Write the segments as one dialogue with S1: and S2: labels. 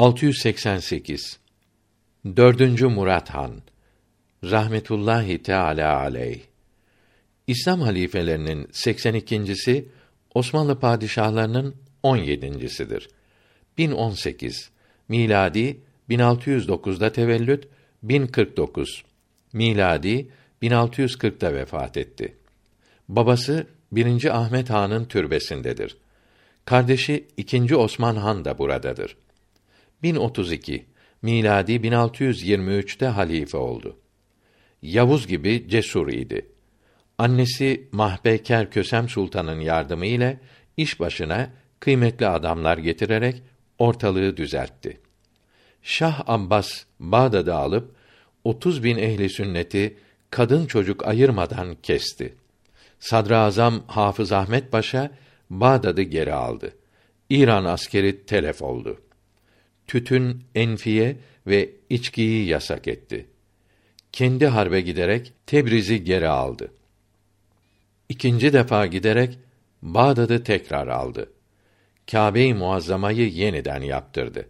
S1: 688 Dördüncü Murat Han rahmetullahi teala aleyh İslam halifelerinin 82.si Osmanlı padişahlarının 17.sidir. 1018 miladi 1609'da tevellüt 1049 miladi 1640'da vefat etti. Babası 1. Ahmet Han'ın türbesindedir. Kardeşi 2. Osman Han da buradadır. 1032 miladi 1623'te halife oldu. Yavuz gibi cesur idi. Annesi Mahbeker Kösem Sultan'ın yardımı ile iş başına kıymetli adamlar getirerek ortalığı düzeltti. Şah Abbas Bağdat'ı alıp 30 bin ehli sünneti kadın çocuk ayırmadan kesti. Sadrazam Hafız Ahmet Paşa Bağdat'ı geri aldı. İran askeri telef oldu tütün, enfiye ve içkiyi yasak etti. Kendi harbe giderek Tebriz'i geri aldı. İkinci defa giderek Bağdat'ı tekrar aldı. Kâbe-i Muazzama'yı yeniden yaptırdı.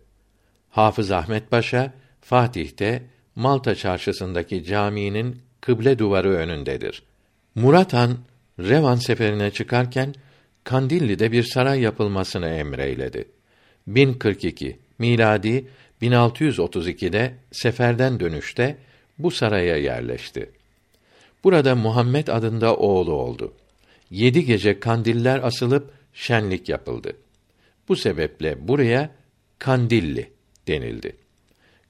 S1: Hafız Ahmet Paşa Fatih'te Malta çarşısındaki caminin kıble duvarı önündedir. Murat Han Revan seferine çıkarken Kandilli'de bir saray yapılmasını emreyledi. 1042 miladi 1632'de seferden dönüşte bu saraya yerleşti. Burada Muhammed adında oğlu oldu. Yedi gece kandiller asılıp şenlik yapıldı. Bu sebeple buraya Kandilli denildi.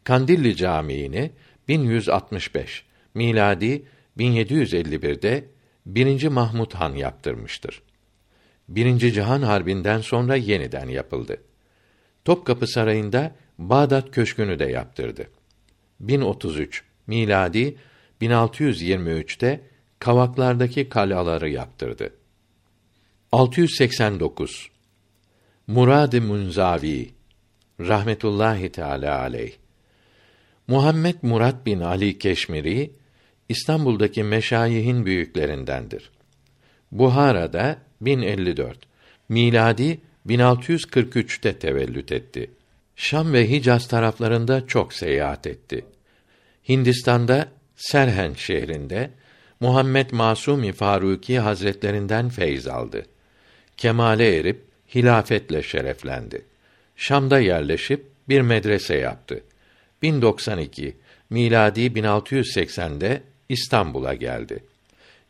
S1: Kandilli Camii'ni 1165 miladi 1751'de 1. Mahmud Han yaptırmıştır. Birinci Cihan Harbi'nden sonra yeniden yapıldı. Topkapı Sarayı'nda Bağdat Köşkü'nü de yaptırdı. 1033 miladi 1623'te Kavaklardaki kalaları yaptırdı. 689 Murad-ı Munzavi rahmetullahi teala aleyh Muhammed Murat bin Ali Keşmiri İstanbul'daki meşayihin büyüklerindendir. Buhara'da 1054 miladi 1643'te tevellüt etti. Şam ve Hicaz taraflarında çok seyahat etti. Hindistan'da Serhen şehrinde Muhammed Masumi Faruki Hazretlerinden feyz aldı. Kemale erip hilafetle şereflendi. Şam'da yerleşip bir medrese yaptı. 1092 miladi 1680'de İstanbul'a geldi.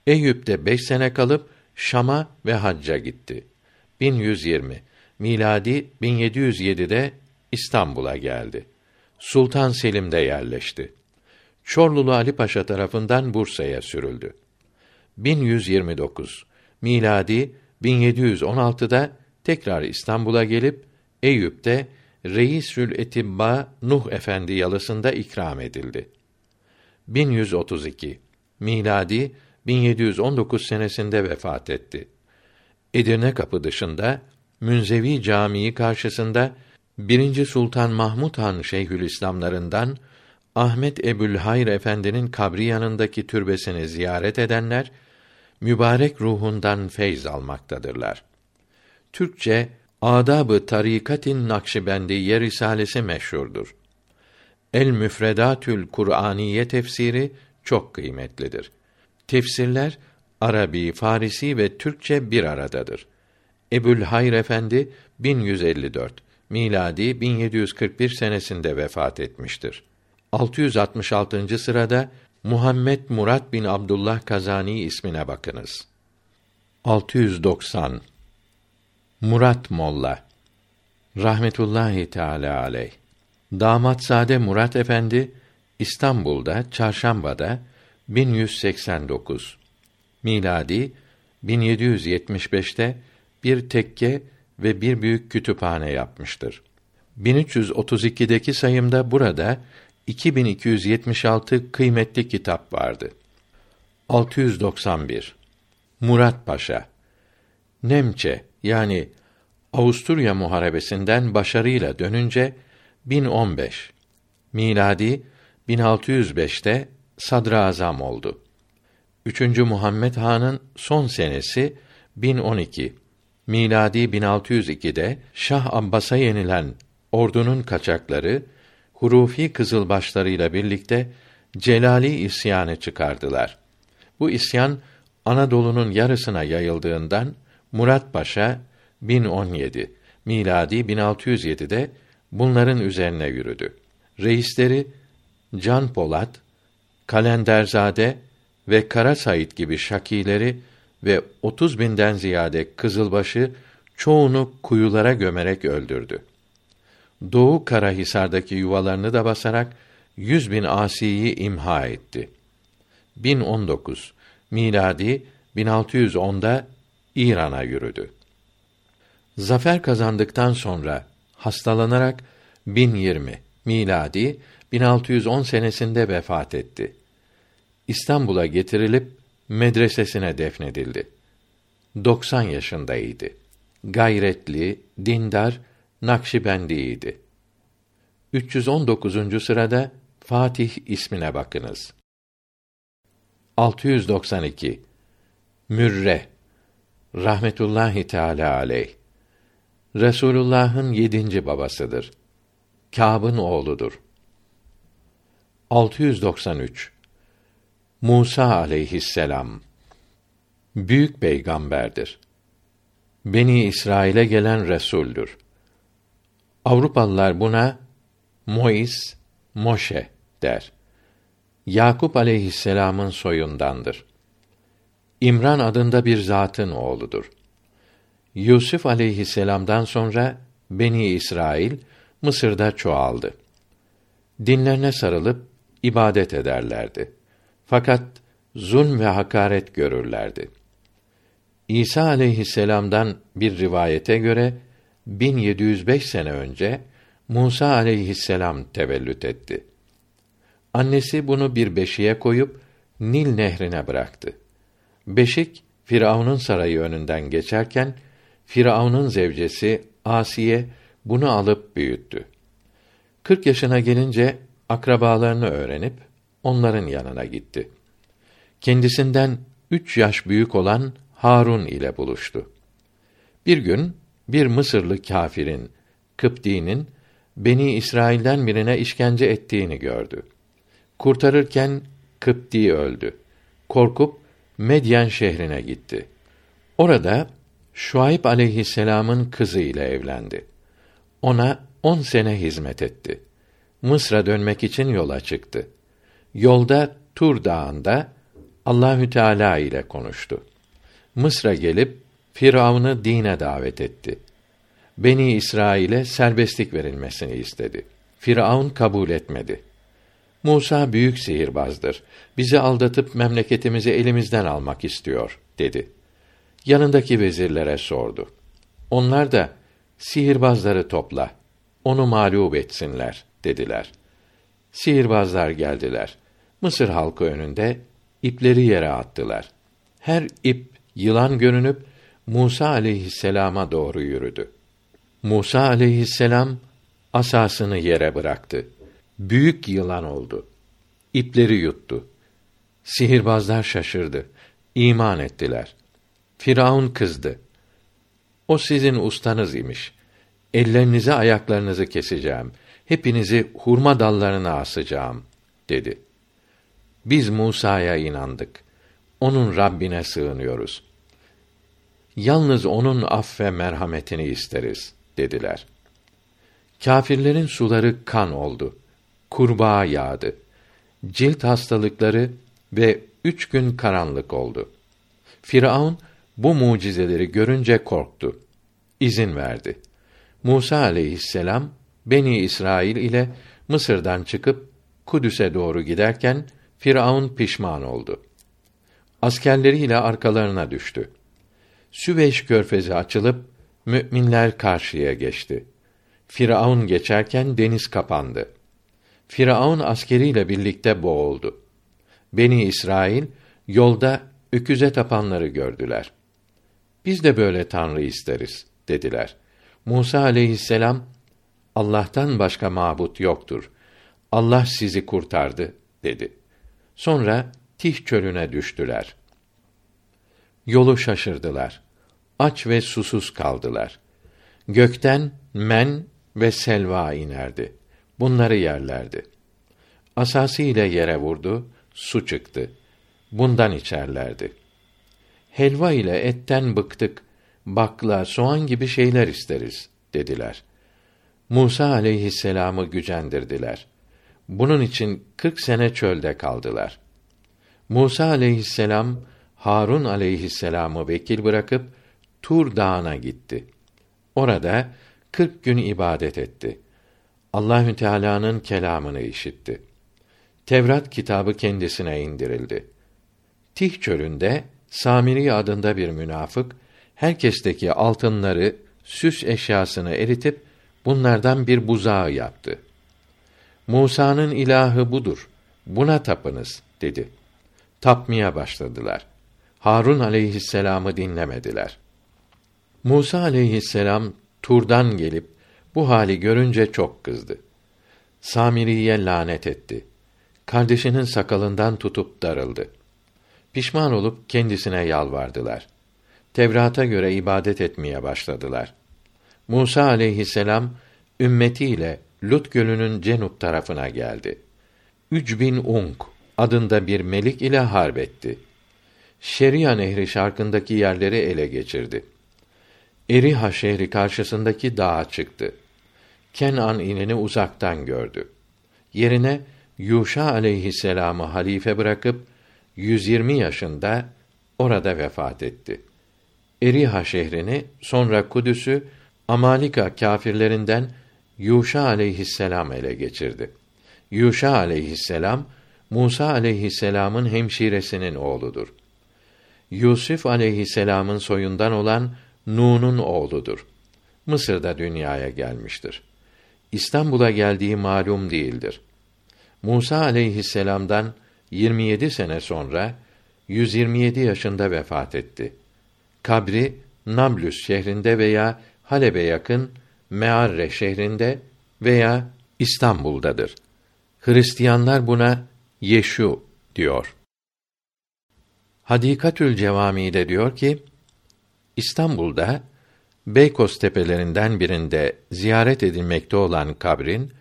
S1: Eyüp'te beş sene kalıp Şam'a ve hacca gitti. 1120 miladi 1707'de İstanbul'a geldi. Sultan Selim'de yerleşti. Çorlulu Ali Paşa tarafından Bursa'ya sürüldü. 1129 miladi 1716'da tekrar İstanbul'a gelip Eyüp'te Reisül Etibba Nuh Efendi yalısında ikram edildi. 1132 miladi 1719 senesinde vefat etti. Edirne Kapı dışında Münzevi Camii karşısında 1. Sultan Mahmud Han Şeyhülislamlarından Ahmet Ebül Hayr Efendi'nin kabri yanındaki türbesini ziyaret edenler mübarek ruhundan feyz almaktadırlar. Türkçe Adabı Tarikatin Nakşibendiye risalesi meşhurdur. El Müfredatül Kur'aniye tefsiri çok kıymetlidir. Tefsirler Arabi, Farisi ve Türkçe bir aradadır. Ebul Hayr Efendi 1154 miladi 1741 senesinde vefat etmiştir. 666. sırada Muhammed Murat bin Abdullah Kazani ismine bakınız. 690 Murat Molla rahmetullahi teala aleyh. Damatsade Murat Efendi İstanbul'da Çarşamba'da 1189 miladi 1775'te bir tekke ve bir büyük kütüphane yapmıştır. 1332'deki sayımda burada 2276 kıymetli kitap vardı. 691 Murat Paşa Nemçe yani Avusturya muharebesinden başarıyla dönünce 1015 miladi 1605'te sadrazam oldu. 3. Muhammed Han'ın son senesi 1012 miladi 1602'de Şah Abbas'a yenilen ordunun kaçakları hurufi kızılbaşlarıyla birlikte Celali isyanı çıkardılar. Bu isyan Anadolu'nun yarısına yayıldığından Murat Paşa 1017 miladi 1607'de bunların üzerine yürüdü. Reisleri Can Polat, Kalenderzade ve Kara Said gibi şakileri ve 30 binden ziyade kızılbaşı çoğunu kuyulara gömerek öldürdü. Doğu Karahisar'daki yuvalarını da basarak yüz bin asiyi imha etti. 1019 miladi 1610'da İran'a yürüdü. Zafer kazandıktan sonra hastalanarak 1020 miladi 1610 senesinde vefat etti. İstanbul'a getirilip medresesine defnedildi. 90 yaşındaydı. Gayretli, dindar, Nakşibendiydi. 319. sırada Fatih ismine bakınız. 692 Mürre rahmetullahi teala aleyh Resulullah'ın yedinci babasıdır. Kâb'ın oğludur. 693 Musa aleyhisselam büyük peygamberdir. Beni İsrail'e gelen resuldür. Avrupalılar buna Mois, Moşe der. Yakup aleyhisselam'ın soyundandır. İmran adında bir zatın oğludur. Yusuf aleyhisselam'dan sonra Beni İsrail Mısır'da çoğaldı. Dinlerine sarılıp ibadet ederlerdi. Fakat zulm ve hakaret görürlerdi. İsa aleyhisselam'dan bir rivayete göre 1705 sene önce Musa aleyhisselam tevellüt etti. Annesi bunu bir beşiğe koyup Nil nehrine bıraktı. Beşik Firavun'un sarayı önünden geçerken Firavun'un zevcesi Asiye bunu alıp büyüttü. Kırk yaşına gelince akrabalarını öğrenip onların yanına gitti. Kendisinden üç yaş büyük olan Harun ile buluştu. Bir gün bir Mısırlı kâfirin, Kıpti'nin Beni İsrail'den birine işkence ettiğini gördü. Kurtarırken Kıpti öldü. Korkup Medyen şehrine gitti. Orada Şuayb aleyhisselam'ın kızı ile evlendi. Ona on sene hizmet etti. Mısır'a dönmek için yola çıktı. Yolda Tur Dağı'nda Allahü Teala ile konuştu. Mısır'a gelip Firavun'u dine davet etti. Beni İsrail'e serbestlik verilmesini istedi. Firavun kabul etmedi. Musa büyük sihirbazdır. Bizi aldatıp memleketimizi elimizden almak istiyor dedi. Yanındaki vezirlere sordu. Onlar da sihirbazları topla. Onu mağlup etsinler dediler. Sihirbazlar geldiler. Mısır halkı önünde ipleri yere attılar. Her ip yılan görünüp Musa aleyhisselama doğru yürüdü. Musa aleyhisselam asasını yere bıraktı. Büyük yılan oldu. İpleri yuttu. Sihirbazlar şaşırdı. İman ettiler. Firavun kızdı. O sizin ustanız imiş. Ellerinizi ayaklarınızı keseceğim. Hepinizi hurma dallarına asacağım dedi. Biz Musa'ya inandık. Onun Rabbine sığınıyoruz. Yalnız onun aff ve merhametini isteriz dediler. Kâfirlerin suları kan oldu. Kurbağa yağdı. Cilt hastalıkları ve üç gün karanlık oldu. Firavun bu mucizeleri görünce korktu. İzin verdi. Musa aleyhisselam Beni İsrail ile Mısır'dan çıkıp Kudüs'e doğru giderken Firavun pişman oldu. Askerleriyle arkalarına düştü. Süveyş körfezi açılıp müminler karşıya geçti. Firavun geçerken deniz kapandı. Firavun askeriyle birlikte boğuldu. Beni İsrail yolda öküze tapanları gördüler. Biz de böyle tanrı isteriz dediler. Musa aleyhisselam Allah'tan başka mabut yoktur. Allah sizi kurtardı dedi. Sonra Tih çölüne düştüler. Yolu şaşırdılar. Aç ve susuz kaldılar. Gökten men ve selva inerdi. Bunları yerlerdi. Asası ile yere vurdu, su çıktı. Bundan içerlerdi. Helva ile etten bıktık, bakla, soğan gibi şeyler isteriz dediler. Musa aleyhisselamı gücendirdiler. Bunun için kırk sene çölde kaldılar. Musa aleyhisselam Harun aleyhisselamı vekil bırakıp Tur Dağı'na gitti. Orada kırk gün ibadet etti. Allahü Teala'nın kelamını işitti. Tevrat kitabı kendisine indirildi. Tih çölünde Samiri adında bir münafık herkesteki altınları, süs eşyasını eritip bunlardan bir buzağı yaptı. Musa'nın ilahı budur. Buna tapınız dedi. Tapmaya başladılar. Harun aleyhisselamı dinlemediler. Musa aleyhisselam Tur'dan gelip bu hali görünce çok kızdı. Samiriye lanet etti. Kardeşinin sakalından tutup darıldı. Pişman olup kendisine yalvardılar. Tevrata göre ibadet etmeye başladılar. Musa aleyhisselam ümmetiyle Lut gölünün cenup tarafına geldi. Üç bin unk adında bir melik ile harbetti. Şeria nehri şarkındaki yerleri ele geçirdi. Eriha şehri karşısındaki dağa çıktı. Kenan inini uzaktan gördü. Yerine Yuşa aleyhisselamı halife bırakıp 120 yaşında orada vefat etti. Eriha şehrini sonra Kudüs'ü Amalika kâfirlerinden Yuşa aleyhisselam ele geçirdi. Yuşa aleyhisselam Musa aleyhisselamın hemşiresinin oğludur. Yusuf aleyhisselamın soyundan olan Nun'un oğludur. Mısır'da dünyaya gelmiştir. İstanbul'a geldiği malum değildir. Musa aleyhisselam'dan 27 sene sonra 127 yaşında vefat etti. Kabri Nablus şehrinde veya Halep'e yakın Mearre şehrinde veya İstanbul'dadır. Hristiyanlar buna Yeşu diyor. Hadikatül Cevami'de diyor ki İstanbul'da Beykoz tepelerinden birinde ziyaret edilmekte olan kabrin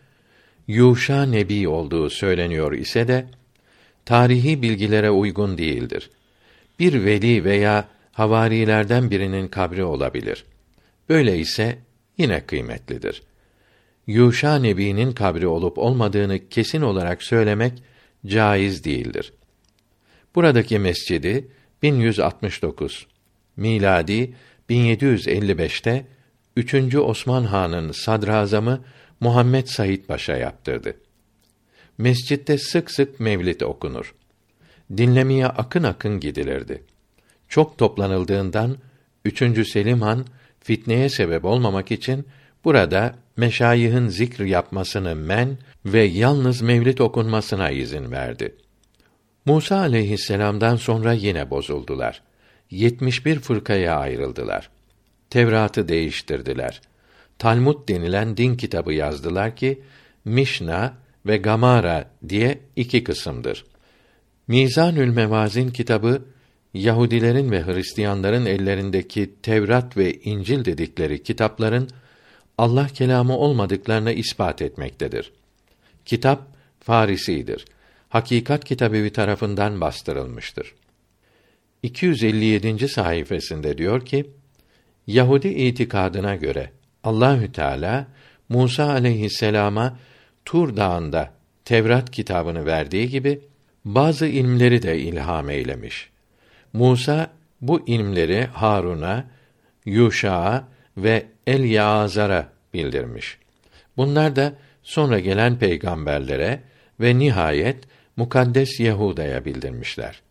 S1: Yuşa Nebi olduğu söyleniyor ise de tarihi bilgilere uygun değildir. Bir veli veya havarilerden birinin kabri olabilir. Böyle ise yine kıymetlidir. Yuşa Nebi'nin kabri olup olmadığını kesin olarak söylemek caiz değildir. Buradaki mescidi 1169 miladi 1755'te 3. Osman Han'ın sadrazamı Muhammed Said Paşa yaptırdı. Mescitte sık sık mevlid okunur. Dinlemeye akın akın gidilirdi. Çok toplanıldığından 3. Selim Han fitneye sebep olmamak için burada meşayihin zikr yapmasını men ve yalnız mevlid okunmasına izin verdi. Musa aleyhisselam'dan sonra yine bozuldular. 71 fırkaya ayrıldılar. Tevrat'ı değiştirdiler. Talmud denilen din kitabı yazdılar ki Mişna ve Gamara diye iki kısımdır. Mizanül Mevazin kitabı Yahudilerin ve Hristiyanların ellerindeki Tevrat ve İncil dedikleri kitapların Allah kelamı olmadıklarını ispat etmektedir. Kitap Farisidir. Hakikat Kitabevi tarafından bastırılmıştır. 257. sayfasında diyor ki: Yahudi itikadına göre Allahü Teala Musa aleyhisselama Tur Dağı'nda Tevrat kitabını verdiği gibi bazı ilmleri de ilham eylemiş. Musa bu ilmleri Harun'a, Yuşa'a ve El Yazar'a bildirmiş. Bunlar da sonra gelen peygamberlere ve nihayet mukaddes Yahuda'ya bildirmişler.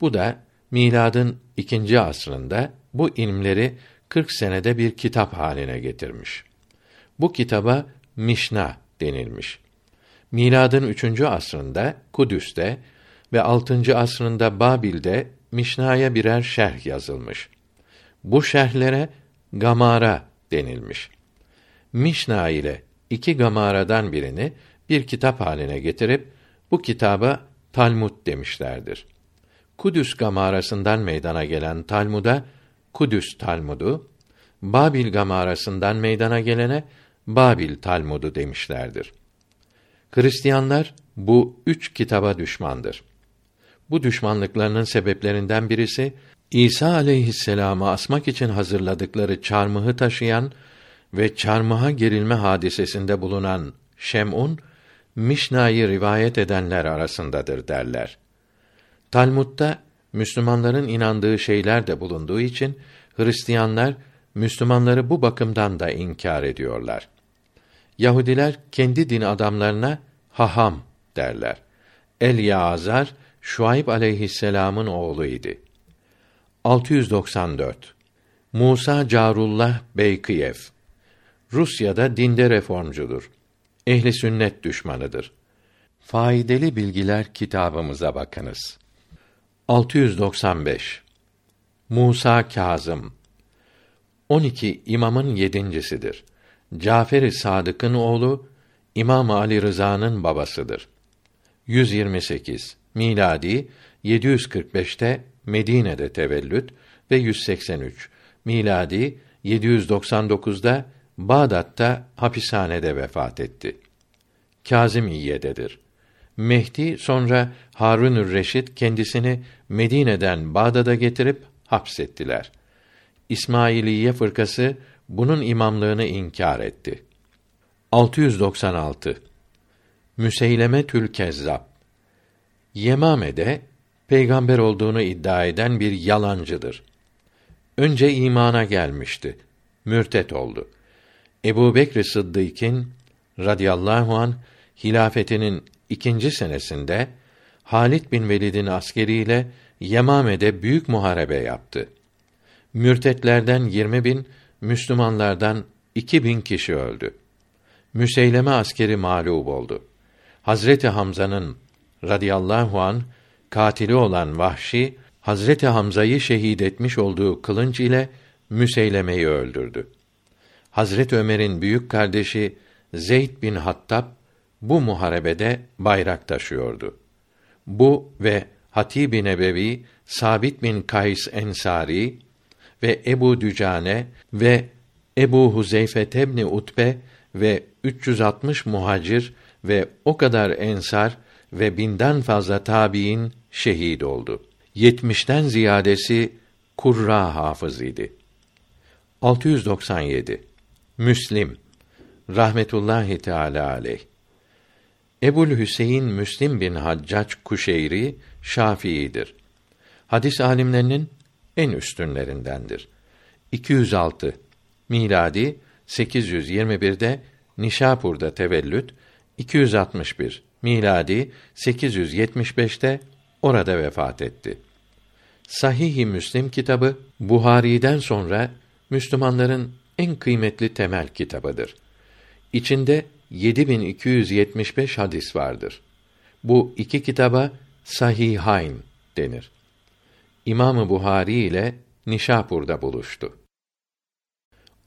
S1: Bu da miladın ikinci asrında bu ilmleri 40 senede bir kitap haline getirmiş. Bu kitaba Mişna denilmiş. Miladın üçüncü asrında Kudüs'te ve altıncı asrında Babil'de Mişna'ya birer şerh yazılmış. Bu şerhlere Gamara denilmiş. Mişna ile iki Gamara'dan birini bir kitap haline getirip bu kitaba Talmud demişlerdir. Kudüs Gamarasından meydana gelen Talmud'a Kudüs Talmudu, Babil Gamarasından meydana gelene Babil Talmudu demişlerdir. Hristiyanlar bu üç kitaba düşmandır. Bu düşmanlıklarının sebeplerinden birisi İsa aleyhisselamı asmak için hazırladıkları çarmıhı taşıyan ve çarmıha gerilme hadisesinde bulunan Şem'un Mişna'yı rivayet edenler arasındadır derler. Talmud'da Müslümanların inandığı şeyler de bulunduğu için Hristiyanlar Müslümanları bu bakımdan da inkar ediyorlar. Yahudiler kendi din adamlarına haham derler. El Yazar Şuayb aleyhisselam'ın oğluydu. 694 Musa Carullah Beykiyev Rusya'da dinde reformcudur. Ehli sünnet düşmanıdır. Faydalı bilgiler kitabımıza bakınız. 695 Musa Kazım 12 imamın yedincisidir. Cafer-i Sadık'ın oğlu İmam Ali Rıza'nın babasıdır. 128 miladi 745'te Medine'de tevellüt ve 183 miladi 799'da Bağdat'ta hapishanede vefat etti. Kazimiye'dedir. Mehdi sonra Harunür Reşit kendisini Medine'den Bağdat'a getirip hapsettiler. İsmailiye fırkası bunun imamlığını inkar etti. 696 Müseyleme Tül Kezzab Yemame'de peygamber olduğunu iddia eden bir yalancıdır. Önce imana gelmişti. Mürtet oldu. Ebu Bekr Sıddık'ın radıyallahu an hilafetinin ikinci senesinde Halit bin Velid'in askeriyle Yemame'de büyük muharebe yaptı. Mürtetlerden yirmi bin, Müslümanlardan iki bin kişi öldü. Müseyleme askeri mağlup oldu. Hazreti Hamza'nın radıyallahu an katili olan Vahşi Hazreti Hamza'yı şehit etmiş olduğu kılınç ile Müseyleme'yi öldürdü. Hazret Ömer'in büyük kardeşi Zeyd bin Hattab bu muharebede bayrak taşıyordu. Bu ve Hatib bin Ebevi, Sabit bin Kays Ensari ve Ebu Dücane ve Ebu Huzeyfe tebni Utbe ve 360 muhacir ve o kadar ensar ve binden fazla tabiin şehit oldu. Yetmişten ziyadesi kurra hafız idi. 697 Müslim rahmetullahi teala aleyh Ebul Hüseyin Müslim bin Haccac Kuşeyri Şafii'dir. Hadis alimlerinin en üstünlerindendir. 206 miladi 821'de Nişapur'da tevellüt, 261 miladi 875'te orada vefat etti. Sahih-i Müslim kitabı Buhari'den sonra Müslümanların en kıymetli temel kitabıdır. İçinde 7275 hadis vardır. Bu iki kitaba Sahihayn denir. İmamı Buhari ile Nişapur'da buluştu.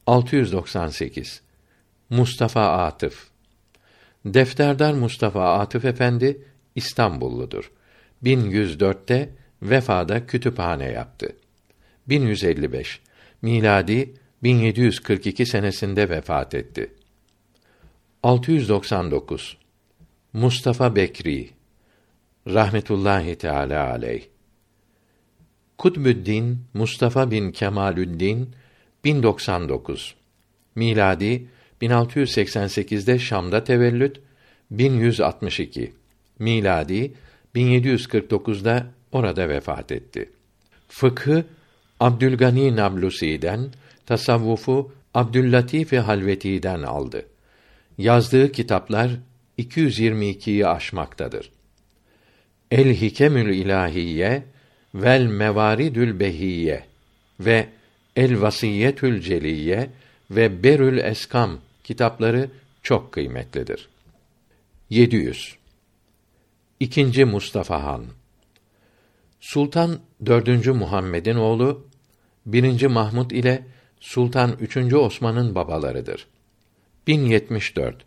S1: 698 Mustafa Atıf Defterdar Mustafa Atıf Efendi İstanbulludur. 1104'te vefada kütüphane yaptı. 1155 miladi 1742 senesinde vefat etti. 699 Mustafa Bekri rahmetullahi teala aleyh Kutbüddin Mustafa bin Kemalüddin 1099 miladi 1688'de Şam'da tevellüt 1162 miladi 1749'da orada vefat etti. Fıkhı Abdülgani Nablusi'den, tasavvufu Abdüllatif Halveti'den aldı. Yazdığı kitaplar 222'yi aşmaktadır. El Hikemül İlahiye vel Mevaridül Behiye ve El Vasiyetül Celiye ve Berül Eskam kitapları çok kıymetlidir. 700 İkinci Mustafa Han Sultan 4. Muhammed'in oğlu 1. Mahmud ile Sultan 3. Osman'ın babalarıdır. 1074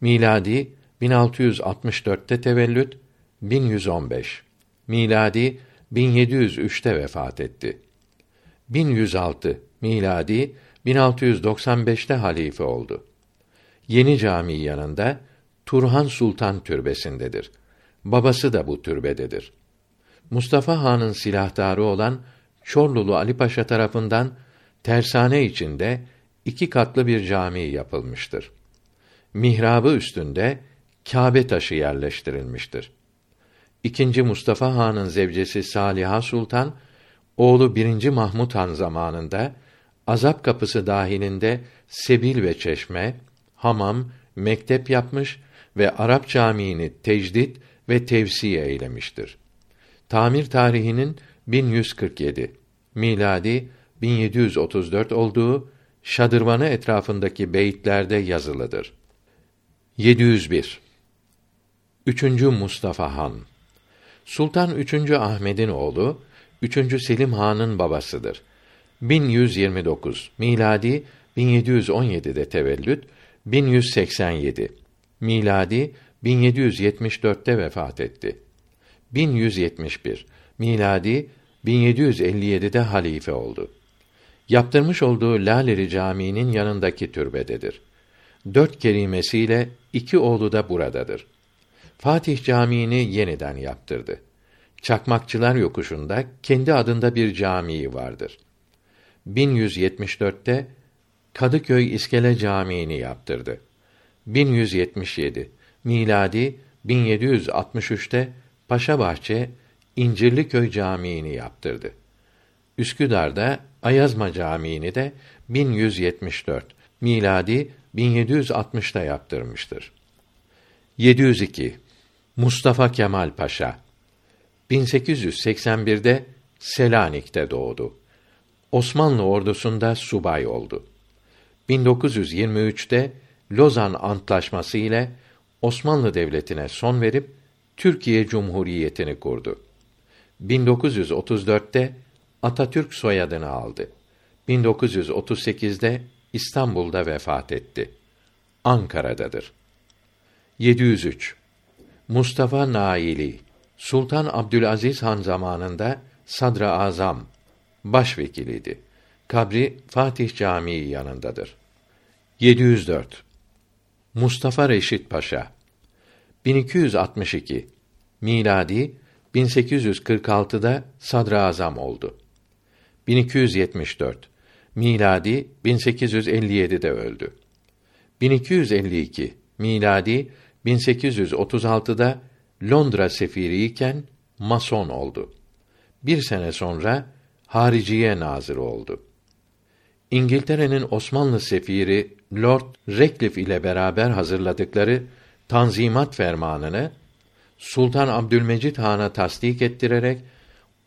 S1: miladi 1664'te tevellüt 1115 miladi 1703'te vefat etti. 1106 miladi 1695'te halife oldu. Yeni Cami yanında Turhan Sultan türbesindedir. Babası da bu türbededir. Mustafa Han'ın silahdarı olan Çorlulu Ali Paşa tarafından tersane içinde iki katlı bir cami yapılmıştır. Mihrabı üstünde Kâbe taşı yerleştirilmiştir. İkinci Mustafa Han'ın zevcesi Saliha Sultan, oğlu birinci Mahmud Han zamanında Azap kapısı dahilinde sebil ve çeşme, hamam, mektep yapmış ve Arap camiini tecdit ve tevsiye eylemiştir. Tamir tarihinin 1147 miladi 1734 olduğu şadırvanı etrafındaki beytlerde yazılıdır. 701 Üçüncü Mustafa Han Sultan 3. Ahmed'in oğlu, 3. Selim Han'ın babasıdır. 1129 miladi 1717'de tevellüt, 1187 miladi 1774'te vefat etti. 1171 miladi 1757'de halife oldu. Yaptırmış olduğu Laleli Camii'nin yanındaki türbededir. Dört kerimesiyle iki oğlu da buradadır. Fatih Camii'ni yeniden yaptırdı. Çakmakçılar yokuşunda kendi adında bir camii vardır. 1174'te Kadıköy İskele Camii'ni yaptırdı. 1177 miladi 1763'te Paşabahçe İncirliköy Camii'ni yaptırdı. Üsküdar'da Ayazma Camii'ni de 1174 miladi 1760'ta yaptırmıştır. 702 Mustafa Kemal Paşa 1881'de Selanik'te doğdu. Osmanlı ordusunda subay oldu. 1923'te Lozan Antlaşması ile Osmanlı Devleti'ne son verip Türkiye Cumhuriyeti'ni kurdu. 1934'te Atatürk soyadını aldı. 1938'de İstanbul'da vefat etti. Ankara'dadır. 703 Mustafa Naili Sultan Abdülaziz Han zamanında Sadra Azam başvekiliydi. Kabri Fatih Camii yanındadır. 704 Mustafa Reşit Paşa 1262 miladi 1846'da sadrazam oldu. 1274 miladi 1857'de öldü. 1252 miladi 1836'da Londra sefiri iken mason oldu. Bir sene sonra hariciye nazırı oldu. İngiltere'nin Osmanlı sefiri Lord Redcliffe ile beraber hazırladıkları Tanzimat fermanını Sultan Abdülmecid Han'a tasdik ettirerek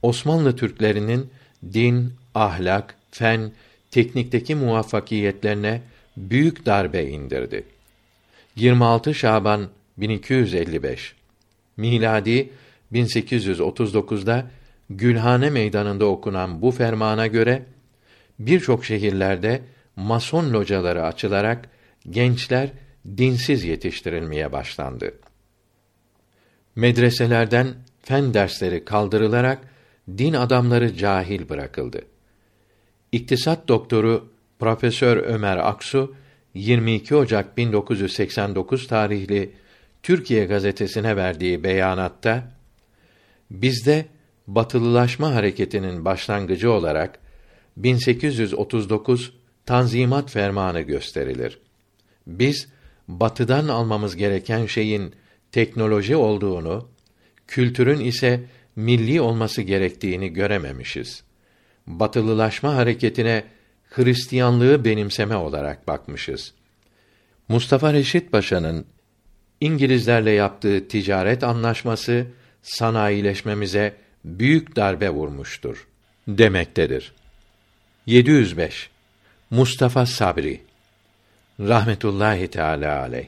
S1: Osmanlı Türklerinin din, ahlak, fen, teknikteki muvaffakiyetlerine büyük darbe indirdi. 26 Şaban 1255 miladi 1839'da Gülhane Meydanı'nda okunan bu fermana göre birçok şehirlerde mason locaları açılarak gençler dinsiz yetiştirilmeye başlandı. Medreselerden fen dersleri kaldırılarak din adamları cahil bırakıldı. İktisat doktoru Profesör Ömer Aksu 22 Ocak 1989 tarihli Türkiye gazetesine verdiği beyanatta bizde batılılaşma hareketinin başlangıcı olarak 1839 Tanzimat Fermanı gösterilir. Biz batıdan almamız gereken şeyin teknoloji olduğunu, kültürün ise milli olması gerektiğini görememişiz. Batılılaşma hareketine Hristiyanlığı benimseme olarak bakmışız. Mustafa Reşit Paşa'nın İngilizlerle yaptığı ticaret anlaşması sanayileşmemize büyük darbe vurmuştur demektedir. 705 Mustafa Sabri rahmetullahi teala aleyh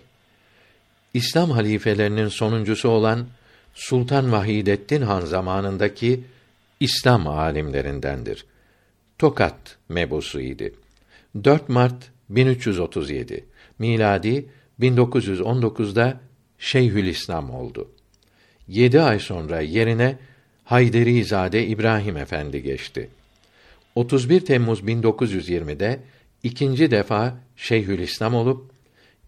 S1: İslam halifelerinin sonuncusu olan Sultan Vahidettin Han zamanındaki İslam alimlerindendir. Tokat mebusuydu. 4 Mart 1337 miladi 1919'da Şeyhülislam oldu. Yedi ay sonra yerine Hayderizade İbrahim Efendi geçti. 31 Temmuz 1920'de ikinci defa Şeyhülislam olup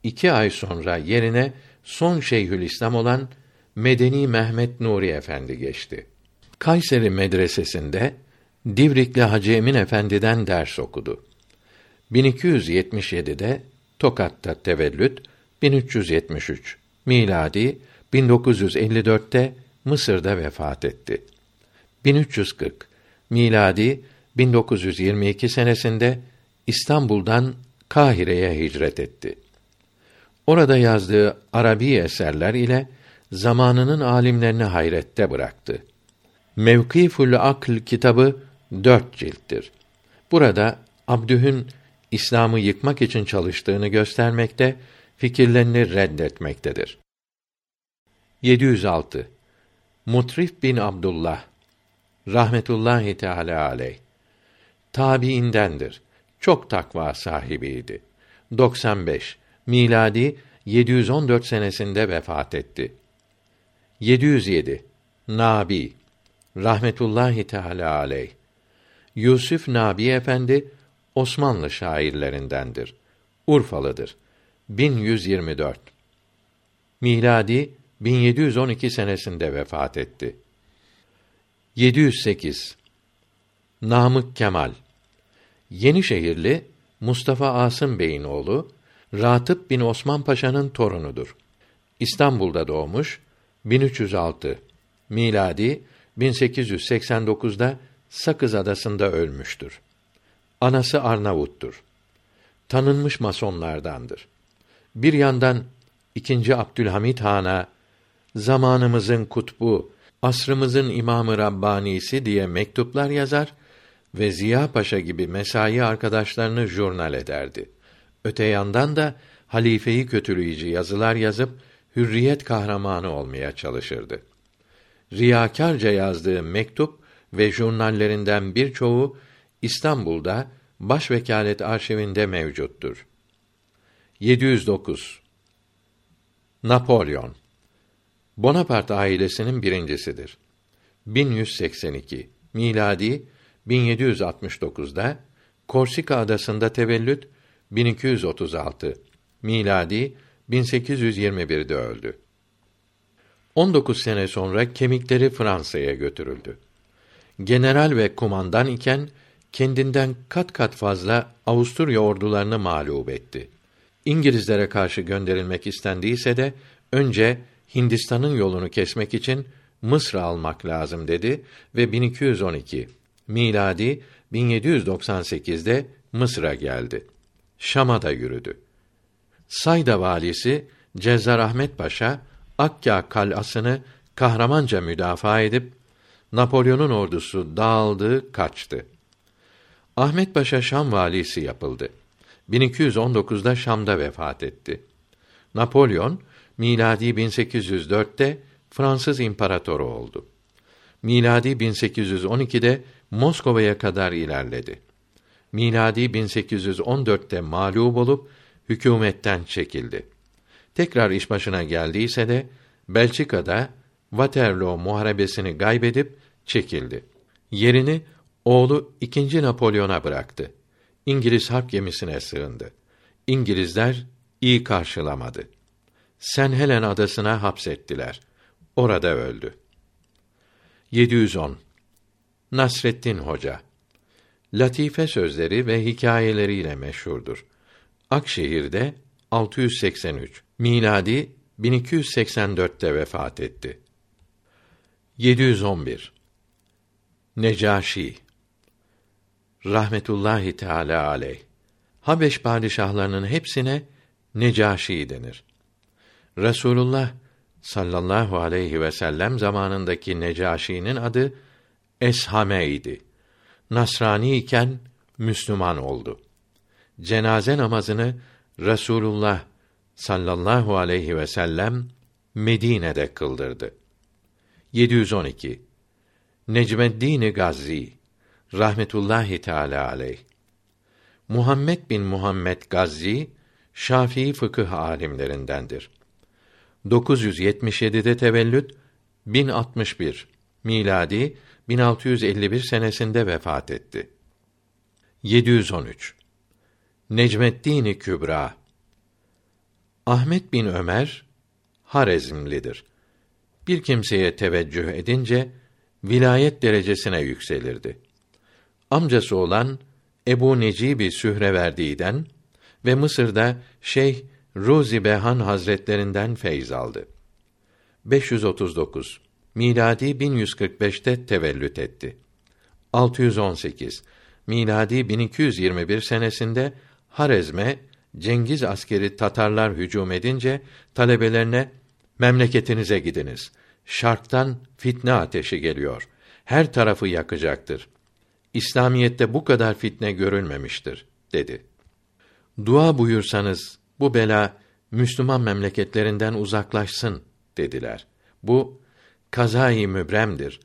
S1: iki ay sonra yerine son Şeyhülislam olan Medeni Mehmet Nuri Efendi geçti. Kayseri medresesinde Divrikli Hacı Emin Efendi'den ders okudu. 1277'de Tokat'ta tevellüt, 1373 miladi 1954'te Mısır'da vefat etti. 1340 miladi 1922 senesinde İstanbul'dan Kahire'ye hicret etti. Orada yazdığı Arabi eserler ile zamanının alimlerini hayrette bıraktı. Mevkiful Akl kitabı dört cilttir. Burada Abdüh'ün İslam'ı yıkmak için çalıştığını göstermekte, fikirlerini reddetmektedir. 706 Mutrif bin Abdullah rahmetullahi teala aleyh tabiindendir. Çok takva sahibiydi. 95 miladi 714 senesinde vefat etti. 707 Nabi rahmetullahi teala aleyh Yusuf Nabi Efendi Osmanlı şairlerindendir. Urfalıdır. 1124 Miladi 1712 senesinde vefat etti. 708 Namık Kemal Yenişehirli Mustafa Asım Bey'in oğlu, Ratıp bin Osman Paşa'nın torunudur. İstanbul'da doğmuş, 1306 miladi 1889'da Sakız Adası'nda ölmüştür. Anası Arnavuttur. Tanınmış masonlardandır. Bir yandan ikinci Abdülhamit Han'a zamanımızın kutbu, asrımızın imamı Rabbanisi diye mektuplar yazar ve Ziya Paşa gibi mesai arkadaşlarını jurnal ederdi. Öte yandan da halifeyi kötüleyici yazılar yazıp hürriyet kahramanı olmaya çalışırdı. Riyakarca yazdığı mektup ve jurnallerinden birçoğu İstanbul'da Başvekalet arşivinde mevcuttur. 709 Napolyon Bonaparte ailesinin birincisidir. 1182 miladi 1769'da Korsika adasında tevellüt 1236 miladi 1821'de öldü. 19 sene sonra kemikleri Fransa'ya götürüldü. General ve kumandan iken kendinden kat kat fazla Avusturya ordularını mağlup etti. İngilizlere karşı gönderilmek istendiyse de önce Hindistan'ın yolunu kesmek için Mısır almak lazım dedi ve 1212 miladi 1798'de Mısır'a geldi. Şam'a da yürüdü. Sayda valisi Cezzar Ahmet Paşa Akka kal'asını kahramanca müdafaa edip Napolyon'un ordusu dağıldı, kaçtı. Ahmet Paşa Şam valisi yapıldı. 1219'da Şam'da vefat etti. Napolyon miladi 1804'te Fransız imparatoru oldu. Miladi 1812'de Moskova'ya kadar ilerledi. Miladi 1814'te mağlup olup hükümetten çekildi. Tekrar iş başına geldiyse de Belçika'da Waterloo muharebesini gaybedip çekildi. Yerini oğlu 2. Napolyon'a bıraktı. İngiliz harp gemisine sığındı. İngilizler iyi karşılamadı. Sen Helen adasına hapsettiler. Orada öldü. 710 Nasreddin Hoca Latife sözleri ve hikayeleriyle meşhurdur. Akşehir'de 683 miladi 1284'te vefat etti. 711 Necaşi rahmetullahi teala aleyh Habeş padişahlarının hepsine Necaşi denir. Resulullah sallallahu aleyhi ve sellem zamanındaki Necaşi'nin adı Eshame idi. Nasrani iken Müslüman oldu. Cenaze namazını Resulullah sallallahu aleyhi ve sellem Medine'de kıldırdı. 712 Necmeddin Gazzi rahmetullahi teala aleyh Muhammed bin Muhammed Gazzi Şafii fıkıh alimlerindendir. 977'de tevellüt 1061 miladi 1651 senesinde vefat etti. 713 Necmeddin Kübra Ahmet bin Ömer Harezmlidir. Bir kimseye teveccüh edince vilayet derecesine yükselirdi. Amcası olan Ebu Necibi Sühreverdi'den ve Mısır'da Şeyh Ruzi Behan Hazretlerinden feyz aldı. 539 miladi 1145'te tevellüt etti. 618 miladi 1221 senesinde Harezm'e Cengiz askeri Tatarlar hücum edince talebelerine memleketinize gidiniz. Şarktan fitne ateşi geliyor. Her tarafı yakacaktır. İslamiyette bu kadar fitne görülmemiştir dedi. Dua buyursanız bu bela Müslüman memleketlerinden uzaklaşsın dediler. Bu kazayı mübremdir.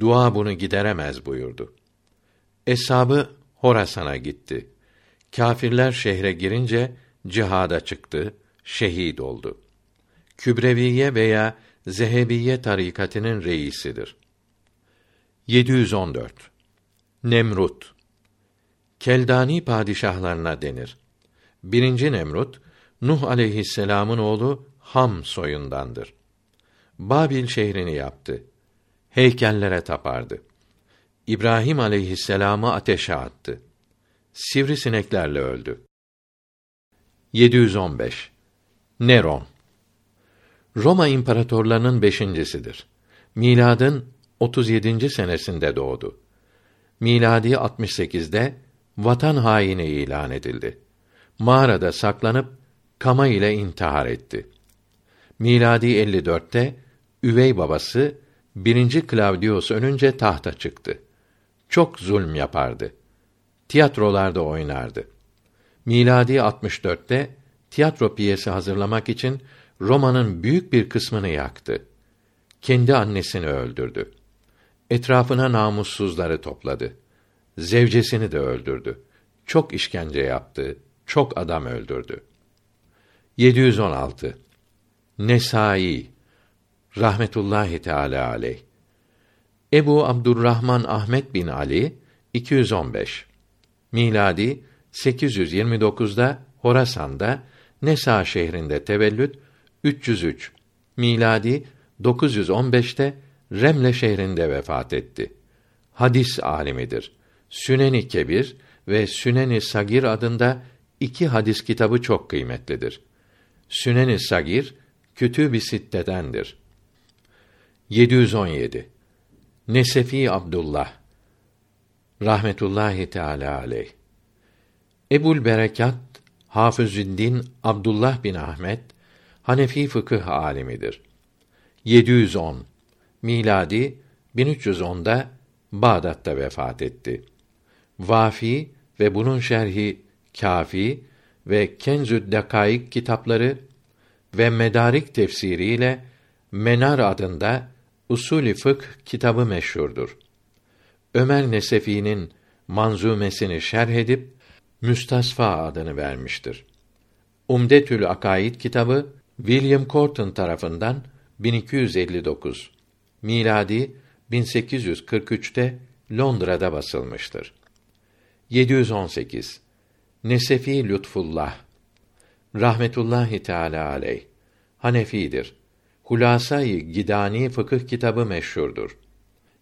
S1: Dua bunu gideremez buyurdu. Eshabı Horasan'a gitti. Kâfirler şehre girince cihada çıktı, şehit oldu. Kübreviye veya Zehebiye tarikatının reisidir. 714 Nemrut Keldani padişahlarına denir. Birinci Nemrut Nuh aleyhisselamın oğlu Ham soyundandır. Babil şehrini yaptı. Heykellere tapardı. İbrahim aleyhisselamı ateşe attı. Sivrisineklerle öldü. 715 Neron Roma imparatorlarının beşincisidir. Miladın 37. senesinde doğdu. Miladi 68'de vatan haini ilan edildi. Mağarada saklanıp kama ile intihar etti. Miladi 54'te üvey babası 1. Claudius ölünce tahta çıktı. Çok zulm yapardı. Tiyatrolarda oynardı. Miladi 64'te tiyatro piyesi hazırlamak için Roma'nın büyük bir kısmını yaktı. Kendi annesini öldürdü. Etrafına namussuzları topladı. Zevcesini de öldürdü. Çok işkence yaptı, çok adam öldürdü. 716 Nesai rahmetullahi teala aleyh Ebu Abdurrahman Ahmet bin Ali 215 miladi 829'da Horasan'da Nesa şehrinde tevellüt 303 miladi 915'te Remle şehrinde vefat etti. Hadis alimidir. Süneni Kebir ve Süneni Sagir adında iki hadis kitabı çok kıymetlidir. Süneni Sagir Kütüb-i Sitte'dendir. 717 Nesefi Abdullah rahmetullahi teala aleyh Ebul Berekat Hafızüddin Abdullah bin Ahmet Hanefi fıkıh alimidir. 710 miladi 1310'da Bağdat'ta vefat etti. Vafi ve bunun şerhi Kafi ve Kenzü'd Dakaik kitapları ve Medarik tefsiriyle Menar adında Usulü Fıkh kitabı meşhurdur. Ömer Nesefi'nin manzumesini şerh edip Müstasfa adını vermiştir. Umdetül Akaid kitabı William Corton tarafından 1259 miladi 1843'te Londra'da basılmıştır. 718 Nesefi Lütfullah rahmetullahi teala aleyh Hanefidir. Hulasayı Gidani fıkıh kitabı meşhurdur.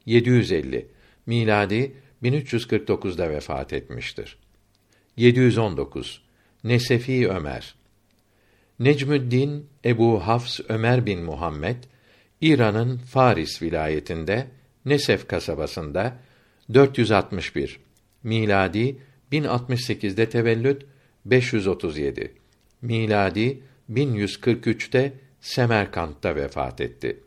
S1: 750 miladi 1349'da vefat etmiştir. 719 Nesefi Ömer Necmüddin Ebu Hafs Ömer bin Muhammed İran'ın Faris vilayetinde Nesef kasabasında 461 miladi 1068'de tevellüt 537 miladi 1143'te Semerkant'ta vefat etti.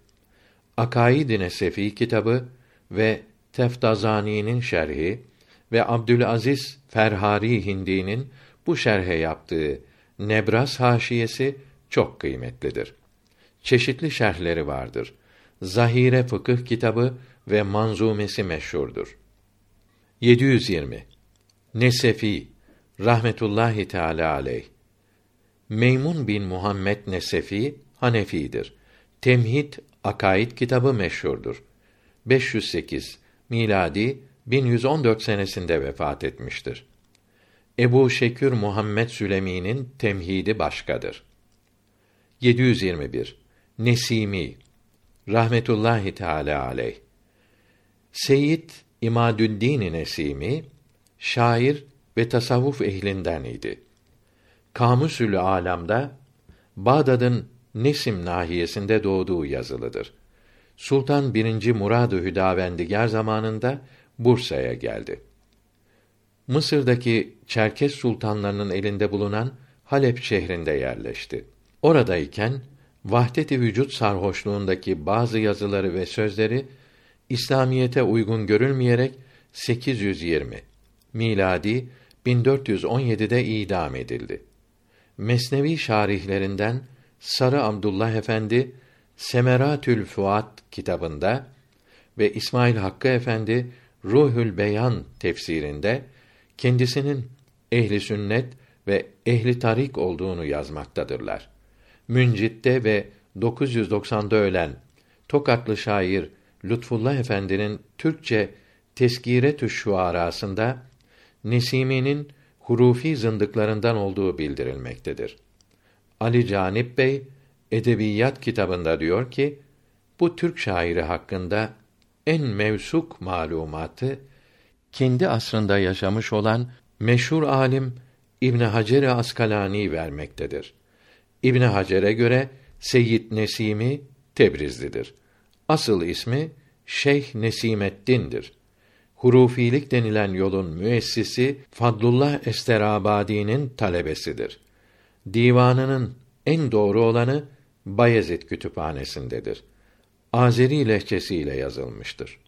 S1: Akaid-i Nesefi kitabı ve Teftazani'nin şerhi ve Abdülaziz Ferhari Hindi'nin bu şerhe yaptığı Nebras haşiyesi çok kıymetlidir. Çeşitli şerhleri vardır. Zahire fıkıh kitabı ve manzumesi meşhurdur. 720 Nesefi rahmetullahi teala aleyh Meymun bin Muhammed Nesefi Hanefidir. Temhid Akaid kitabı meşhurdur. 508 miladi 1114 senesinde vefat etmiştir. Ebu Şekür Muhammed Sülemi'nin temhidi başkadır. 721 Nesimi rahmetullahi teala aleyh Seyyid İmadüddin Nesimi şair ve tasavvuf ehlinden idi. Kamusül Alam'da Bağdat'ın Nesim nahiyesinde doğduğu yazılıdır. Sultan 1. Murad-ı Hüdavendigar zamanında Bursa'ya geldi. Mısır'daki Çerkes sultanlarının elinde bulunan Halep şehrinde yerleşti. Oradayken vahdet-i vücut sarhoşluğundaki bazı yazıları ve sözleri İslamiyete uygun görülmeyerek 820 miladi 1417'de idam edildi. Mesnevi şarihlerinden Sarı Abdullah Efendi Semeratül Fuat kitabında ve İsmail Hakkı Efendi Ruhül Beyan tefsirinde kendisinin ehli sünnet ve ehli tarik olduğunu yazmaktadırlar. Müncit'te ve 990'da ölen Tokatlı şair Lütfullah Efendi'nin Türkçe Teskiretü Şuarasında Nesimi'nin hurufi zındıklarından olduğu bildirilmektedir. Ali Canip Bey Edebiyat kitabında diyor ki bu Türk şairi hakkında en mevsuk malumatı kendi asrında yaşamış olan meşhur alim İbn Hacer Askalani vermektedir. İbn Hacer'e göre Seyyid Nesimi Tebrizlidir. Asıl ismi Şeyh Nesimeddin'dir. Hurufilik denilen yolun müessisi Fadlullah Esterabadi'nin talebesidir. Divanının en doğru olanı Bayezid Kütüphanesi'ndedir. Azeri lehçesiyle yazılmıştır.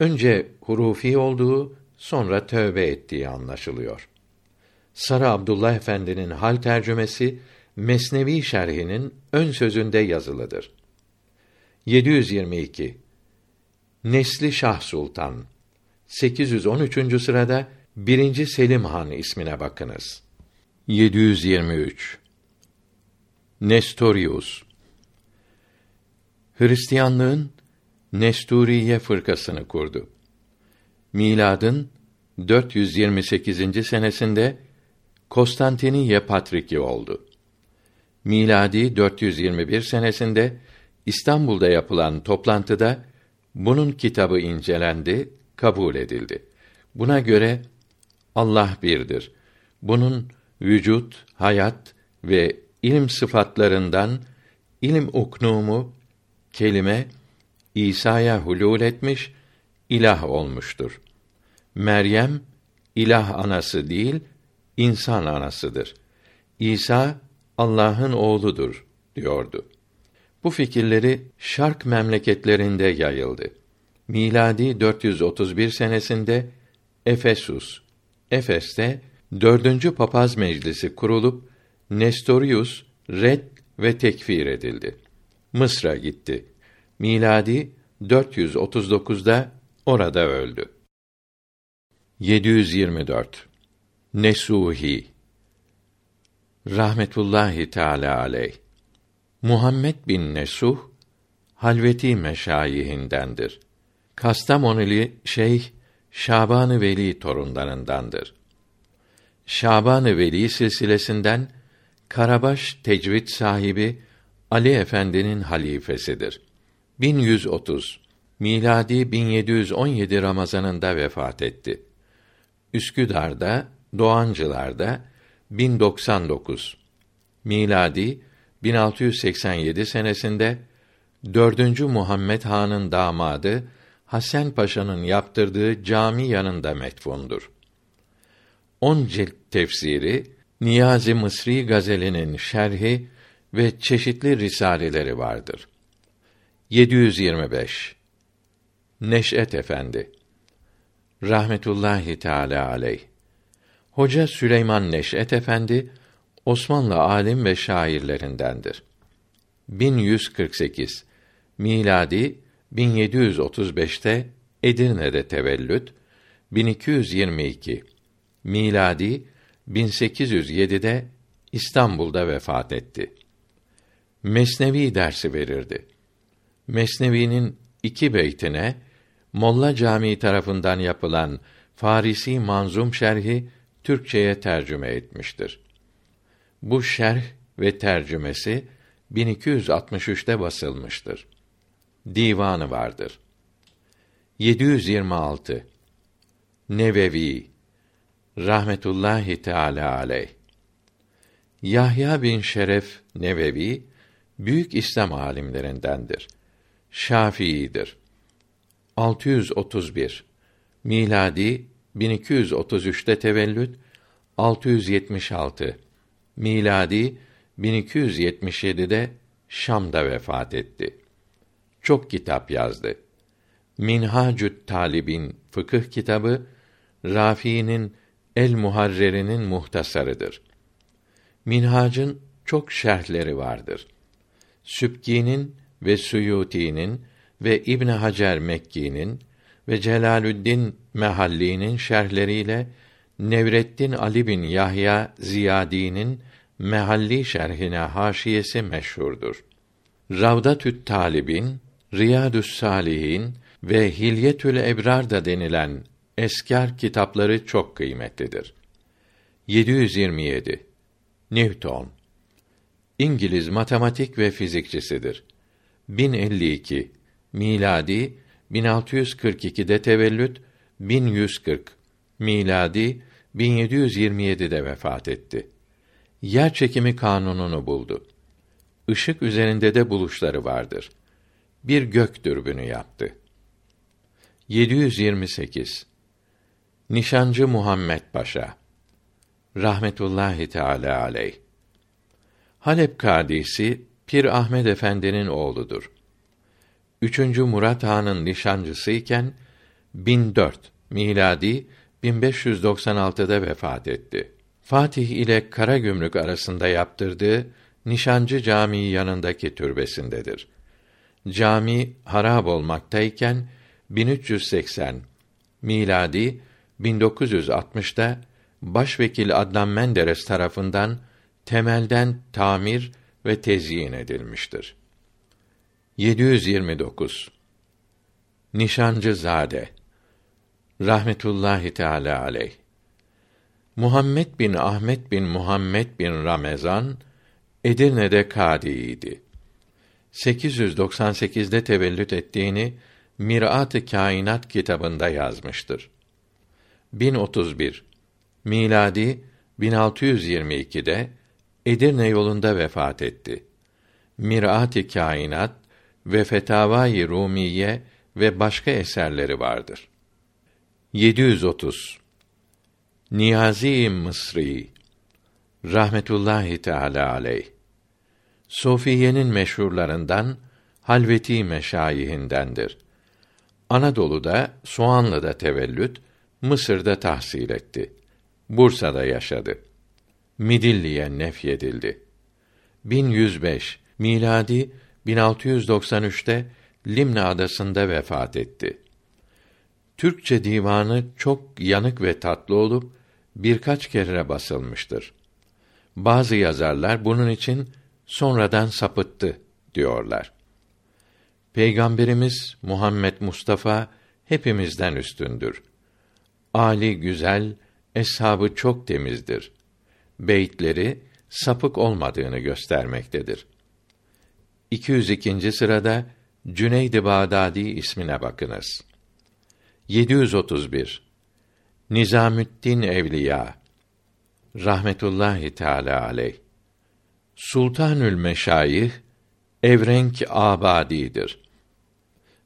S1: Önce hurufi olduğu, sonra tövbe ettiği anlaşılıyor. Sarı Abdullah Efendi'nin hal tercümesi Mesnevi şerhinin ön sözünde yazılıdır. 722 Nesli Şah Sultan 813. sırada 1. Selim Han ismine bakınız. 723 Nestorius Hristiyanlığın Nesturiye fırkasını kurdu. Miladın 428. senesinde Konstantiniye patriki oldu. Miladi 421 senesinde İstanbul'da yapılan toplantıda bunun kitabı incelendi, kabul edildi. Buna göre Allah birdir. Bunun vücut, hayat ve ilim sıfatlarından ilim uknumu kelime İsa'ya hulul etmiş, ilah olmuştur. Meryem ilah anası değil, insan anasıdır. İsa Allah'ın oğludur diyordu. Bu fikirleri Şark memleketlerinde yayıldı. Miladi 431 senesinde Efesus, Efes'te dördüncü papaz meclisi kurulup Nestorius red ve tekfir edildi. Mısır'a gitti. Miladi 439'da orada öldü. 724 Nesuhi rahmetullahi teala aleyh Muhammed bin Nesuh halveti meşayihindendir. Kastamonili Şeyh Şaban-ı Veli torunlarındandır. Şaban-ı Veli silsilesinden Karabaş tecvid sahibi Ali Efendi'nin halifesidir. 1130 miladi 1717 Ramazanında vefat etti. Üsküdar'da, Doğancılar'da 1099 miladi 1687 senesinde dördüncü Muhammed Han'ın damadı Hasan Paşa'nın yaptırdığı cami yanında metfundur. On cilt tefsiri, Niyazi Mısri gazelinin şerhi ve çeşitli risaleleri vardır. 725 Neşet Efendi. Rahmetullahi teala aleyh. Hoca Süleyman Neşet Efendi Osmanlı alim ve şairlerindendir. 1148 miladi 1735'te Edirne'de tevellüt, 1222 miladi 1807'de İstanbul'da vefat etti. Mesnevi dersi verirdi. Mesnevi'nin iki beytine Molla Camii tarafından yapılan Farisi manzum şerhi Türkçeye tercüme etmiştir. Bu şerh ve tercümesi 1263'te basılmıştır. Divanı vardır. 726 Nevevi rahmetullahi teala aleyh Yahya bin Şeref Nevevi büyük İslam alimlerindendir. Şafii'dir. 631 miladi 1233'te tevellüt 676 miladi 1277'de Şam'da vefat etti. Çok kitap yazdı. Minhacü't Talibin fıkıh kitabı Rafi'nin El Muharrer'inin muhtasarıdır. Minhacın çok şerhleri vardır. Sübki'nin ve Suyuti'nin ve İbn Hacer Mekki'nin ve Celalüddin Mehalli'nin şerhleriyle Nevreddin Ali bin Yahya Ziyadi'nin Mehalli şerhine haşiyesi meşhurdur. Ravdatü't Talibin, Riyadü's Salihin ve Hilyetül Ebrar da denilen eskar kitapları çok kıymetlidir. 727 Newton İngiliz matematik ve fizikçisidir. 1052 miladi 1642'de tevellüt 1140 miladi 1727'de vefat etti. Yer çekimi kanununu buldu. Işık üzerinde de buluşları vardır. Bir gök dürbünü yaptı. 728 Nişancı Muhammed Paşa rahmetullahi teala aleyh Halep kadisi Pir Ahmed Efendi'nin oğludur. Üçüncü Murat Han'ın nişancısı iken 1004 miladi 1596'da vefat etti. Fatih ile Karagümrük arasında yaptırdığı Nişancı Camii yanındaki türbesindedir. Cami harab olmaktayken 1380 miladi 1960'da Başvekil Adnan Menderes tarafından temelden tamir ve tezyin edilmiştir. 729 Nişancı Zade rahmetullahi teala aleyh Muhammed bin Ahmet bin Muhammed bin Ramazan Edirne'de kadiydi. 898'de tevellüt ettiğini Mirat-ı Kainat kitabında yazmıştır. 1031 miladi 1622'de Edirne yolunda vefat etti. Mirat-ı Kainat ve Fetavai Rumiye ve başka eserleri vardır. 730 Niyazi Mısri rahmetullahi teala aleyh Sofiye'nin meşhurlarından Halveti meşayihindendir. Anadolu'da Soğanlı'da tevellüt, Mısır'da tahsil etti. Bursa'da yaşadı. Midilli'ye nefyedildi. 1105 miladi 1693'te Limna adasında vefat etti. Türkçe divanı çok yanık ve tatlı olup birkaç kere basılmıştır. Bazı yazarlar bunun için sonradan sapıttı diyorlar. Peygamberimiz Muhammed Mustafa hepimizden üstündür. Ali güzel, eshabı çok temizdir. Beytleri sapık olmadığını göstermektedir. 202. sırada Cüneyd-i Bağdadi ismine bakınız. 731 Nizamüddin Evliya rahmetullahi teala aleyh Sultanül Meşayih Evrenk Abadi'dir.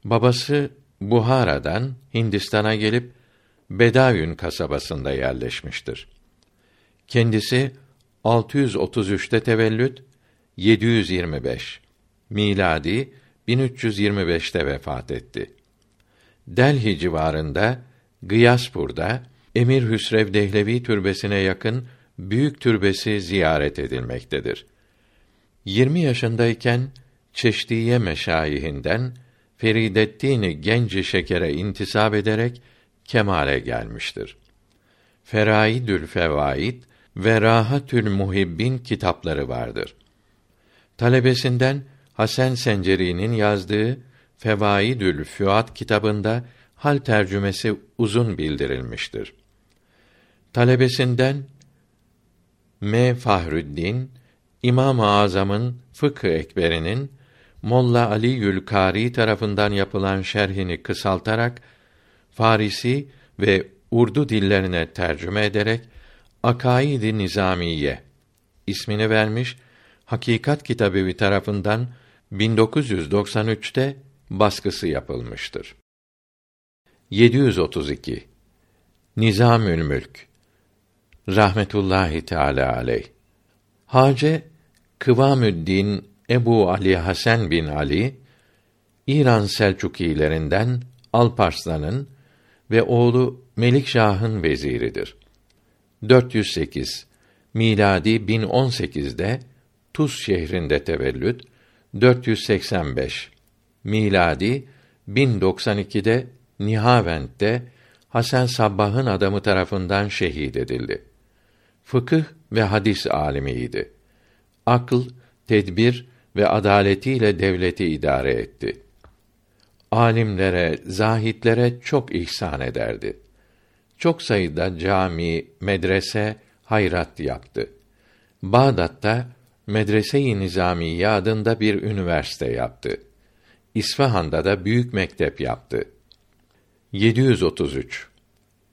S1: Babası Buhara'dan Hindistan'a gelip Bedavün kasabasında yerleşmiştir. Kendisi 633'te tevellüt, 725 miladi 1325'te vefat etti. Delhi civarında Gıyaspur'da Emir Hüsrev Dehlevi türbesine yakın büyük türbesi ziyaret edilmektedir. 20 yaşındayken Çeşdiye meşayihinden Ferideddin Genci Şeker'e intisap ederek kemale gelmiştir. Feraidül Fevaid ve Rahatül Muhibbin kitapları vardır. Talebesinden Hasan Senceri'nin yazdığı Fevaidül Füat kitabında hal tercümesi uzun bildirilmiştir. Talebesinden M. Fahrüddin İmam-ı Azam'ın Fıkh Ekberi'nin Molla Ali Yülkari tarafından yapılan şerhini kısaltarak Farisi ve Urdu dillerine tercüme ederek Akaid-i Nizamiye ismini vermiş. Hakikat Kitabevi tarafından 1993'te baskısı yapılmıştır. 732 Nizamül Mülk rahmetullahi teala aleyh Hace Kıvamüddin Ebu Ali Hasan bin Ali İran Selçukilerinden Alparslan'ın ve oğlu Melikşah'ın veziridir. 408 miladi 1018'de Tuz şehrinde tevellüt 485 miladi 1092'de Nihavend'de Hasan Sabbah'ın adamı tarafından şehit edildi. Fıkıh ve hadis alimiydi. Akıl, tedbir ve adaletiyle devleti idare etti. Alimlere, zahitlere çok ihsan ederdi. Çok sayıda cami, medrese, hayrat yaptı. Bağdat'ta Medrese-i Nizamiye adında bir üniversite yaptı. İsfahan'da da büyük mektep yaptı. 733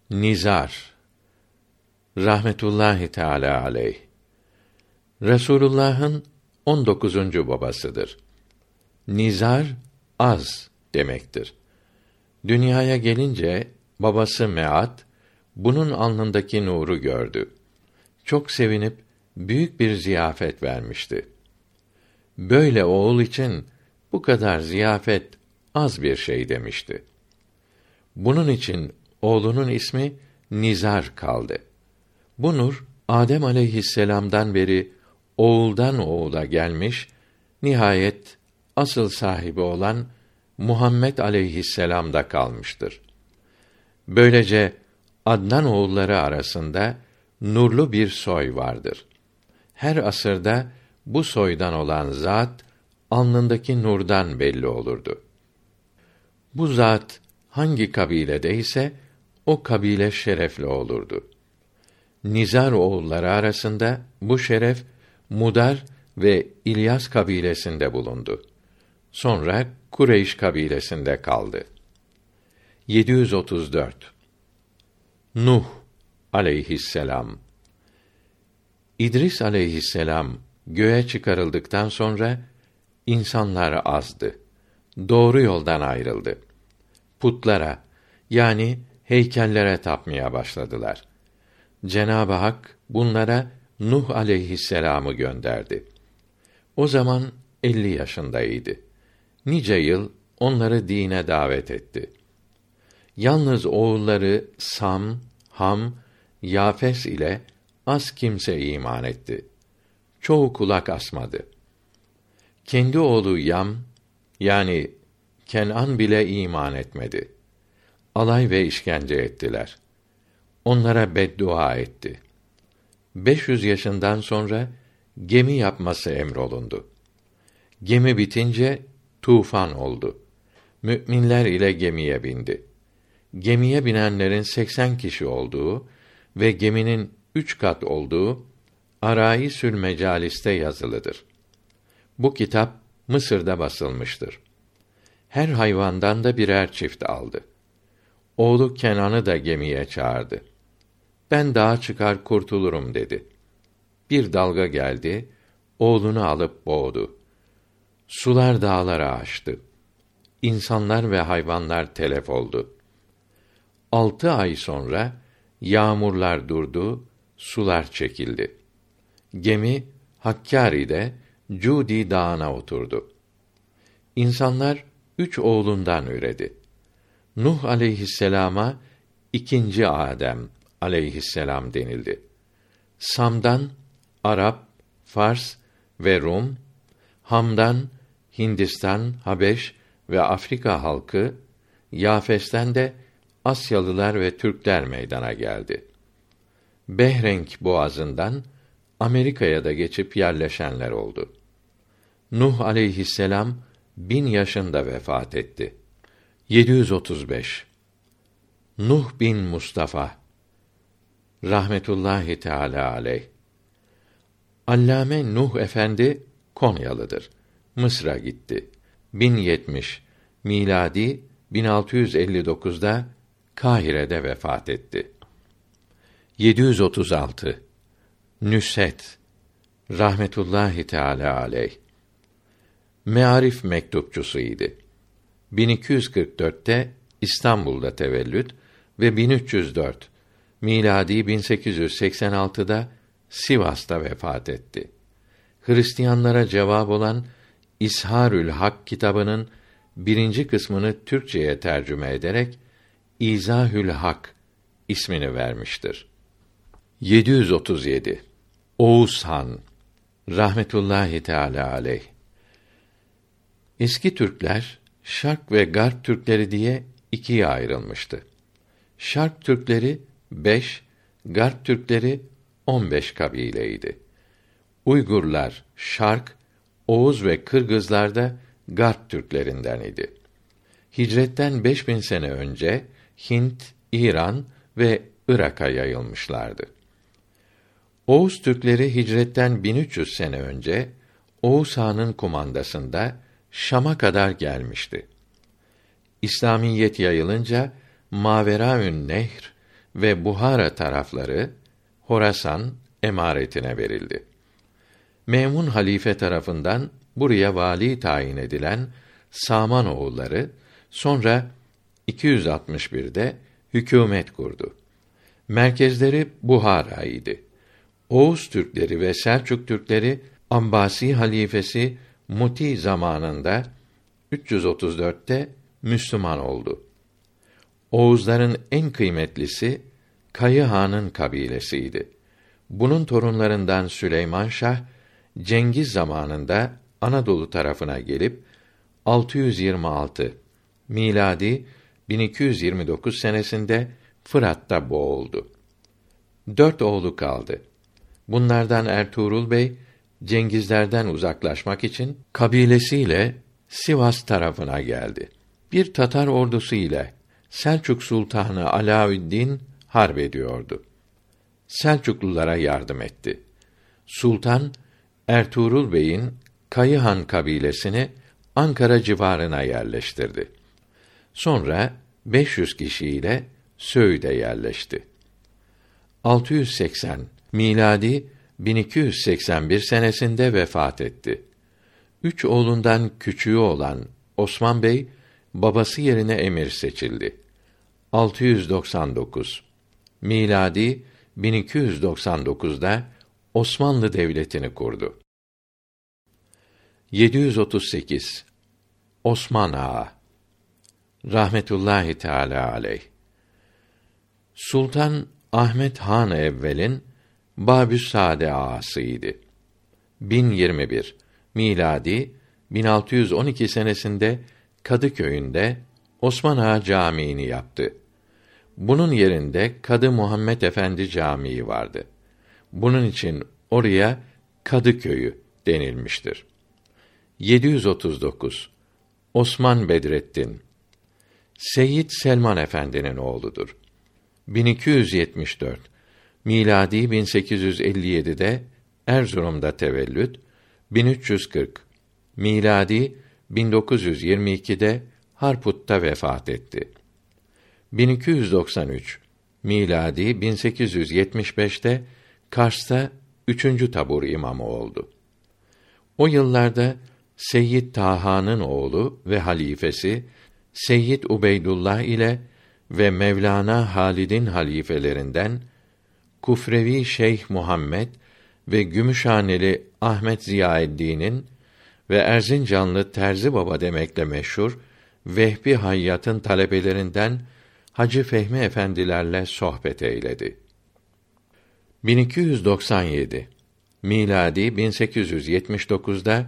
S1: Nizar rahmetullahi teala aleyh Resulullah'ın 19. babasıdır. Nizar az demektir. Dünyaya gelince babası Meat bunun alnındaki nuru gördü. Çok sevinip büyük bir ziyafet vermişti. Böyle oğul için bu kadar ziyafet az bir şey demişti. Bunun için oğlunun ismi Nizar kaldı. Bu nur Adem aleyhisselam'dan beri oğuldan oğula gelmiş, nihayet asıl sahibi olan Muhammed aleyhisselam'da kalmıştır. Böylece Adnan oğulları arasında nurlu bir soy vardır. Her asırda bu soydan olan zat alnındaki nurdan belli olurdu. Bu zat hangi kabilede ise o kabile şerefli olurdu. Nizar oğulları arasında bu şeref Mudar ve İlyas kabilesinde bulundu. Sonra Kureyş kabilesinde kaldı. 734 Nuh aleyhisselam İdris aleyhisselam göğe çıkarıldıktan sonra insanlar azdı. Doğru yoldan ayrıldı. Putlara yani heykellere tapmaya başladılar. Cenab-ı Hak bunlara Nuh aleyhisselamı gönderdi. O zaman elli yaşındaydı. Nice yıl onları dine davet etti. Yalnız oğulları Sam, Ham, Yafes ile az kimse iman etti. Çoğu kulak asmadı. Kendi oğlu Yam yani Kenan bile iman etmedi. Alay ve işkence ettiler. Onlara beddua etti. 500 yaşından sonra gemi yapması emrolundu. Gemi bitince tufan oldu. Müminler ile gemiye bindi. Gemiye binenlerin 80 kişi olduğu ve geminin üç kat olduğu Arai Sül Mecalis'te yazılıdır. Bu kitap Mısır'da basılmıştır. Her hayvandan da birer çift aldı. Oğlu Kenan'ı da gemiye çağırdı. Ben dağa çıkar kurtulurum dedi. Bir dalga geldi, oğlunu alıp boğdu. Sular dağları aştı. İnsanlar ve hayvanlar telef oldu. Altı ay sonra yağmurlar durdu, sular çekildi. Gemi Hakkari'de Cudi Dağı'na oturdu. İnsanlar üç oğlundan üredi. Nuh aleyhisselama ikinci Adem aleyhisselam denildi. Sam'dan Arap, Fars ve Rum, Ham'dan Hindistan, Habeş ve Afrika halkı, Yafes'ten de Asyalılar ve Türkler meydana geldi. Behrenk boğazından Amerika'ya da geçip yerleşenler oldu. Nuh aleyhisselam bin yaşında vefat etti. 735 Nuh bin Mustafa rahmetullahi teala aleyh Allame Nuh Efendi Konyalıdır. Mısır'a gitti. 1070 miladi 1659'da Kahire'de vefat etti. 736 Nüset rahmetullahi teala aleyh Mearif mektupçusuydu. 1244'te İstanbul'da tevellüt ve 1304 miladi 1886'da Sivas'ta vefat etti. Hristiyanlara cevap olan İsharül Hak kitabının birinci kısmını Türkçeye tercüme ederek İzahül Hak ismini vermiştir. 737 Oğuz Han rahmetullahi teala aleyh Eski Türkler Şark ve Garp Türkleri diye ikiye ayrılmıştı. Şark Türkleri beş, Garp Türkleri on beş kabileydi. Uygurlar Şark, Oğuz ve Kırgızlar da Garp Türklerinden idi. Hicretten beş bin sene önce Hint, İran ve Irak'a yayılmışlardı. Oğuz Türkleri hicretten 1300 sene önce Oğuz Han'ın kumandasında Şam'a kadar gelmişti. İslamiyet yayılınca Maveraün Nehr ve Buhara tarafları Horasan emaretine verildi. Memun halife tarafından buraya vali tayin edilen Saman oğulları sonra 261'de hükümet kurdu. Merkezleri Buhara idi. Oğuz Türkleri ve Selçuk Türkleri Ambasi halifesi Muti zamanında 334'te Müslüman oldu. Oğuzların en kıymetlisi Kayı Han'ın kabilesiydi. Bunun torunlarından Süleyman Şah Cengiz zamanında Anadolu tarafına gelip 626 miladi 1229 senesinde Fırat'ta boğuldu. Dört oğlu kaldı. Bunlardan Ertuğrul Bey Cengizlerden uzaklaşmak için kabilesiyle Sivas tarafına geldi. Bir Tatar ordusu ile Selçuk Sultanı Alaüddin harp ediyordu. Selçuklulara yardım etti. Sultan Ertuğrul Bey'in Kayıhan kabilesini Ankara civarına yerleştirdi. Sonra 500 kişiyle Söğüt'e yerleşti. 680 miladi 1281 senesinde vefat etti. Üç oğlundan küçüğü olan Osman Bey babası yerine emir seçildi. 699 miladi 1299'da Osmanlı Devleti'ni kurdu. 738 Osman Ağa rahmetullahi teala aleyh Sultan Ahmet Han evvelin Babüs Sade ağasıydı. 1021 miladi 1612 senesinde Kadıköy'ünde Osman Ağa Camii'ni yaptı. Bunun yerinde Kadı Muhammed Efendi Camii vardı. Bunun için oraya Kadıköy'ü denilmiştir. 739 Osman Bedrettin Seyyid Selman Efendi'nin oğludur. 1274 miladi 1857'de Erzurum'da tevellüt, 1340 miladi 1922'de Harput'ta vefat etti. 1293 miladi 1875'te Kars'ta üçüncü tabur imamı oldu. O yıllarda Seyyid Taha'nın oğlu ve halifesi Seyyid Ubeydullah ile ve Mevlana Halid'in halifelerinden Kufrevi Şeyh Muhammed ve Gümüşhaneli Ahmet Ziyaeddin'in ve Erzincanlı Terzi Baba demekle meşhur Vehbi Hayyat'ın talebelerinden Hacı Fehmi efendilerle sohbet eyledi. 1297 miladi 1879'da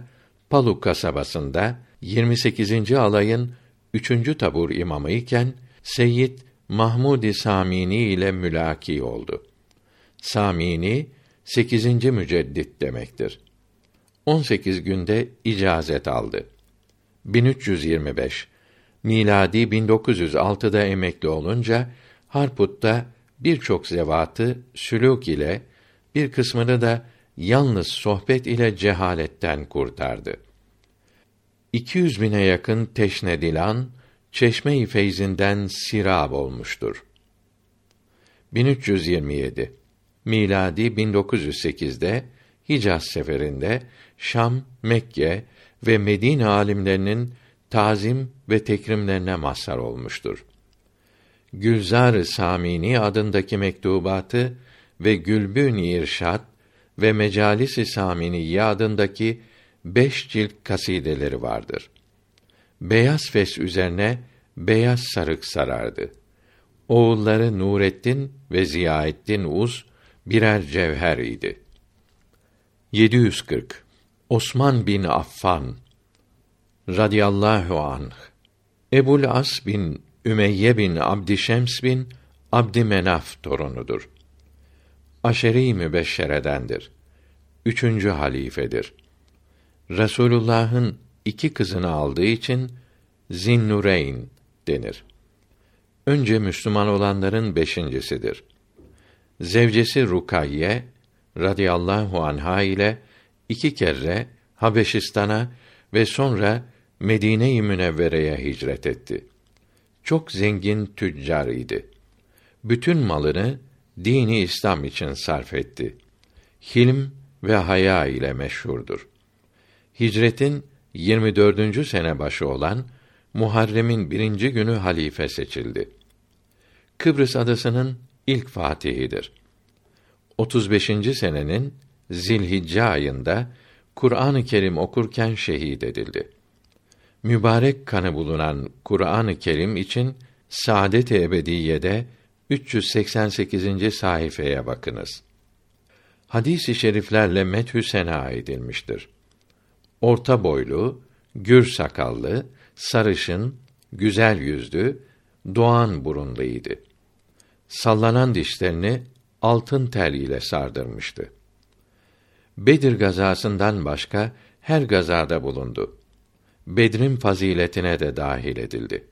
S1: Paluk kasabasında 28. alayın 3. tabur imamı iken Seyyid Mahmud Samini ile mülaki oldu. Samini 8. müceddit demektir. 18 günde icazet aldı. 1325 miladi 1906'da emekli olunca Harput'ta birçok zevatı sülûk ile bir kısmını da yalnız sohbet ile cehaletten kurtardı. 200 bine yakın teşnedilan çeşme-i feyzinden sirab olmuştur. 1327 miladi 1908'de Hicaz seferinde Şam, Mekke ve Medine alimlerinin tazim ve tekrimlerine mazhar olmuştur. Gülzar-ı Samini adındaki mektubatı ve Gülbün İrşad ve Mecalis-i Saminiye adındaki beş cilt kasideleri vardır. Beyaz fes üzerine beyaz sarık sarardı. Oğulları Nurettin ve Ziyaettin Uz birer cevher idi. 740 Osman bin Affan radıyallahu anh Ebul As bin Ümeyye bin Abdişems bin Abdümenaf torunudur. Aşeri mübeşşeredendir. Üçüncü halifedir. Resulullah'ın iki kızını aldığı için Zinnureyn denir. Önce Müslüman olanların beşincisidir. Zevcesi Rukayye radıyallahu anha ile iki kere Habeşistan'a ve sonra Medine-i Münevvere'ye hicret etti. Çok zengin tüccar idi. Bütün malını dini İslam için sarf etti. Hilm ve haya ile meşhurdur. Hicretin 24. sene başı olan Muharrem'in birinci günü halife seçildi. Kıbrıs adasının ilk fatihidir. 35. senenin Zilhicce ayında Kur'an-ı Kerim okurken şehit edildi. Mübarek kanı bulunan Kur'an-ı Kerim için Saadet-i Ebediye'de 388. sayfaya bakınız. Hadis-i şeriflerle methü sena edilmiştir. Orta boylu, gür sakallı, sarışın, güzel yüzlü, doğan burunluydu. Sallanan dişlerini altın tel ile sardırmıştı. Bedir gazasından başka her gazada bulundu. Bedrin faziletine de dahil edildi.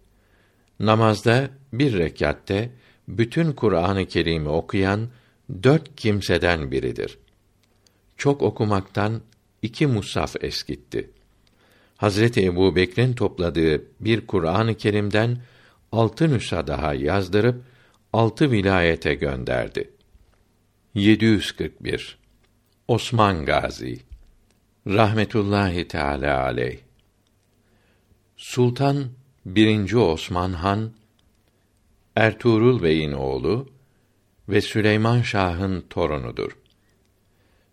S1: Namazda bir rekatte bütün Kur'an-ı Kerim'i okuyan dört kimseden biridir. Çok okumaktan iki musaf eskitti. Hazreti Ebu Bekir'in topladığı bir Kur'an-ı Kerim'den altı nüsha daha yazdırıp altı vilayete gönderdi. 741 Osman Gazi rahmetullahi teala aleyh Sultan 1. Osman Han Ertuğrul Bey'in oğlu ve Süleyman Şah'ın torunudur.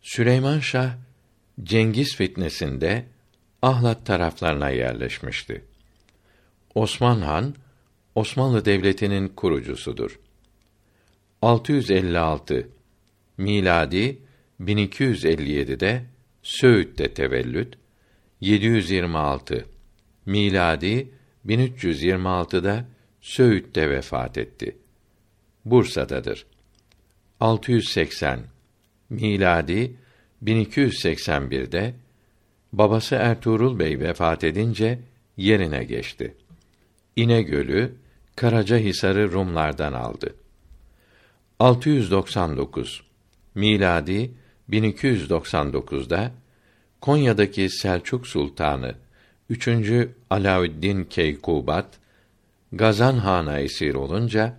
S1: Süleyman Şah Cengiz fitnesinde Ahlat taraflarına yerleşmişti. Osman Han Osmanlı Devleti'nin kurucusudur. 656 miladi 1257'de Söğüt'te tevellüt, 726 miladi 1326'da Söğüt'te vefat etti. Bursa'dadır. 680 miladi 1281'de babası Ertuğrul Bey vefat edince yerine geçti. İnegöl'ü Karacahisar'ı Rumlardan aldı. 699 miladi 1299'da Konya'daki Selçuk Sultanı 3. Alaüddin Keykubat Gazan Han'a esir olunca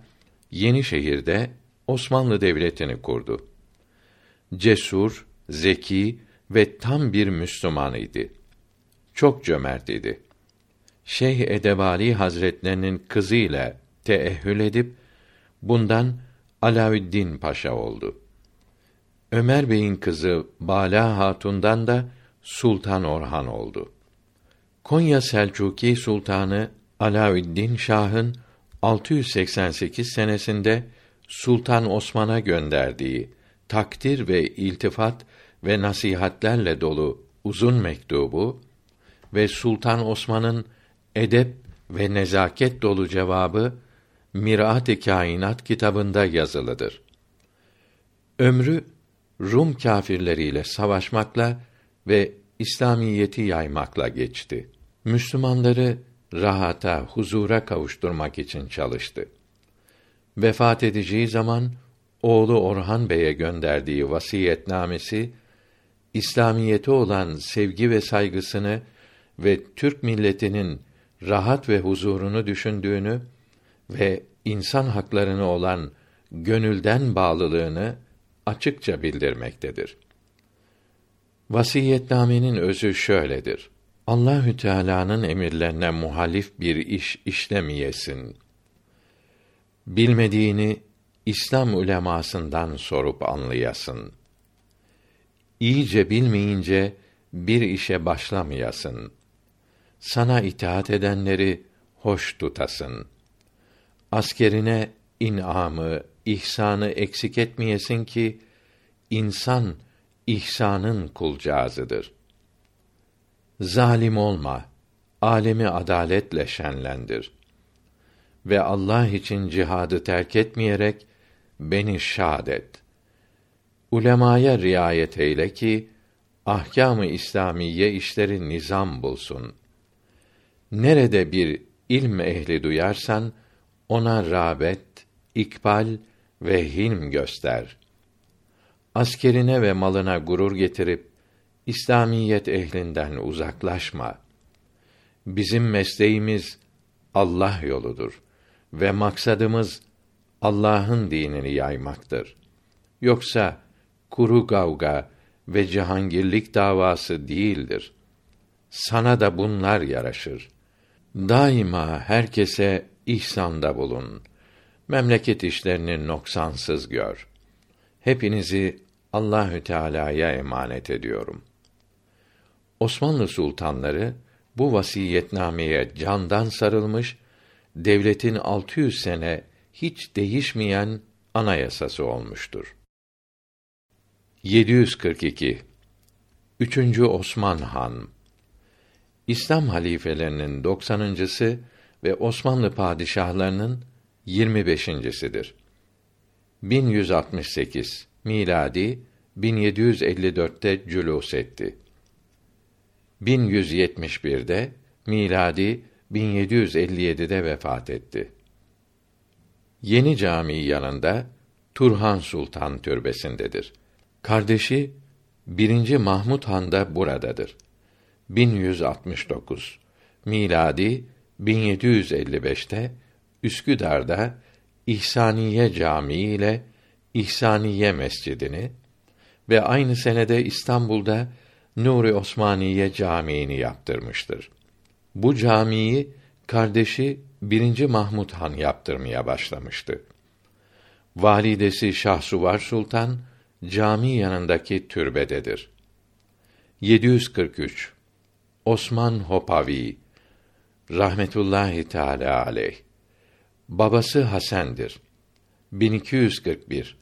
S1: Yenişehir'de Osmanlı Devleti'ni kurdu. Cesur, zeki ve tam bir Müslüman idi. Çok cömert idi. Şeyh Edebali Hazretlerinin kızıyla teehhül edip bundan Alaüddin Paşa oldu. Ömer Bey'in kızı Bala Hatun'dan da Sultan Orhan oldu. Konya Selçuki Sultanı Alaüddin Şah'ın 688 senesinde Sultan Osman'a gönderdiği takdir ve iltifat ve nasihatlerle dolu uzun mektubu ve Sultan Osman'ın edep ve nezaket dolu cevabı Mirat-ı Kainat kitabında yazılıdır. Ömrü Rum kâfirleriyle savaşmakla ve İslamiyeti yaymakla geçti. Müslümanları rahata, huzura kavuşturmak için çalıştı. Vefat edeceği zaman oğlu Orhan Bey'e gönderdiği vasiyetnamesi İslamiyete olan sevgi ve saygısını ve Türk milletinin rahat ve huzurunu düşündüğünü ve insan haklarını olan gönülden bağlılığını açıkça bildirmektedir. Vasiyetnamenin özü şöyledir. Allahü Teala'nın emirlerine muhalif bir iş işlemeyesin. Bilmediğini İslam ulemasından sorup anlayasın. İyice bilmeyince bir işe başlamayasın. Sana itaat edenleri hoş tutasın. Askerine inamı, ihsanı eksik etmeyesin ki insan ihsanın kulcağızıdır. Zalim olma, alemi adaletle şenlendir. Ve Allah için cihadı terk etmeyerek beni şad et. Ulemaya riayet eyle ki ahkâm-ı İslamiye işleri nizam bulsun. Nerede bir ilm ehli duyarsan ona rağbet, ikbal ve hilm göster. Askerine ve malına gurur getirip İslamiyet ehlinden uzaklaşma. Bizim mesleğimiz Allah yoludur ve maksadımız Allah'ın dinini yaymaktır. Yoksa kuru gavga ve cihangirlik davası değildir. Sana da bunlar yaraşır. Daima herkese ihsanda bulun. Memleket işlerini noksansız gör. Hepinizi Allahü Teala'ya emanet ediyorum. Osmanlı sultanları bu vasiyetnameye candan sarılmış, devletin 600 sene hiç değişmeyen anayasası olmuştur. 742 Üçüncü Osman Han İslam halifelerinin 90.sı ve Osmanlı padişahlarının 25.sidir. 1168 miladi 1754'te cülûs etti. 1171'de miladi 1757'de vefat etti. Yeni Cami yanında Turhan Sultan türbesindedir. Kardeşi 1. Mahmud Han da buradadır. 1169 miladi 1755'te Üsküdar'da İhsaniye Camii ile İhsaniye Mescidini ve aynı senede İstanbul'da Nuri Osmaniye Camii'ni yaptırmıştır. Bu camiyi kardeşi 1. Mahmud Han yaptırmaya başlamıştı. Validesi Şahsuvar Sultan cami yanındaki türbededir. 743 Osman Hopavi rahmetullahi teala aleyh babası Hasen'dir. 1241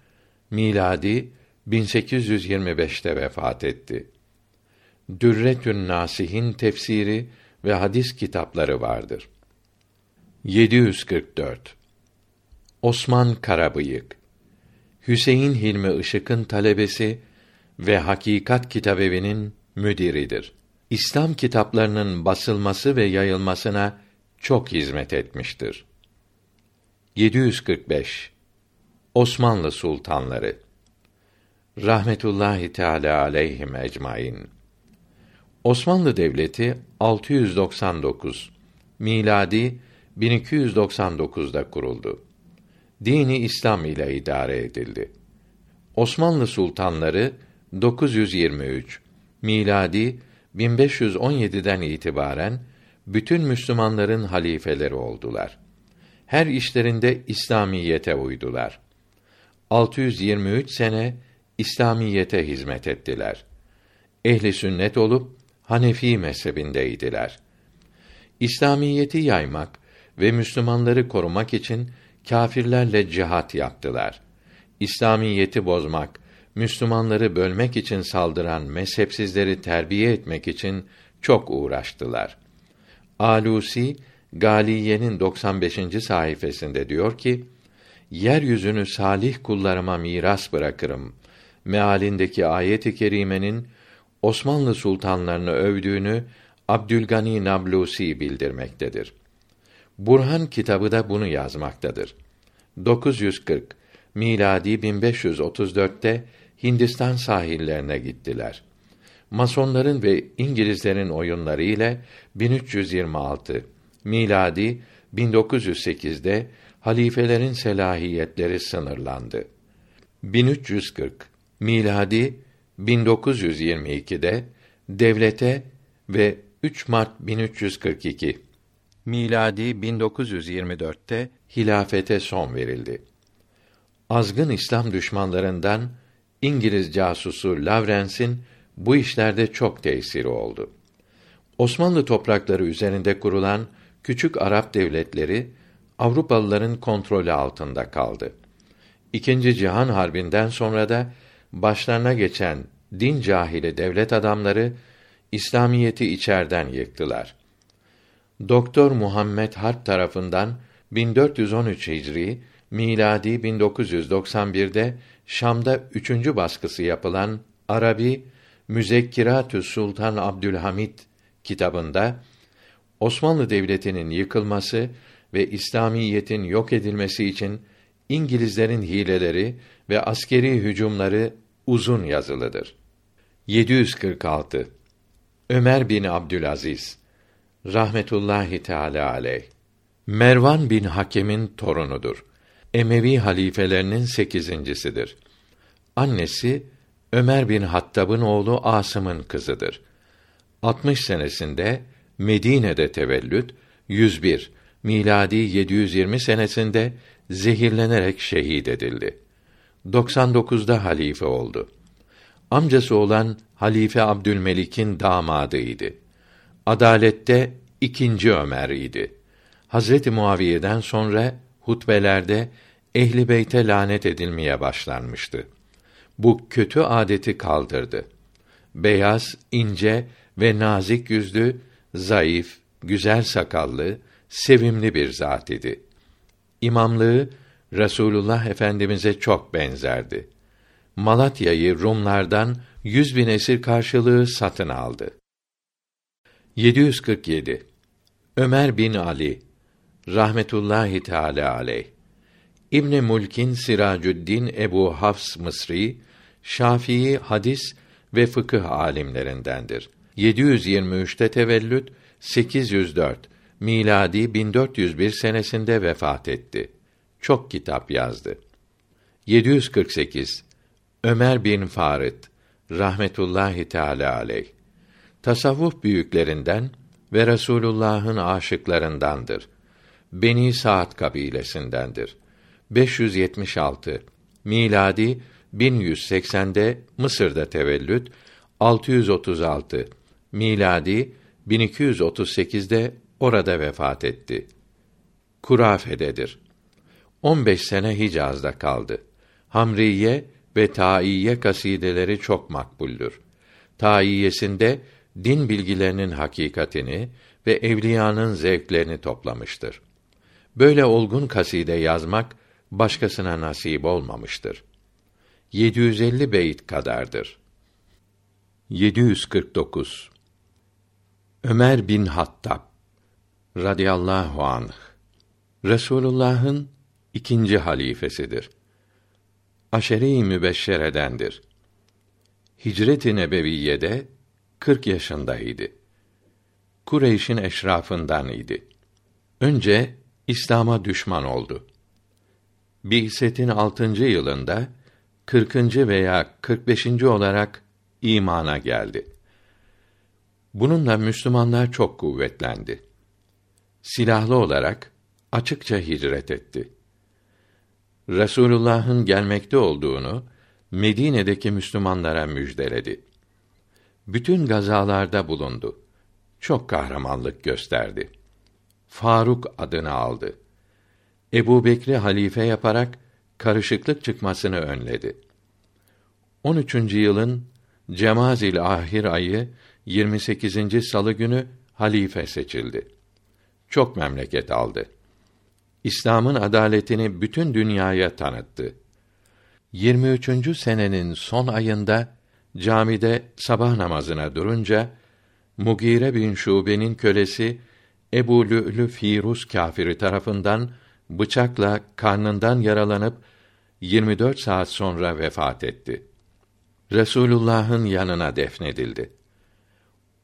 S1: miladi 1825'te vefat etti. Dürretün Nasihin tefsiri ve hadis kitapları vardır. 744 Osman Karabıyık Hüseyin Hilmi Işık'ın talebesi ve Hakikat Kitabevi'nin müdiridir. İslam kitaplarının basılması ve yayılmasına çok hizmet etmiştir. 745 Osmanlı sultanları rahmetullahi teala aleyhim ecmaîn. Osmanlı Devleti 699 miladi 1299'da kuruldu. Dini İslam ile idare edildi. Osmanlı sultanları 923 miladi 1517'den itibaren bütün Müslümanların halifeleri oldular. Her işlerinde İslamiyete uydular. 623 sene İslamiyete hizmet ettiler. Ehli sünnet olup Hanefi mezhebindeydiler. İslamiyeti yaymak ve Müslümanları korumak için kâfirlerle cihat yaptılar. İslamiyeti bozmak, Müslümanları bölmek için saldıran mezhepsizleri terbiye etmek için çok uğraştılar. Alusi Galiye'nin 95. sayfasında diyor ki: Yeryüzünü salih kullarıma miras bırakırım. Mealindeki ayet-i kerimenin Osmanlı sultanlarını övdüğünü Abdülgani Nablusi bildirmektedir. Burhan kitabı da bunu yazmaktadır. 940 miladi 1534'te Hindistan sahillerine gittiler. Masonların ve İngilizlerin oyunları ile 1326 miladi 1908'de halifelerin selahiyetleri sınırlandı. 1340 miladi 1922'de devlete ve 3 Mart 1342 miladi 1924'te hilafete son verildi. Azgın İslam düşmanlarından İngiliz casusu Lawrence'in bu işlerde çok tesiri oldu. Osmanlı toprakları üzerinde kurulan küçük Arap devletleri Avrupalıların kontrolü altında kaldı. İkinci Cihan Harbi'nden sonra da başlarına geçen din cahili devlet adamları İslamiyeti içerden yıktılar. Doktor Muhammed Harp tarafından 1413 Hicri miladi 1991'de Şam'da üçüncü baskısı yapılan Arabi Müzekkiratü Sultan Abdülhamid kitabında Osmanlı Devleti'nin yıkılması ve İslamiyetin yok edilmesi için İngilizlerin hileleri ve askeri hücumları uzun yazılıdır. 746 Ömer bin Abdülaziz rahmetullahi teala aleyh Mervan bin Hakem'in torunudur. Emevi halifelerinin sekizincisidir. Annesi Ömer bin Hattab'ın oğlu Asım'ın kızıdır. 60 senesinde Medine'de tevellüt, 101 miladi 720 senesinde zehirlenerek şehit edildi. 99'da halife oldu. Amcası olan Halife Abdülmelik'in damadıydı. Adalette ikinci Ömer idi. Hazreti Muaviye'den sonra hutbelerde ehli beyte lanet edilmeye başlanmıştı. Bu kötü adeti kaldırdı. Beyaz, ince ve nazik yüzlü, zayıf, güzel sakallı, sevimli bir zat idi. İmamlığı Resulullah Efendimize çok benzerdi. Malatya'yı Rumlardan yüz bin esir karşılığı satın aldı. 747 Ömer bin Ali rahmetullahi teala aleyh İbn Mulkin Siracüddin Ebu Hafs Mısri Şafii hadis ve fıkıh alimlerindendir. 723'te tevellüt 804 miladi 1401 senesinde vefat etti. Çok kitap yazdı. 748 Ömer bin Farid rahmetullahi teala aleyh tasavvuf büyüklerinden ve Resulullah'ın aşıklarındandır. Beni Saat kabilesindendir. 576 miladi 1180'de Mısır'da tevellüt, 636 miladi 1238'de orada vefat etti. Kurafededir. 15 sene Hicaz'da kaldı. Hamriye ve Taiye kasideleri çok makbuldür. Taiyesinde din bilgilerinin hakikatini ve evliyanın zevklerini toplamıştır. Böyle olgun kaside yazmak başkasına nasip olmamıştır. 750 beyit kadardır. 749 Ömer bin Hattab radıyallahu anh Resulullah'ın ikinci halifesidir. Aşere-i mübeşşeredendir. Hicret-i Nebeviyye'de 40 yaşındaydı. Kureyş'in eşrafından idi. Önce İslam'a düşman oldu. Bi'setin altıncı yılında 40. veya 45. olarak imana geldi. Bununla Müslümanlar çok kuvvetlendi. Silahlı olarak açıkça hicret etti. Resulullah'ın gelmekte olduğunu Medine'deki Müslümanlara müjdeledi. Bütün gazalarda bulundu. Çok kahramanlık gösterdi. Faruk adını aldı. Ebu Bekri halife yaparak karışıklık çıkmasını önledi. 13. yılın Cemazil ahir ayı 28. salı günü halife seçildi. Çok memleket aldı. İslam'ın adaletini bütün dünyaya tanıttı. 23. senenin son ayında camide sabah namazına durunca Mugire bin Şube'nin kölesi Ebu Lü'lü Firuz kâfiri tarafından bıçakla karnından yaralanıp 24 saat sonra vefat etti. Resulullah'ın yanına defnedildi.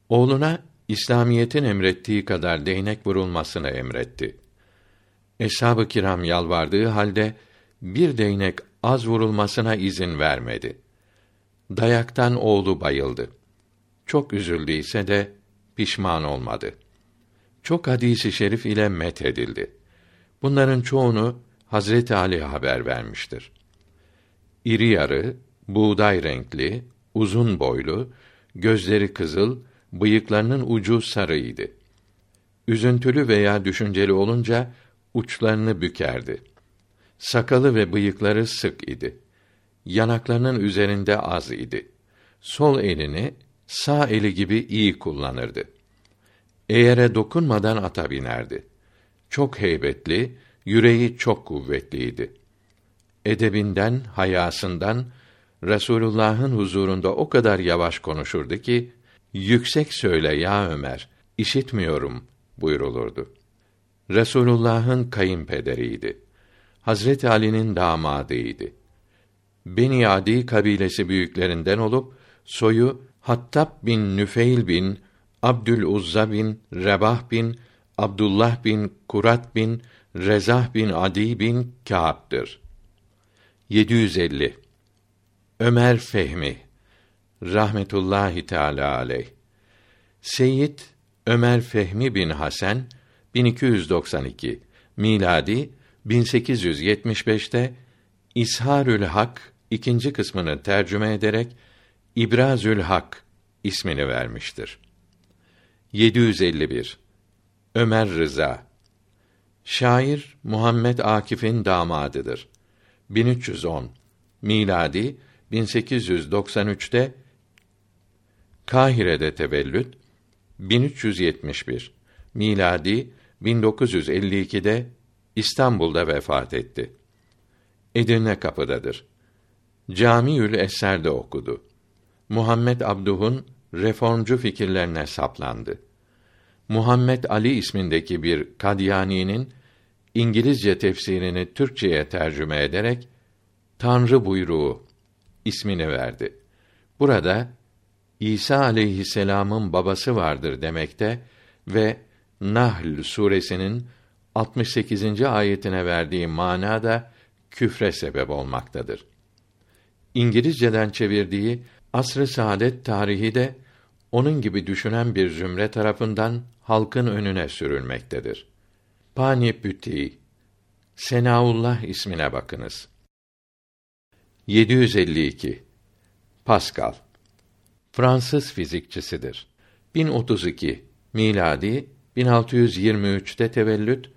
S1: Oğluna İslamiyetin emrettiği kadar değnek vurulmasını emretti. Eshab-ı kiram yalvardığı halde bir değnek az vurulmasına izin vermedi. Dayaktan oğlu bayıldı. Çok üzüldüyse de pişman olmadı. Çok hadisi şerif ile met edildi. Bunların çoğunu Hazreti Ali haber vermiştir. İri yarı, buğday renkli, uzun boylu, gözleri kızıl, bıyıklarının ucu sarıydı. Üzüntülü veya düşünceli olunca uçlarını bükerdi. Sakalı ve bıyıkları sık idi. Yanaklarının üzerinde az idi. Sol elini sağ eli gibi iyi kullanırdı. Eğere dokunmadan ata binerdi. Çok heybetli, yüreği çok kuvvetliydi. Edebinden, hayasından Resulullah'ın huzurunda o kadar yavaş konuşurdu ki yüksek söyle ya Ömer, işitmiyorum buyurulurdu. Resulullah'ın kayınpederiydi. Hazret Ali'nin damadıydı. Beni Adi kabilesi büyüklerinden olup soyu Hattab bin Nüfeil bin Abdül Uzza bin Rebah bin Abdullah bin Kurat bin Rezah bin Adi bin Kâb'dır. 750 Ömer Fehmi rahmetullahi teala aleyh. Seyyid Ömer Fehmi bin Hasan 1292 miladi 1875'te İsharül Hak ikinci kısmını tercüme ederek İbrazül Hak ismini vermiştir. 751 Ömer Rıza Şair Muhammed Akif'in damadıdır. 1310 miladi 1893'te Kahire'de tevellüt 1371 miladi 1952'de İstanbul'da vefat etti. Edirne kapıdadır. Camiül Eser'de okudu. Muhammed Abduh'un reformcu fikirlerine saplandı. Muhammed Ali ismindeki bir Kadyani'nin İngilizce tefsirini Türkçeye tercüme ederek Tanrı buyruğu ismini verdi. Burada İsa aleyhisselam'ın babası vardır demekte ve Nahl suresinin 68. ayetine verdiği mana da küfre sebep olmaktadır. İngilizceden çevirdiği Asr-ı Saadet tarihi de onun gibi düşünen bir zümre tarafından halkın önüne sürülmektedir. Pani Bütti Senaullah ismine bakınız. 752 Pascal Fransız fizikçisidir. 1032 miladi 1623'te tevellüt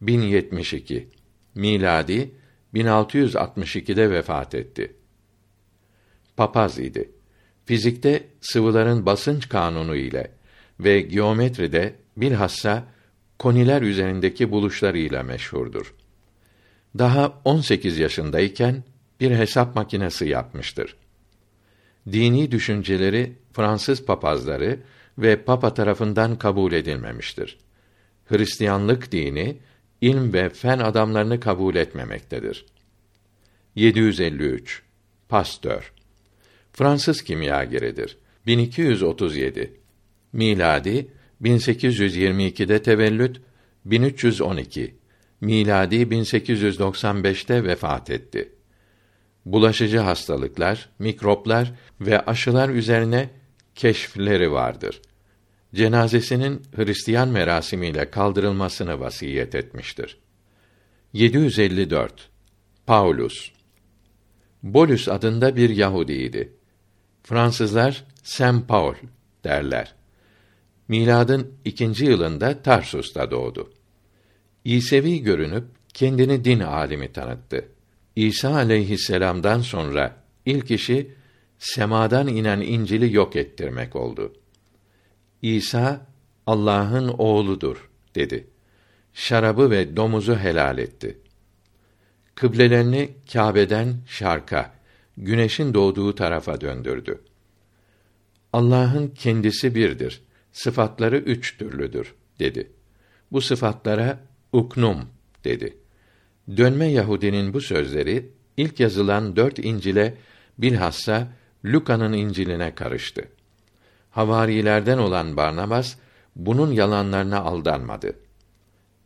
S1: 1072 miladi 1662'de vefat etti. Papaz idi. Fizikte sıvıların basınç kanunu ile ve geometride bilhassa koniler üzerindeki buluşlarıyla meşhurdur. Daha 18 yaşındayken bir hesap makinesi yapmıştır. Dini düşünceleri Fransız papazları ve papa tarafından kabul edilmemiştir. Hristiyanlık dini ilm ve fen adamlarını kabul etmemektedir. 753 Pasteur Fransız kimyageridir. 1237 miladi 1822'de tevellüt 1312 miladi 1895'te vefat etti. Bulaşıcı hastalıklar, mikroplar ve aşılar üzerine keşfleri vardır. Cenazesinin Hristiyan merasimiyle kaldırılmasını vasiyet etmiştir. 754 Paulus Bolus adında bir Yahudiydi. Fransızlar Saint Paul derler. Miladın ikinci yılında Tarsus'ta doğdu. İsevi görünüp kendini din alimi tanıttı. İsa aleyhisselam'dan sonra ilk işi semadan inen İncil'i yok ettirmek oldu. İsa Allah'ın oğludur dedi. Şarabı ve domuzu helal etti. Kıblelerini Kâbe'den şarka, güneşin doğduğu tarafa döndürdü. Allah'ın kendisi birdir. Sıfatları üç türlüdür dedi. Bu sıfatlara uknum dedi. Dönme Yahudinin bu sözleri ilk yazılan dört İncil'e bilhassa Luka'nın İncil'ine karıştı. Havarilerden olan Barnabas bunun yalanlarına aldanmadı.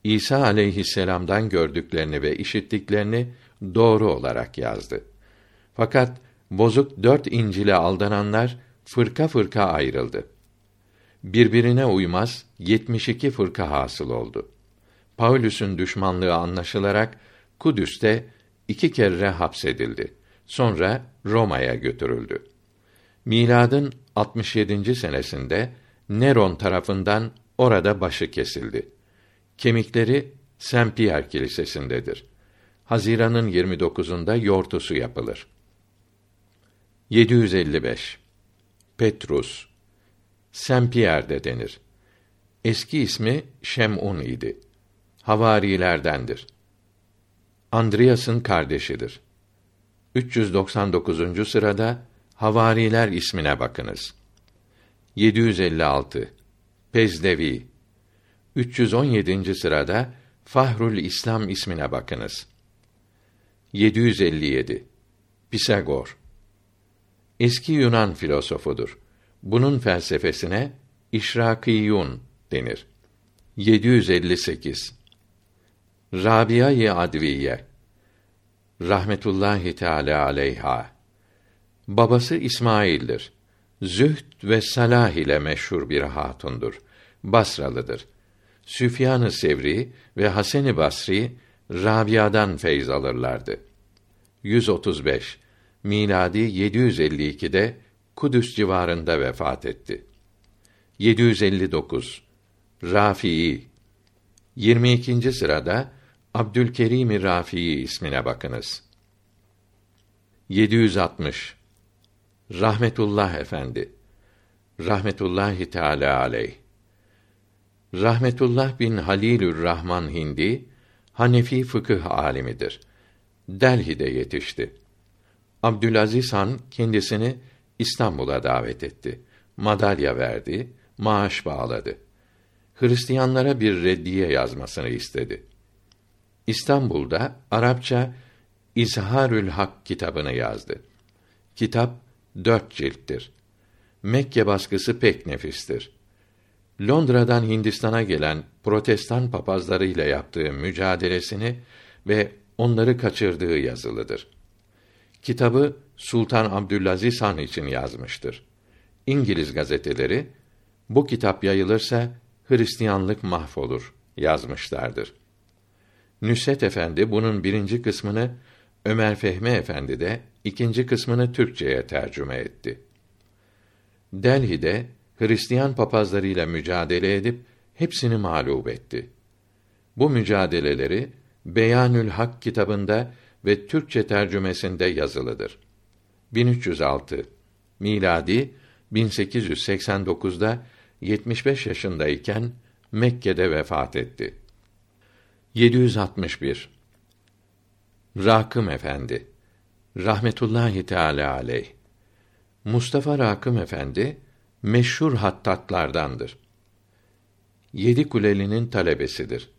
S1: İsa aleyhisselam'dan gördüklerini ve işittiklerini doğru olarak yazdı. Fakat bozuk dört İncil'e aldananlar fırka fırka ayrıldı. Birbirine uymaz 72 fırka hasıl oldu. Paulus'un düşmanlığı anlaşılarak Kudüs'te iki kere hapsedildi. Sonra Roma'ya götürüldü. Miladın 67. senesinde Neron tarafından orada başı kesildi. Kemikleri Saint Pierre Kilisesi'ndedir. Haziran'ın 29'unda yortusu yapılır. 755 Petrus Saint Pierre denir. Eski ismi Şem'un idi. Havarilerdendir. Andreas'ın kardeşidir. 399. sırada Havariler ismine bakınız. 756 Pezdevi 317. sırada Fahrul İslam ismine bakınız. 757 Pisagor Eski Yunan filosofudur. Bunun felsefesine İşrakiyun denir. 758 Rabia-i Adviye rahmetullahi teala aleyha babası İsmail'dir. Zühd ve salah ile meşhur bir hatundur. Basralıdır. Süfyan-ı Sevri ve Hasan-ı Basri Rabia'dan feyz alırlardı. 135 miladi 752'de Kudüs civarında vefat etti. 759 Rafii 22. sırada Abdülkerim Rafii ismine bakınız. 760 Rahmetullah Efendi rahmetullahi teala aleyh Rahmetullah bin Halilür Rahman Hindi Hanefi fıkıh alimidir. Delhi'de yetişti. Abdülaziz Han kendisini İstanbul'a davet etti. Madalya verdi, maaş bağladı. Hristiyanlara bir reddiye yazmasını istedi. İstanbul'da Arapça İzharül Hak kitabını yazdı. Kitap dört cilttir. Mekke baskısı pek nefistir. Londra'dan Hindistan'a gelen protestan papazlarıyla yaptığı mücadelesini ve onları kaçırdığı yazılıdır. Kitabı Sultan Abdülaziz Han için yazmıştır. İngiliz gazeteleri bu kitap yayılırsa Hristiyanlık mahvolur yazmışlardır. Nüset Efendi bunun birinci kısmını Ömer Fehmi Efendi de ikinci kısmını Türkçeye tercüme etti. Delhi'de Hristiyan papazlarıyla mücadele edip hepsini mağlup etti. Bu mücadeleleri Beyanül Hak kitabında ve Türkçe tercümesinde yazılıdır. 1306 miladi 1889'da 75 yaşındayken Mekke'de vefat etti. 761 Rakım Efendi rahmetullahi teala aleyh Mustafa Rakım Efendi meşhur hattatlardandır. Yedi Kuleli'nin talebesidir.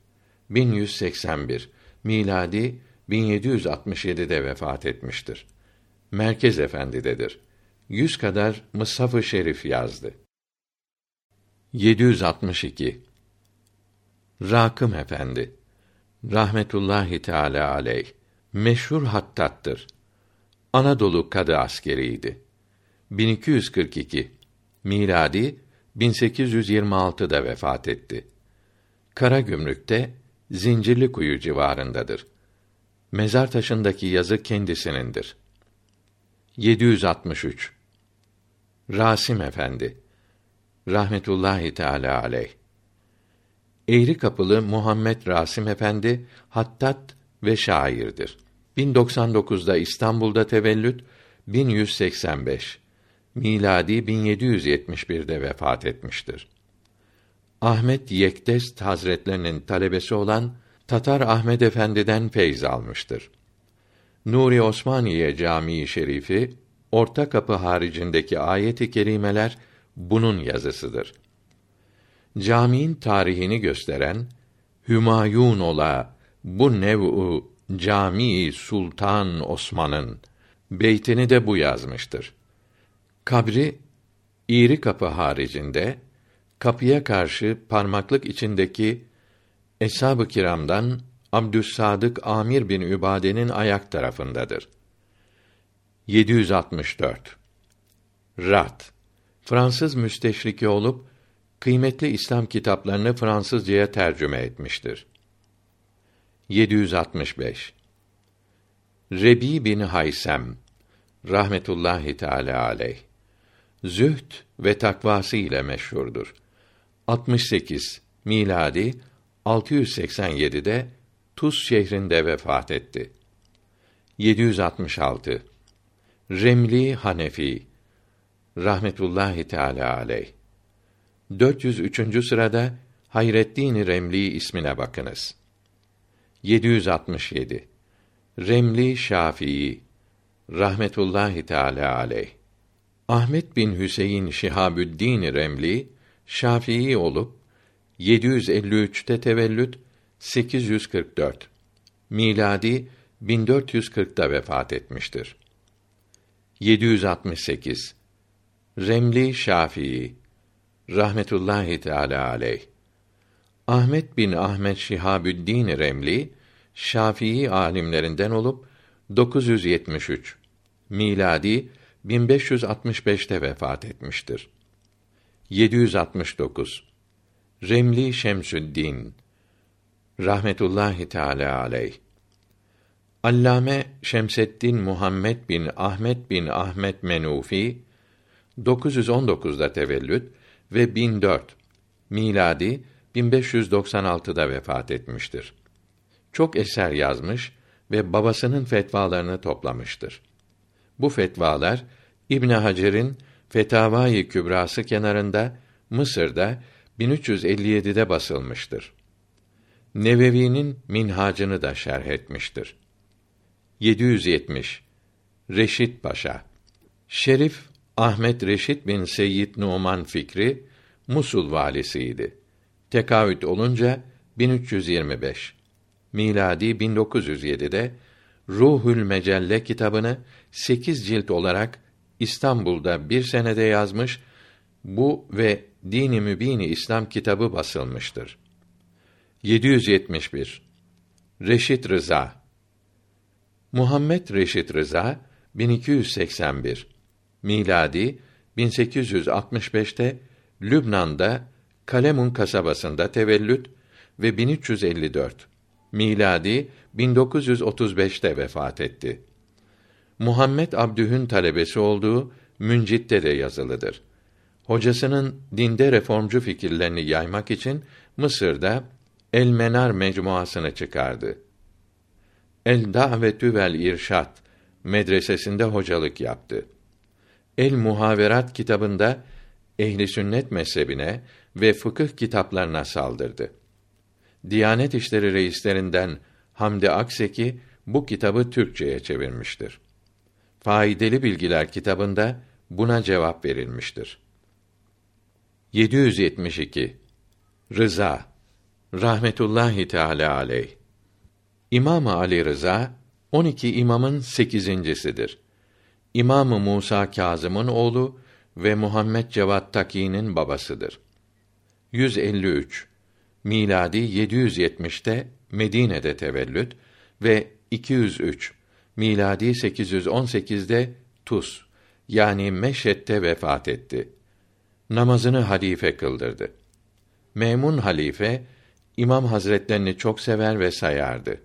S1: 1181 miladi 1767'de vefat etmiştir. Merkez Efendi'dedir. Yüz kadar Mısaf-ı Şerif yazdı. 762 Rakım Efendi rahmetullahi teala aleyh meşhur hattattır. Anadolu kadı askeriydi. 1242 miladi 1826'da vefat etti. Kara Gümrük'te Zincirli Kuyu civarındadır. Mezar taşındaki yazı kendisinindir. 763 Rasim Efendi rahmetullahi teala aleyh Eğri kapılı Muhammed Rasim Efendi hattat ve şairdir. 1099'da İstanbul'da tevellüt, 1185 miladi 1771'de vefat etmiştir. Ahmet Yekdest Hazretlerinin talebesi olan Tatar Ahmed Efendi'den feyz almıştır. Nuri Osmaniye Camii Şerifi Orta Kapı haricindeki ayet-i kerimeler bunun yazısıdır. Camiin tarihini gösteren Hümayun ola bu nev'u Camii Sultan Osman'ın beytini de bu yazmıştır. Kabri İri kapı haricinde kapıya karşı parmaklık içindeki Eshab-ı Kiram'dan Abdüssadık Amir bin Übade'nin ayak tarafındadır. 764 Rat Fransız müsteşriki olup kıymetli İslam kitaplarını Fransızcaya tercüme etmiştir. 765 Rebi bin Haysem rahmetullahi teala aleyh zühd ve takvası ile meşhurdur. 68 miladi 687'de Tuz şehrinde vefat etti. 766 Remli Hanefi rahmetullahi teala aleyh 403. sırada Hayreddin Remli ismine bakınız. 767 Remli Şafii rahmetullahi teala aleyh Ahmet bin Hüseyin Şihabüddin Remli Şafii olup 753'te tevellüt 844 miladi 1440'da vefat etmiştir. 768 Remli Şafii rahmetullahi teala aleyh Ahmet bin Ahmet Şihabüddin Remli Şafii alimlerinden olup 973 miladi 1565'te vefat etmiştir. 769 Remli Şemsüddin rahmetullahi teala aleyh Allame Şemseddin Muhammed bin Ahmet bin Ahmet Menufi 919'da tevellüt ve 1004 miladi 1596'da vefat etmiştir. Çok eser yazmış ve babasının fetvalarını toplamıştır. Bu fetvalar İbn Hacer'in Fetavai Kübrası kenarında Mısır'da 1357'de basılmıştır. Nevevi'nin Minhacını da şerh etmiştir. 770 Reşit Paşa Şerif Ahmet Reşit bin Seyyid Numan Fikri Musul valisiydi. Tekavüt olunca 1325 miladi 1907'de Ruhül Mecelle kitabını sekiz cilt olarak İstanbul'da bir senede yazmış, bu ve Dini Mübini İslam kitabı basılmıştır. 771 Reşit Rıza Muhammed Reşit Rıza 1281 miladi 1865'te Lübnan'da Kalemun kasabasında tevellüt ve 1354 miladi 1935'te vefat etti. Muhammed Abdüh'ün talebesi olduğu Müncit'te de yazılıdır. Hocasının dinde reformcu fikirlerini yaymak için Mısır'da El Menar mecmuasını çıkardı. El Davetü vel İrşad medresesinde hocalık yaptı. El Muhaverat kitabında ehli sünnet mezhebine ve fıkıh kitaplarına saldırdı. Diyanet İşleri reislerinden Hamdi Akseki bu kitabı Türkçeye çevirmiştir. Faydalı Bilgiler kitabında buna cevap verilmiştir. 772 Rıza rahmetullahi teala aleyh İmam Ali Rıza 12 imamın sekizincisidir. İmam Musa Kazım'ın oğlu ve Muhammed Cevat Taki'nin babasıdır. 153 miladi 770'te Medine'de tevellüt ve 203 miladi 818'de Tus yani Meşhed'de vefat etti. Namazını halife kıldırdı. Memun halife İmam Hazretlerini çok sever ve sayardı.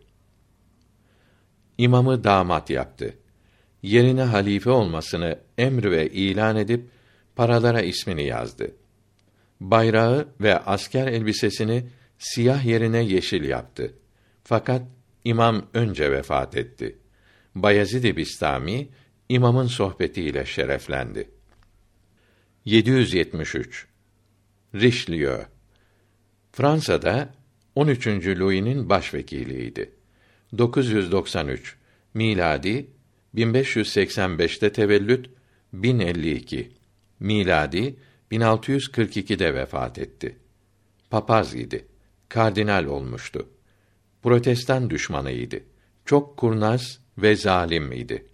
S1: İmamı damat yaptı. Yerine halife olmasını emr ve ilan edip paralara ismini yazdı. Bayrağı ve asker elbisesini siyah yerine yeşil yaptı. Fakat imam önce vefat etti. Bayezid Bistami imamın sohbetiyle şereflendi. 773 Richelieu Fransa'da 13. Louis'nin başvekiliydi. 993 miladi 1585'te tevellüt 1052 miladi 1642'de vefat etti. Papaz idi. Kardinal olmuştu. Protestan düşmanıydı. Çok kurnaz ve zalim idi.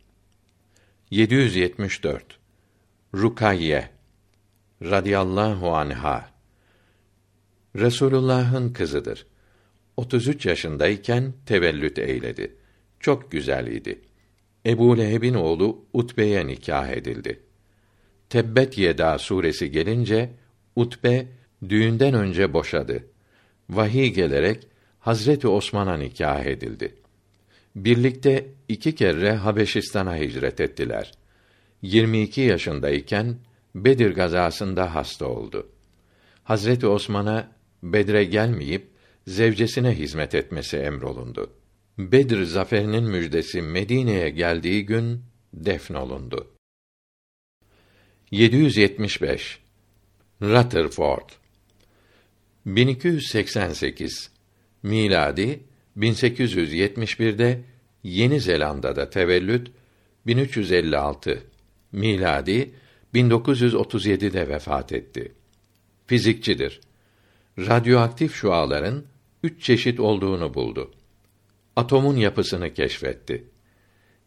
S1: 774 Rukayye radıyallahu anha Resulullah'ın kızıdır. 33 yaşındayken tevellüt eyledi. Çok güzel idi. Ebu Leheb'in oğlu Utbe'ye nikah edildi. Tebbet Yeda suresi gelince Utbe düğünden önce boşadı. Vahiy gelerek Hazreti Osman'a nikah edildi. Birlikte iki kere Habeşistan'a hicret ettiler. 22 yaşındayken Bedir gazasında hasta oldu. Hazreti Osman'a Bedre gelmeyip zevcesine hizmet etmesi emrolundu. Bedir zaferinin müjdesi Medine'ye geldiği gün defnolundu. 775 Rutherford 1288 miladi 1871'de Yeni Zelanda'da tevellüt 1356 miladi 1937'de vefat etti. Fizikçidir. Radyoaktif şuaların üç çeşit olduğunu buldu. Atomun yapısını keşfetti.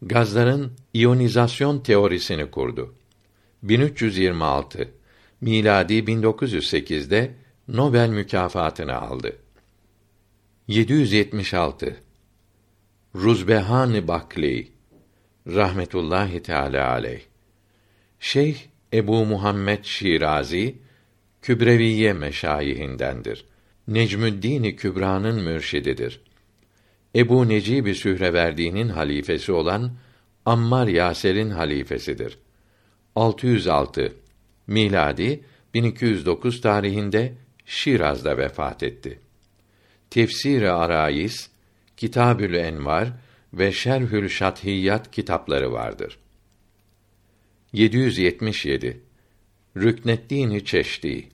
S1: Gazların iyonizasyon teorisini kurdu. 1326 miladi 1908'de Nobel mükafatını aldı. 776 Ruzbehan Bakli rahmetullahi teala aleyh Şeyh Ebu Muhammed Şirazi Kübreviye meşayihindendir. Necmüddin Kübra'nın mürşididir. Ebu Necib Sühreverdi'nin halifesi olan Ammar Yaser'in halifesidir. 606 miladi 1209 tarihinde Şiraz'da vefat etti. Tefsir-i Arayis, Kitabül Envar ve Şerhül Şathiyat kitapları vardır. 777 Rükneddin Çeşdi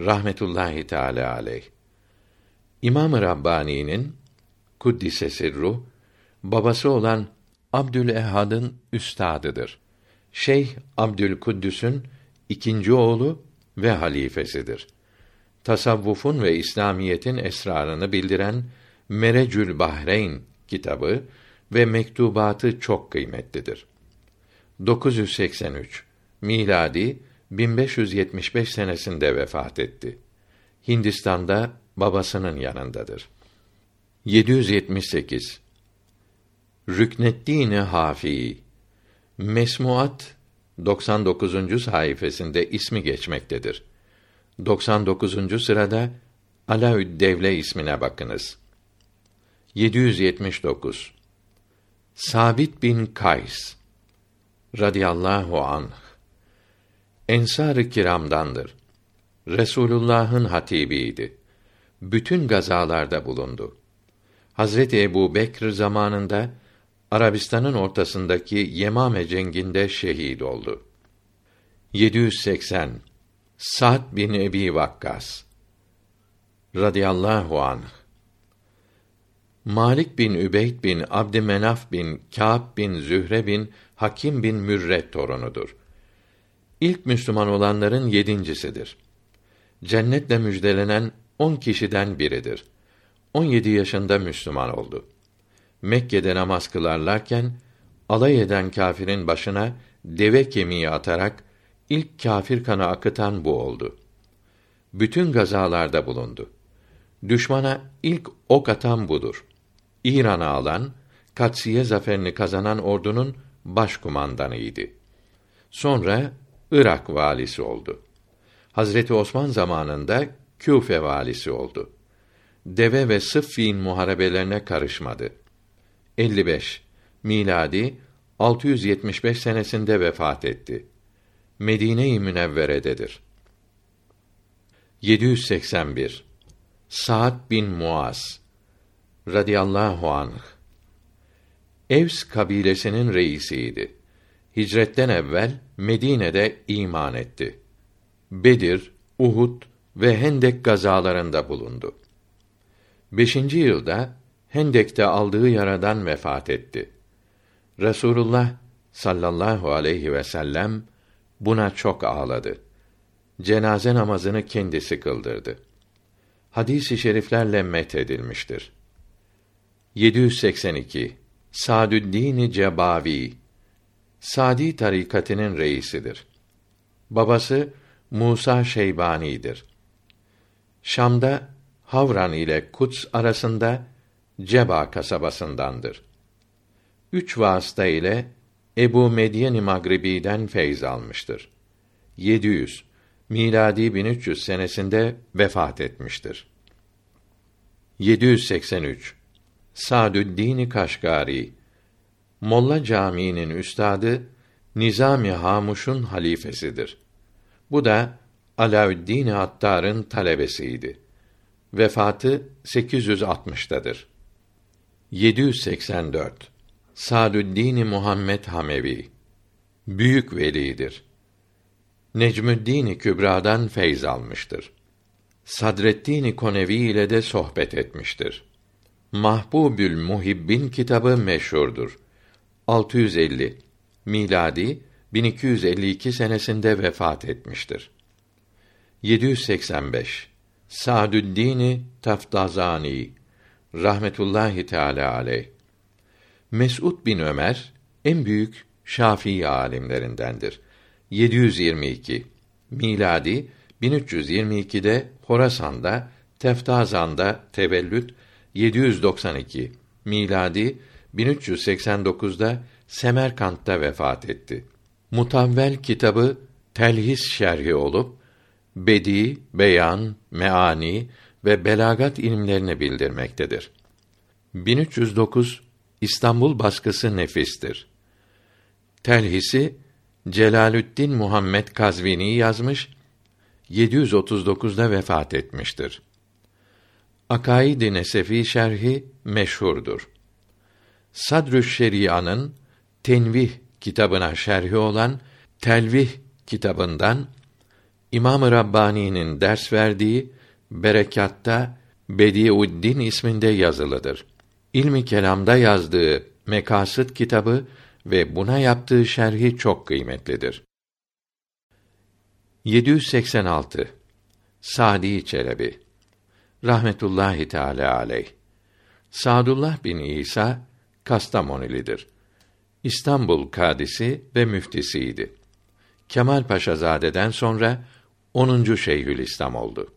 S1: rahmetullahi teala aleyh İmam-ı Rabbani'nin kuddise sirru babası olan Abdülehad'ın üstadıdır. Şeyh Abdülkuddüs'ün ikinci oğlu ve halifesidir. Tasavvufun ve İslamiyetin esrarını bildiren Merecül Bahreyn kitabı ve mektubatı çok kıymetlidir. 983 miladi 1575 senesinde vefat etti. Hindistan'da babasının yanındadır. 778 Rükneddin Hafi Mesmuat 99. sayfasında ismi geçmektedir. 99. sırada Alaüddevle ismine bakınız. 779 Sabit bin Kays radıyallahu anh Ensar-ı kiramdandır. Resulullah'ın hatibiydi. Bütün gazalarda bulundu. Hazreti Ebu Bekr zamanında Arabistan'ın ortasındaki Yemame cenginde şehit oldu. 780 Sa'd bin Ebi Vakkas radıyallahu anh Malik bin Übeyd bin Abdümenaf bin Kâb bin Zühre bin Hakim bin Mürre torunudur. İlk Müslüman olanların yedincisidir. Cennetle müjdelenen on kişiden biridir. On yedi yaşında Müslüman oldu. Mekke'de namaz kılarlarken alay eden kâfirin başına deve kemiği atarak ilk kâfir kanı akıtan bu oldu. Bütün gazalarda bulundu. Düşmana ilk ok atan budur. İran'a alan, Katsiye zaferini kazanan ordunun başkumandanıydı. Sonra Irak valisi oldu. Hazreti Osman zamanında Küfe valisi oldu. Deve ve Sıffin muharebelerine karışmadı. 55 miladi 675 senesinde vefat etti. Medine-i Münevvere'dedir. 781 Sa'd bin Muaz radıyallahu anh Evs kabilesinin reisiydi. Hicretten evvel Medine'de iman etti. Bedir, Uhud ve Hendek gazalarında bulundu. Beşinci yılda Hendek'te aldığı yaradan vefat etti. Resulullah sallallahu aleyhi ve sellem buna çok ağladı. Cenaze namazını kendisi kıldırdı. Hadis-i şeriflerle met edilmiştir. 782 Sadüddin Cebavi Sadi tarikatının reisidir. Babası Musa Şeybani'dir. Şam'da Havran ile Kuts arasında Ceba kasabasındandır. Üç vasıta ile Ebu Medyen-i Magribi'den feyz almıştır. 700 miladi 1300 senesinde vefat etmiştir. 783 Sadüddin Kaşgari Molla Camii'nin üstadı Nizami Hamuş'un halifesidir. Bu da Alaüddin Attar'ın talebesiydi. Vefatı 860'tadır. 784 Sadüddin Muhammed Hamevi büyük velidir. Necmüddin Kübra'dan feyz almıştır. Sadreddin Konevi ile de sohbet etmiştir. Mahbubül Muhibbin kitabı meşhurdur. 650 miladi 1252 senesinde vefat etmiştir. 785 Sadüddin Taftazani rahmetullahi teala aleyh Mes'ud bin Ömer en büyük Şafii alimlerindendir. 722 miladi 1322'de Horasan'da Teftazan'da tevellüt 792 miladi 1389'da Semerkant'ta vefat etti. Mutavvel kitabı telhis şerhi olup bedi, beyan, meani ve belagat ilimlerini bildirmektedir. 1309 İstanbul baskısı nefistir. Telhisi Celalüddin Muhammed Kazvini yazmış, 739'da vefat etmiştir. Akaid-i Nesefi şerhi meşhurdur. Sadrüş Şeria'nın Tenvih kitabına şerhi olan Telvih kitabından İmam-ı Rabbani'nin ders verdiği Berekatta Bediüddin isminde yazılıdır. İlmi kelamda yazdığı Mekasıt kitabı ve buna yaptığı şerhi çok kıymetlidir. 786 Sadi Çelebi rahmetullahi teala aleyh Sadullah bin İsa Kastamonilidir. İstanbul kadisi ve müftisiydi. Kemal Paşazade'den sonra 10. Şeyhülislam oldu.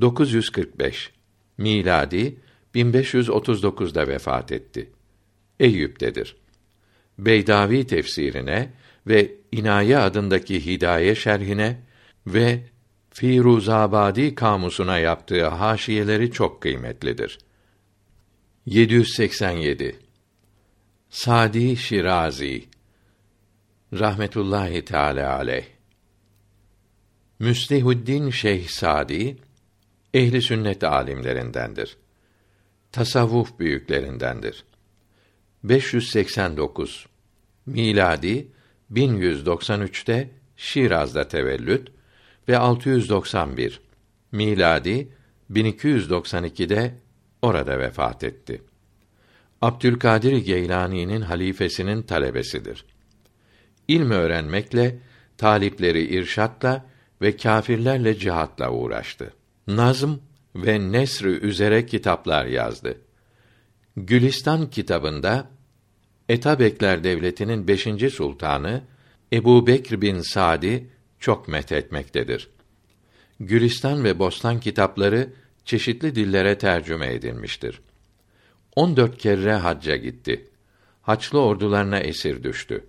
S1: 945 miladi 1539'da vefat etti. Eyüp'tedir. Beydavi tefsirine ve İnaye adındaki Hidaye şerhine ve Firuzabadi kamusuna yaptığı haşiyeleri çok kıymetlidir. 787 Sadi Şirazi rahmetullahi teala aleyh Müslihuddin Şeyh Sadi ehli sünnet alimlerindendir. Tasavvuf büyüklerindendir. 589 miladi 1193'te Şiraz'da tevellüt ve 691 miladi 1292'de orada vefat etti. Abdülkadir Geylani'nin halifesinin talebesidir. İlmi öğrenmekle, talipleri irşatla ve kâfirlerle cihatla uğraştı. Nazm ve nesr üzere kitaplar yazdı. Gülistan kitabında Etabekler devletinin beşinci sultanı Ebu Bekr bin Sadi çok methetmektedir. Gülistan ve Bostan kitapları çeşitli dillere tercüme edilmiştir. 14 kere hacca gitti. Haçlı ordularına esir düştü.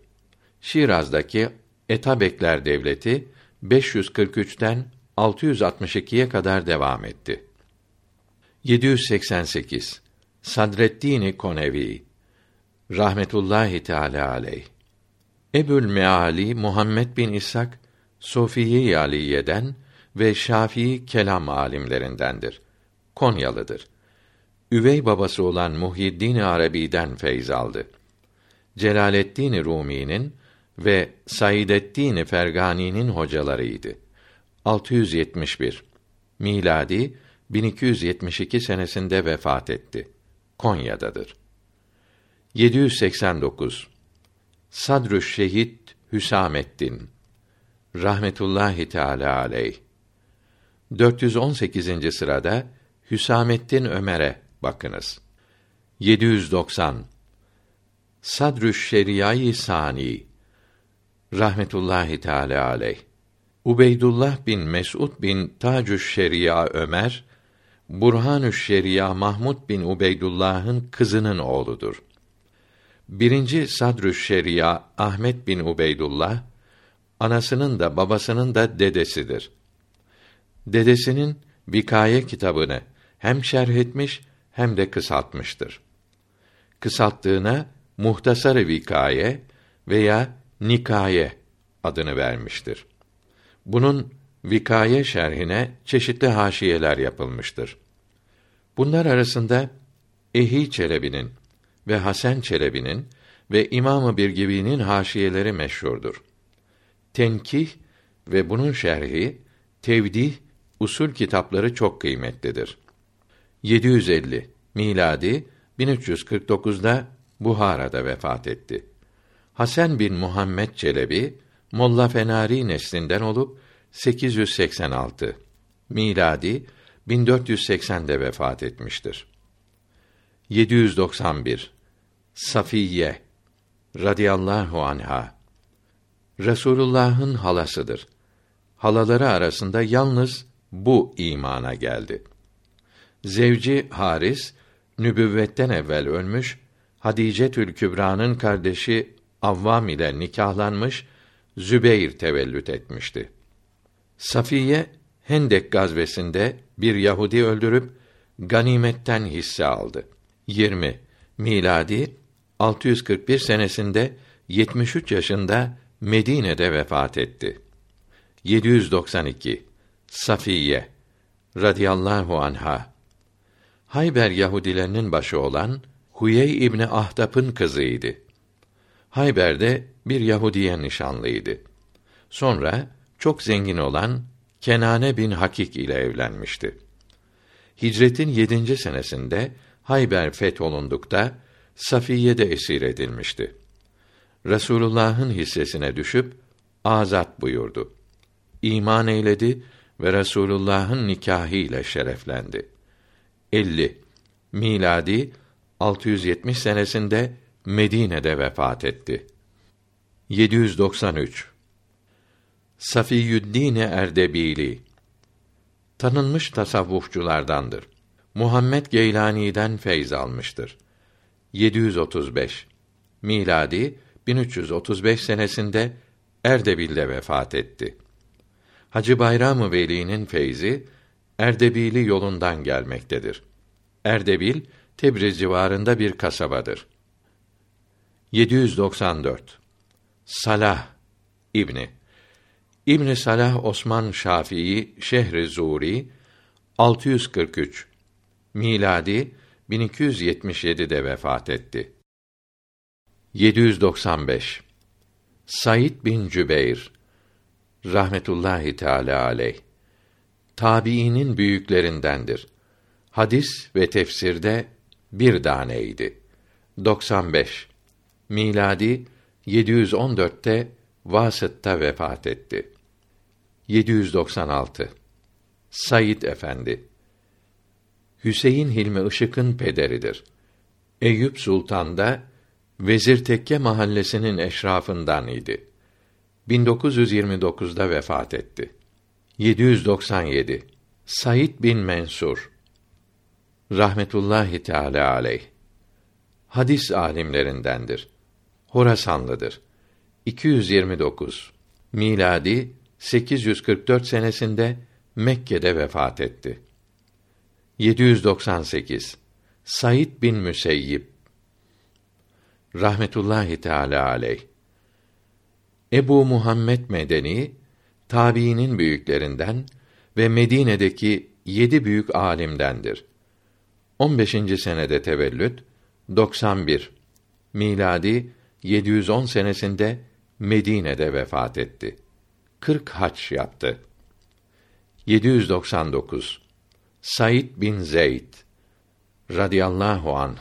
S1: Şiraz'daki Etabekler devleti 543'ten 662'ye kadar devam etti. 788 Sadreddin Konevi rahmetullahi teala aleyh Ebül Meali Muhammed bin İshak Sofiye Aliye'den ve Şafii kelam alimlerindendir. Konyalıdır. Üvey babası olan Muhyiddin Arabi'den feyz aldı. Celaleddin Rumi'nin ve Saideddin Fergani'nin hocalarıydı. 671 miladi 1272 senesinde vefat etti. Konya'dadır. 789 Sadrüş Şehit Hüsamettin rahmetullahi teala aleyh 418. sırada Hüsamettin Ömer'e bakınız. 790 Sadrüş Şeriayı Sani rahmetullahi teala aleyh Ubeydullah bin Mes'ud bin Tacüş Şeria Ömer, Burhanüş Şeria Mahmud bin Ubeydullah'ın kızının oğludur. Birinci Sadrüş Şeria Ahmet bin Ubeydullah, anasının da babasının da dedesidir. Dedesinin Vikaye kitabını hem şerh etmiş hem de kısaltmıştır. Kısalttığına Muhtasar-ı Vikaye veya Nikaye adını vermiştir. Bunun Vikaye şerhine çeşitli haşiyeler yapılmıştır. Bunlar arasında Ehi Çelebi'nin ve Hasan Çelebi'nin ve İmam-ı Birgibi'nin haşiyeleri meşhurdur. Tenkih ve bunun şerhi, tevdih, usul kitapları çok kıymetlidir. 750 miladi 1349'da Buhara'da vefat etti. Hasan bin Muhammed Çelebi Molla Fenari neslinden olup 886 miladi 1480'de vefat etmiştir. 791 Safiye radıyallahu anha Resulullah'ın halasıdır. Halaları arasında yalnız bu imana geldi. Zevci Haris nübüvvetten evvel ölmüş, Hadice Tül Kübra'nın kardeşi Avvam ile nikahlanmış, Zübeyr tevellüt etmişti. Safiye Hendek gazvesinde bir Yahudi öldürüp ganimetten hisse aldı. 20 miladi 641 senesinde 73 yaşında Medine'de vefat etti. 792 Safiye radıyallahu anha Hayber Yahudilerinin başı olan Huyey İbni Ahtap'ın kızıydı. Hayber'de bir Yahudiye nişanlıydı. Sonra çok zengin olan Kenane bin Hakik ile evlenmişti. Hicretin yedinci senesinde Hayber fetholundukta Safiye de esir edilmişti. Resulullah'ın hissesine düşüp azat buyurdu. İman eyledi ve Resulullah'ın nikahı ile şereflendi. 50 miladi 670 senesinde Medine'de vefat etti. 793 Safiyüddin Erdebili tanınmış tasavvufçulardandır. Muhammed Geylani'den feyz almıştır. 735 miladi 1335 senesinde Erdebil'de vefat etti. Hacı Bayram-ı Veli'nin feyzi Erdebili yolundan gelmektedir. Erdebil Tebriz civarında bir kasabadır. 794 Salah İbni İbn Salah Osman Şafii Şehri Zuri 643 miladi 1277'de vefat etti. 795 Said bin Cübeyr rahmetullahi teala aleyh tabiinin büyüklerindendir. Hadis ve tefsirde bir taneydi. 95 miladi 714'te Vasıt'ta vefat etti. 796 Said Efendi Hüseyin Hilmi Işık'ın pederidir. Eyüp Sultan da Vezir Tekke mahallesinin eşrafından idi. 1929'da vefat etti. 797 Said bin Mensur rahmetullahi teala aleyh hadis alimlerindendir. Horasanlıdır. 229 miladi 844 senesinde Mekke'de vefat etti. 798 Said bin Müseyyib rahmetullahi teala aleyh Ebu Muhammed Medeni tabiinin büyüklerinden ve Medine'deki yedi büyük alimdendir. 15. senede tevellüt 91 miladi 710 senesinde Medine'de vefat etti. 40 haç yaptı. 799 Said bin Zeyd radıyallahu anh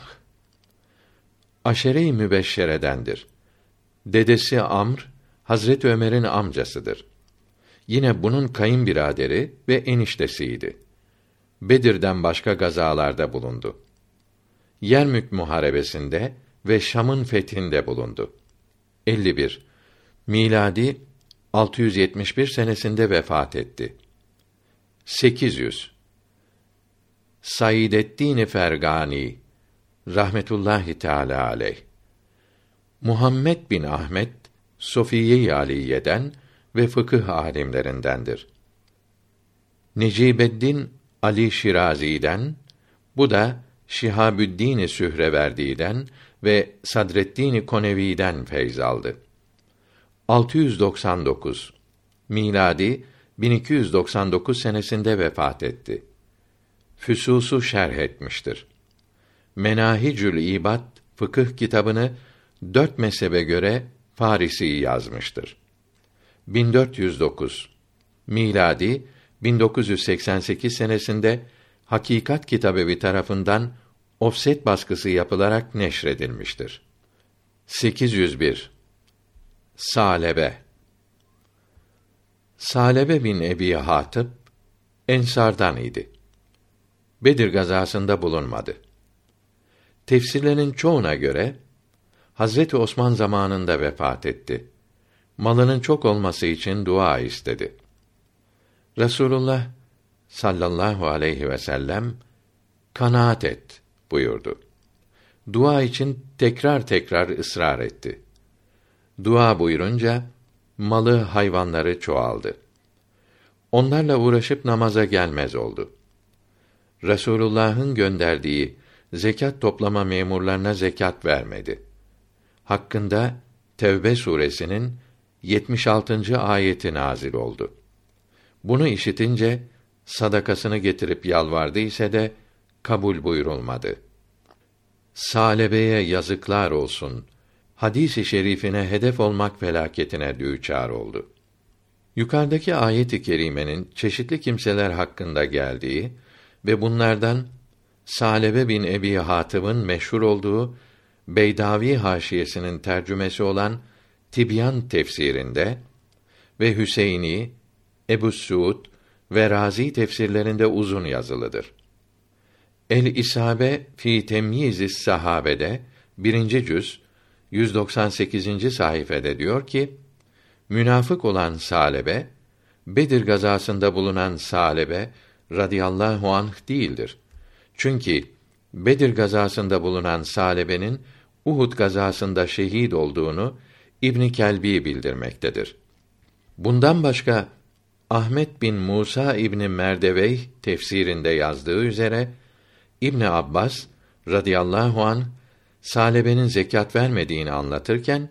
S1: Aşere-i Mübeşşeredendir. Dedesi Amr Hazret Ömer'in amcasıdır. Yine bunun kayınbiraderi ve eniştesiydi. Bedir'den başka gazalarda bulundu. Yermük muharebesinde ve Şam'ın fethinde bulundu. 51 miladi 671 senesinde vefat etti. 800 Saidettin Fergani rahmetullahi teala aleyh Muhammed bin Ahmet Sofiye-i Aliye'den ve fıkıh alimlerindendir. Necibeddin Ali Şirazi'den, bu da Şihabüddin Sühreverdi'den ve Sadreddin Konevi'den feyz aldı. 699 miladi 1299 senesinde vefat etti. Füsusu şerh etmiştir. Menahicül İbad fıkıh kitabını dört mezhebe göre Farisi yazmıştır. 1409 miladi 1988 senesinde Hakikat Kitabevi tarafından ofset baskısı yapılarak neşredilmiştir. 801 Salebe Salebe bin Ebi Hatip ensardan idi. Bedir gazasında bulunmadı. Tefsirlerin çoğuna göre Hazreti Osman zamanında vefat etti. Malının çok olması için dua istedi. Resulullah sallallahu aleyhi ve sellem kanaat et buyurdu. Dua için tekrar tekrar ısrar etti. Dua buyurunca malı, hayvanları çoğaldı. Onlarla uğraşıp namaza gelmez oldu. Resulullah'ın gönderdiği zekat toplama memurlarına zekat vermedi. Hakkında Tevbe suresinin 76. ayeti nazil oldu. Bunu işitince sadakasını getirip yalvardı ise de kabul buyurulmadı. Salebeye yazıklar olsun. Hadisi şerifine hedef olmak felaketine düçar oldu. Yukarıdaki ayet-i kerimenin çeşitli kimseler hakkında geldiği ve bunlardan Salebe bin Ebi Hatım'ın meşhur olduğu Beydavi haşiyesinin tercümesi olan Tibyan tefsirinde ve Hüseyini, Ebu Suud ve Razi tefsirlerinde uzun yazılıdır. El İsabe fi Temyiz Sahabede birinci cüz 198. sayfede diyor ki: Münafık olan Salebe Bedir gazasında bulunan Salebe radıyallahu anh değildir. Çünkü Bedir gazasında bulunan Salebe'nin Uhud gazasında şehit olduğunu İbn Kelbi bildirmektedir. Bundan başka Ahmet bin Musa İbni Merdevey tefsirinde yazdığı üzere İbn Abbas radıyallahu an Salebe'nin zekat vermediğini anlatırken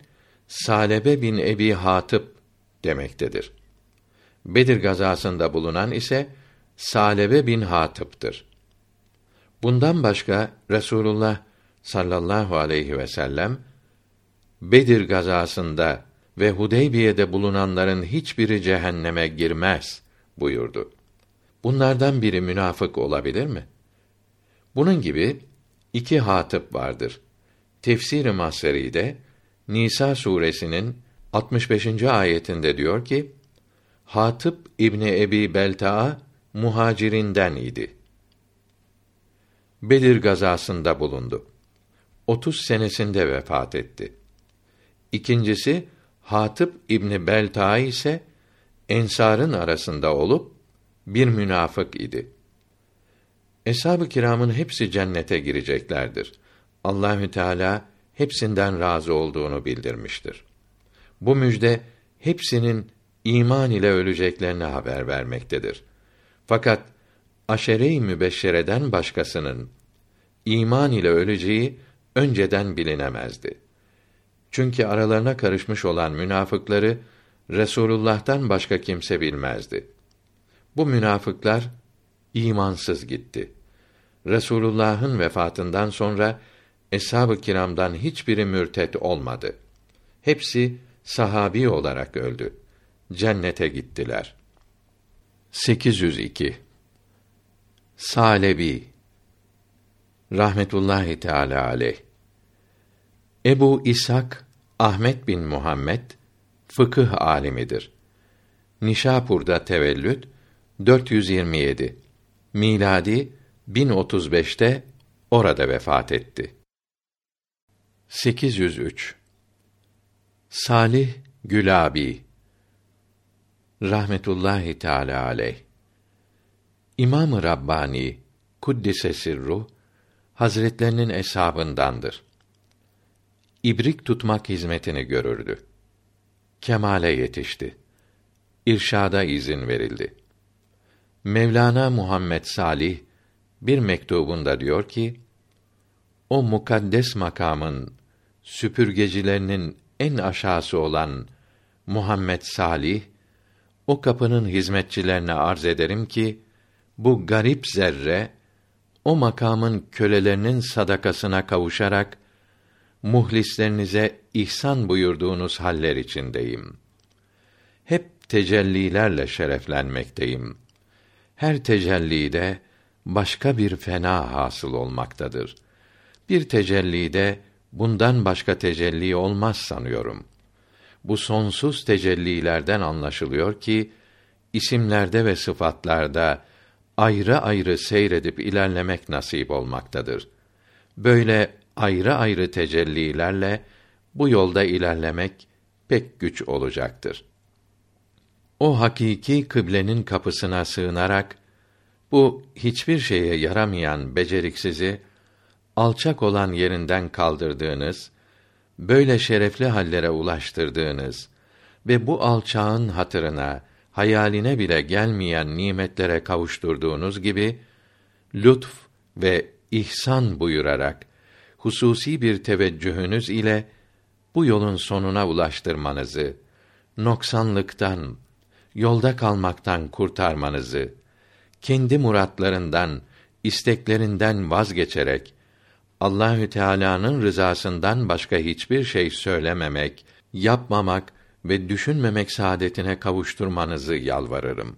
S1: Salebe bin Ebi Hatip demektedir. Bedir gazasında bulunan ise Salebe bin Hatip'tir. Bundan başka Resulullah sallallahu aleyhi ve sellem Bedir gazasında ve Hudeybiye'de bulunanların hiçbiri cehenneme girmez buyurdu. Bunlardan biri münafık olabilir mi? Bunun gibi iki hatip vardır. Tefsir-i Maseri'de Nisa suresinin 65. ayetinde diyor ki: Hatip İbni Ebi Belta'a muhacirinden idi. Bedir gazasında bulundu. 30 senesinde vefat etti. İkincisi Hatip İbni Belta ise ensarın arasında olup bir münafık idi. Eshab-ı kiramın hepsi cennete gireceklerdir. Allahü Teala hepsinden razı olduğunu bildirmiştir. Bu müjde hepsinin iman ile öleceklerine haber vermektedir. Fakat aşere-i mübeşşereden başkasının iman ile öleceği önceden bilinemezdi. Çünkü aralarına karışmış olan münafıkları Resulullah'tan başka kimse bilmezdi. Bu münafıklar imansız gitti. Resulullah'ın vefatından sonra eshab-ı kiramdan hiçbiri mürtet olmadı. Hepsi sahabi olarak öldü. Cennete gittiler. 802 Salebi rahmetullahi teala aleyh Ebu İshak Ahmet bin Muhammed fıkıh alimidir. Nişapur'da tevellüt 427 miladi 1035'te orada vefat etti. 803 Salih Gülabi rahmetullahi teala aleyh İmam-ı Rabbani kuddise sirruh Hazretlerinin eshabındandır. İbrik tutmak hizmetini görürdü. Kemale yetişti. İrşada izin verildi. Mevlana Muhammed Salih bir mektubunda diyor ki: O mukaddes makamın süpürgecilerinin en aşağısı olan Muhammed Salih o kapının hizmetçilerine arz ederim ki bu garip zerre o makamın kölelerinin sadakasına kavuşarak muhlislerinize ihsan buyurduğunuz haller içindeyim. Hep tecellilerle şereflenmekteyim. Her tecellide başka bir fena hasıl olmaktadır. Bir tecellide bundan başka tecelli olmaz sanıyorum. Bu sonsuz tecellilerden anlaşılıyor ki isimlerde ve sıfatlarda ayrı ayrı seyredip ilerlemek nasip olmaktadır. Böyle ayrı ayrı tecellilerle bu yolda ilerlemek pek güç olacaktır. O hakiki kıblenin kapısına sığınarak bu hiçbir şeye yaramayan beceriksizi alçak olan yerinden kaldırdığınız, böyle şerefli hallere ulaştırdığınız ve bu alçağın hatırına, hayaline bile gelmeyen nimetlere kavuşturduğunuz gibi lütf ve ihsan buyurarak hususi bir teveccühünüz ile bu yolun sonuna ulaştırmanızı, noksanlıktan, yolda kalmaktan kurtarmanızı, kendi muratlarından, isteklerinden vazgeçerek Allahü Teala'nın rızasından başka hiçbir şey söylememek, yapmamak ve düşünmemek saadetine kavuşturmanızı yalvarırım.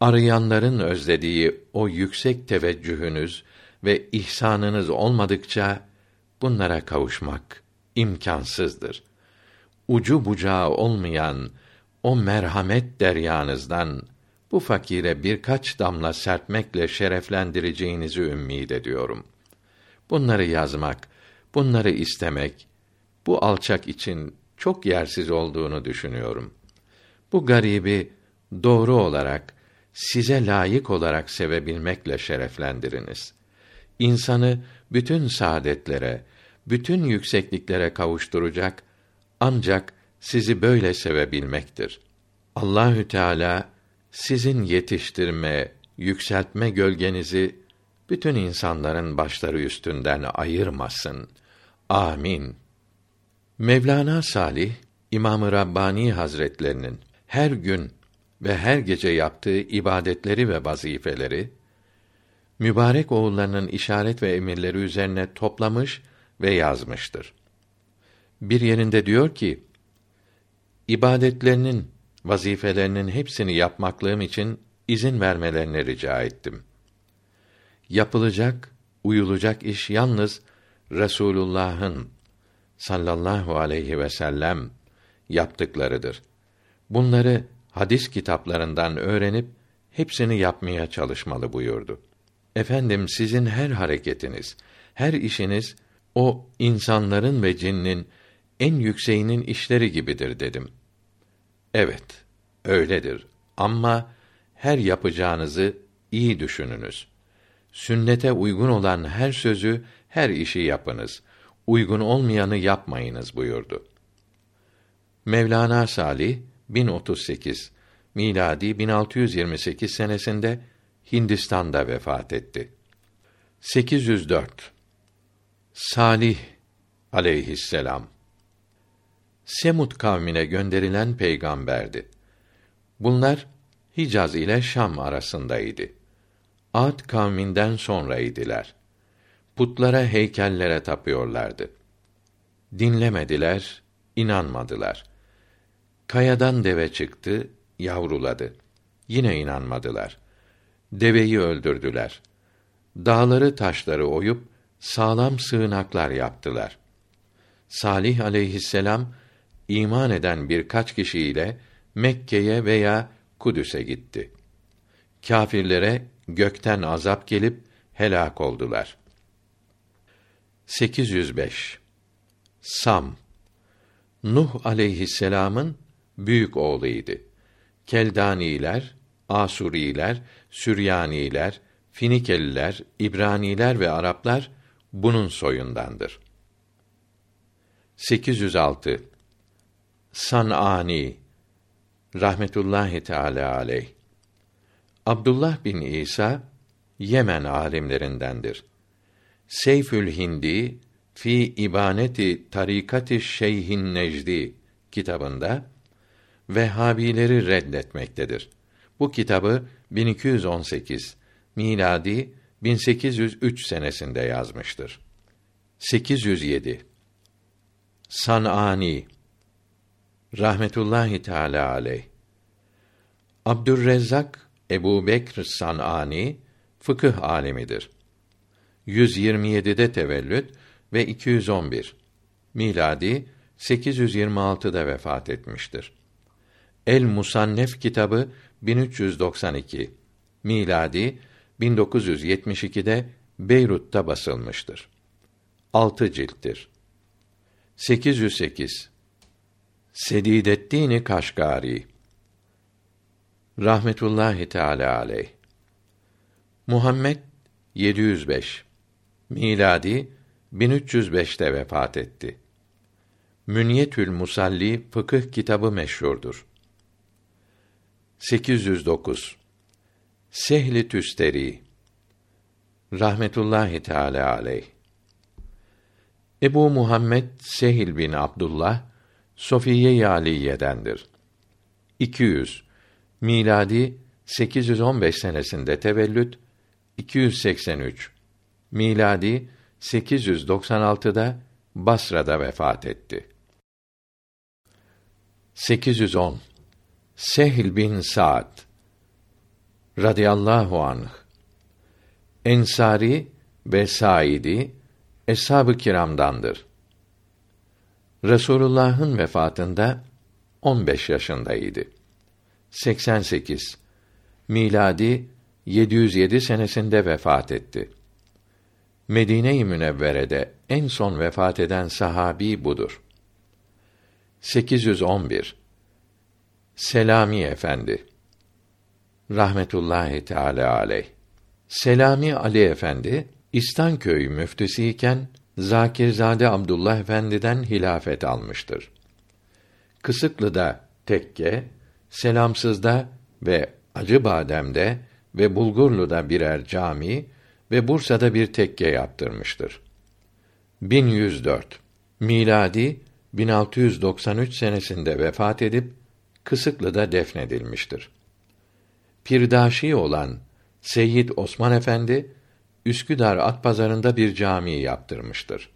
S1: Arayanların özlediği o yüksek teveccühünüz ve ihsanınız olmadıkça bunlara kavuşmak imkansızdır. Ucu bucağı olmayan o merhamet deryanızdan bu fakire birkaç damla serpmekle şereflendireceğinizi ümmid ediyorum. Bunları yazmak, bunları istemek bu alçak için çok yersiz olduğunu düşünüyorum. Bu garibi doğru olarak size layık olarak sevebilmekle şereflendiriniz. İnsanı bütün saadetlere, bütün yüksekliklere kavuşturacak ancak sizi böyle sevebilmektir. Allahü Teala sizin yetiştirme, yükseltme gölgenizi bütün insanların başları üstünden ayırmasın. Amin. Mevlana Salih İmam-ı Rabbani Hazretlerinin her gün ve her gece yaptığı ibadetleri ve vazifeleri mübarek oğullarının işaret ve emirleri üzerine toplamış ve yazmıştır. Bir yerinde diyor ki: ibadetlerinin, vazifelerinin hepsini yapmaklığım için izin vermelerini rica ettim. Yapılacak, uyulacak iş yalnız Resulullah'ın sallallahu aleyhi ve sellem yaptıklarıdır. Bunları hadis kitaplarından öğrenip hepsini yapmaya çalışmalı buyurdu. Efendim sizin her hareketiniz, her işiniz o insanların ve cinnin en yükseğinin işleri gibidir dedim. Evet, öyledir. Ama her yapacağınızı iyi düşününüz. Sünnete uygun olan her sözü, her işi yapınız. Uygun olmayanı yapmayınız buyurdu. Mevlana Salih 1038 miladi 1628 senesinde Hindistan'da vefat etti. 804 Salih aleyhisselam Semut kavmine gönderilen peygamberdi. Bunlar Hicaz ile Şam arasındaydı. Ad kavminden sonraydılar. Putlara, heykellere tapıyorlardı. Dinlemediler, inanmadılar. Kayadan deve çıktı, yavruladı. Yine inanmadılar. Deveyi öldürdüler. Dağları taşları oyup sağlam sığınaklar yaptılar. Salih aleyhisselam iman eden birkaç kişiyle Mekke'ye veya Kudüs'e gitti. Kâfirlere gökten azap gelip helak oldular. 805 Sam Nuh aleyhisselam'ın büyük oğluydu. Keldaniler, Asuriler, Süryaniler, Finikeliler, İbraniler ve Araplar bunun soyundandır. 806 Sanani rahmetullahi teala aleyh Abdullah bin İsa Yemen alimlerindendir. Seyfül Hindi fi ibaneti tarikati Şeyhin Necdi kitabında Vehhabileri reddetmektedir. Bu kitabı 1218 miladi 1803 senesinde yazmıştır. 807 Sanani rahmetullahi teala aleyh Abdurrezzak Ebu Bekr Sanani fıkıh alemidir. 127'de tevellüt ve 211 miladi 826'da vefat etmiştir. El Musannef kitabı 1392 miladi 1972'de Beyrut'ta basılmıştır. 6 cilttir. 808 Sedideddin Kaşgari. Rahmetullahi teala aleyh. Muhammed 705 miladi 1305'te vefat etti. Münyetül Musalli fıkıh kitabı meşhurdur. 809 Sehli Tüsteri. Rahmetullahi teala aleyh. Ebu Muhammed Sehil bin Abdullah Sofiye Yaliye'dendir. 200 miladi 815 senesinde tevellüt 283 miladi 896'da Basra'da vefat etti. 810 Sehl bin Sa'd radıyallahu anh Ensari ve Saidi eshab-ı kiramdandır. Resulullah'ın vefatında 15 yaşındaydı. 88 miladi 707 senesinde vefat etti. Medine-i Münevvere'de en son vefat eden sahabi budur. 811 Selami Efendi rahmetullahi teala aleyh. Selami Ali Efendi İstanköy müftüsüyken Zakirzade Abdullah Efendi'den hilafet almıştır. Kısıklı'da tekke, Selamsız'da ve Acıbadem'de ve Bulgurlu'da birer cami ve Bursa'da bir tekke yaptırmıştır. 1104 miladi 1693 senesinde vefat edip Kısıklı'da defnedilmiştir. Pirdaşi olan Seyyid Osman Efendi Üsküdar At Pazarında bir cami yaptırmıştır.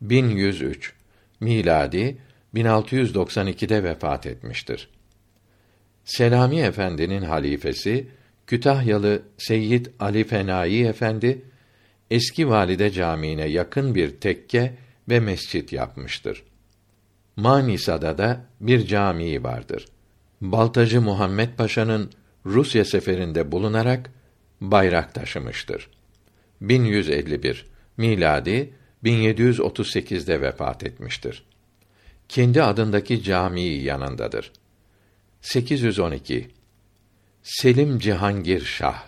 S1: 1103 miladi 1692'de vefat etmiştir. Selami Efendi'nin halifesi Kütahyalı Seyyid Ali Fenai Efendi eski valide camiine yakın bir tekke ve mescit yapmıştır. Manisa'da da bir camii vardır. Baltacı Muhammed Paşa'nın Rusya seferinde bulunarak bayrak taşımıştır. 1151 miladi 1738'de vefat etmiştir. Kendi adındaki camii yanındadır. 812 Selim Cihangir Şah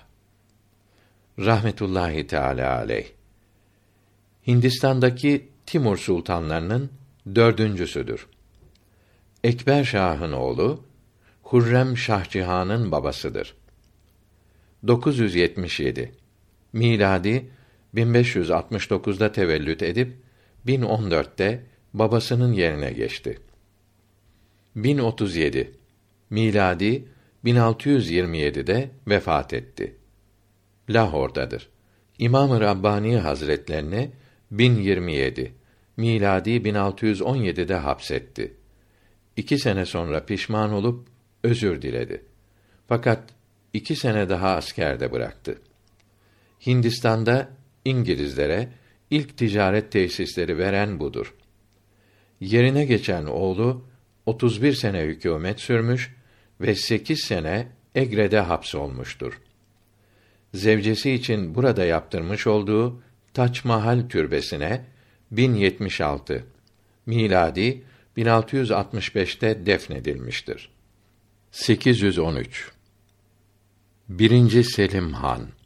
S1: rahmetullahi teala aleyh Hindistan'daki Timur sultanlarının dördüncüsüdür. Ekber Şah'ın oğlu, Hurrem Şahcihan'ın babasıdır. 977 miladi 1569'da tevellüt edip 1014'te babasının yerine geçti. 1037 miladi 1627'de vefat etti. Lahor'dadır. İmam-ı Rabbani Hazretlerini 1027 miladi 1617'de hapsetti. İki sene sonra pişman olup özür diledi. Fakat iki sene daha askerde bıraktı. Hindistan'da İngilizlere ilk ticaret tesisleri veren budur. Yerine geçen oğlu 31 sene hükümet sürmüş ve 8 sene Egre'de hapsolmuştur. Zevcesi için burada yaptırmış olduğu Taç Mahal türbesine 1076 miladi 1665'te defnedilmiştir. 813 Birinci Selim Han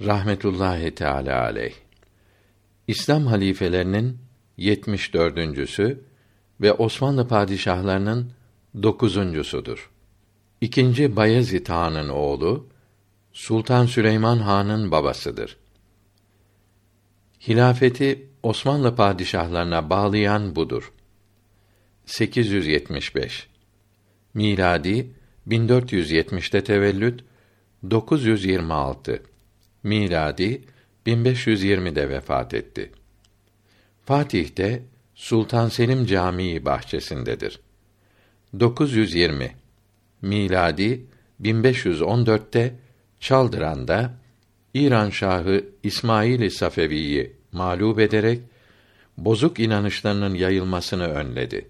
S1: rahmetullahi teala aleyh İslam halifelerinin 74.sü ve Osmanlı padişahlarının dokuzuncusudur. İkinci Bayezid Han'ın oğlu Sultan Süleyman Han'ın babasıdır. Hilafeti Osmanlı padişahlarına bağlayan budur. 875 miladi 1470'te tevellüt 926 miladi 1520'de vefat etti. Fatih'te Sultan Selim Camii bahçesindedir. 920 miladi 1514'te Çaldıran'da İran Şahı İsmail Safevi'yi mağlup ederek bozuk inanışlarının yayılmasını önledi.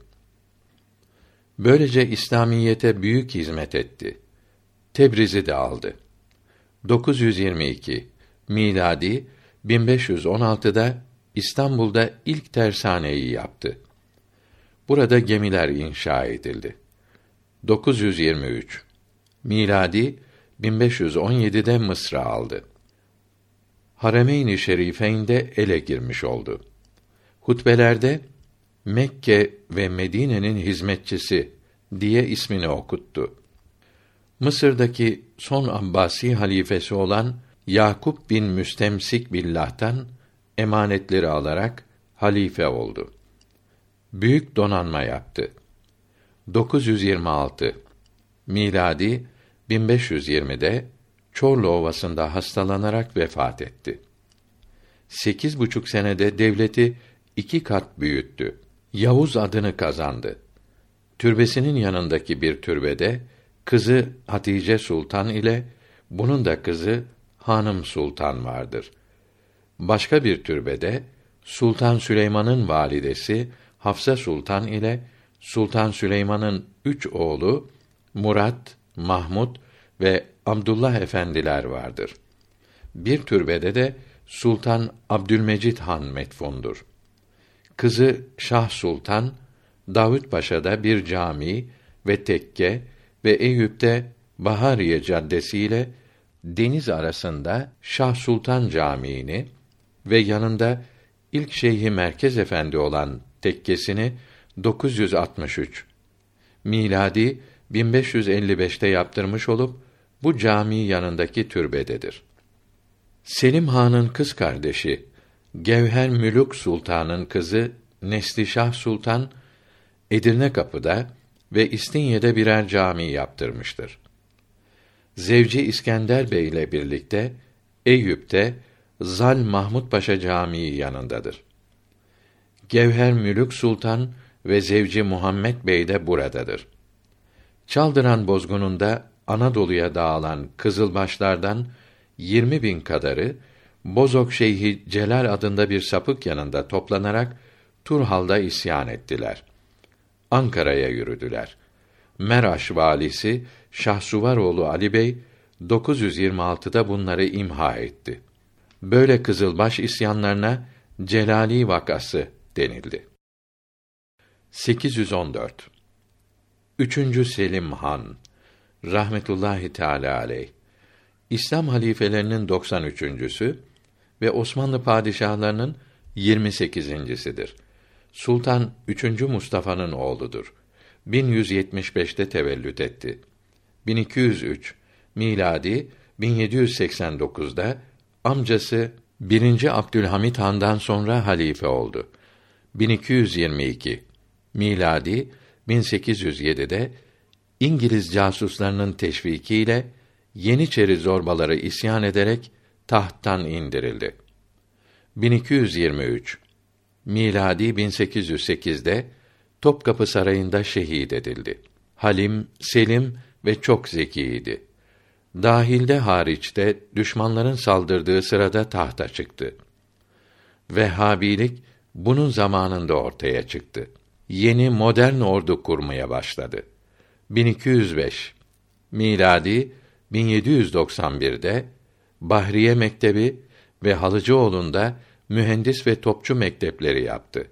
S1: Böylece İslamiyete büyük hizmet etti. Tebriz'i de aldı. 922 miladi 1516'da İstanbul'da ilk tersaneyi yaptı. Burada gemiler inşa edildi. 923 miladi 1517'de Mısır'ı aldı. Haremeyn-i Şerifeyn'de ele girmiş oldu. Hutbelerde Mekke ve Medine'nin hizmetçisi diye ismini okuttu. Mısır'daki son Abbasi halifesi olan Yakup bin Müstemsik billah'tan emanetleri alarak halife oldu. Büyük donanma yaptı. 926 miladi 1520'de Çorlu Ovası'nda hastalanarak vefat etti. Sekiz buçuk senede devleti iki kat büyüttü. Yavuz adını kazandı. Türbesinin yanındaki bir türbede kızı Hatice Sultan ile bunun da kızı Hanım Sultan vardır. Başka bir türbede Sultan Süleyman'ın validesi Hafsa Sultan ile Sultan Süleyman'ın üç oğlu Murat, Mahmud ve Abdullah efendiler vardır. Bir türbede de Sultan Abdülmecid Han metfundur. Kızı Şah Sultan Davut Paşa'da bir cami ve tekke ve Eyüp'te Bahariye Caddesi ile deniz arasında Şah Sultan Camii'ni ve yanında ilk şeyhi merkez efendi olan tekkesini 963 miladi 1555'te yaptırmış olup bu cami yanındaki türbededir. Selim Han'ın kız kardeşi Gevher Mülük Sultan'ın kızı Neslişah Sultan Edirne Kapı'da ve İstinye'de birer cami yaptırmıştır. Zevci İskender Bey ile birlikte Eyüp'te Zal Mahmud Paşa Camii yanındadır. Gevher Mülük Sultan ve Zevci Muhammed Bey de buradadır. Çaldıran bozgununda Anadolu'ya dağılan Kızılbaşlardan 20 bin kadarı Bozok Şeyhi Celal adında bir sapık yanında toplanarak Turhal'da isyan ettiler. Ankara'ya yürüdüler. Meraş valisi Şahsuvaroğlu Ali Bey 926'da bunları imha etti. Böyle Kızılbaş isyanlarına Celali vakası denildi. 814 Üçüncü Selim Han rahmetullahi teala aleyh İslam halifelerinin 93'üncüsü ve Osmanlı padişahlarının 28.sidir. Sultan 3. Mustafa'nın oğludur. 1175'te tevellüt etti. 1203 miladi 1789'da amcası 1. Abdülhamit Han'dan sonra halife oldu. 1222 miladi 1807'de İngiliz casuslarının teşvikiyle Yeniçeri zorbaları isyan ederek tahttan indirildi. 1223 miladi 1808'de Topkapı Sarayı'nda şehit edildi. Halim, selim ve çok zekiydi. Dahilde hariçte düşmanların saldırdığı sırada tahta çıktı. Vehhabilik bunun zamanında ortaya çıktı. Yeni modern ordu kurmaya başladı. 1205 miladi 1791'de Bahriye Mektebi ve Halıcıoğlu'nda mühendis ve topçu mektepleri yaptı.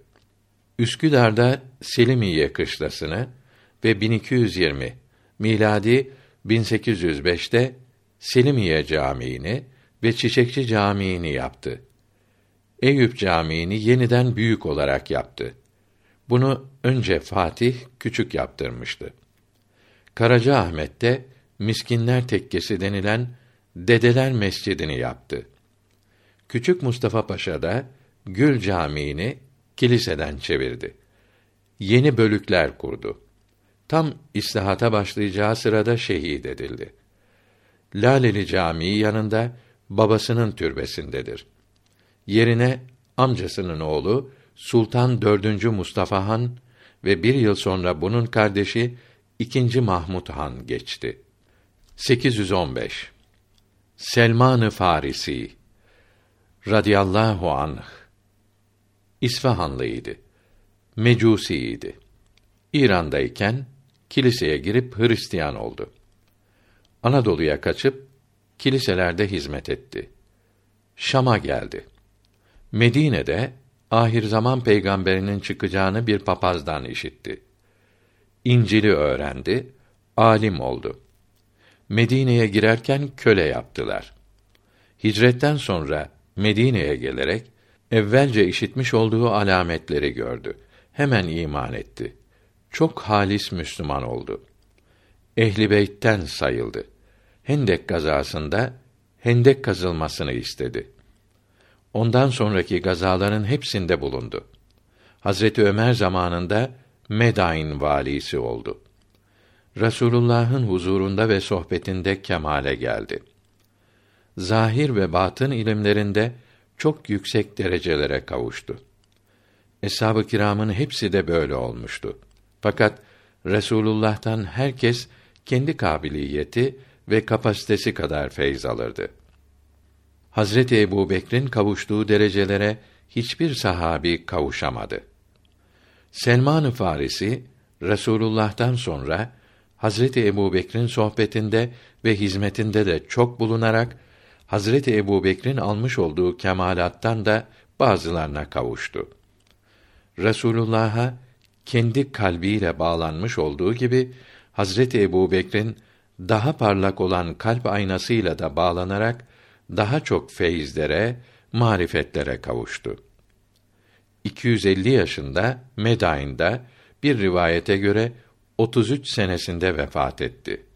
S1: Üsküdar'da Selimiye kışlasını ve 1220 miladi 1805'te Selimiye Camii'ni ve Çiçekçi Camii'ni yaptı. Eyüp Camii'ni yeniden büyük olarak yaptı. Bunu önce Fatih küçük yaptırmıştı. Karaca Ahmet'te Miskinler Tekkesi denilen Dedeler Mescidini yaptı. Küçük Mustafa Paşa da Gül Camii'ni kiliseden çevirdi. Yeni bölükler kurdu. Tam islahata başlayacağı sırada şehit edildi. Laleli Camii yanında babasının türbesindedir. Yerine amcasının oğlu Sultan 4. Mustafa Han ve bir yıl sonra bunun kardeşi 2. Mahmud Han geçti. 815 Selman-ı Farisi radıyallahu anh İsfahanlıydı. Mecusiydi. İran'dayken kiliseye girip Hristiyan oldu. Anadolu'ya kaçıp kiliselerde hizmet etti. Şam'a geldi. Medine'de ahir zaman peygamberinin çıkacağını bir papazdan işitti. İncil'i öğrendi, alim oldu. Medine'ye girerken köle yaptılar. Hicretten sonra Medine'ye gelerek evvelce işitmiş olduğu alametleri gördü. Hemen iman etti. Çok halis Müslüman oldu. Ehli beytten sayıldı. Hendek gazasında hendek kazılmasını istedi. Ondan sonraki gazaların hepsinde bulundu. Hazreti Ömer zamanında Medain valisi oldu. Rasulullah'ın huzurunda ve sohbetinde kemale geldi. Zahir ve batın ilimlerinde çok yüksek derecelere kavuştu. Eshab-ı kiramın hepsi de böyle olmuştu. Fakat Resulullah'tan herkes kendi kabiliyeti ve kapasitesi kadar feyz alırdı. Hazreti Ebu Bekir'in kavuştuğu derecelere hiçbir sahabi kavuşamadı. Selman-ı Farisi Resulullah'tan sonra Hazreti Ebu Bekir'in sohbetinde ve hizmetinde de çok bulunarak Hazreti Ebu Bekir'in almış olduğu kemalattan da bazılarına kavuştu. Resulullah'a kendi kalbiyle bağlanmış olduğu gibi Hazreti Ebu Bekir'in daha parlak olan kalp aynasıyla da bağlanarak daha çok feyizlere, marifetlere kavuştu. 250 yaşında Medain'de bir rivayete göre 33 senesinde vefat etti.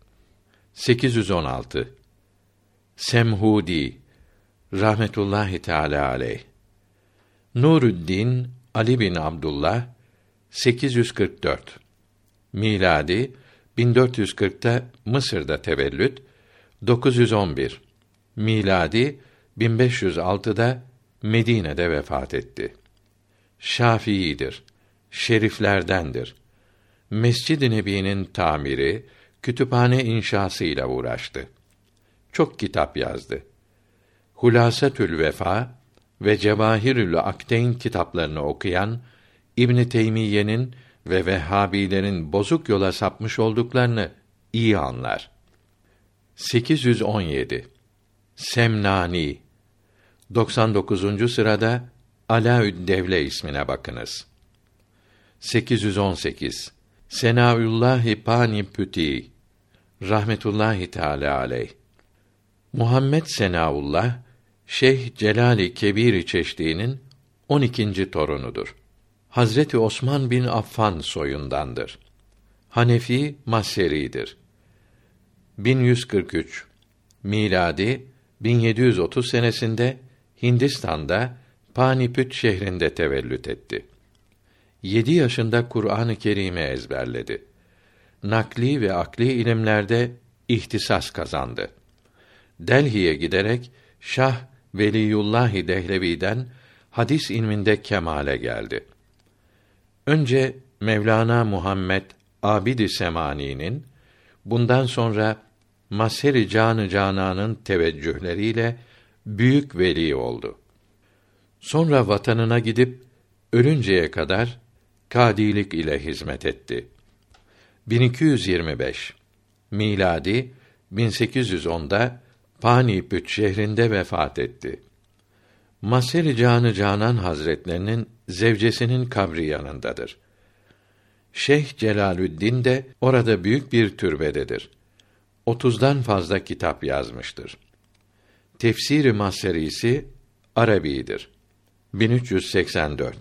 S1: 816 Semhudi rahmetullahi teala aleyh Nuruddin Ali bin Abdullah 844 miladi 1440'ta Mısır'da tevellüt 911 miladi 1506'da Medine'de vefat etti. Şafii'dir. Şeriflerdendir. Mescid-i Nebi'nin tamiri, kütüphane inşası ile uğraştı. Çok kitap yazdı. Hulasatül Vefa ve Cevahirül Akdeyn kitaplarını okuyan İbn Teymiyye'nin ve Vehhabilerin bozuk yola sapmış olduklarını iyi anlar. 817 Semnani 99. sırada Alaüddevle ismine bakınız. 818 Senaullah Pani Püti rahmetullahi teala aleyh. Muhammed Senaullah Şeyh Celali Kebir Çeşdi'nin 12. torunudur. Hazreti Osman bin Affan soyundandır. Hanefi Maseri'dir. 1143 miladi 1730 senesinde Hindistan'da Panipüt şehrinde tevellüt etti. Yedi yaşında Kur'an-ı Kerim'i ezberledi. Nakli ve akli ilimlerde ihtisas kazandı. Delhi'ye giderek Şah Veliyullah Dehlevi'den hadis ilminde kemale geldi. Önce Mevlana Muhammed Abid-i Semani'nin bundan sonra Maseri Canı Canan'ın teveccühleriyle büyük veli oldu. Sonra vatanına gidip ölünceye kadar kadilik ile hizmet etti. 1225 miladi 1810'da Panipüt şehrinde vefat etti. Maseri Canı Canan Hazretlerinin zevcesinin kabri yanındadır. Şeyh Celalüddin de orada büyük bir türbededir. Otuzdan fazla kitap yazmıştır. Tefsir-i Maserisi Arabidir. 1384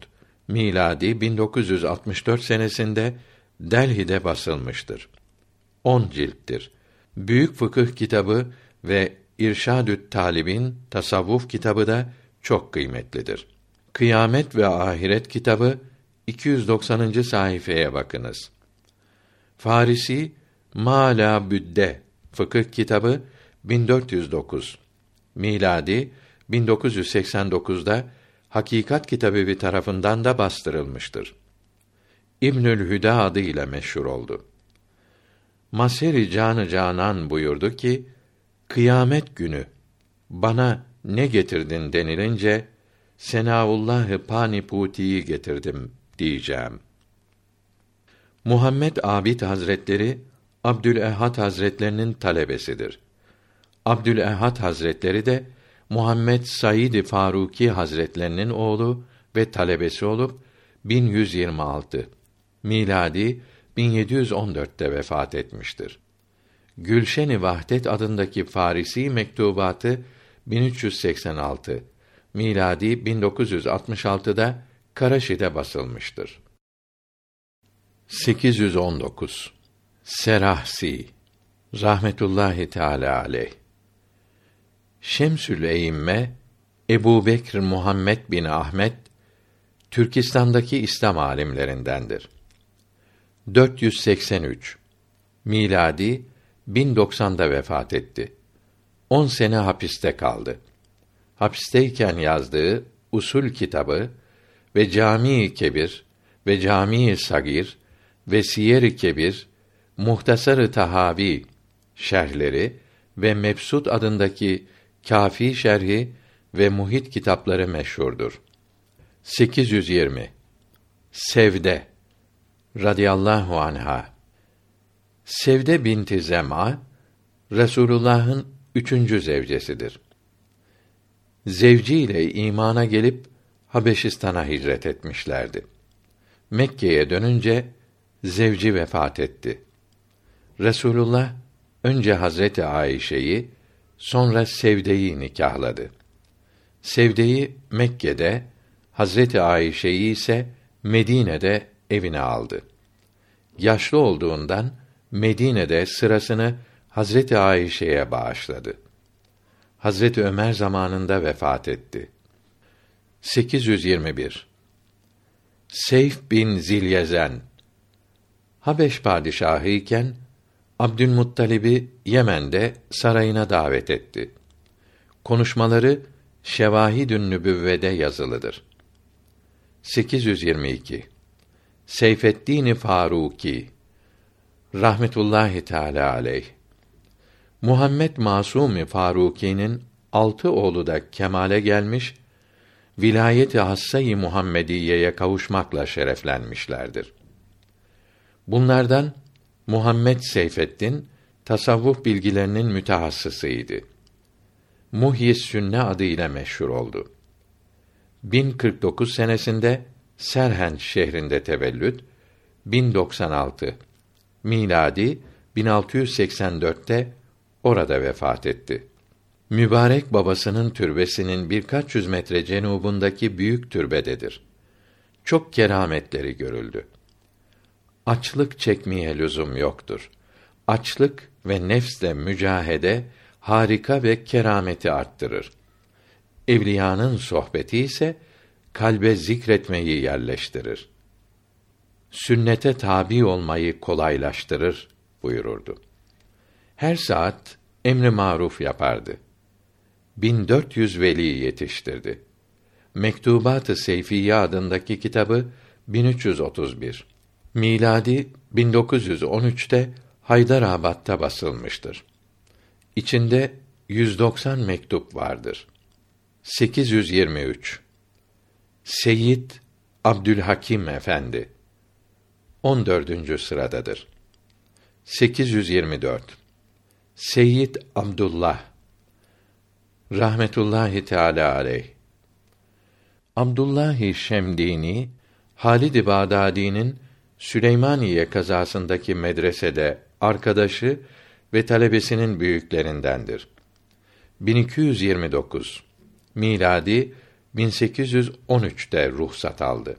S1: miladi 1964 senesinde Delhi'de basılmıştır. 10 cilttir. Büyük fıkıh kitabı ve İrşadü't Talibin tasavvuf kitabı da çok kıymetlidir. Kıyamet ve Ahiret kitabı 290. sayfaya bakınız. Farisi Mala Büdde fıkıh kitabı 1409 miladi 1989'da Hakikat Kitabevi tarafından da bastırılmıştır. İbnül Hüda adı ile meşhur oldu. Maseri Canı Canan buyurdu ki, kıyamet günü bana ne getirdin denilince Senaullah'ı Paniputi'yi getirdim diyeceğim. Muhammed Abid Hazretleri Abdülehad Hazretlerinin talebesidir. Abdülehad Hazretleri de Muhammed Said Faruki Hazretlerinin oğlu ve talebesi olup 1126 miladi 1714'te vefat etmiştir. Gülşen-i Vahdet adındaki Farisi mektubatı 1386 miladi 1966'da Karaşi'de basılmıştır. 819 Serahsi rahmetullahi teala aleyh Şemsül Eyyimme Ebu Bekr Muhammed bin Ahmet Türkistan'daki İslam alimlerindendir. 483 miladi 1090'da vefat etti. 10 sene hapiste kaldı. Hapisteyken yazdığı usul kitabı ve Cami-i Kebir ve Cami-i Sagir ve Siyer-i Kebir, Muhtasar-ı Tahavi şerhleri ve Mebsut adındaki Kafi şerhi ve Muhit kitapları meşhurdur. 820 Sevde radıyallahu anha Sevde binti Zema Resulullah'ın üçüncü zevcesidir. Zevciyle imana gelip Habeşistan'a hicret etmişlerdi. Mekke'ye dönünce zevci vefat etti. Resulullah önce Hazreti Ayşe'yi sonra Sevde'yi nikahladı. Sevde'yi Mekke'de, Hazreti Ayşe'yi ise Medine'de evine aldı. Yaşlı olduğundan Medine'de sırasını Hazreti Ayşe'ye bağışladı. Hazreti Ömer zamanında vefat etti. 821 Seyf bin Zilyezen Habeş padişahı iken Abdülmuttalib'i Yemen'de sarayına davet etti. Konuşmaları Şevahidün Nübüvve'de yazılıdır. 822 Seyfeddin Faruki rahmetullahi teala aleyh Muhammed Masumi Faruki'nin altı oğlu da kemale gelmiş, vilayeti hassayı Muhammediye'ye kavuşmakla şereflenmişlerdir. Bunlardan Muhammed Seyfeddin tasavvuf bilgilerinin mütehassısıydı. Muhyi Sünne adıyla meşhur oldu. 1049 senesinde Serhent şehrinde tevellüt, 1096 miladi 1684'te orada vefat etti. Mübarek babasının türbesinin birkaç yüz metre cenubundaki büyük türbededir. Çok kerametleri görüldü. Açlık çekmeye lüzum yoktur. Açlık ve nefsle mücahede harika ve kerameti arttırır. Evliyanın sohbeti ise kalbe zikretmeyi yerleştirir. Sünnete tabi olmayı kolaylaştırır buyururdu. Her saat emri maruf yapardı. 1400 veli yetiştirdi. Mektubat-ı Seyfiye adındaki kitabı 1331. Miladi 1913'te Haydarabad'da basılmıştır. İçinde 190 mektup vardır. 823 Seyyid Abdülhakim Efendi 14. sıradadır. 824 Seyyid Abdullah rahmetullahi teala aleyh Abdullahi Şemdini Halid-i Bağdadi'nin Süleymaniye kazasındaki medresede arkadaşı ve talebesinin büyüklerindendir. 1229 miladi 1813'te ruhsat aldı.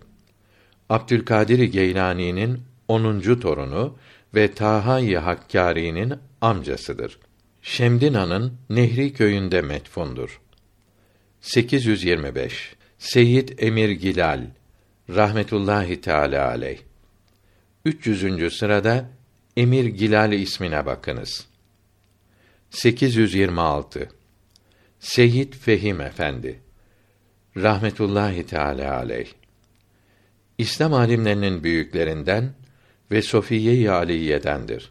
S1: Abdülkadir Geylani'nin 10. torunu ve Taha-i Hakkari'nin amcasıdır. Şemdina'nın Nehri köyünde metfundur. 825 Seyyid Emir Gilal rahmetullahi teala aleyh 300. sırada Emir Gilal ismine bakınız. 826 Seyyid Fehim Efendi rahmetullahi teala aleyh İslam alimlerinin büyüklerinden ve Sofiye-i Aliye'dendir.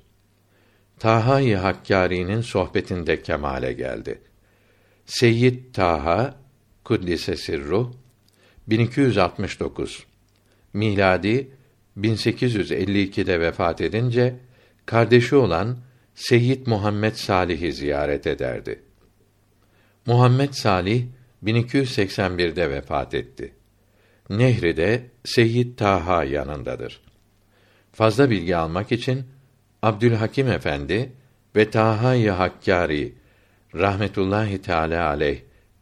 S1: Taha-i Hakkari'nin sohbetinde kemale geldi. Seyyid Taha Kuddise Sirruh 1269 miladi 1852'de vefat edince kardeşi olan Seyyid Muhammed Salih'i ziyaret ederdi. Muhammed Salih 1281'de vefat etti. Nehri'de Seyyid Taha yanındadır. Fazla bilgi almak için Abdülhakim Efendi ve Taha-i Hakkari rahmetullahi teala aleyh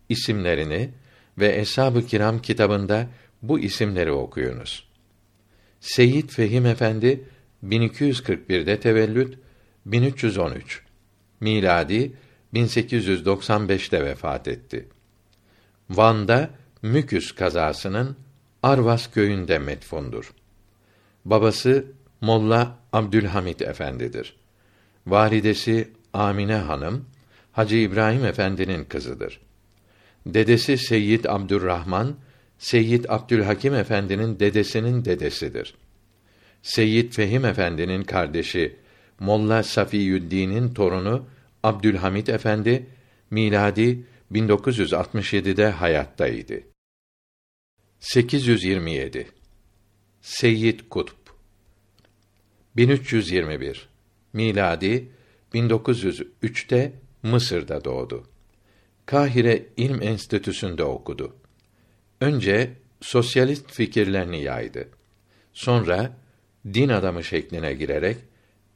S1: isimlerini ve Eshab-ı Kiram kitabında bu isimleri okuyunuz. Seyyid Fehim Efendi 1241'de tevellüt 1313 miladi 1895'te vefat etti. Van'da Müküs kazasının Arvas köyünde metfundur. Babası Molla Abdülhamit Efendidir. Validesi Amine Hanım Hacı İbrahim Efendi'nin kızıdır. Dedesi Seyyid Abdurrahman Seyyid Abdülhakim Efendi'nin dedesinin dedesidir. Seyyid Fehim Efendi'nin kardeşi Molla Safiyüddin'in torunu Abdülhamit Efendi miladi 1967'de hayattaydı. 827 Seyyid Kutb 1321 miladi 1903'te Mısır'da doğdu. Kahire İlm Enstitüsü'nde okudu. Önce sosyalist fikirlerini yaydı. Sonra din adamı şekline girerek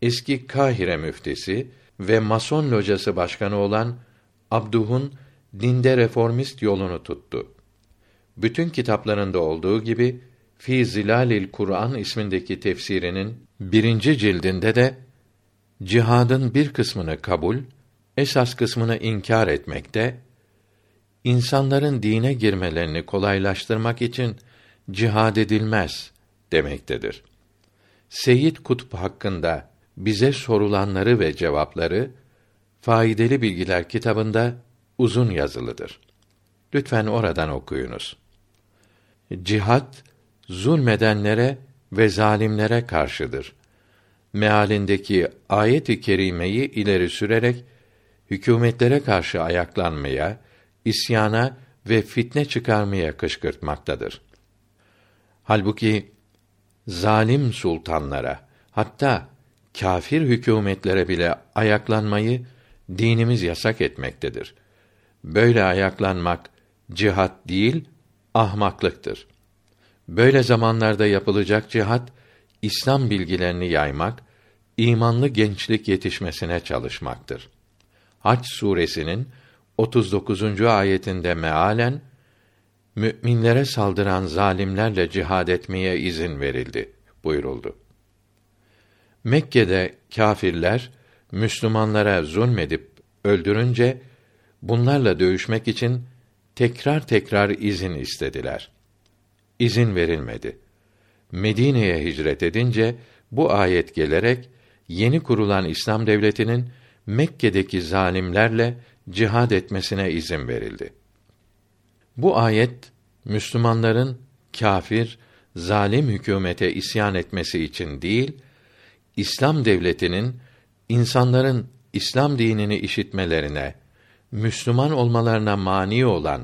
S1: eski Kahire müftisi ve Mason locası başkanı olan Abduh'un dinde reformist yolunu tuttu. Bütün kitaplarında olduğu gibi Fi Zilalil Kur'an ismindeki tefsirinin birinci cildinde de cihadın bir kısmını kabul, esas kısmını inkar etmekte, insanların dine girmelerini kolaylaştırmak için cihad edilmez demektedir. Seyyid Kutup hakkında bize sorulanları ve cevapları Faydalı Bilgiler kitabında uzun yazılıdır. Lütfen oradan okuyunuz. Cihat zulmedenlere ve zalimlere karşıdır. Mealindeki ayet-i kerimeyi ileri sürerek hükümetlere karşı ayaklanmaya, isyana ve fitne çıkarmaya kışkırtmaktadır. Halbuki zalim sultanlara, hatta kâfir hükümetlere bile ayaklanmayı dinimiz yasak etmektedir. Böyle ayaklanmak cihat değil, ahmaklıktır. Böyle zamanlarda yapılacak cihat İslam bilgilerini yaymak, imanlı gençlik yetişmesine çalışmaktır. Hac suresinin 39. ayetinde mealen müminlere saldıran zalimlerle cihad etmeye izin verildi buyuruldu. Mekke'de kâfirler Müslümanlara zulmedip öldürünce bunlarla dövüşmek için tekrar tekrar izin istediler. İzin verilmedi. Medine'ye hicret edince bu ayet gelerek yeni kurulan İslam devletinin Mekke'deki zalimlerle cihad etmesine izin verildi. Bu ayet Müslümanların kâfir, zalim hükümete isyan etmesi için değil, İslam devletinin insanların İslam dinini işitmelerine, Müslüman olmalarına mani olan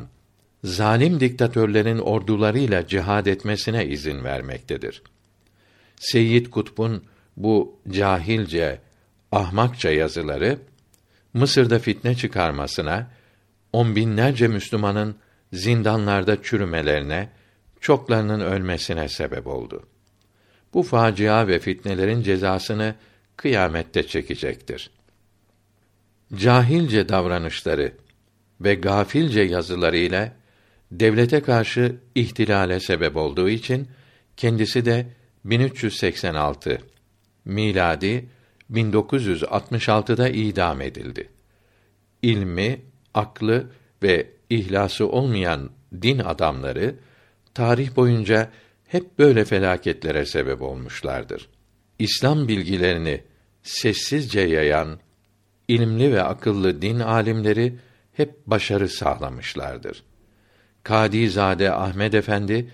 S1: zalim diktatörlerin ordularıyla cihad etmesine izin vermektedir. Seyyid Kutb'un bu cahilce, ahmakça yazıları Mısır'da fitne çıkarmasına, on binlerce Müslümanın zindanlarda çürümelerine, çoklarının ölmesine sebep oldu. bu facia ve fitnelerin cezasını kıyamette çekecektir. Cahilce davranışları ve gafilce yazılarıyla devlete karşı ihtilale sebep olduğu için kendisi de 1386 miladi 1966'da idam edildi. İlmi, aklı ve ihlası olmayan din adamları tarih boyunca hep böyle felaketlere sebep olmuşlardır. İslam bilgilerini sessizce yayan ilimli ve akıllı din alimleri hep başarı sağlamışlardır. Kadizade Ahmed Efendi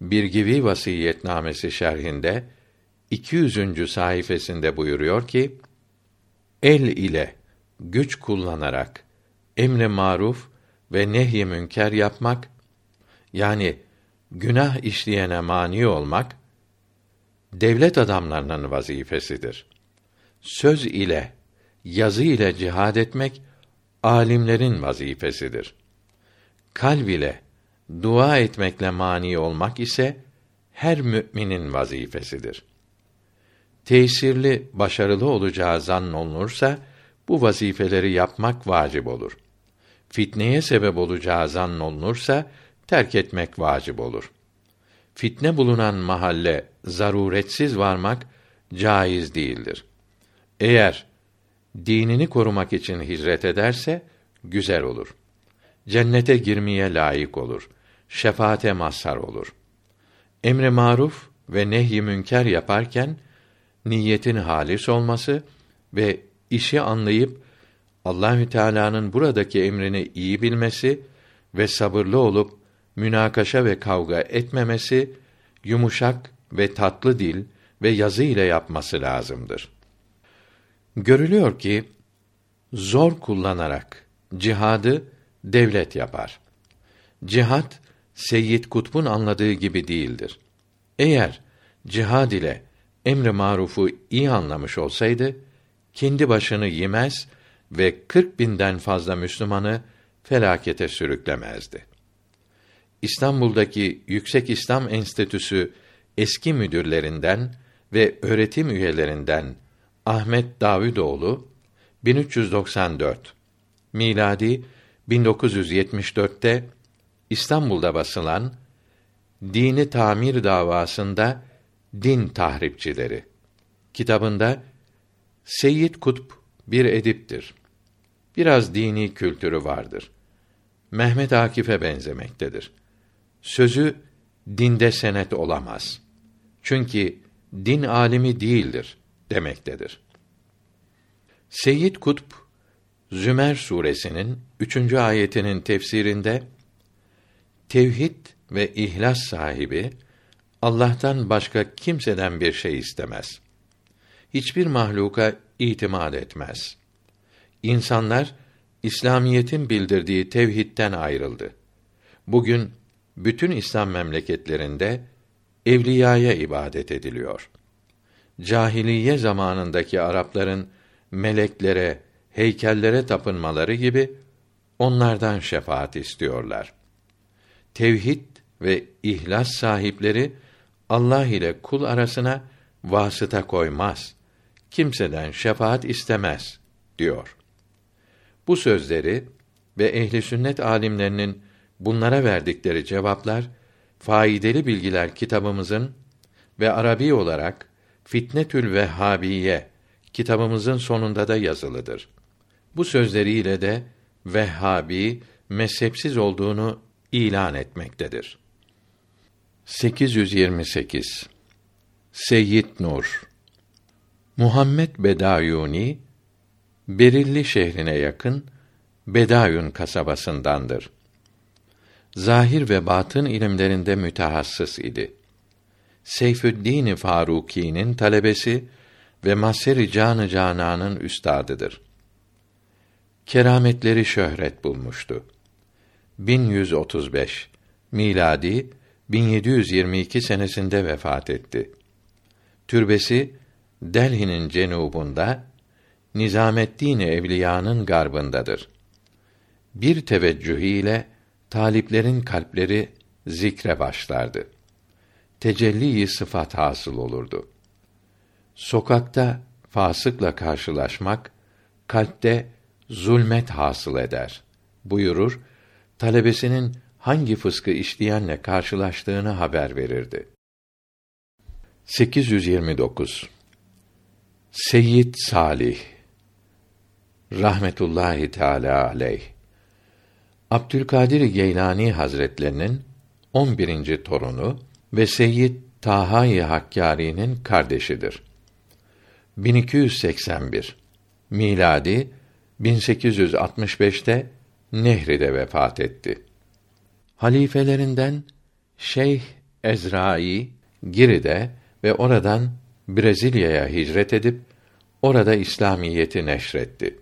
S1: Birgivi Vasiyetnamesi şerhinde 200. sayfasında buyuruyor ki: El ile güç kullanarak emre maruf ve nehy münker yapmak yani günah işleyene mani olmak devlet adamlarının vazifesidir. Söz ile, yazı ile cihad etmek alimlerin vazifesidir. Kalb ile dua etmekle mani olmak ise her müminin vazifesidir. Tesirli, başarılı olacağı zannolunursa bu vazifeleri yapmak vacip olur. Fitneye sebep olacağı zannolunursa terk etmek vacip olur. Fitne bulunan mahalle zaruretsiz varmak caiz değildir. Eğer dinini korumak için hicret ederse güzel olur. Cennete girmeye layık olur. Şefaate mazhar olur. Emre maruf ve nehy münker yaparken niyetin halis olması ve işi anlayıp Allahü Teala'nın buradaki emrini iyi bilmesi ve sabırlı olup münakaşa ve kavga etmemesi, yumuşak ve tatlı dil ve yazı ile yapması lazımdır. Görülüyor ki zor kullanarak cihadı devlet yapar. Cihat Seyyid Kutb'un anladığı gibi değildir. Eğer cihad ile emri marufu iyi anlamış olsaydı kendi başını yemez ve kırk binden fazla Müslümanı felakete sürüklemezdi. İstanbul'daki Yüksek İslam Enstitüsü eski müdürlerinden ve öğretim üyelerinden Ahmet Davudoğlu 1394 miladi 1974'te İstanbul'da basılan Dini Tamir davasında din tahripçileri kitabında Seyyid Kutb bir ediptir. Biraz dini kültürü vardır. Mehmet Akif'e benzemektedir. Sözü dinde senet olamaz. Çünkü din alimi değildir demektedir. Seyyid Kutb Zümer suresinin üçüncü ayetinin tefsirinde tevhid ve ihlas sahibi Allah'tan başka kimseden bir şey istemez. Hiçbir mahluka itimat etmez. İnsanlar İslamiyetin bildirdiği tevhidten ayrıldı. Bugün bütün İslam memleketlerinde evliyaya ibadet ediliyor. Cahiliye zamanındaki Arapların meleklere, heykellere tapınmaları gibi onlardan şefaat istiyorlar. Tevhid ve ihlas sahipleri Allah ile kul arasına vasıta koymaz. Kimseden şefaat istemez diyor. Bu sözleri ve ehli sünnet alimlerinin bunlara verdikleri cevaplar faydalı bilgiler kitabımızın ve Arabi olarak Fitnetül Vehhabiye kitabımızın sonunda da yazılıdır. Bu sözleriyle de Vehhabi mezhepsiz olduğunu ilan etmektedir. 828 Seyyid Nur Muhammed Bedayuni Berilli şehrine yakın Bedayun kasabasındandır. Zahir ve batın ilimlerinde mütehassıs idi. Seyfüddin Faruki'nin talebesi ve Maseri Canı Canan'ın üstadıdır. Kerametleri şöhret bulmuştu. 1135 miladi 1722 senesinde vefat etti. Türbesi Delhi'nin cenubunda, Nizameddin Evliya'nın garbındadır. Bir teveccüh ile taliplerin kalpleri zikre başlardı. Tecelli sıfat hasıl olurdu. Sokakta fasıkla karşılaşmak kalpte zulmet hasıl eder. Buyurur, talebesinin hangi fıskı işleyenle karşılaştığını haber verirdi. 829 Seyyid Salih rahmetullahi teala aleyh Abdülkadir Geylani Hazretlerinin 11. torunu ve Seyyid Taha-i Hakkari'nin kardeşidir. 1281 miladi 1865'te Nehri'de vefat etti. Halifelerinden Şeyh Ezrai Giri'de ve oradan Brezilya'ya hicret edip orada İslamiyeti neşretti.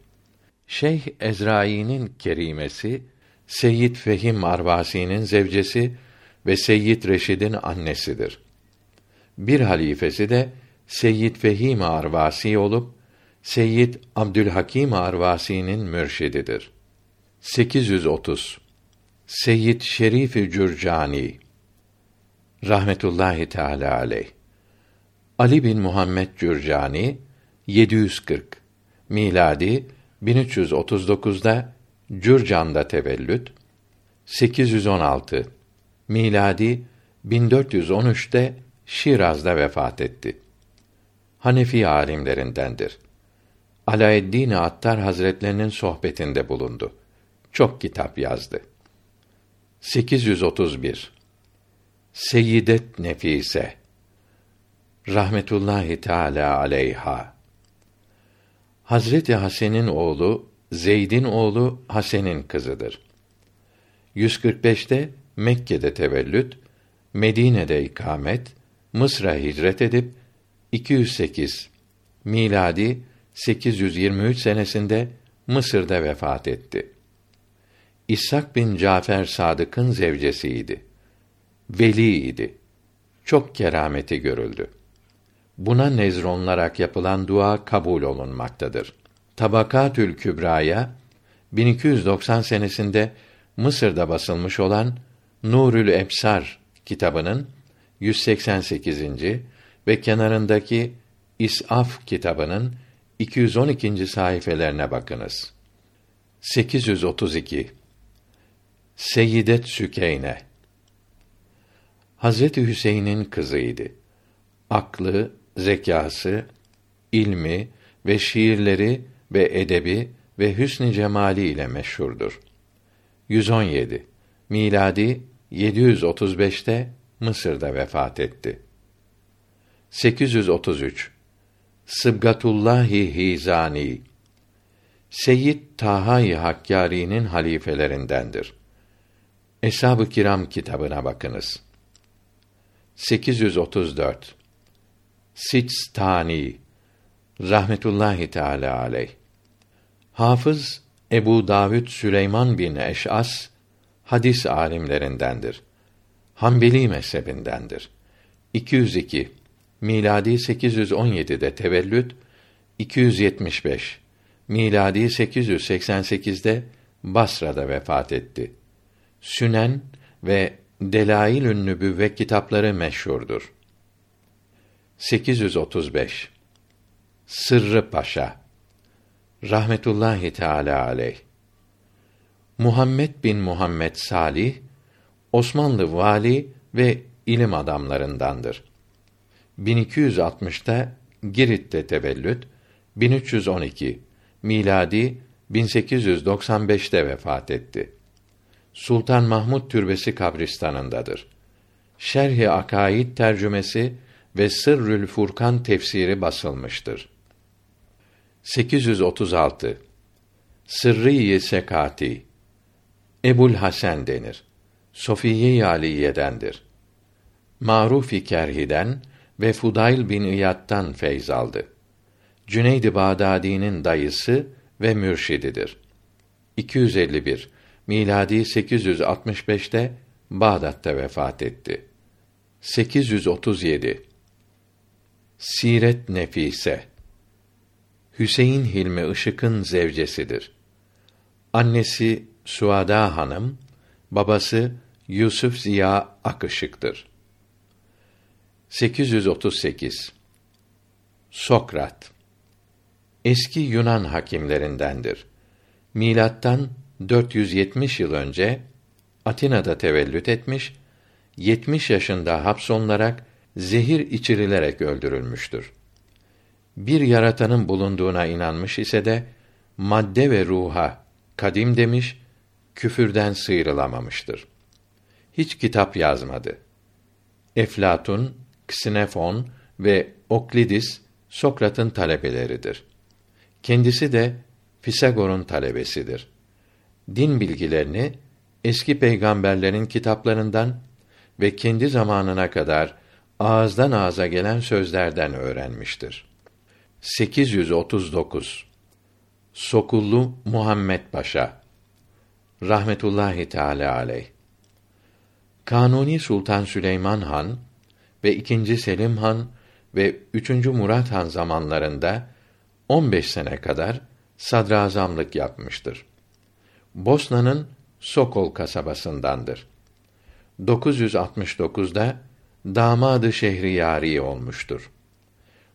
S1: Şeyh Ezrai'nin kerimesi Seyyid Fehim Arvasi'nin zevcesi ve Seyyid Reşid'in annesidir. Bir halifesi de Seyyid Fehim Arvasi olup Seyyid Abdülhakim Arvasi'nin mürşididir. 830 Seyyid Şerif Cürcani. Rahmetullahi teala aleyh. Ali bin Muhammed Cürcani 740 miladi 1339'da Cürcan'da tevellüt. 816 miladi 1413'te Şiraz'da vefat etti. Hanefi alimlerindendir. Alaeddin Attar Hazretlerinin sohbetinde bulundu. Çok kitap yazdı. 831 Seyyidet Nefise rahmetullahi teala aleyha Hazreti Hasen'in oğlu Zeyd'in oğlu Hasen'in kızıdır. 145'te Mekke'de tevellüt, Medine'de ikamet, Mısır'a hicret edip 208 miladi 823 senesinde Mısır'da vefat etti. İshak bin Cafer Sadık'ın zevcesiydi. Veli idi. Çok kerameti görüldü. Buna nezronlarak yapılan dua kabul olunmaktadır. Tabakatül Kübra'ya 1290 senesinde Mısır'da basılmış olan Nurül Ebsar kitabının 188. ve kenarındaki İs'af kitabının 212. sayfelerine bakınız. 832 Seyyidet Sükeyne Hazreti Hüseyin'in kızıydı. Aklı, zekası, ilmi ve şiirleri ve edebi ve hüsn cemali ile meşhurdur. 117 miladi 735'te Mısır'da vefat etti. 833 Sıbgatullahi Hizani Seyyid Taha-i Hakkari'nin halifelerindendir. Eshab-ı Kiram kitabına bakınız. 834 Sistani rahmetullahi teala aleyh Hafız Ebu Davud Süleyman bin Eş'as hadis alimlerindendir. Hanbeli mezhebindendir. 202 miladi 817'de tevellüt 275 miladi 888'de Basra'da vefat etti. Sünen ve Delailün Nübüvve kitapları meşhurdur. 835 Sırrı Paşa rahmetullahi teala aleyh Muhammed bin Muhammed Salih Osmanlı vali ve ilim adamlarındandır. 1260'ta Girit'te tevellüt, 1312 miladi 1895'te vefat etti. Sultan Mahmud Türbesi kabristanındadır. Şerh-i Akaid tercümesi ve Sırrül Furkan tefsiri basılmıştır. 836 Sırrı-i Sekati Ebul Hasan denir. Sofiye-i Aliye'dendir. Maruf-i Kerhi'den ve Fudayl bin İyad'dan feyz aldı. Cüneyd-i Bağdadi'nin dayısı ve mürşididir. 251 miladi 865'te Bağdat'ta vefat etti. 837 Siret Nefise Hüseyin Hilmi Işık'ın zevcesidir. Annesi Suada Hanım, babası Yusuf Ziya Akışık'tır. 838 Sokrat Eski Yunan hakimlerindendir. Milattan 470 yıl önce Atina'da tevellüt etmiş, 70 yaşında hapsolunarak zehir içirilerek öldürülmüştür. Bir yaratanın bulunduğuna inanmış ise de madde ve ruha kadim demiş, küfürden sıyrılamamıştır. Hiç kitap yazmadı. Eflatun, Ksinefon ve Oklidis Sokrat'ın talebeleridir. Kendisi de Pisagor'un talebesidir. Din bilgilerini eski peygamberlerin kitaplarından ve kendi zamanına kadar ağızdan ağza gelen sözlerden öğrenmiştir. 839 Sokullu Muhammed Paşa rahmetullahi teala aleyh Kanuni Sultan Süleyman Han ve ikinci Selim Han ve üçüncü Murat Han zamanlarında 15 sene kadar sadrazamlık yapmıştır. Bosna'nın Sokol kasabasındandır. 969'da damadı şehriyari olmuştur.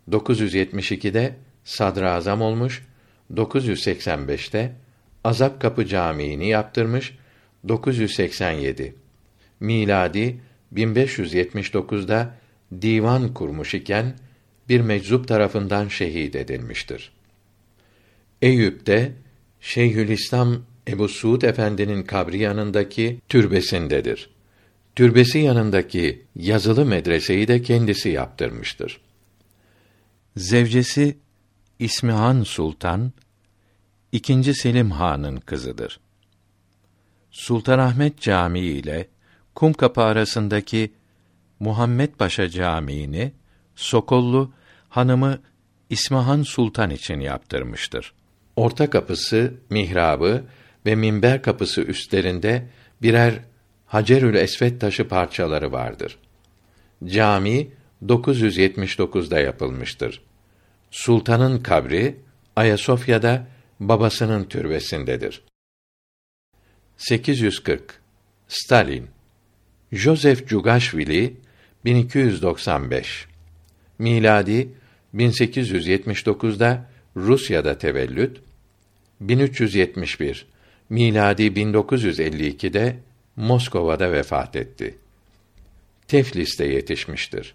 S1: 972'de sadrazam olmuş, 985'te Azap Kapı Camii'ni yaptırmış, 987 miladi 1579'da divan kurmuş iken bir meczup tarafından şehit edilmiştir. Eyüp'te Şeyhülislam Ebu Suud Efendi'nin kabri yanındaki türbesindedir. Türbesi yanındaki yazılı medreseyi de kendisi yaptırmıştır. Zevcesi İsmihan Sultan ikinci Selim Han'ın kızıdır. Sultanahmet Camii ile Kumkapı arasındaki Muhammed Paşa Camii'ni Sokollu hanımı İsmahan Sultan için yaptırmıştır. Orta kapısı, mihrabı ve minber kapısı üstlerinde birer Hacerül Esved taşı parçaları vardır. Cami 979'da yapılmıştır. Sultanın kabri Ayasofya'da babasının türbesindedir. 840 Stalin Joseph Cugashvili 1295 miladi 1879'da Rusya'da tevellüt 1371 miladi 1952'de Moskova'da vefat etti. Teflis'te yetişmiştir.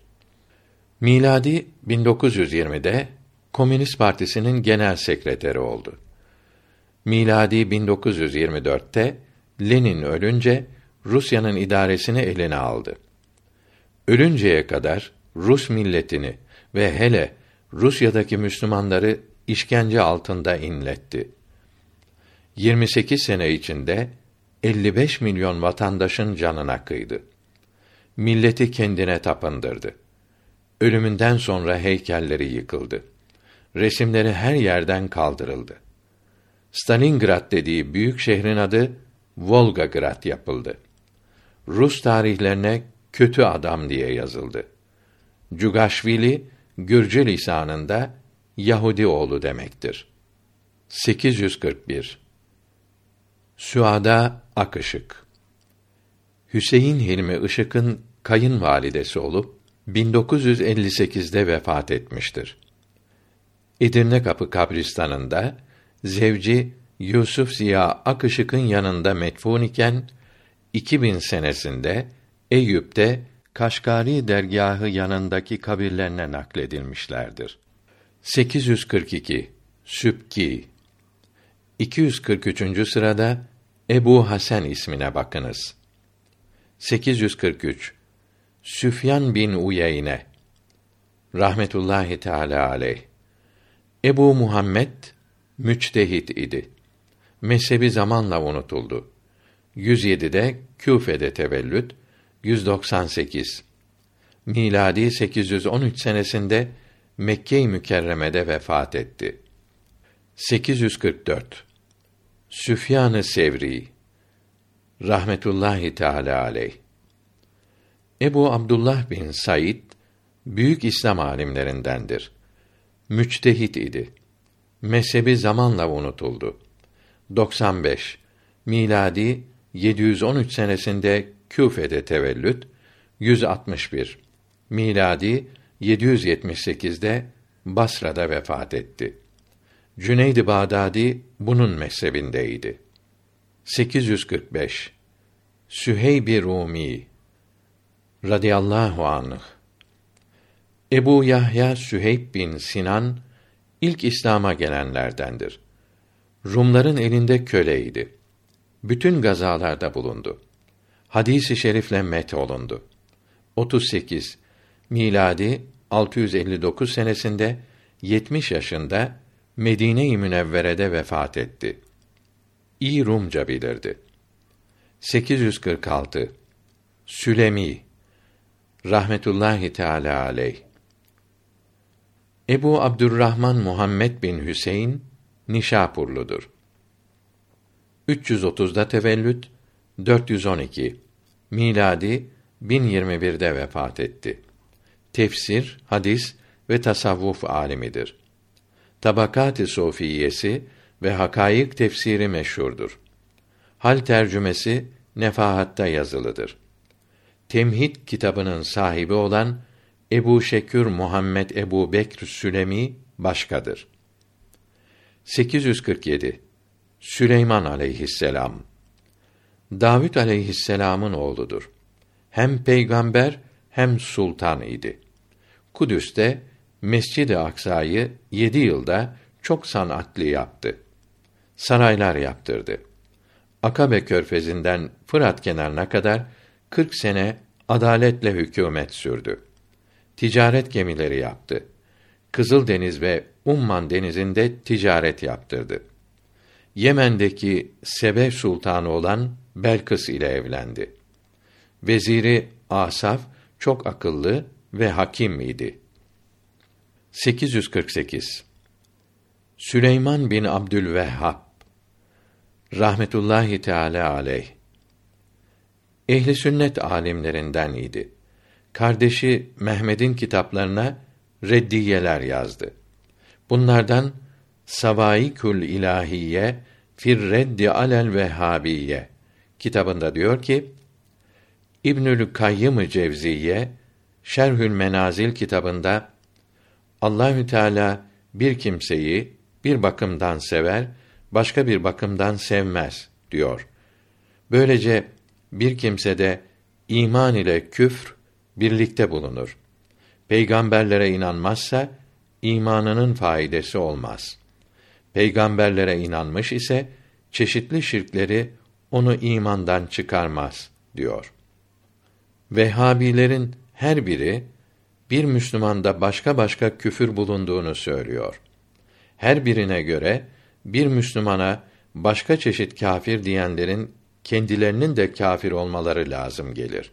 S1: Miladi 1920'de Komünist Partisi'nin genel sekreteri oldu. Miladi 1924'te Lenin ölünce Rusya'nın idaresini eline aldı. Ölünceye kadar Rus milletini ve hele Rusya'daki Müslümanları işkence altında inletti. 28 sene içinde 55 milyon vatandaşın canına kıydı. Milleti kendine tapındırdı. Ölümünden sonra heykelleri yıkıldı. Resimleri her yerden kaldırıldı. Stalingrad dediği büyük şehrin adı Volgograd yapıldı. Rus tarihlerine kötü adam diye yazıldı. Cugashvili Gürcü lisanında Yahudi oğlu demektir. 841 Süada Akışık Hüseyin Hilmi Işık'ın kayınvalidesi olup 1958'de vefat etmiştir. Edirne Kapı kabristanında zevci Yusuf Ziya Akışık'ın yanında metfun iken 2000 senesinde Eyüp'te Kaşgari dergahı yanındaki kabirlerine nakledilmişlerdir. 842 Sübki 243. sırada Ebu Hasan ismine bakınız. 843 Süfyan bin Uyeyne rahmetullahi teala aleyh Ebu Muhammed müçtehit idi. Mezhebi zamanla unutuldu. 107'de Küfe'de tevellüt, 198 miladi 813 senesinde Mekke-i Mükerreme'de vefat etti. 844 Süfyan-ı Sevri rahmetullahi teala aleyh Ebu Abdullah bin Said büyük İslam alimlerindendir. Müçtehit idi. Mezhebi zamanla unutuldu. 95 miladi 713 senesinde Küfe'de tevellüt 161 miladi 778'de Basra'da vefat etti. Cüneyd-i Bağdadi bunun mezhebindeydi. 845 Süheyb Rumi radıyallahu anh Ebu Yahya Süheyb bin Sinan ilk İslam'a gelenlerdendir. Rumların elinde köleydi. Bütün gazalarda bulundu. Hadisi şerifle met olundu. 38 miladi 659 senesinde 70 yaşında Medine-i Münevvere'de vefat etti. İyi Rumca bilirdi. 846 Sülemi rahmetullahi teala aleyh Ebu Abdurrahman Muhammed bin Hüseyin Nişapurludur. 330'da tevellüt, 412 miladi 1021'de vefat etti. Tefsir, hadis ve tasavvuf alimidir. Tabakat-ı Sofiyesi ve Hakayık tefsiri meşhurdur. Hal tercümesi Nefahat'ta yazılıdır. Temhid kitabının sahibi olan Ebu Şekür Muhammed Ebu Bekr Sülemi başkadır. 847 Süleyman aleyhisselam Davud aleyhisselamın oğludur. Hem peygamber hem sultan idi. Kudüs'te Mescid-i Aksa'yı yedi yılda çok sanatlı yaptı. Saraylar yaptırdı. Akabe körfezinden Fırat kenarına kadar 40 sene adaletle hükümet sürdü. Ticaret gemileri yaptı. Kızıldeniz ve Umman denizinde ticaret yaptırdı. Yemen'deki Sebe sultanı olan Belkıs ile evlendi. Veziri Asaf çok akıllı ve hakim idi. 848 Süleyman bin Abdülvehhab rahmetullahi teala aleyh ehli sünnet alimlerinden idi. Kardeşi Mehmed'in kitaplarına reddiyeler yazdı. Bunlardan Savaikül İlahiye fir reddi alel vehhabiye kitabında diyor ki İbnül Kayyım Cevziye Şerhül Menazil kitabında Allahü Teala bir kimseyi bir bakımdan sever, başka bir bakımdan sevmez diyor. Böylece bir kimsede iman ile küfr birlikte bulunur. Peygamberlere inanmazsa imanının faydası olmaz. Peygamberlere inanmış ise çeşitli şirkleri onu imandan çıkarmaz diyor. Vehhabilerin her biri bir Müslümanda başka başka küfür bulunduğunu söylüyor. Her birine göre bir Müslümana başka çeşit kâfir diyenlerin kendilerinin de kâfir olmaları lazım gelir.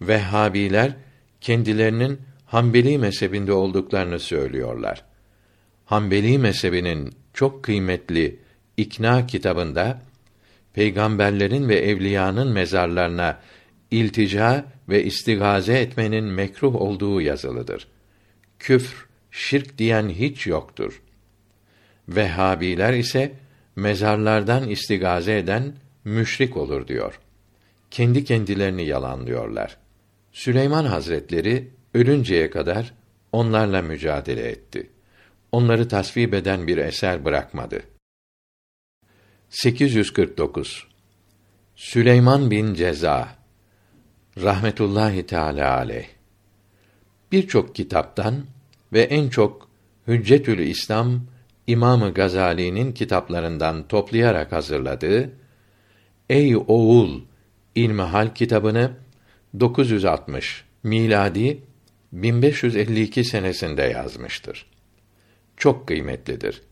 S1: Vehhabiler kendilerinin Hanbeli mezhebinde olduklarını söylüyorlar. Hanbeli mezhebinin çok kıymetli İkna kitabında peygamberlerin ve evliyanın mezarlarına iltica ve istigaze etmenin mekruh olduğu yazılıdır. Küfr, şirk diyen hiç yoktur. Vehhabiler ise mezarlardan istigaze eden müşrik olur diyor. Kendi kendilerini yalanlıyorlar. Süleyman Hazretleri ölünceye kadar onlarla mücadele etti. Onları tasvip eden bir eser bırakmadı. 849 Süleyman bin Ceza rahmetullahi teala aleyh birçok kitaptan ve en çok Hüccetül İslam İmamı Gazali'nin kitaplarından toplayarak hazırladığı Ey oğul İlmihal kitabını 960 miladi 1552 senesinde yazmıştır. Çok kıymetlidir.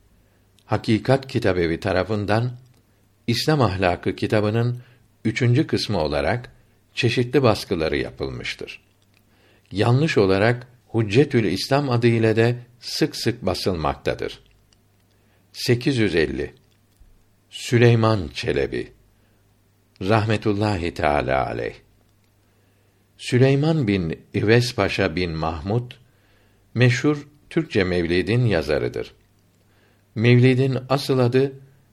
S1: Hakikat Kitabevi tarafından İslam Ahlakı kitabının üçüncü kısmı olarak çeşitli baskıları yapılmıştır. Yanlış olarak Huccetül İslam adı ile de sık sık basılmaktadır. 850 Süleyman Çelebi rahmetullahi teala aleyh Süleyman bin İves Paşa bin Mahmud meşhur Türkçe Mevlid'in yazarıdır. Mevlid'in asıl adı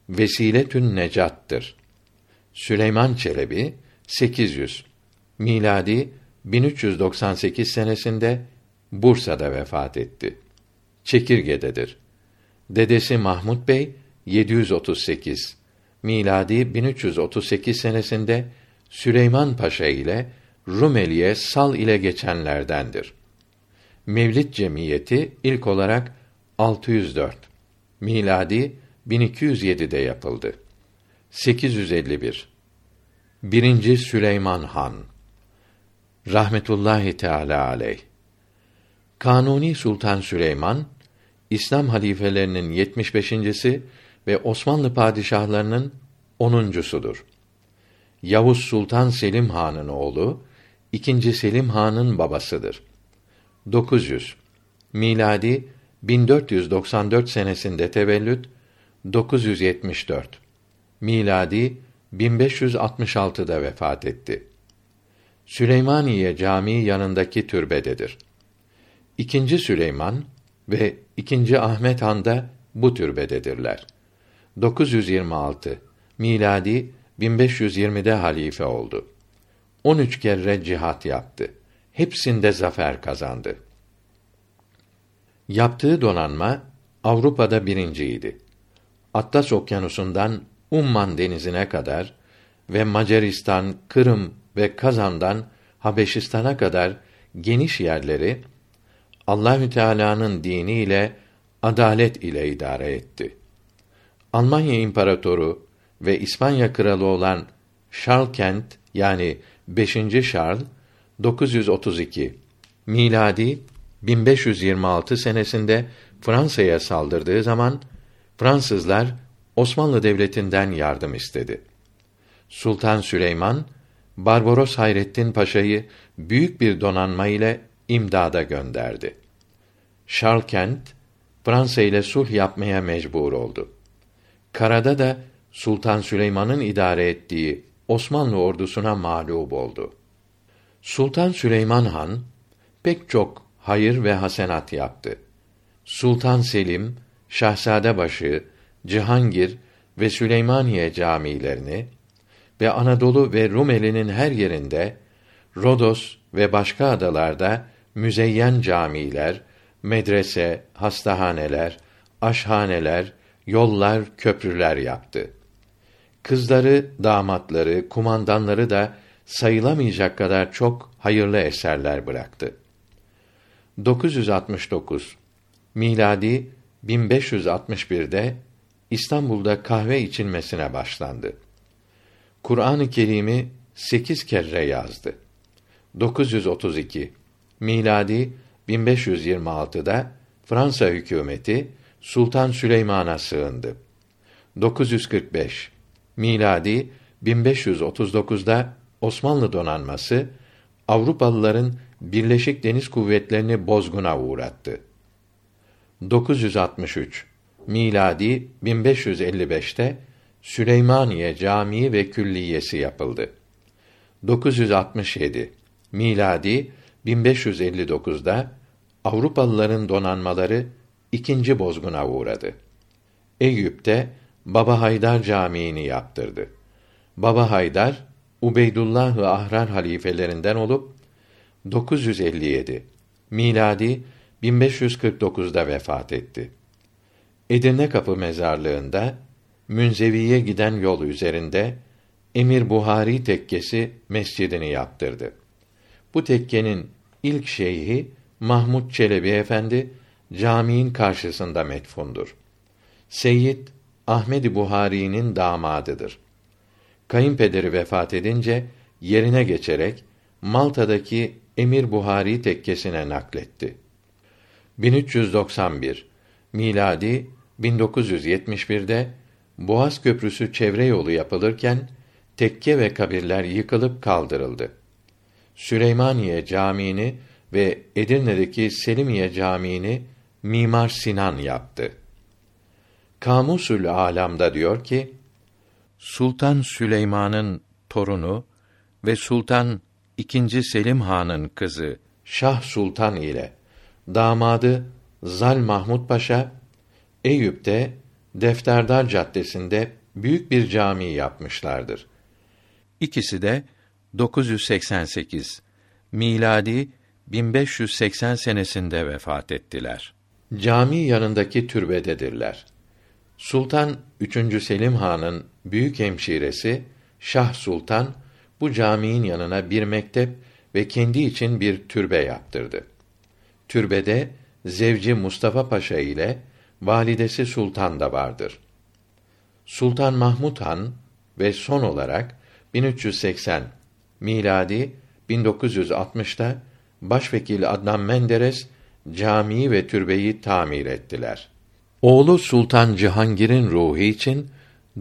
S1: Vesiletün Necat'tır. Süleyman Çelebi 800 miladi 1398 senesinde Bursa'da vefat etti. Çekirge'dedir. Dedesi Mahmud Bey 738 miladi 1338 senesinde Süleyman Paşa ile Rumeli'ye sal ile geçenlerdendir. Mevlid Cemiyeti ilk olarak 604 miladi 1207'de yapıldı. 851 Birinci Süleyman Han rahmetullahi teala aleyh Kanuni Sultan Süleyman İslam halifelerinin 75.si ve Osmanlı padişahlarının onuncusudur. Yavuz Sultan Selim Han'ın oğlu, ikinci Selim Han'ın babasıdır. 900 miladi 1494 senesinde tevellüt 974 miladi 1566'da vefat etti. Süleymaniye Camii yanındaki türbededir. İkinci Süleyman ve ikinci Ahmet Han da bu türbededirler. 926 miladi 1520'de halife oldu. 13 kere cihat yaptı. Hepsinde zafer kazandı. Yaptığı donanma Avrupa'da birinciydi. Atlas Okyanusu'ndan Umman denizine kadar ve Macaristan, Kırım ve Kazan'dan Habeşistan'a kadar geniş yerleri Allahü Teala'nın diniyle adalet ile idare etti. Almanya İmparatoru ve İspanya kralı olan Şarlkent yani 5. Şarl 932 miladi 1526 senesinde Fransa'ya saldırdığı zaman Fransızlar Osmanlı Devleti'nden yardım istedi. Sultan Süleyman Barbaros Hayrettin Paşa'yı büyük bir donanma ile imdada gönderdi. Şarlkent Fransa ile sulh yapmaya mecbur oldu. Karada da Sultan Süleyman'ın idare ettiği Osmanlı ordusuna mağlup oldu. Sultan Süleyman Han pek çok hayır ve hasenat yaptı. Sultan Selim, Şahzadebaşı, Cihangir ve Süleymaniye camilerini ve Anadolu ve Rumeli'nin her yerinde Rodos ve başka adalarda müzeyyen camiler, medrese, hastahaneler, aşhaneler, yollar, köprüler yaptı. Kızları, damatları, kumandanları da sayılamayacak kadar çok hayırlı eserler bıraktı. 969 miladi 1561'de İstanbul'da kahve içilmesine başlandı. Kur'an-ı Kerim'i sekiz kere yazdı. 932 miladi 1526'da Fransa hükümeti Sultan Süleyman'a sığındı. 945 miladi 1539'da Osmanlı donanması Avrupalıların Birleşik Deniz Kuvvetlerini bozguna uğrattı. 963 miladi 1555'te Süleymaniye Camii ve Külliyesi yapıldı. 967 miladi 1559'da Avrupalıların donanmaları ikinci bozguna uğradı. Eyüp'te Baba Haydar Camii'ni yaptırdı. Baba Haydar Ubeydullah ve Ahrar halifelerinden olup 957 miladi 1549'da vefat etti. Edirne Kapı mezarlığında Münzeviye giden yol üzerinde Emir Buhari tekkesi mescidini yaptırdı. Bu tekkenin ilk şeyhi Mahmud Çelebi Efendi caminin karşısında metfundur. Seyyid Ahmed Buhari'nin damadıdır. Kayınpederi vefat edince yerine geçerek Malta'daki Emir Buhari tekkesine nakletti. 1391 miladi 1971'de Boğaz Köprüsü çevre yolu yapılırken tekke ve kabirler yıkılıp kaldırıldı. Süleymaniye Camii'ni ve Edirne'deki Selimiye Camii'ni Mimar Sinan yaptı. Kamusül Alam'da diyor ki: Sultan Süleyman'ın torunu ve Sultan II. Selim Han'ın kızı Şah Sultan ile damadı Zal Mahmud Paşa Eyüp'te Defterdar Caddesi'nde büyük bir cami yapmışlardır. İkisi de 988
S2: miladi 1580 senesinde vefat ettiler.
S1: Cami yanındaki türbededirler. Sultan 3. Selim Han'ın büyük hemşiresi Şah Sultan bu caminin yanına bir mektep ve kendi için bir türbe yaptırdı. Türbede zevci Mustafa Paşa ile validesi Sultan da vardır. Sultan Mahmud Han ve son olarak 1380 miladi 1960'ta Başvekil Adnan Menderes camiyi ve türbeyi tamir ettiler. Oğlu Sultan Cihangir'in ruhu için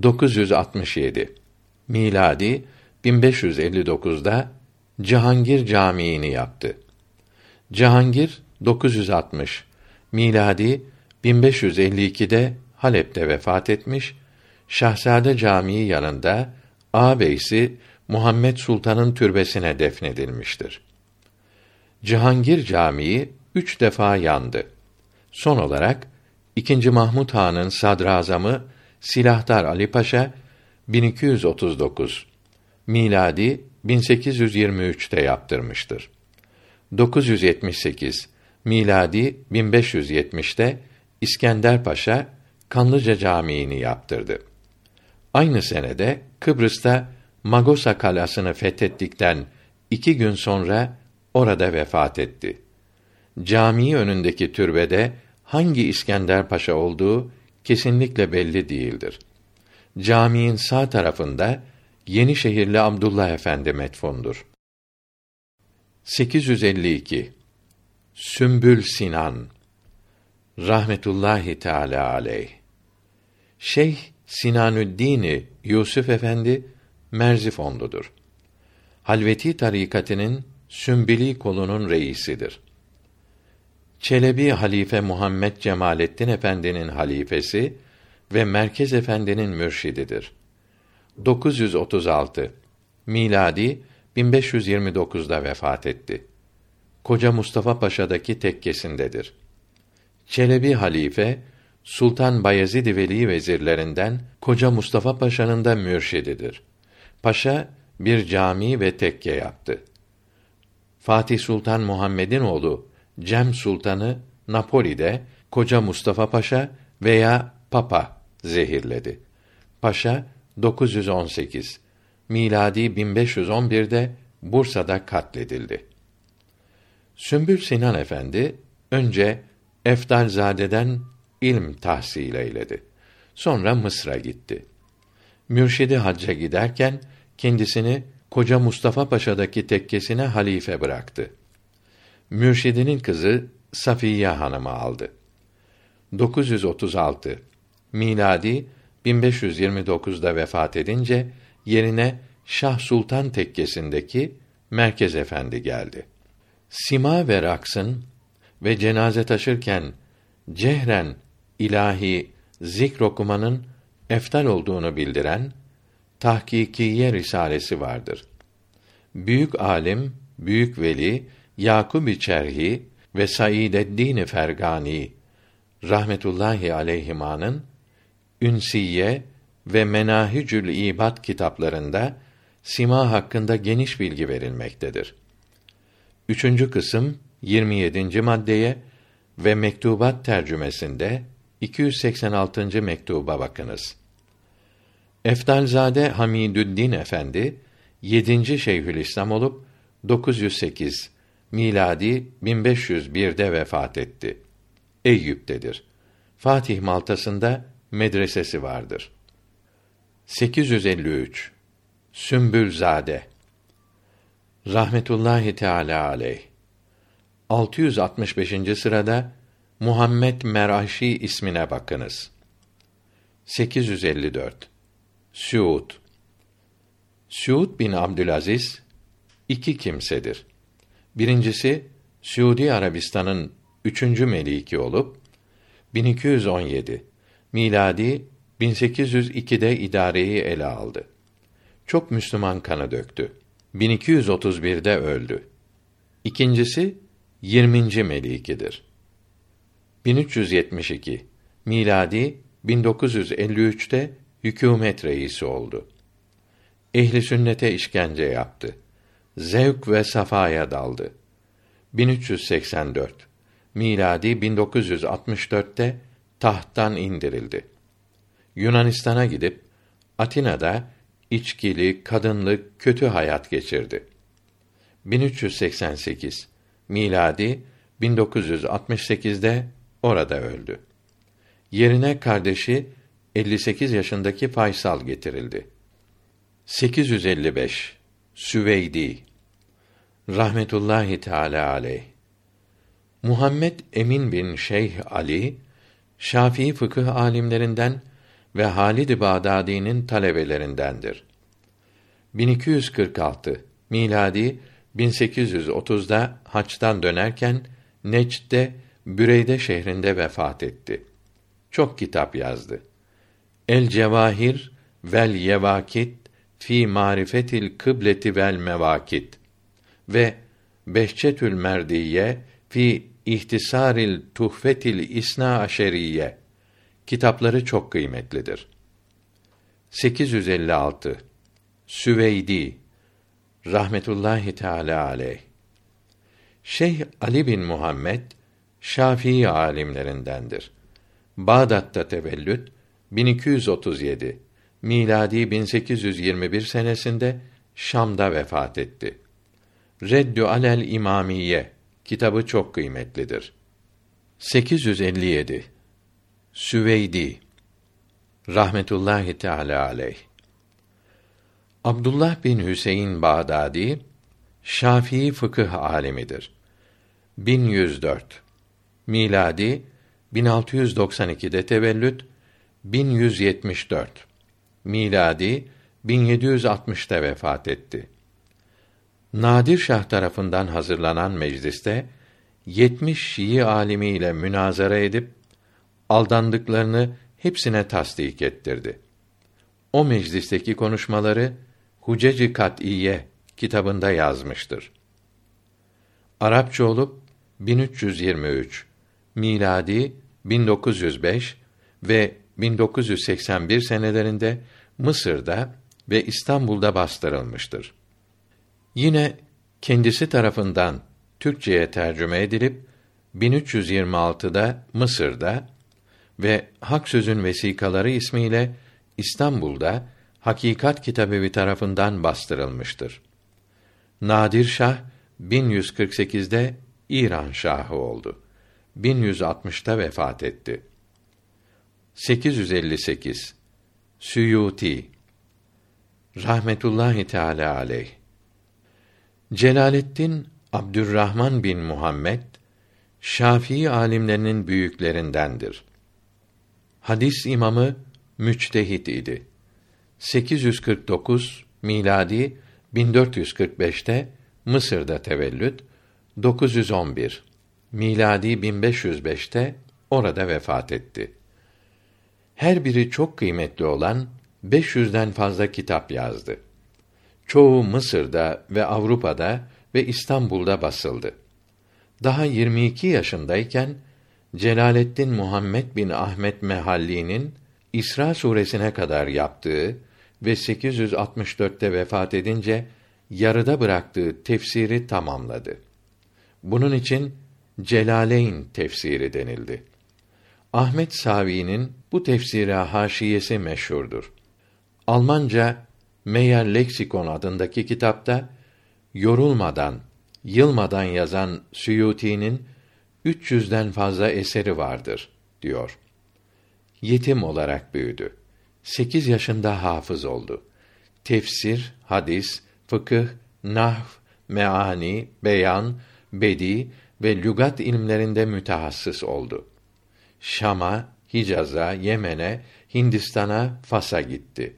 S1: 967 miladi 1559'da Cihangir Camii'ni yaptı. Cihangir 960 miladi 1552'de Halep'te vefat etmiş. Şahzade Camii yanında ağabeysi Muhammed Sultan'ın türbesine defnedilmiştir. Cihangir Camii üç defa yandı. Son olarak ikinci Mahmud Han'ın sadrazamı Silahdar Ali Paşa 1239 miladi 1823'te yaptırmıştır. 978 miladi 1570'te İskender Paşa Kanlıca Camii'ni yaptırdı. Aynı senede Kıbrıs'ta Magosa kalasını fethettikten iki gün sonra orada vefat etti. Camii önündeki türbede hangi İskender Paşa olduğu kesinlikle belli değildir. Camiin sağ tarafında Yenişehirli Abdullah Efendi metfundur. 852 Sümbül Sinan rahmetullahi teala aleyh. Şeyh Sinanüddin Yusuf Efendi Merzifonludur. Halveti tarikatının Sümbili kolunun reisidir. Çelebi Halife Muhammed Cemalettin Efendi'nin halifesi ve Merkez Efendi'nin mürşididir. 936 miladi 1529'da vefat etti. Koca Mustafa Paşa'daki tekkesindedir. Çelebi halife Sultan Bayezid Veli vezirlerinden Koca Mustafa Paşa'nın da mürşididir. Paşa bir cami ve tekke yaptı. Fatih Sultan Muhammed'in oğlu Cem Sultan'ı Napoli'de Koca Mustafa Paşa veya Papa zehirledi. Paşa 918 miladi 1511'de Bursa'da katledildi. Sümbül Sinan Efendi önce Efdalzade'den ilm tahsil eyledi. Sonra Mısır'a gitti. Mürşidi hacca giderken kendisini Koca Mustafa Paşa'daki tekkesine halife bıraktı. Mürşidinin kızı Safiye Hanım'ı aldı. 936 miladi 1529'da vefat edince yerine Şah Sultan tekkesindeki Merkez Efendi geldi. Sima ve raksın ve cenaze taşırken cehren ilahi zikr okumanın eftal olduğunu bildiren Tahkikiye risalesi vardır. Büyük alim, büyük veli Yakub-i Çerhi ve Saîdeddin Fergani rahmetullahi aleyhimanın Ünsiye ve Menahicül İbad kitaplarında sima hakkında geniş bilgi verilmektedir. Üçüncü kısım 27. maddeye ve mektubat tercümesinde 286. mektuba bakınız. Efdalzade Hamidüddin Efendi 7. Şeyhülislam olup 908 miladi 1501'de vefat etti. Eyüp'tedir. Fatih Maltası'nda medresesi vardır. 853 Sümbülzade rahmetullahi teala aleyh 665. sırada Muhammed Meraşi ismine bakınız. 854 Suud Suud bin Abdülaziz iki kimsedir. Birincisi Suudi Arabistan'ın üçüncü meliki olup 1217 miladi 1802'de idareyi ele aldı. Çok Müslüman kanı döktü. 1231'de öldü. İkincisi 20. melikidir. 1372 miladi 1953'te hükümet reisi oldu. Ehli sünnete işkence yaptı. Zevk ve safaya daldı. 1384 miladi 1964'te tahttan indirildi. Yunanistan'a gidip Atina'da içkili, kadınlı, kötü hayat geçirdi. 1388 miladi 1968'de orada öldü. Yerine kardeşi 58 yaşındaki Faysal getirildi. 855 Süveydi rahmetullahi teala aleyh Muhammed Emin bin Şeyh Ali Şafii fıkıh alimlerinden ve Halid-i Bağdadi'nin talebelerindendir. 1246 miladi 1830'da haçtan dönerken Necd'de Büreyde şehrinde vefat etti. Çok kitap yazdı. El Cevahir vel Yevakit fi marifetil kıbleti vel mevakit ve Behçetül Merdiye fi İhtisaril Tuhfetil İsna Aşeriye. Kitapları çok kıymetlidir. 856 Süveydi. Rahmetullahi teala aleyh. Şeyh Ali bin Muhammed Şafii alimlerindendir. Bağdat'ta tevellüt 1237 miladi 1821 senesinde Şam'da vefat etti. Reddü alel İmamiye kitabı çok kıymetlidir. 857 Süveydi rahmetullahi teala aleyh Abdullah bin Hüseyin Bağdadi Şafii fıkıh alimidir. 1104 miladi 1692'de tevellüt 1174 miladi 1760'ta vefat etti. Nadir Şah tarafından hazırlanan mecliste 70 Şii alimiyle münazara edip aldandıklarını hepsine tasdik ettirdi. O meclisteki konuşmaları Huceci Kat'iye kitabında yazmıştır. Arapça olup 1323 miladi 1905 ve 1981 senelerinde Mısır'da ve İstanbul'da bastırılmıştır. Yine kendisi tarafından Türkçeye tercüme edilip 1326'da Mısır'da ve Hak Sözün Vesikaları ismiyle İstanbul'da Hakikat Kitabevi tarafından bastırılmıştır. Nadir Şah 1148'de İran şahı oldu. 1160'ta vefat etti. 858 Süyuti rahmetullahi teala aleyh Celaleddin Abdurrahman bin Muhammed Şafii alimlerinin büyüklerindendir. Hadis imamı müçtehit idi. 849 miladi 1445'te Mısır'da tevellüt, 911 miladi 1505'te orada vefat etti. Her biri çok kıymetli olan 500'den fazla kitap yazdı. Çoğu Mısır'da ve Avrupa'da ve İstanbul'da basıldı. Daha 22 yaşındayken Celaleddin Muhammed bin Ahmet Mehalli'nin İsra suresine kadar yaptığı ve 864'te vefat edince yarıda bıraktığı tefsiri tamamladı. Bunun için Celaleyn tefsiri denildi. Ahmet Savi'nin bu tefsire haşiyesi meşhurdur. Almanca Meyer Leksikon adındaki kitapta yorulmadan, yılmadan yazan Suyuti'nin 300'den fazla eseri vardır diyor. Yetim olarak büyüdü. 8 yaşında hafız oldu. Tefsir, hadis, fıkıh, nahv, meani, beyan, bedi ve lügat ilimlerinde mütehassıs oldu. Şam'a, Hicaz'a, Yemen'e, Hindistan'a, Fas'a gitti.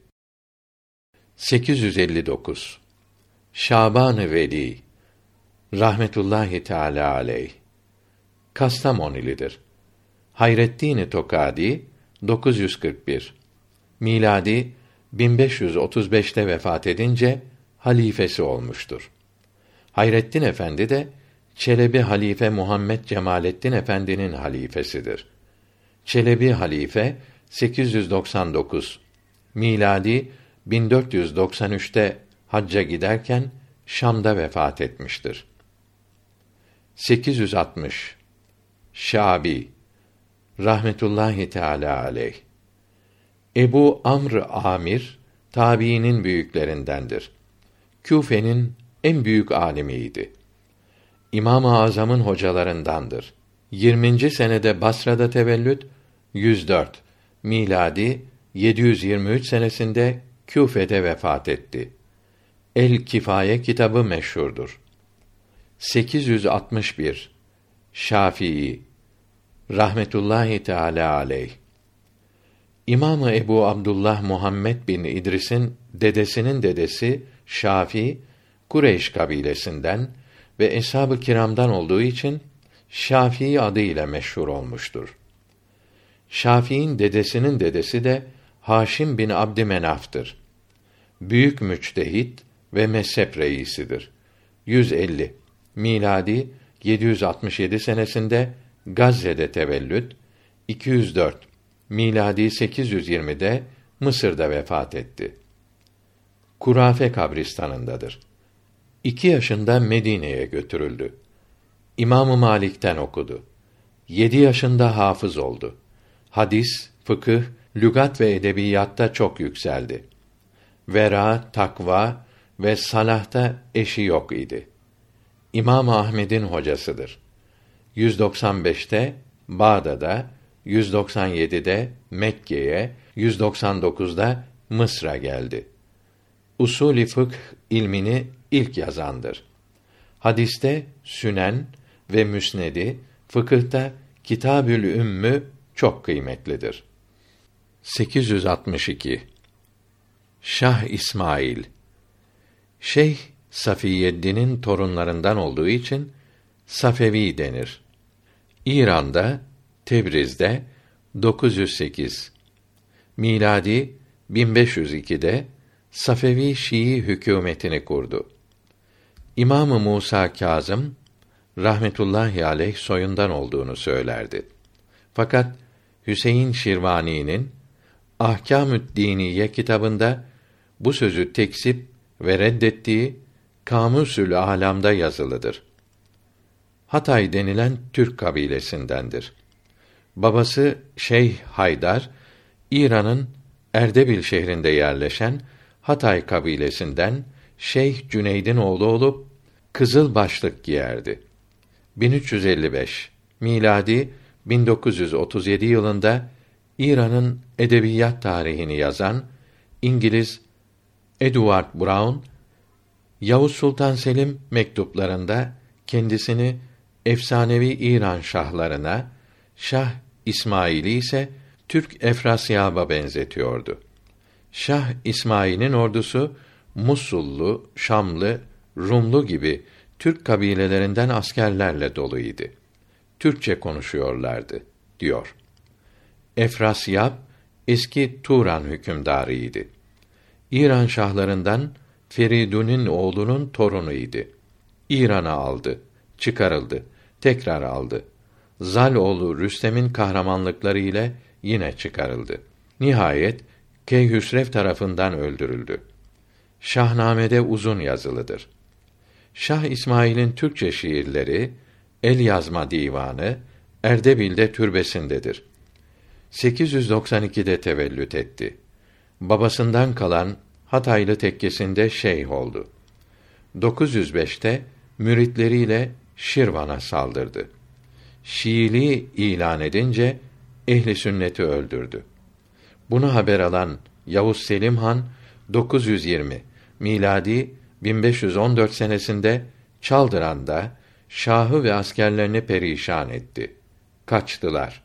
S1: 859 Şaban-ı Veli rahmetullahi teala aleyh Kastamonilidir. Hayreddin Tokadi 941 miladi 1535'te vefat edince halifesi olmuştur. Hayreddin Efendi de Çelebi Halife Muhammed Cemalettin Efendi'nin halifesidir. Çelebi halife 899 miladi 1493'te hacca giderken Şam'da vefat etmiştir. 860 Şabi rahmetullahi teala aleyh Ebu Amr Amir tabiinin büyüklerindendir. Küfe'nin en büyük alimiydi. İmam-ı Azam'ın hocalarındandır. 20. senede Basra'da tevellüt, 104 miladi 723 senesinde Küfe'de vefat etti. El Kifaye kitabı meşhurdur. 861 Şafii rahmetullahi teala aleyh İmamı Ebu Abdullah Muhammed bin İdris'in dedesinin dedesi Şafi Kureyş kabilesinden ve eshab-ı kiramdan olduğu için Şafii adıyla meşhur olmuştur. Şafii'nin dedesinin dedesi de Haşim bin Abdümenaf'tır. Büyük müçtehit ve mezhep reisidir. 150 miladi 767 senesinde Gazze'de tevellüt, 204 miladi 820'de Mısır'da vefat etti. Kurafe kabristanındadır. İki yaşında Medine'ye götürüldü. İmam-ı Malik'ten okudu. Yedi yaşında hafız oldu. Hadis, fıkıh, lügat ve edebiyatta çok yükseldi. Vera, takva ve salahta eşi yok idi. İmam Ahmed'in hocasıdır. 195'te Bağdat'a, 197'de Mekke'ye, 199'da Mısır'a geldi. Usulü fıkh ilmini ilk yazandır. Hadiste Sünen ve Müsnedi, fıkıhta Kitabül Ümmü çok kıymetlidir. 862 Şah İsmail Şeyh Safiyeddin'in torunlarından olduğu için Safevi denir. İran'da Tebriz'de 908 miladi 1502'de Safevi Şii hükümetini kurdu. İmamı Musa Kazım rahmetullahi aleyh soyundan olduğunu söylerdi. Fakat Hüseyin Şirvani'nin Diniye kitabında bu sözü tekzip ve reddettiği Kamusül Alam'da yazılıdır. Hatay denilen Türk kabilesindendir. Babası Şeyh Haydar, İran'ın Erdebil şehrinde yerleşen Hatay kabilesinden Şeyh Cüneyd'in oğlu olup kızıl başlık giyerdi. 1355 miladi 1937 yılında İran'ın edebiyat tarihini yazan İngiliz Edward Brown Yavuz Sultan Selim mektuplarında kendisini efsanevi İran şahlarına, Şah İsmail'i ise Türk Efrasyab'a benzetiyordu. Şah İsmail'in ordusu Musullu, Şamlı, Rumlu gibi Türk kabilelerinden askerlerle doluydu. Türkçe konuşuyorlardı, diyor. Efrasyab eski Turan hükümdarıydı. İran şahlarından Feridun'un oğlunun torunuydu. İran'a aldı, çıkarıldı, tekrar aldı. Zal oğlu Rüstem'in kahramanlıkları ile yine çıkarıldı. Nihayet Keyhüsrev tarafından öldürüldü. Şahname'de uzun yazılıdır. Şah İsmail'in Türkçe şiirleri El Yazma Divanı Erdebil'de türbesindedir. 892'de tevellüt etti. Babasından kalan Hataylı tekkesinde şeyh oldu. 905'te müritleriyle Şirvan'a saldırdı. Şiiliği ilan edince ehli sünneti öldürdü. Bunu haber alan Yavuz Selim Han 920 miladi 1514 senesinde Çaldıran'da şahı ve askerlerini perişan etti. Kaçtılar.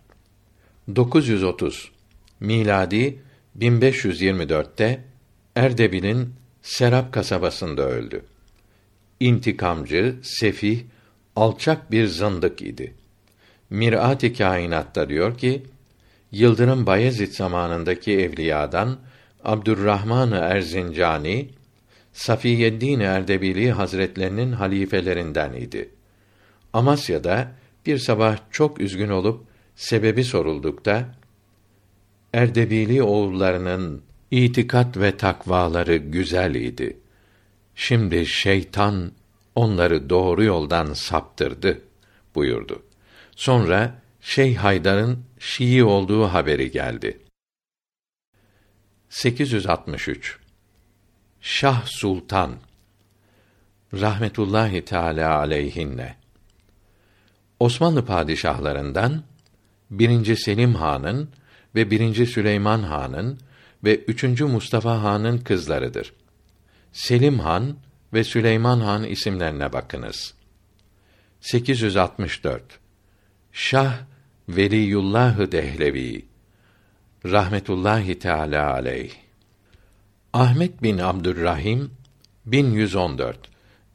S1: 930 miladi 1524'te Erdebil'in Serap kasabasında öldü. İntikamcı, sefih, alçak bir zındık idi. Mirat-ı Kainat'ta diyor ki, Yıldırım Bayezid zamanındaki evliyadan Abdurrahman Erzincani Safiyeddin Erdebili Hazretlerinin halifelerinden idi. Amasya'da bir sabah çok üzgün olup sebebi soruldukta Erdebili oğullarının itikat ve takvaları güzel idi. Şimdi şeytan onları doğru yoldan saptırdı buyurdu. Sonra Şeyh Haydar'ın Şii olduğu haberi geldi. 863 Şah Sultan rahmetullahi teala aleyhinne Osmanlı padişahlarından birinci Selim Han'ın ve birinci Süleyman Han'ın ve üçüncü Mustafa Han'ın kızlarıdır. Selim Han ve Süleyman Han isimlerine bakınız. 864 Şah Veliyullah Dehlevi rahmetullahi teala aleyh Ahmet bin Abdurrahim 1114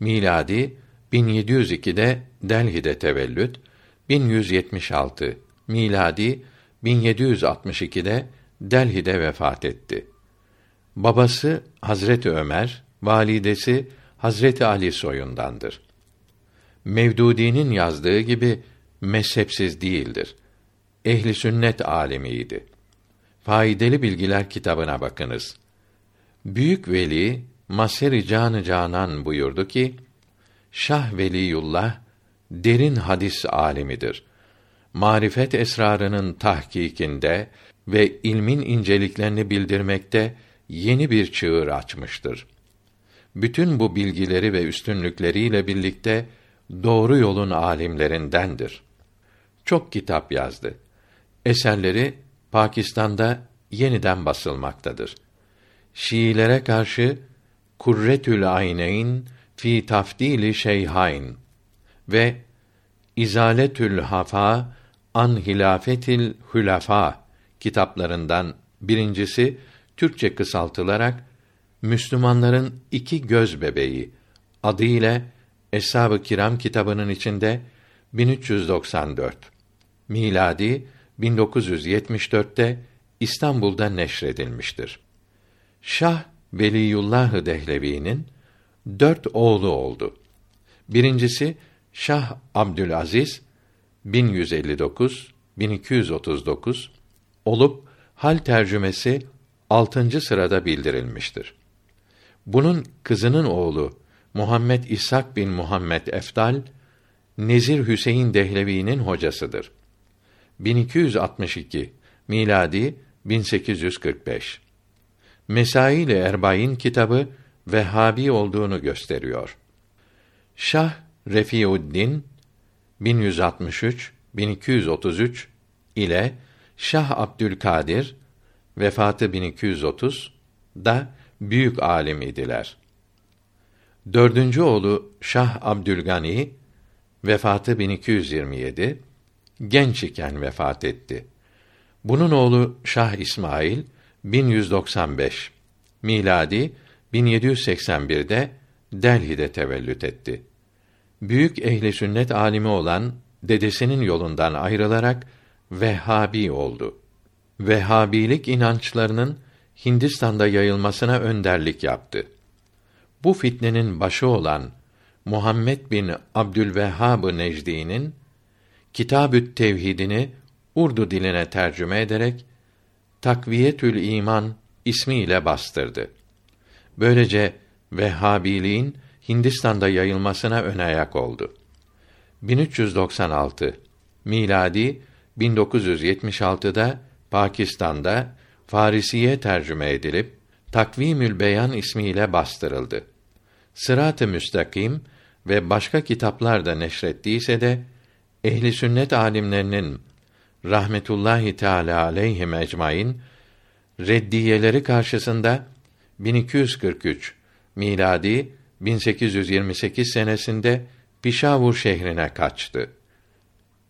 S1: miladi 1702'de Delhi'de tevellüt 1176 miladi 1762'de Delhi'de vefat etti. Babası Hazreti Ömer, validesi Hazreti Ali soyundandır. Mevdudi'nin yazdığı gibi mezhepsiz değildir. Ehli sünnet alimiydi. Faydalı Bilgiler kitabına bakınız. Büyük veli Maseri Canı Canan buyurdu ki: Şah Veliyullah derin hadis alimidir. Marifet esrarının tahkikinde ve ilmin inceliklerini bildirmekte yeni bir çığır açmıştır. Bütün bu bilgileri ve üstünlükleriyle birlikte doğru yolun alimlerindendir. Çok kitap yazdı. Eserleri Pakistan'da yeniden basılmaktadır. Şiilere karşı Kurretül Ayneyn fi Tafdili Şeyhain ve İzaletül Hafa an Hilafetil Hülafa kitaplarından birincisi Türkçe kısaltılarak Müslümanların iki göz bebeği adı Eshab-ı Kiram kitabının içinde 1394 miladi 1974'te İstanbul'da neşredilmiştir. Şah Veliyullah Dehlevi'nin dört oğlu oldu. Birincisi Şah Abdülaziz 1159 1239 olup hal tercümesi altıncı sırada bildirilmiştir. Bunun kızının oğlu Muhammed İshak bin Muhammed Efdal Nezir Hüseyin Dehlevi'nin hocasıdır. 1262 miladi 1845 Mesail-i Erbain kitabı Vehhabi olduğunu gösteriyor. Şah Refiuddin 1163 1233 ile Şah Abdülkadir vefatı 1230 da büyük alim idiler. Dördüncü oğlu Şah Abdülgani vefatı 1227 genç iken vefat etti. Bunun oğlu Şah İsmail 1195 miladi 1781'de Delhi'de tevellüt etti. Büyük ehli sünnet alimi olan dedesinin yolundan ayrılarak Vehhabi oldu. Vehhabilik inançlarının Hindistan'da yayılmasına önderlik yaptı. Bu fitnenin başı olan Muhammed bin Abdülvehhab Necdi'nin Kitabü't Tevhidini Urdu diline tercüme ederek Takviyetül İman ismiyle bastırdı. Böylece Vehhabiliğin Hindistan'da yayılmasına ön ayak oldu. 1396 miladi 1976'da Pakistan'da Farisiye tercüme edilip Takvimül Beyan ismiyle bastırıldı. Sırat-ı Müstakim ve başka kitaplar da neşrettiyse de ehli sünnet alimlerinin rahmetullahi teala aleyhi ecmaîn reddiyeleri karşısında 1243 miladi 1828 senesinde Pişavur şehrine kaçtı.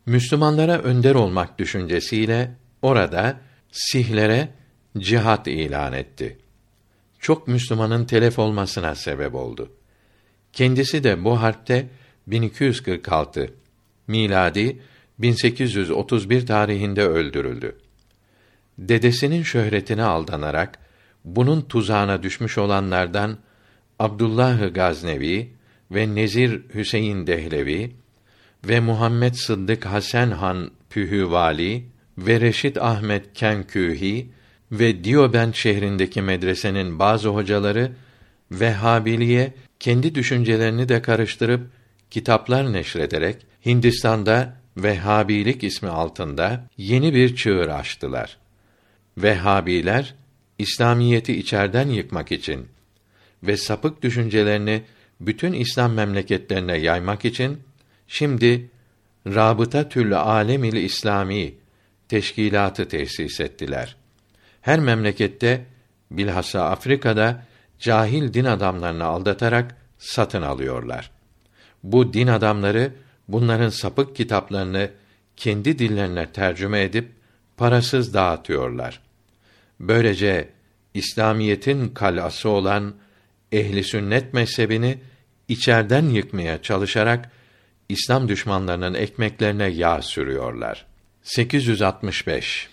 S1: Müslümanlara önder olmak düşüncesiyle orada Sihlere cihat ilan etti. Çok Müslümanın telef olmasına sebep oldu. Kendisi de bu harpte 1246 miladi 1831 tarihinde öldürüldü. Dedesinin şöhretine aldanarak bunun tuzağına düşmüş olanlardan Abdullah Gaznevi ve Nezir Hüseyin Dehlevi ve Muhammed Sıddık Hasan Han Pühüvali ve Reşit Ahmet Kenkühi ve Diobent şehrindeki medresenin bazı hocaları Vehhabiliğe kendi düşüncelerini de karıştırıp kitaplar neşrederek Hindistan'da Vehhabilik ismi altında yeni bir çığır açtılar. Vehhabiler İslamiyeti içerden yıkmak için ve sapık düşüncelerini bütün İslam memleketlerine yaymak için şimdi Rabıta Tül Alemil İslami teşkilatı tesis ettiler. Her memlekette bilhassa Afrika'da cahil din adamlarını aldatarak satın alıyorlar. Bu din adamları bunların sapık kitaplarını kendi dillerine tercüme edip parasız dağıtıyorlar. Böylece İslamiyetin kalası olan ehli sünnet mezhebini içerden yıkmaya çalışarak İslam düşmanlarının ekmeklerine yağ sürüyorlar. 865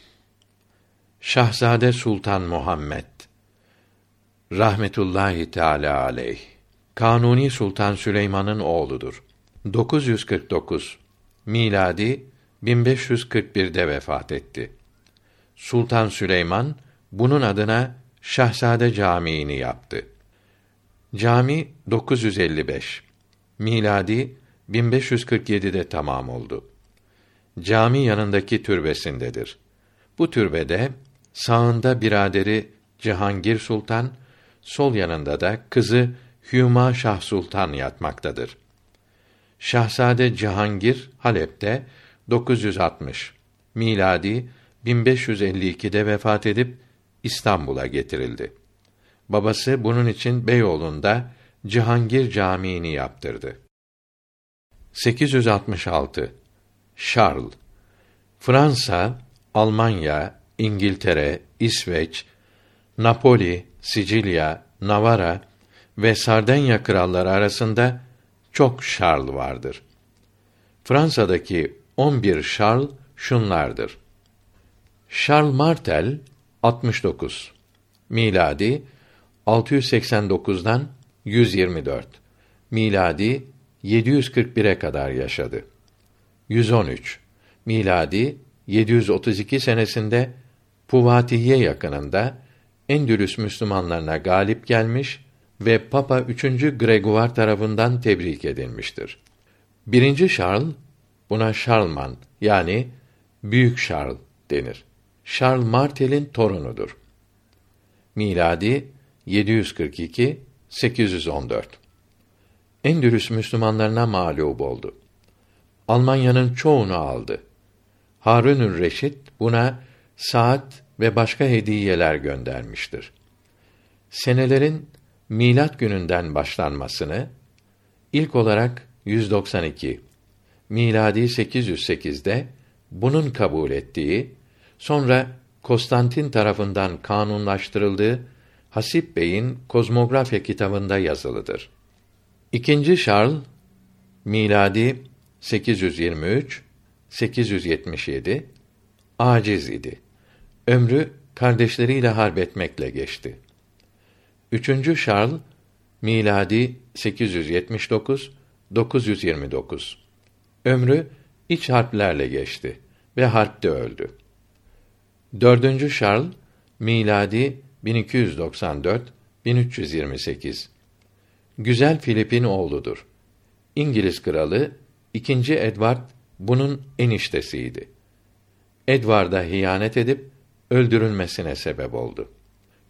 S1: Şahzade Sultan Muhammed rahmetullahi teala aleyh Kanuni Sultan Süleyman'ın oğludur. 949 miladi 1541'de vefat etti. Sultan Süleyman bunun adına Şahzade Camii'ni yaptı. Cami 955 miladi 1547'de tamam oldu. Cami yanındaki türbesindedir. Bu türbede sağında biraderi Cihangir Sultan, sol yanında da kızı Hüma Şah Sultan yatmaktadır. Şahzade Cihangir Halep'te 960 miladi 1552'de vefat edip İstanbul'a getirildi. Babası bunun için Beyoğlu'nda Cihangir Camii'ni yaptırdı. 866 Charles Fransa, Almanya, İngiltere, İsveç, Napoli, Sicilya, Navara ve Sardenya kralları arasında çok Charles vardır. Fransa'daki 11 Charles şunlardır. Charles Martel 69 miladi 689'dan 124 miladi 741'e kadar yaşadı. 113 miladi 732 senesinde Puvatiye yakınında Endülüs Müslümanlarına galip gelmiş ve Papa 3. Gregoire tarafından tebrik edilmiştir. Birinci Charles buna Charlemagne yani Büyük Charles denir. Charles Martel'in torunudur. Miladi 742 814. Endülüs Müslümanlarına mağlup oldu. Almanya'nın çoğunu aldı. Harunür Reşit buna saat ve başka hediyeler göndermiştir. Senelerin milat gününden başlanmasını ilk olarak 192 miladi 808'de bunun kabul ettiği, sonra Konstantin tarafından kanunlaştırıldığı Hasip Bey'in Kozmografya kitabında yazılıdır. İkinci Charles miladi 823 877 aciz idi. Ömrü kardeşleriyle harp etmekle geçti. Üçüncü Charles miladi 879 929 Ömrü iç harplerle geçti ve harpte öldü. Dördüncü Charles miladi 1294 1328 Güzel Filip'in oğludur. İngiliz kralı 2. Edward bunun eniştesiydi. Edward'a hiyanet edip öldürülmesine sebep oldu.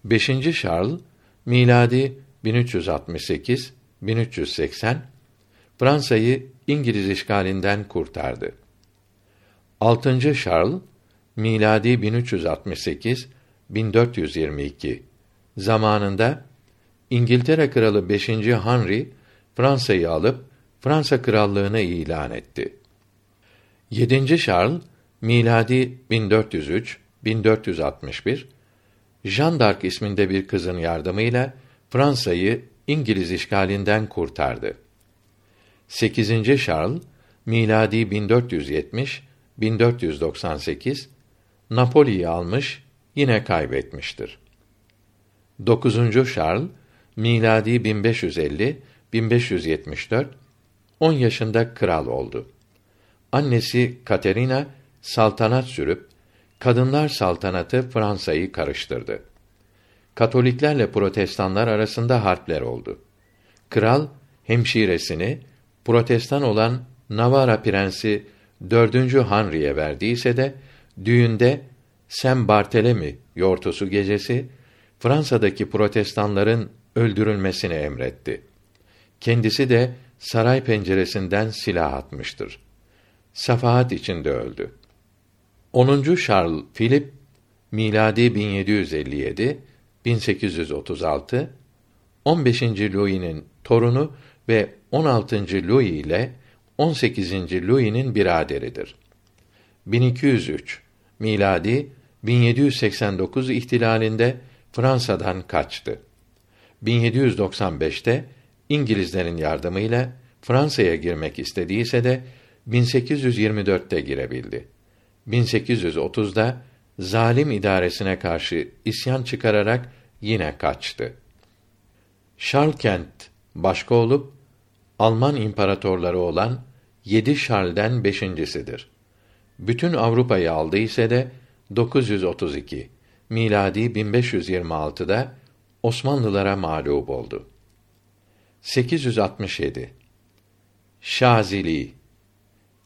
S1: 5. Charles miladi 1368 1380 Fransa'yı İngiliz işgalinden kurtardı. 6. Charles miladi 1368 1422 zamanında İngiltere kralı 5. Henry Fransa'yı alıp Fransa krallığını ilan etti. 7. Charles miladi 1403 1461 Jean d'Arc isminde bir kızın yardımıyla Fransa'yı İngiliz işgalinden kurtardı. 8. Charles miladi 1470 1498 Napoli'yi almış, yine kaybetmiştir. 9. Charles miladi 1550 1574 10 yaşında kral oldu. Annesi Katerina saltanat sürüp kadınlar saltanatı Fransa'yı karıştırdı. Katoliklerle protestanlar arasında harpler oldu. Kral hemşiresini protestan olan Navara prensi 4. Henry'e verdiyse de düğünde Sem Bartelemi yortusu gecesi Fransa'daki protestanların öldürülmesini emretti. Kendisi de saray penceresinden silah atmıştır. Safahat içinde öldü. 10. Charles Philip miladi 1757 1836 15. Louis'nin torunu ve 16. Louis ile 18. Louis'nin biraderidir. 1203 miladi 1789 ihtilalinde Fransa'dan kaçtı. 1795'te İngilizlerin yardımıyla Fransa'ya girmek istediyse de 1824'te girebildi. 1830'da zalim idaresine karşı isyan çıkararak yine kaçtı. Şarlkent başka olup Alman imparatorları olan yedi Şarl'den beşincisidir. Bütün Avrupa'yı aldı ise de 932 miladi 1526'da Osmanlılara mağlup oldu. 867 Şazili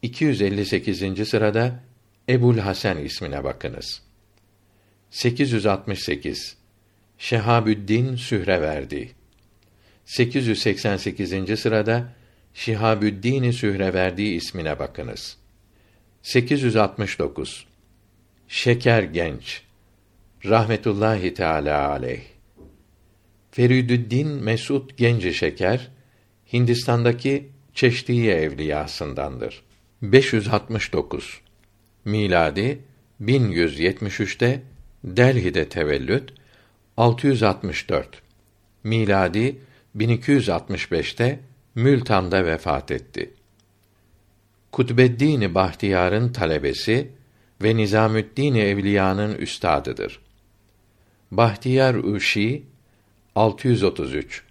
S1: 258. sırada Ebul Hasan ismine bakınız. 868 Şehabüddin Sühreverdi 888. sırada Şihabüddin Sühreverdi ismine bakınız. 869 Şeker Genç. Rahmetullahi teala aleyh. Feridüddin Mesud Genci Şeker Hindistan'daki Çeşdiye evliyasındandır. 569 miladi 1173'te Delhi'de tevellüt 664 miladi 1265'te Mültan'da vefat etti. Kutbeddin Bahtiyar'ın talebesi ve Nizamüddin Evliya'nın üstadıdır. Bahtiyar Uşi 633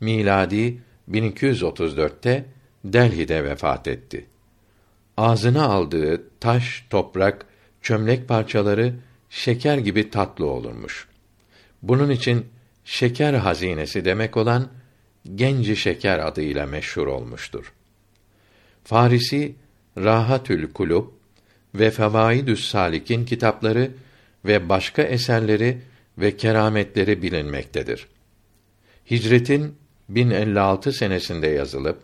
S1: miladi 1234'te Delhi'de vefat etti. Ağzına aldığı taş, toprak, çömlek parçaları şeker gibi tatlı olurmuş. Bunun için şeker hazinesi demek olan Genci Şeker adıyla meşhur olmuştur. Farisi Rahatül Kulub ve Fevaidü's Salik'in kitapları ve başka eserleri ve kerametleri bilinmektedir. Hicretin 1056 senesinde yazılıp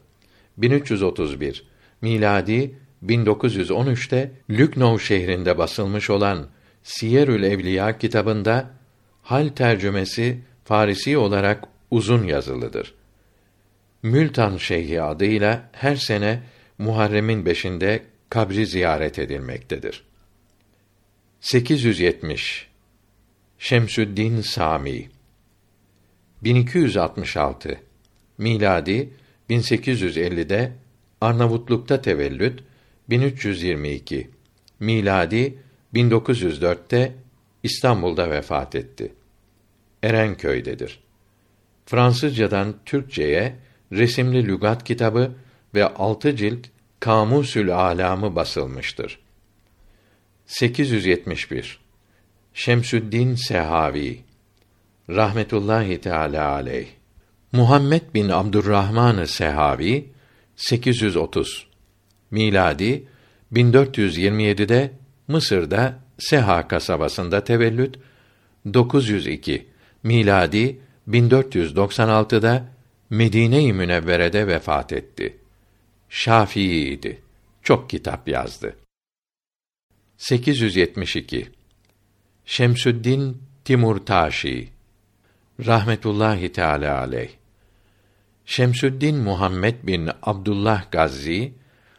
S1: 1331 miladi 1913'te Lüknov şehrinde basılmış olan Siyerül Evliya kitabında hal tercümesi Farisi olarak uzun yazılıdır. Mültan Şeyhi adıyla her sene Muharrem'in beşinde kabri ziyaret edilmektedir. 870 Şemsüddin Sami 1266 miladi 1850'de Arnavutluk'ta tevellüt 1322 miladi 1904'te İstanbul'da vefat etti. Erenköy'dedir. Fransızcadan Türkçeye resimli lügat kitabı ve altı cilt Kamusül Alamı basılmıştır. 871 Şemsüddin Sehavi. Rahmetullahi teala aleyh. Muhammed bin Abdurrahman Sehavi 830 miladi 1427'de Mısır'da Seha kasabasında tevellüt. 902 miladi 1496'da Medine-i Münevvere'de vefat etti. Şafii'ydi. Çok kitap yazdı. 872 Şemsüddin Timurtaşi rahmetullahi teala aleyh Şemsüddin Muhammed bin Abdullah Gazzi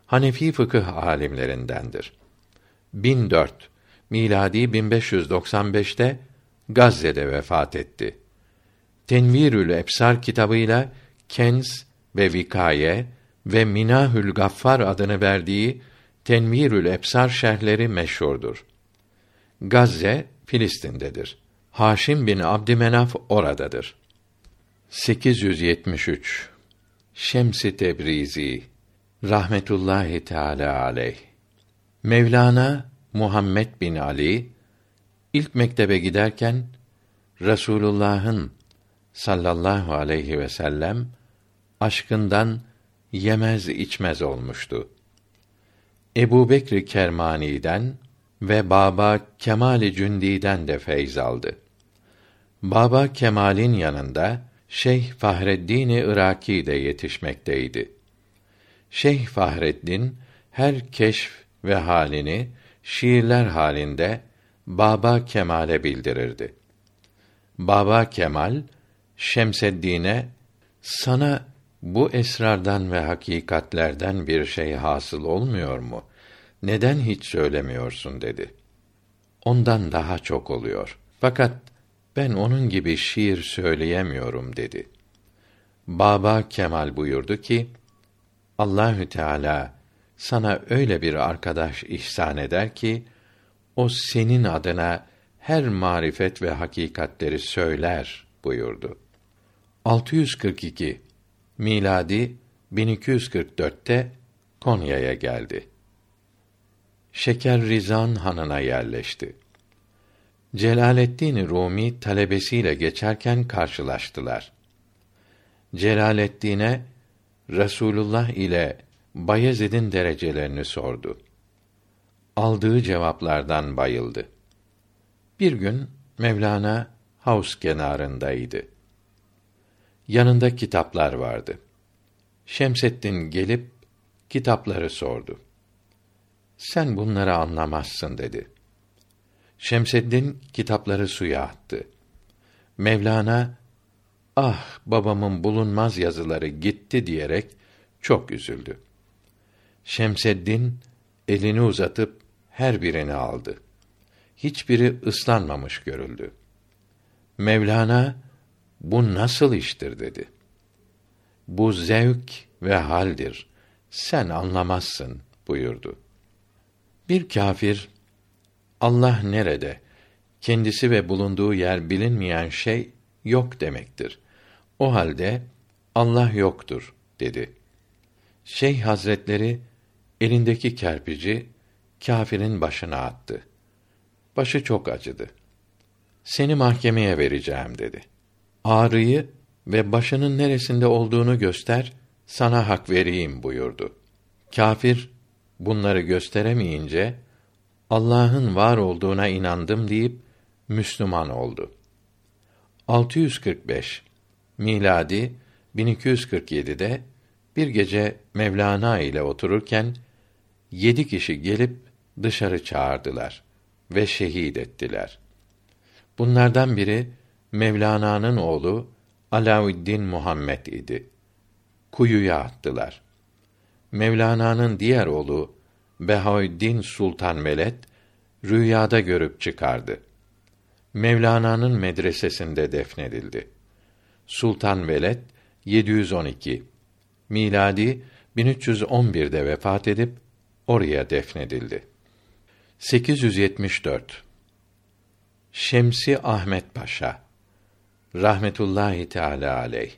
S1: Hanefi fıkıh alimlerindendir. 1004 miladi 1595'te Gazze'de vefat etti. Tenvirül Ebsar kitabıyla Kenz ve Vikaye ve Minahül Gaffar adını verdiği Tenvirül Ebsar şerhleri meşhurdur. Gazze Filistin'dedir. Haşim bin Abdümenaf oradadır. 873 Şems-i Tebrizi rahmetullahi teala aleyh Mevlana Muhammed bin Ali ilk mektebe giderken Resulullah'ın sallallahu aleyhi ve sellem aşkından yemez içmez olmuştu. Ebu Bekr Kermani'den ve Baba Kemal Cündi'den de feyz aldı. Baba Kemal'in yanında Şeyh Fahreddin Iraki de yetişmekteydi. Şeyh Fahreddin her keşf ve halini şiirler halinde Baba Kemal'e bildirirdi. Baba Kemal Şemseddin'e sana bu esrardan ve hakikatlerden bir şey hasıl olmuyor mu? Neden hiç söylemiyorsun dedi. Ondan daha çok oluyor. Fakat ben onun gibi şiir söyleyemiyorum dedi. Baba Kemal buyurdu ki, Allahü Teala sana öyle bir arkadaş ihsan eder ki o senin adına her marifet ve hakikatleri söyler buyurdu. 642 miladi 1244'te Konya'ya geldi. Şeker Rizan Hanı'na yerleşti. Celaleddin Rumi talebesiyle geçerken karşılaştılar. Celaleddin'e Resulullah ile Bayezid'in derecelerini sordu. Aldığı cevaplardan bayıldı. Bir gün Mevlana havuz kenarındaydı. Yanında kitaplar vardı. Şemseddin gelip kitapları sordu. Sen bunları anlamazsın dedi. Şemseddin kitapları suya attı. Mevlana ah babamın bulunmaz yazıları gitti diyerek çok üzüldü. Şemseddin elini uzatıp her birini aldı. Hiçbiri ıslanmamış görüldü. Mevlana bu nasıl iştir dedi. Bu zevk ve haldir. Sen anlamazsın buyurdu. Bir kâfir Allah nerede? Kendisi ve bulunduğu yer bilinmeyen şey yok demektir. O halde Allah yoktur dedi. Şeyh Hazretleri elindeki kerpici kâfirin başına attı. Başı çok acıdı. Seni mahkemeye vereceğim dedi. Ağrıyı ve başının neresinde olduğunu göster, sana hak vereyim buyurdu. Kafir bunları gösteremeyince Allah'ın var olduğuna inandım deyip Müslüman oldu. 645 miladi 1247'de bir gece Mevlana ile otururken yedi kişi gelip dışarı çağırdılar ve şehit ettiler. Bunlardan biri Mevlana'nın oğlu Alaüddin Muhammed idi. Kuyuya attılar. Mevlana'nın diğer oğlu Behaüddin Sultan Meled rüyada görüp çıkardı. Mevlana'nın medresesinde defnedildi. Sultan Veled 712 miladi 1311'de vefat edip oraya defnedildi. 874 Şemsi Ahmet Paşa rahmetullahi teala aleyh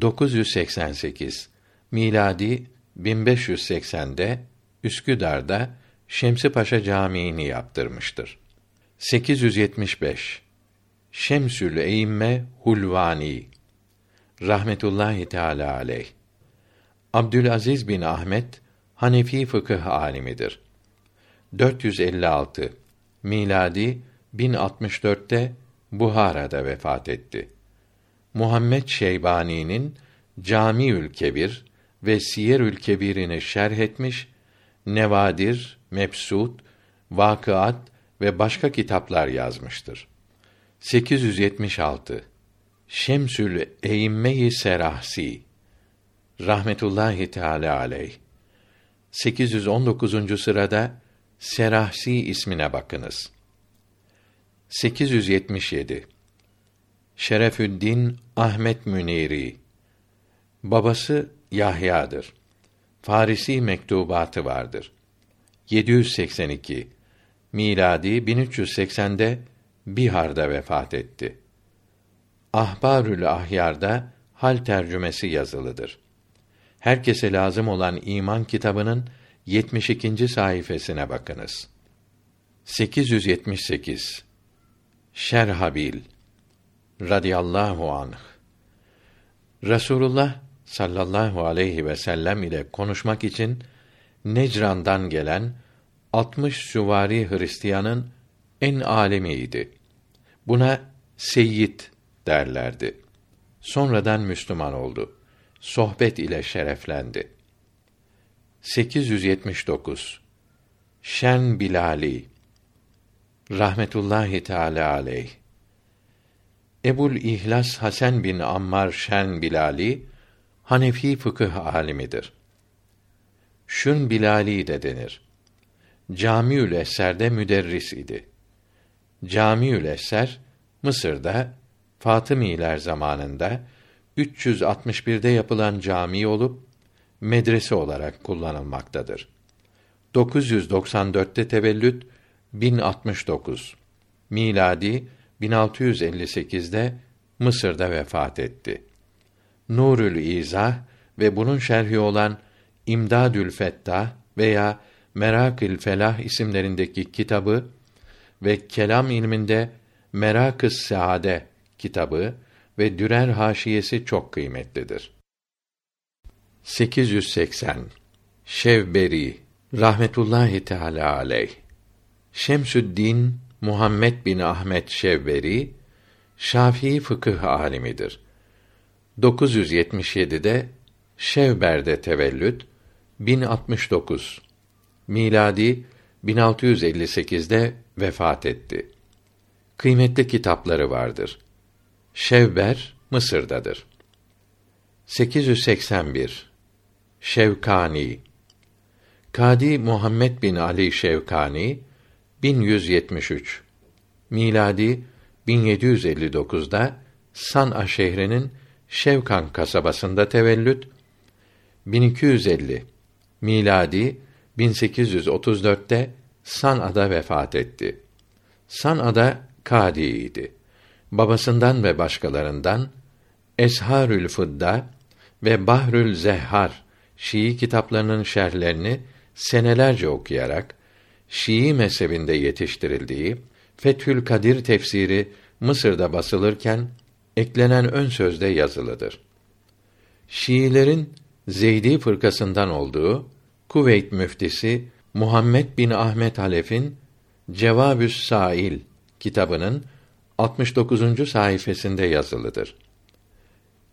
S1: 988 miladi 1580'de Üsküdar'da Şemsi Paşa Camii'ni yaptırmıştır. 875 Şemsül Eymme Hulvani rahmetullahi teala aleyh Abdülaziz bin Ahmet Hanefi fıkıh alimidir. 456 miladi 1064'te Buhara'da vefat etti. Muhammed Şeybani'nin Camiül Kebir ve Siyerül Kebir'ini şerh etmiş, Nevadir, Mebsut, Vakıat ve başka kitaplar yazmıştır. 876 Şemsül Eymmeyi Serahsi rahmetullahi teala aleyh 819. sırada Serahsi ismine bakınız. 877 Şerefüddin Ahmet Müniri Babası Yahya'dır. Farisi mektubatı vardır. 782 miladi 1380'de Bihar'da vefat etti. Ahbarül Ahyar'da hal tercümesi yazılıdır. Herkese lazım olan iman kitabının 72. sayfasına bakınız. 878 Şerhabil radıyallahu anh Resulullah sallallahu aleyhi ve sellem ile konuşmak için Necran'dan gelen 60 süvari Hristiyanın en alemiydi. Buna Seyyid derlerdi. Sonradan Müslüman oldu. Sohbet ile şereflendi. 879 Şen Bilali rahmetullahi teala aleyh Ebul İhlas Hasan bin Ammar Şen Bilali Hanefi fıkıh alimidir. Şün Bilali de denir. Camiül Eser'de müderris idi. Camiül Eser Mısır'da Fatımiler zamanında 361'de yapılan cami olup medrese olarak kullanılmaktadır. 994'te tevellüt 1069 miladi 1658'de Mısır'da vefat etti. Nurül İzah ve bunun şerhi olan İmdadül Fettah veya Merakül Felah isimlerindeki kitabı ve kelam ilminde Merakıs Saade kitabı ve Dürer haşiyesi çok kıymetlidir. 880 Şevberi rahmetullahi teala aleyh Şemsüddin Muhammed bin Ahmet Şevberi Şafii fıkıh alimidir. 977'de Şevber'de tevellüt 1069 miladi 1658'de vefat etti. Kıymetli kitapları vardır. Şevber Mısır'dadır. 881 Şevkani Kadi Muhammed bin Ali Şevkani 1173 miladi 1759'da San'a şehrinin Şevkan kasabasında tevellüt 1250 miladi 1834'te San'a'da vefat etti. San'a'da kadiydi. Babasından ve başkalarından Esharül Fudda ve Bahrül Zehhar Şii kitaplarının şerhlerini senelerce okuyarak Şii mezhebinde yetiştirildiği Fethül Kadir tefsiri Mısır'da basılırken eklenen ön sözde yazılıdır. Şiilerin Zeydi fırkasından olduğu Kuveyt müftisi Muhammed bin Ahmet Halef'in Cevabüs Sail kitabının 69. sayfasında yazılıdır.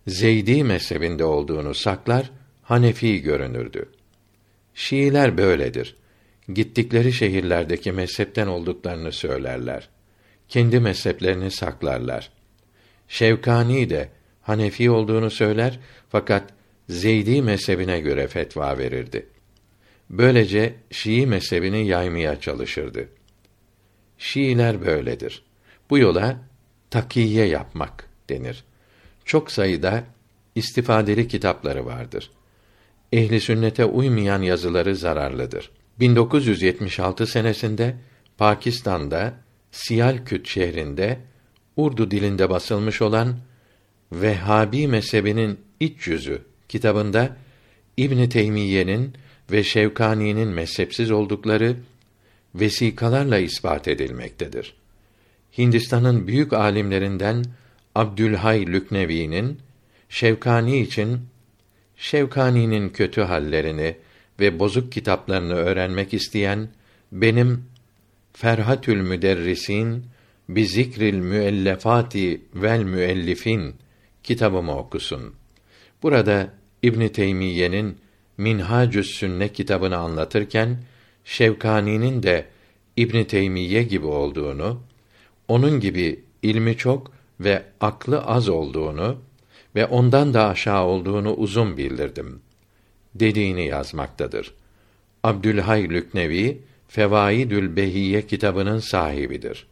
S1: Zeydi mezhebinde olduğunu saklar, Hanefi görünürdü. Şiiler böyledir. Gittikleri şehirlerdeki mezhepten olduklarını söylerler. Kendi mezheplerini saklarlar. Şevkani de Hanefi olduğunu söyler fakat Zeydi mezhebine göre fetva verirdi. Böylece Şii mezhebini yaymaya çalışırdı. Şiiler böyledir. Bu yola takiye yapmak denir. Çok sayıda istifadeli kitapları vardır. Ehli sünnete uymayan yazıları zararlıdır. 1976 senesinde Pakistan'da Siyalküt şehrinde Urdu dilinde basılmış olan Vehhabi mezhebinin iç yüzü kitabında İbn Teymiyye'nin ve Şevkani'nin mezhepsiz oldukları vesikalarla ispat edilmektedir. Hindistan'ın büyük alimlerinden Abdülhay Lüknevi'nin Şevkani için Şevkani'nin kötü hallerini ve bozuk kitaplarını öğrenmek isteyen benim Ferhatül Müderrisin bi zikril müellefati vel müellifin kitabımı okusun. Burada İbn Teymiyye'nin Minhacü's Sünne kitabını anlatırken Şevkani'nin de İbn Teymiyye gibi olduğunu, onun gibi ilmi çok ve aklı az olduğunu ve ondan da aşağı olduğunu uzun bildirdim. Dediğini yazmaktadır. Abdülhay Lüknevi Fevaidül Behiye kitabının sahibidir.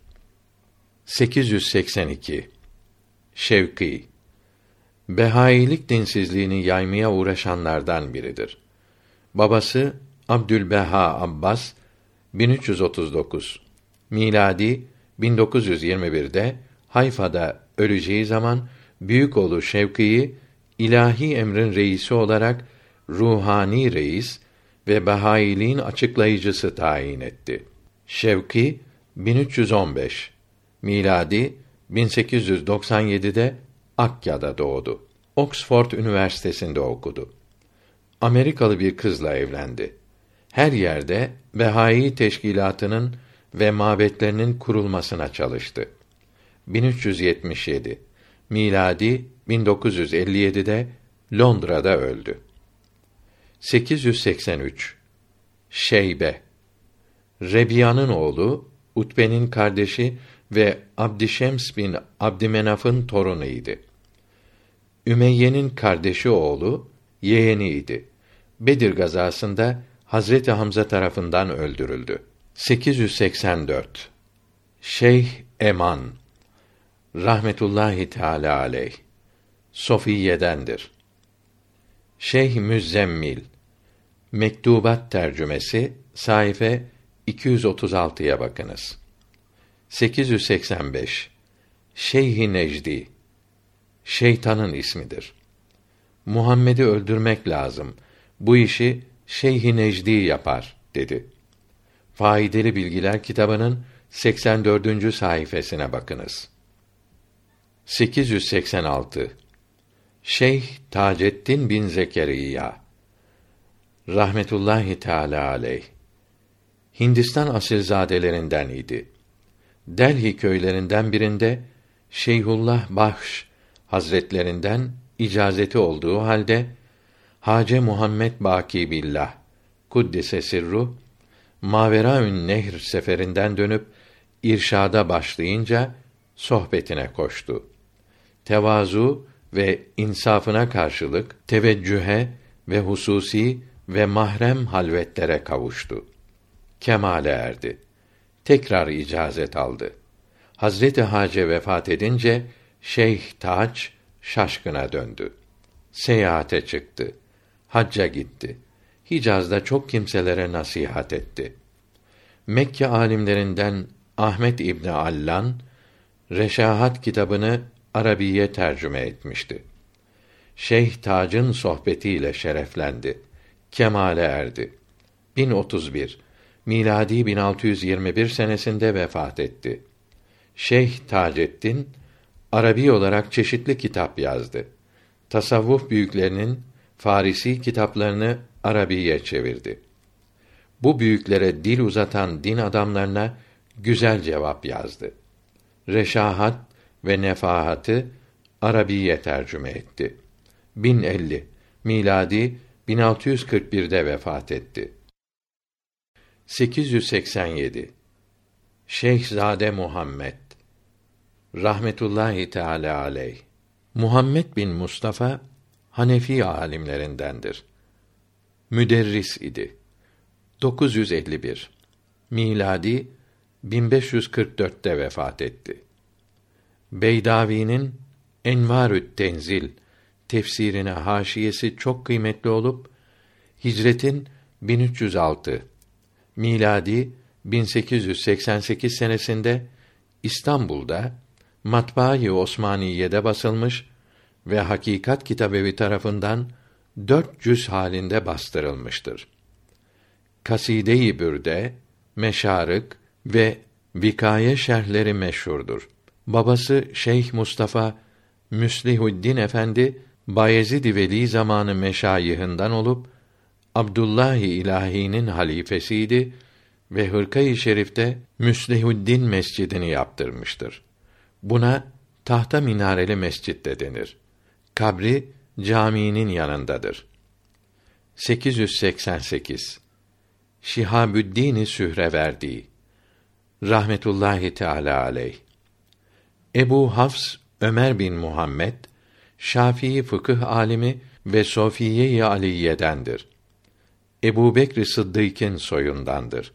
S1: 882 Şevki Behailik dinsizliğini yaymaya uğraşanlardan biridir. Babası Abdülbeha Abbas 1339 miladi 1921'de Hayfa'da öleceği zaman büyük oğlu Şevki'yi ilahi emrin reisi olarak ruhani reis ve Bahailiğin açıklayıcısı tayin etti. Şevki 1315 miladi 1897'de Akya'da doğdu. Oxford Üniversitesi'nde okudu. Amerikalı bir kızla evlendi. Her yerde Behai teşkilatının ve mabetlerinin kurulmasına çalıştı. 1377 miladi 1957'de Londra'da öldü. 883 Şeybe Rebiya'nın oğlu, Utbe'nin kardeşi ve Abdişems bin Abdümenaf'ın torunuydu. Ümeyye'nin kardeşi oğlu, yeğeniydi. Bedir gazasında Hazreti Hamza tarafından öldürüldü. 884 Şeyh Eman rahmetullahi teala aleyh Sofiye'dendir. Şeyh Müzzemmil Mektubat tercümesi sayfa 236'ya bakınız. 885 Şeyh Necdi şeytanın ismidir. Muhammed'i öldürmek lazım. Bu işi Şeyh Necdi yapar dedi. Faydalı Bilgiler kitabının 84. sayfasına bakınız. 886 Şeyh Taceddin bin Zekeriya rahmetullahi teala aleyh Hindistan asilzadelerinden idi. Delhi köylerinden birinde Şeyhullah Bahş Hazretlerinden icazeti olduğu halde Hace Muhammed Baki Billah kuddise sirru Maveraün Nehr seferinden dönüp irşada başlayınca sohbetine koştu. Tevazu ve insafına karşılık teveccühe ve hususi ve mahrem halvetlere kavuştu. Kemale erdi. Tekrar icazet aldı. Hazreti Hace vefat edince Şeyh Taç şaşkına döndü. Seyahate çıktı. Hacca gitti. Hicaz'da çok kimselere nasihat etti. Mekke alimlerinden Ahmet İbni Allan Reşahat kitabını Arabiye tercüme etmişti. Şeyh Tac'ın sohbetiyle şereflendi. Kemale erdi. 1031 miladi 1621 senesinde vefat etti. Şeyh Taceddin Arabi olarak çeşitli kitap yazdı. Tasavvuf büyüklerinin Farisi kitaplarını Arabiye çevirdi. Bu büyüklere dil uzatan din adamlarına güzel cevap yazdı. Reşahat ve Nefahat'ı Arabiye tercüme etti. 1050 miladi 1641'de vefat etti. 887 Şeyhzade Muhammed rahmetullahi teala aleyh Muhammed bin Mustafa Hanefi alimlerindendir. Müderris idi. 951 miladi 1544'te vefat etti. Beydavi'nin Envarü't Tenzil tefsirine haşiyesi çok kıymetli olup Hicretin 1306 miladi 1888 senesinde İstanbul'da Matbaa-i Osmaniye'de basılmış ve Hakikat Kitabevi tarafından dört cüz halinde bastırılmıştır. Kaside-i Bürde, Meşarık ve Vikaye şerhleri meşhurdur. Babası Şeyh Mustafa Müslihuddin Efendi Bayezid Veli zamanı meşayihinden olup Abdullah İlahi'nin halifesiydi ve Hırkayı Şerif'te Müslihuddin Mescidini yaptırmıştır. Buna tahta minareli mescit de denir. Kabri caminin yanındadır. 888 Şihabüddin Sühreverdi rahmetullahi teala aleyh Ebu Hafs Ömer bin Muhammed Şafii fıkıh alimi ve Sofiye-i Aliye'dendir. Ebu Bekr Sıddık'ın soyundandır.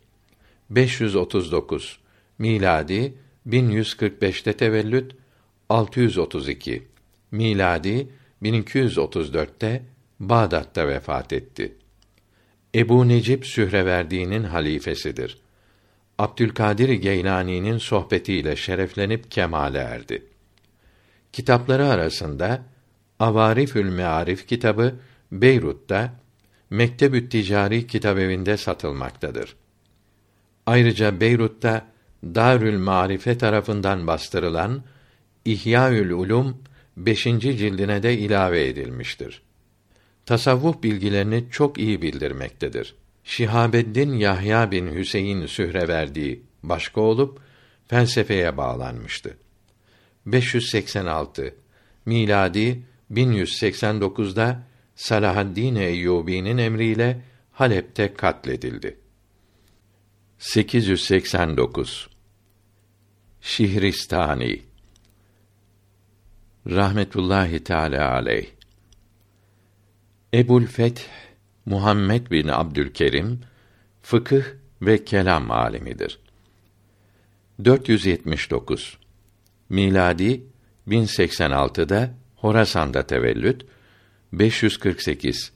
S1: 539 miladi 1145'te tevellüt 632 miladi 1234'te Bağdat'ta vefat etti. Ebu Necip Sühreverdi'nin halifesidir. Abdülkadir Geylani'nin sohbetiyle şereflenip kemale erdi. Kitapları arasında Avarifül Mearif kitabı Beyrut'ta Mektebü't Ticari Kitabevinde satılmaktadır. Ayrıca Beyrut'ta Darül Marife tarafından bastırılan İhyaül Ulum beşinci cildine de ilave edilmiştir. Tasavvuf bilgilerini çok iyi bildirmektedir. Şihabeddin Yahya bin Hüseyin Sühreverdi başka olup felsefeye bağlanmıştı. 586 miladi 1189'da Salahaddin Eyyubi'nin emriyle Halep'te katledildi. 889 Şihristani rahmetullahi teala aleyh Ebul Feth Muhammed bin Abdülkerim fıkıh ve kelam alimidir. 479 miladi 1086'da Horasan'da tevellüt 548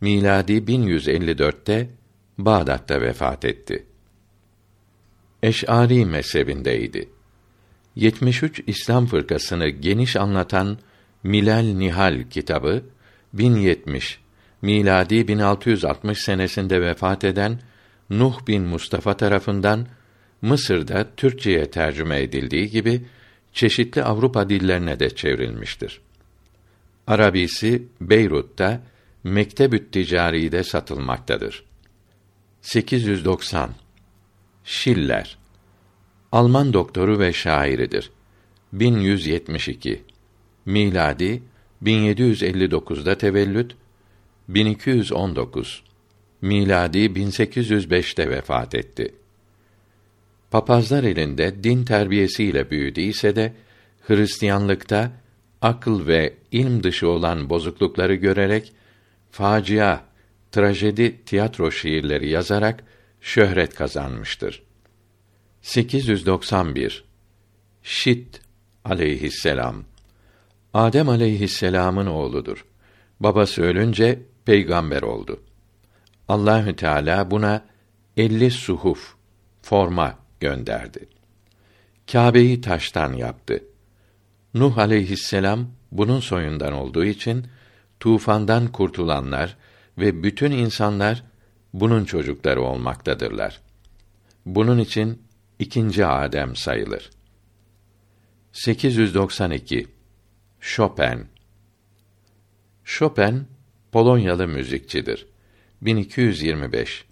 S1: miladi 1154'te Bağdat'ta vefat etti. Eş'ari mezhebindeydi. 73 İslam fırkasını geniş anlatan Milal Nihal kitabı 1070 miladi 1660 senesinde vefat eden Nuh bin Mustafa tarafından Mısır'da Türkçeye tercüme edildiği gibi çeşitli Avrupa dillerine de çevrilmiştir. Arabisi Beyrut'ta Mektebü't Ticari'de satılmaktadır. 890 Schiller Alman doktoru ve şairidir. 1172 miladi 1759'da tevellüt 1219 miladi 1805'te vefat etti. Papazlar elinde din terbiyesiyle büyüdüyse de Hristiyanlıkta akıl ve ilm dışı olan bozuklukları görerek facia, trajedi tiyatro şiirleri yazarak şöhret kazanmıştır. 891 Şit aleyhisselam Adem aleyhisselam'ın oğludur. Babası ölünce peygamber oldu. Allahü Teala buna elli suhuf forma gönderdi. Kâbe'yi taştan yaptı. Nuh aleyhisselam bunun soyundan olduğu için tufandan kurtulanlar ve bütün insanlar bunun çocukları olmaktadırlar. Bunun için ikinci Adem sayılır. 892 Chopin Chopin Polonyalı müzikçidir. 1225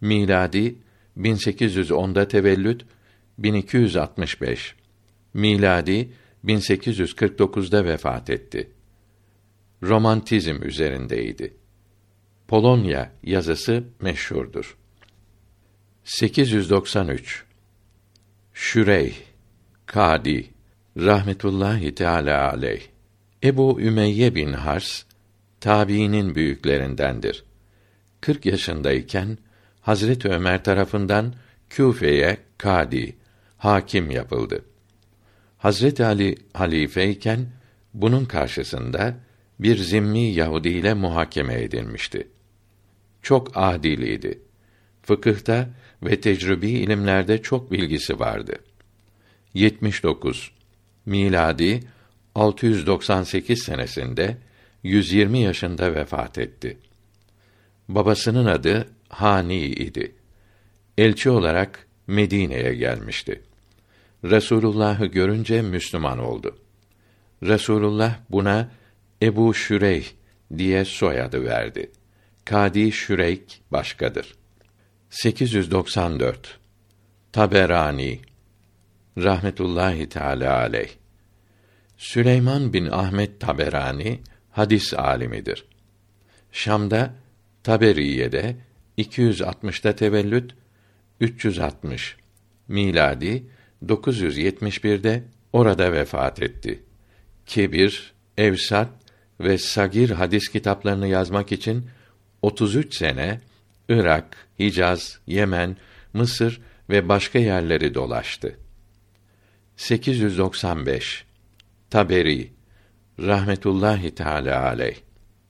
S1: miladi 1810'da tevellüt 1265 miladi 1849'da vefat etti. Romantizm üzerindeydi. Polonya yazısı meşhurdur. 893 Şüreyh Kadi rahmetullahi teala aleyh Ebu Ümeyye bin Hars tabiinin büyüklerindendir. 40 yaşındayken Hazret Ömer tarafından Küfe'ye kadi, hakim yapıldı. Hazret Ali halifeyken bunun karşısında bir zimmi Yahudi ile muhakeme edilmişti. Çok adiliydi. Fıkıhta ve tecrübi ilimlerde çok bilgisi vardı. 79 miladi 698 senesinde 120 yaşında vefat etti. Babasının adı Hani idi. Elçi olarak Medine'ye gelmişti. Resulullah'ı görünce Müslüman oldu. Resulullah buna Ebu Şüreyh diye soyadı verdi. Kadi Şüreyk başkadır. 894 Taberani rahmetullahi teala aleyh Süleyman bin Ahmet Taberani hadis alimidir. Şam'da Taberiye'de 260'ta tevellüt 360 miladi 971'de orada vefat etti. Kebir, Evsat ve Sagir hadis kitaplarını yazmak için 33 sene Irak, Hicaz, Yemen, Mısır ve başka yerleri dolaştı. 895 Taberi rahmetullahi teala aleyh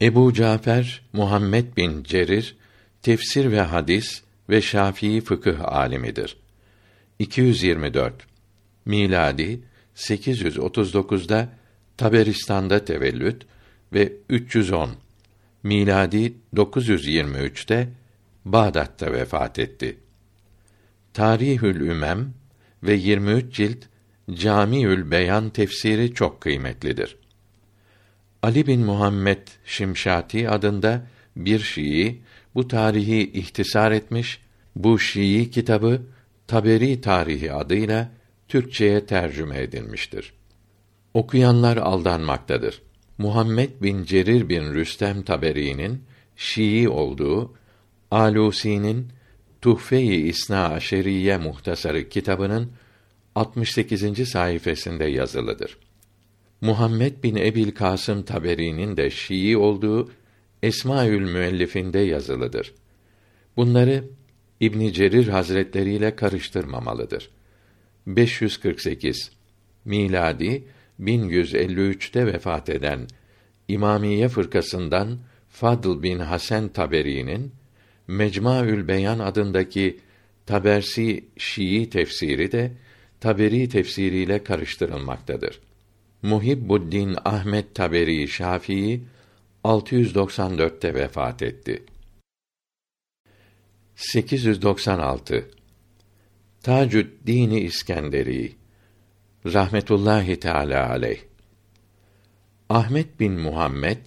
S1: Ebu Cafer Muhammed bin Cerir tefsir ve hadis ve Şafii fıkıh alimidir. 224 miladi 839'da Taberistan'da tevellüt ve 310 miladi 923'te Bağdat'ta vefat etti. Tarihül Ümem ve 23 cilt Camiül Beyan tefsiri çok kıymetlidir. Ali bin Muhammed Şimşati adında bir Şii bu tarihi ihtisar etmiş. Bu Şii kitabı Taberi Tarihi adıyla Türkçeye tercüme edilmiştir. Okuyanlar aldanmaktadır. Muhammed bin Cerir bin Rüstem Taberi'nin Şii olduğu Alusi'nin Tuhfe-i İsna Aşeriye muhtasarı kitabının 68. sayfasında yazılıdır. Muhammed bin Ebil Kasım Taberi'nin de Şii olduğu Esmaül Müellifinde yazılıdır. Bunları İbn Cerir Hazretleri ile karıştırmamalıdır. 548 miladi 1153'te vefat eden İmamiye fırkasından Fadl bin Hasan Taberi'nin Mecmuaül Beyan adındaki Tabersi Şii tefsiri de Taberi tefsiriyle karıştırılmaktadır. Muhibbuddin Ahmet Taberi Şafii 694'te vefat etti. 896 Tacuddin İskenderi rahmetullahi teala aleyh Ahmet bin Muhammed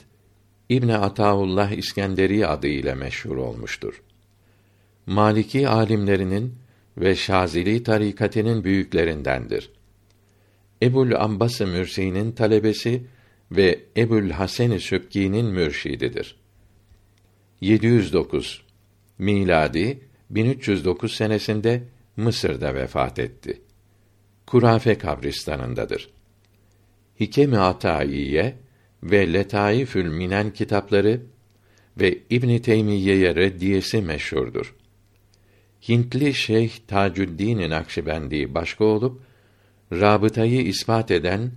S1: İbn Ataullah İskenderi adı ile meşhur olmuştur. Maliki alimlerinin ve Şazili tarikatının büyüklerindendir. Ebul Ambas-ı Mürsi'nin talebesi ve Ebul Hasan-ı Sübki'nin mürşididir. 709 miladi 1309 senesinde Mısır'da vefat etti. Kurafe kabristanındadır. Hikem-i Ataiye ve Letaifül Minen kitapları ve İbn Teymiyye'ye reddiyesi meşhurdur. Hintli Şeyh Tacuddin Nakşibendi başka olup rabıtayı ispat eden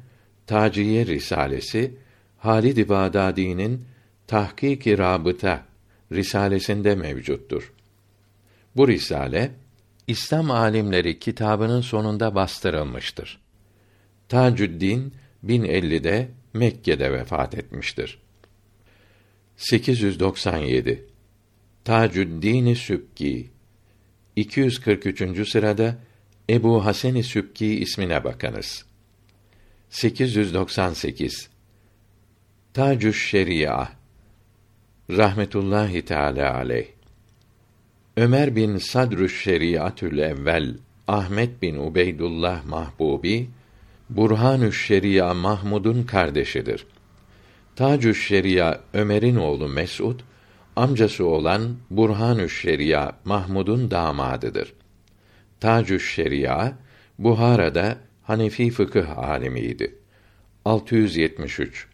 S1: Taciye Risalesi Halid-i Bağdadi'nin Tahkik-i Rabıta risalesinde mevcuttur. Bu risale İslam alimleri kitabının sonunda bastırılmıştır. Tacuddin 1050'de Mekke'de vefat etmiştir. 897 Tacuddin Sübki 243. sırada Ebu Hasan-ı Sübki ismine bakınız. 898 Tacüş Şeria rahmetullahi teala aleyh Ömer bin Sadrüş Şeriatül Evvel Ahmet bin Ubeydullah Mahbubi Burhanüş Şeria Mahmud'un kardeşidir. Tacüş Şeria Ömer'in oğlu Mesud amcası olan Burhanüş Şeria Mahmud'un damadıdır. Tacüş Şeria Buhara'da Hanefi fıkıh alimiydi. 673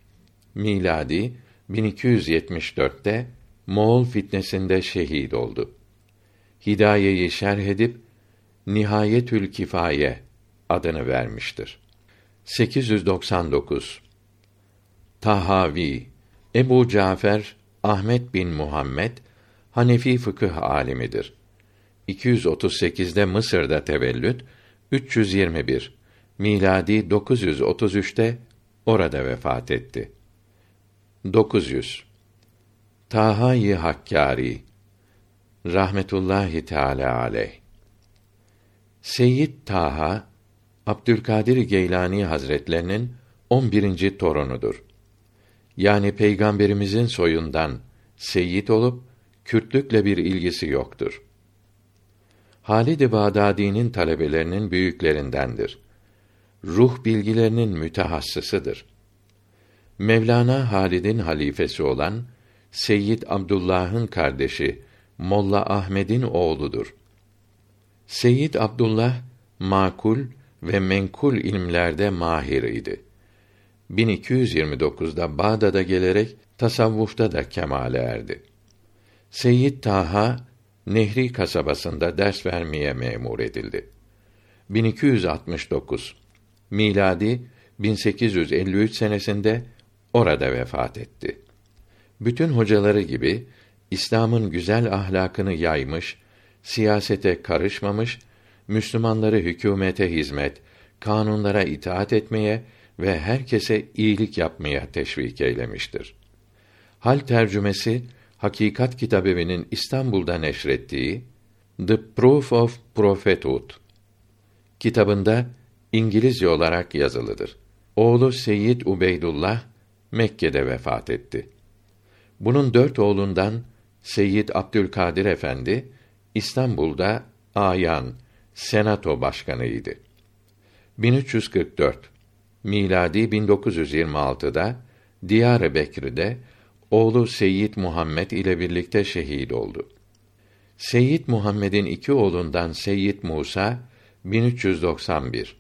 S1: miladi 1274'te Moğol fitnesinde şehit oldu. Hidayeyi şerh edip Nihayetül Kifaye adını vermiştir. 899 Tahavi Ebu Cafer Ahmet bin Muhammed Hanefi fıkıh alimidir. 238'de Mısır'da tevellüt, 321 miladi 933'te orada vefat etti. 900 Tahayi Hakkari rahmetullahi teala aleyh Seyyid Taha Abdülkadir Geylani Hazretlerinin 11. torunudur. Yani peygamberimizin soyundan seyyid olup Kürtlükle bir ilgisi yoktur. Halid-i Bağdadi'nin talebelerinin büyüklerindendir. Ruh bilgilerinin mütehassısıdır. Mevlana Halid'in halifesi olan Seyyid Abdullah'ın kardeşi Molla Ahmed'in oğludur. Seyyid Abdullah makul ve menkul ilimlerde mahir idi. 1229'da Bağdat'a gelerek tasavvufta da kemale erdi. Seyyid Taha Nehri kasabasında ders vermeye memur edildi. 1269 miladi 1853 senesinde orada vefat etti. Bütün hocaları gibi İslam'ın güzel ahlakını yaymış, siyasete karışmamış, Müslümanları hükümete hizmet, kanunlara itaat etmeye ve herkese iyilik yapmaya teşvik eylemiştir. Hal tercümesi Hakikat Kitabevi'nin İstanbul'da neşrettiği The Proof of Prophethood kitabında İngilizce olarak yazılıdır. Oğlu Seyyid Ubeydullah Mekke'de vefat etti. Bunun dört oğlundan Seyyid Abdülkadir Efendi İstanbul'da ayan senato başkanıydı. 1344 miladi 1926'da Diyarbakır'da oğlu Seyyid Muhammed ile birlikte şehit oldu. Seyyid Muhammed'in iki oğlundan Seyyid Musa 1391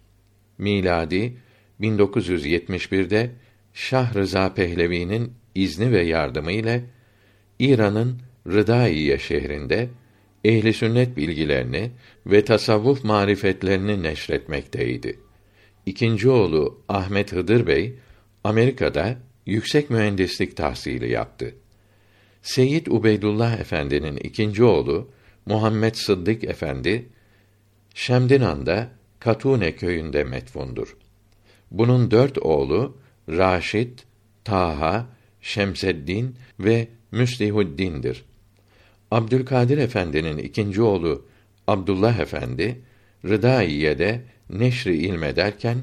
S1: miladi 1971'de Şah Rıza Pehlevi'nin izni ve yardımı ile İran'ın Rıdaiye şehrinde ehli sünnet bilgilerini ve tasavvuf marifetlerini neşretmekteydi. İkinci oğlu Ahmet Hıdır Bey Amerika'da yüksek mühendislik tahsili yaptı. Seyyid Ubeydullah Efendi'nin ikinci oğlu Muhammed Sıddık Efendi Şemdinan'da Katune köyünde metfundur. Bunun dört oğlu Raşid, Taha, Şemseddin ve Müslihuddin'dir. Abdülkadir Efendi'nin ikinci oğlu Abdullah Efendi Rıdaiye'de neşri ilmederken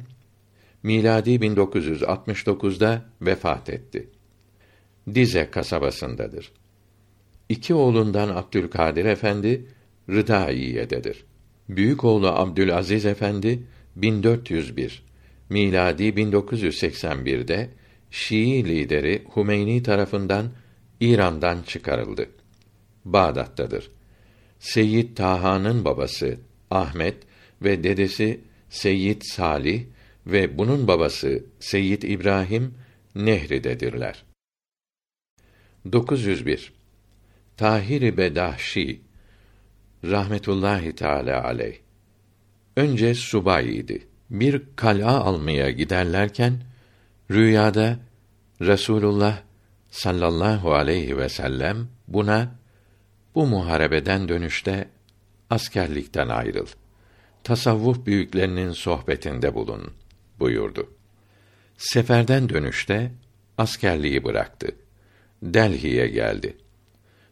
S1: miladi 1969'da vefat etti. Dize kasabasındadır. İki oğlundan Abdülkadir Efendi Rıdaiye'dedir. Büyük oğlu Abdülaziz Efendi 1401 miladi 1981'de Şii lideri Humeyni tarafından İran'dan çıkarıldı. Bağdat'tadır. Seyyid Taha'nın babası Ahmet ve dedesi Seyyid Salih ve bunun babası Seyyid İbrahim Nehri'dedirler. 901 Tahir Bedahşi rahmetullahi teala aleyh önce subayıydı. Bir kal'a almaya giderlerken rüyada Resulullah sallallahu aleyhi ve sellem buna bu muharebeden dönüşte askerlikten ayrıl. Tasavvuf büyüklerinin sohbetinde bulun buyurdu. Seferden dönüşte askerliği bıraktı. Delhi'ye geldi.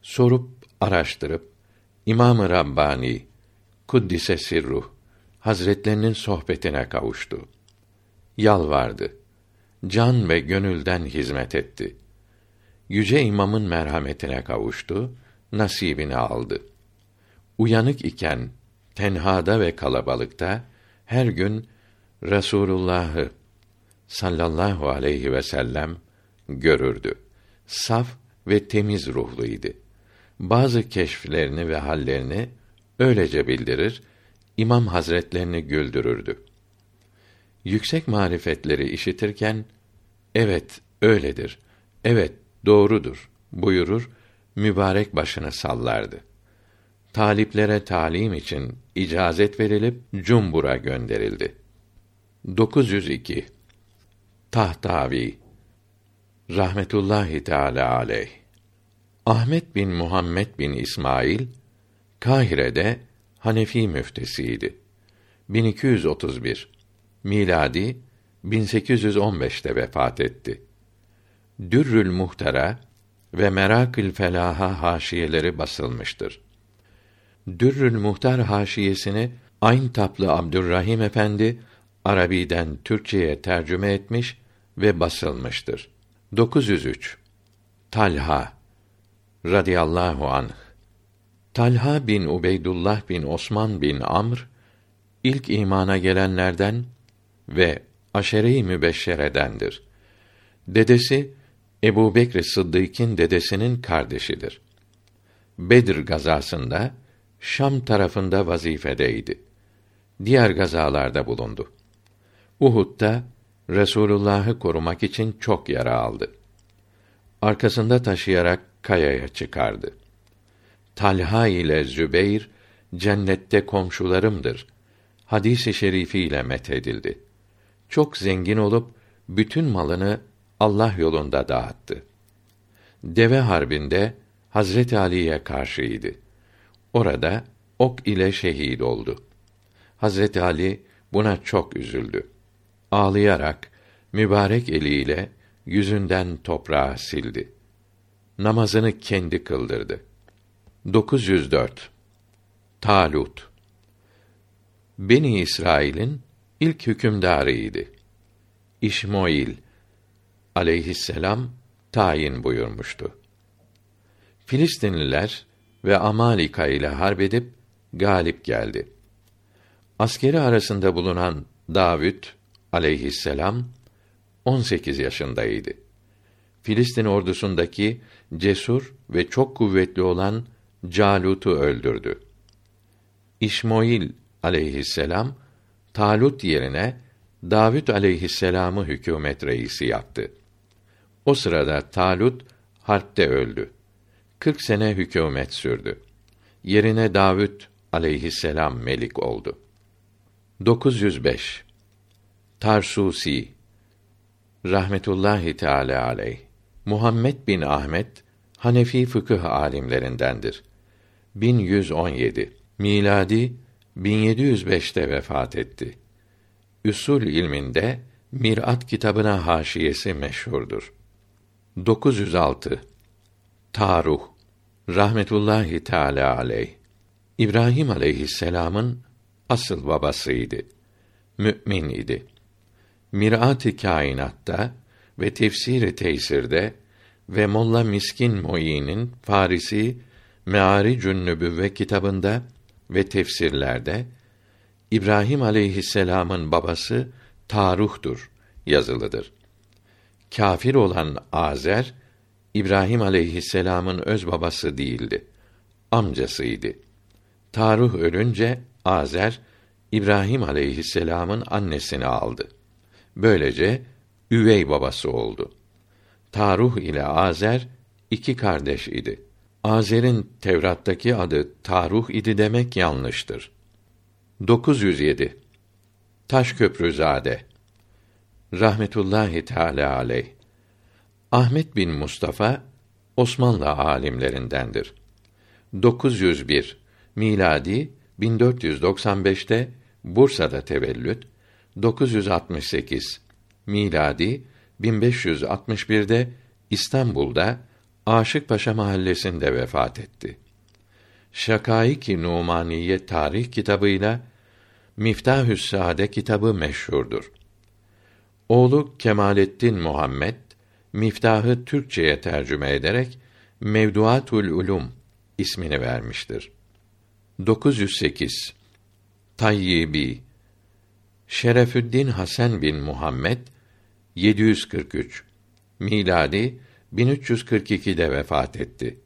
S1: Sorup araştırıp İmam-ı Rabbani kuddise sirruh Hazretlerinin sohbetine kavuştu. Yalvardı. Can ve gönülden hizmet etti. Yüce İmam'ın merhametine kavuştu, nasibini aldı. Uyanık iken tenhada ve kalabalıkta her gün Resulullah'ı sallallahu aleyhi ve sellem görürdü. Saf ve temiz ruhluydu. Bazı keşflerini ve hallerini öylece bildirir, İmam Hazretlerini güldürürdü. Yüksek marifetleri işitirken evet öyledir. Evet doğrudur buyurur, mübarek başını sallardı. Taliplere talim için icazet verilip Cumbur'a gönderildi. 902 Tahtavi rahmetullahi teala aleyh Ahmet bin Muhammed bin İsmail Kahire'de Hanefi müftesiydi. 1231 miladi 1815'te vefat etti. Dürrül Muhtara ve Merakül Felaha haşiyeleri basılmıştır. Dürrül Muhtar haşiyesini Ayn Taplı Abdurrahim Efendi Arabi'den Türkçeye tercüme etmiş ve basılmıştır. 903 Talha radıyallahu anh Talha bin Ubeydullah bin Osman bin Amr ilk imana gelenlerden ve aşere-i mübeşşeredendir. Dedesi Ebu Bekr Sıddık'ın dedesinin kardeşidir. Bedir gazasında Şam tarafında vazifedeydi. Diğer gazalarda bulundu. Uhud'da Resulullah'ı korumak için çok yara aldı. Arkasında taşıyarak kayaya çıkardı. Talha ile Zübeyr cennette komşularımdır. Hadisi şerifiyle methedildi. Çok zengin olup bütün malını Allah yolunda dağıttı. Deve harbinde Hazret Ali'ye karşıydı. Orada ok ile şehit oldu. Hazret Ali buna çok üzüldü. Ağlayarak mübarek eliyle yüzünden toprağı sildi. Namazını kendi kıldırdı. 904 Talut Beni İsrail'in ilk hükümdarıydı. İşmoil aleyhisselam tayin buyurmuştu. Filistinliler ve Amalika ile harp edip galip geldi. Askeri arasında bulunan Davud aleyhisselam 18 yaşındaydı. Filistin ordusundaki cesur ve çok kuvvetli olan Calut'u öldürdü. İşmoil aleyhisselam Talut yerine Davud aleyhisselamı hükümet reisi yaptı. O sırada Talut harpte öldü. 40 sene hükümet sürdü. Yerine Davud aleyhisselam melik oldu. 905 Tarsusi rahmetullahi teala aleyh Muhammed bin Ahmet Hanefi fıkıh alimlerindendir. 1117 miladi 1705'te vefat etti. Üsul ilminde Mirat kitabına haşiyesi meşhurdur. 906 Taruh rahmetullahi teala aleyh İbrahim aleyhisselam'ın asıl babasıydı. Mü'min idi. Mirat-ı Kainat'ta ve Tefsir-i Teysir'de ve Molla Miskin Mu'in'in Farisi Me'aricün Nübüvve kitabında ve tefsirlerde İbrahim aleyhisselam'ın babası Taruh'tur yazılıdır. Kafir olan Azer İbrahim aleyhisselam'ın öz babası değildi. Amcasıydı. Taruh ölünce Azer İbrahim aleyhisselam'ın annesini aldı. Böylece üvey babası oldu. Taruh ile Azer iki kardeş idi. Azer'in Tevrat'taki adı Taruh idi demek yanlıştır. 907 Taşköprüzade rahmetullahi teala aleyh Ahmet bin Mustafa Osmanlı alimlerindendir. 901 miladi 1495'te Bursa'da tevellüt, 968 miladi 1561'de İstanbul'da Aşıkpaşa mahallesinde vefat etti. Şakaik-i Numaniye tarih kitabıyla Miftahü's Saade kitabı meşhurdur. Oğlu Kemalettin Muhammed Miftahı Türkçeye tercüme ederek Mevduatul Ulum ismini vermiştir. 908 Tayyibi Şerefüddin Hasan bin Muhammed 743 miladi 1342'de vefat etti.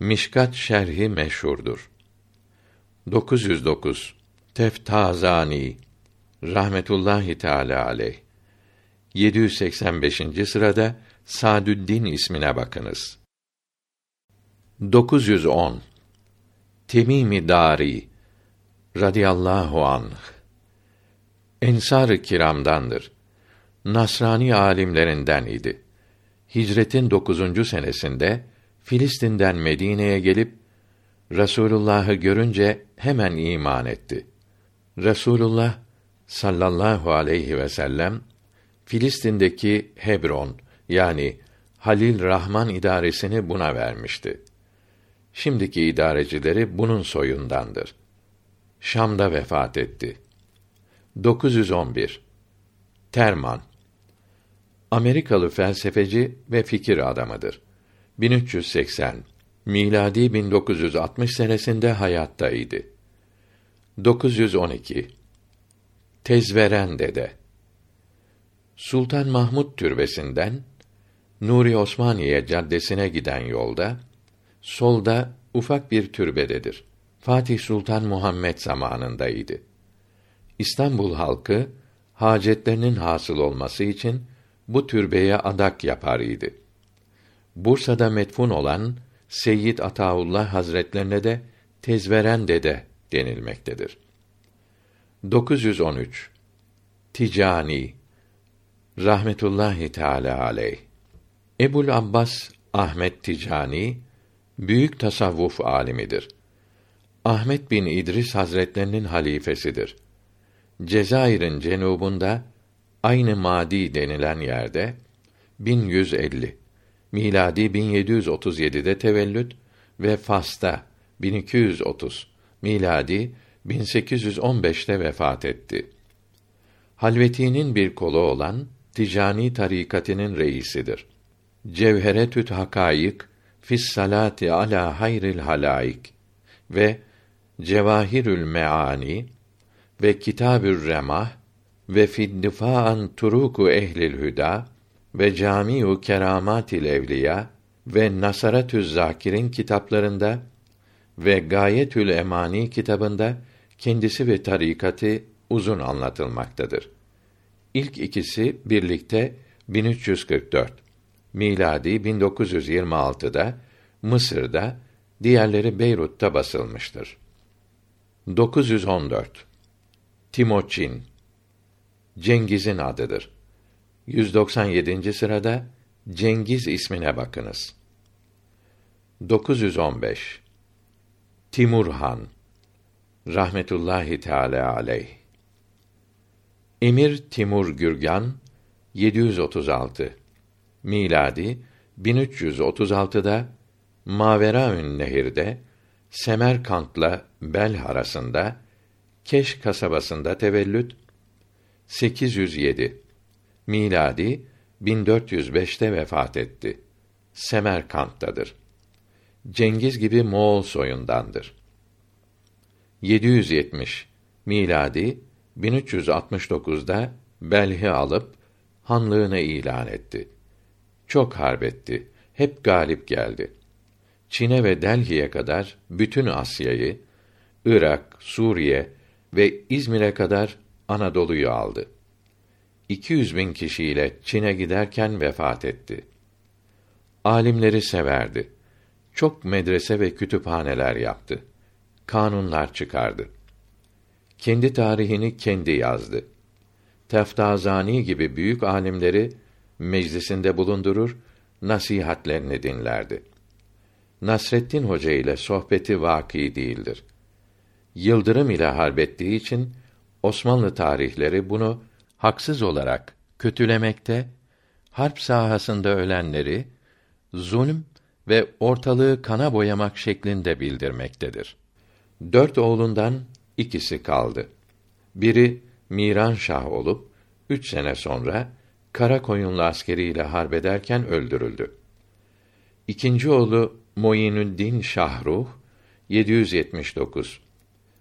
S1: Mişkat şerhi meşhurdur. 909 Teftazani rahmetullahi teala aleyh 785. sırada Sadüddin ismine bakınız. 910 Temimi Dari radıyallahu anh Ensar-ı Kiram'dandır. Nasrani alimlerinden idi. Hicretin dokuzuncu senesinde Filistin'den Medine'ye gelip Resulullah'ı görünce hemen iman etti. Resulullah sallallahu aleyhi ve sellem Filistin'deki Hebron yani Halil Rahman idaresini buna vermişti. Şimdiki idarecileri bunun soyundandır. Şam'da vefat etti. 911 Terman Amerikalı felsefeci ve fikir adamıdır. 1380 miladi 1960 senesinde hayattaydı. 912 Tezveren dede Sultan Mahmud türbesinden Nuri Osmaniye caddesine giden yolda solda ufak bir türbededir. Fatih Sultan Muhammed zamanındaydı. İstanbul halkı hacetlerinin hasıl olması için bu türbeye adak yapar idi. Bursa'da metfun olan Seyyid Ataullah Hazretlerine de tezveren dede denilmektedir. 913 Ticani rahmetullahi teala aleyh Ebul Abbas Ahmet Ticani büyük tasavvuf alimidir. Ahmet bin İdris Hazretlerinin halifesidir. Cezayir'in cenubunda aynı Madi denilen yerde 1150 miladi 1737'de tevellüt ve Fas'ta 1230 miladi 1815'te vefat etti. Halveti'nin bir kolu olan Ticani tarikatının reisidir. Cevheretü't Hakayık fis salati ala hayril halaik ve Cevahirül Meani ve Kitabür Remah ve Fiddifa'an Turuku Ehlil Hüda ve Camiu Keramatil Evliya ve Nasaratüz Zakirin kitaplarında ve Gayetül Emani kitabında kendisi ve tarikatı uzun anlatılmaktadır. İlk ikisi birlikte 1344 miladi 1926'da Mısır'da, diğerleri Beyrut'ta basılmıştır. 914 Timoçin Cengiz'in adıdır. 197. sırada Cengiz ismine bakınız. 915 Timur Han rahmetullahi teala aleyh Emir Timur Gürgan 736 miladi 1336'da Maveraün Nehir'de Semerkant'la Bel arasında Keş kasabasında tevellüt 807 miladi 1405'te vefat etti. Semerkant'tadır. Cengiz gibi Moğol soyundandır. 770 miladi 1369'da Belhi alıp hanlığını ilan etti. Çok harbetti. Hep galip geldi. Çin'e ve Delhi'ye kadar bütün Asya'yı, Irak, Suriye ve İzmir'e kadar Anadolu'yu aldı. 200 bin kişiyle Çin'e giderken vefat etti. Alimleri severdi. Çok medrese ve kütüphaneler yaptı. Kanunlar çıkardı. Kendi tarihini kendi yazdı. Teftazani gibi büyük alimleri meclisinde bulundurur, nasihatlerini dinlerdi. Nasreddin Hoca ile sohbeti vaki değildir. Yıldırım ile harbettiği için Osmanlı tarihleri bunu haksız olarak kötülemekte, harp sahasında ölenleri zulm ve ortalığı kana boyamak şeklinde bildirmektedir. Dört oğlundan ikisi kaldı. Biri Miran Şah olup üç sene sonra Karakoyunlu askeriyle harbederken öldürüldü. İkinci oğlu Moyinüddin Şahruh 779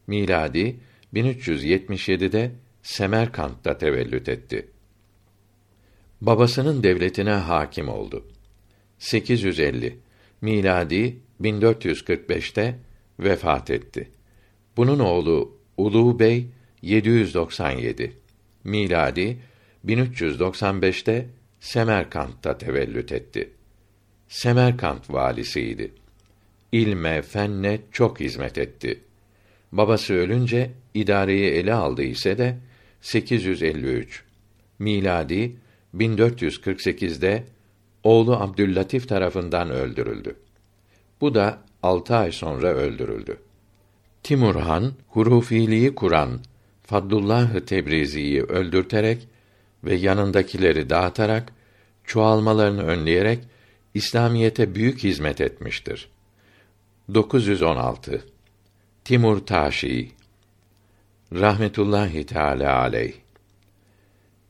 S1: miladi 1377'de Semerkant'ta tevellüt etti. Babasının devletine hakim oldu. 850 miladi 1445'te vefat etti. Bunun oğlu Ulu Bey 797 miladi 1395'te Semerkant'ta tevellüt etti. Semerkant valisiydi. İlme, fenne çok hizmet etti. Babası ölünce idareyi ele aldı ise de 853 miladi 1448'de oğlu Abdüllatif tarafından öldürüldü. Bu da altı ay sonra öldürüldü. Timur Han, hurufiliği kuran Fadlullah Tebrizi'yi öldürterek ve yanındakileri dağıtarak çoğalmalarını önleyerek İslamiyete büyük hizmet etmiştir. 916 Timur Taşi rahmetullahi teala aleyh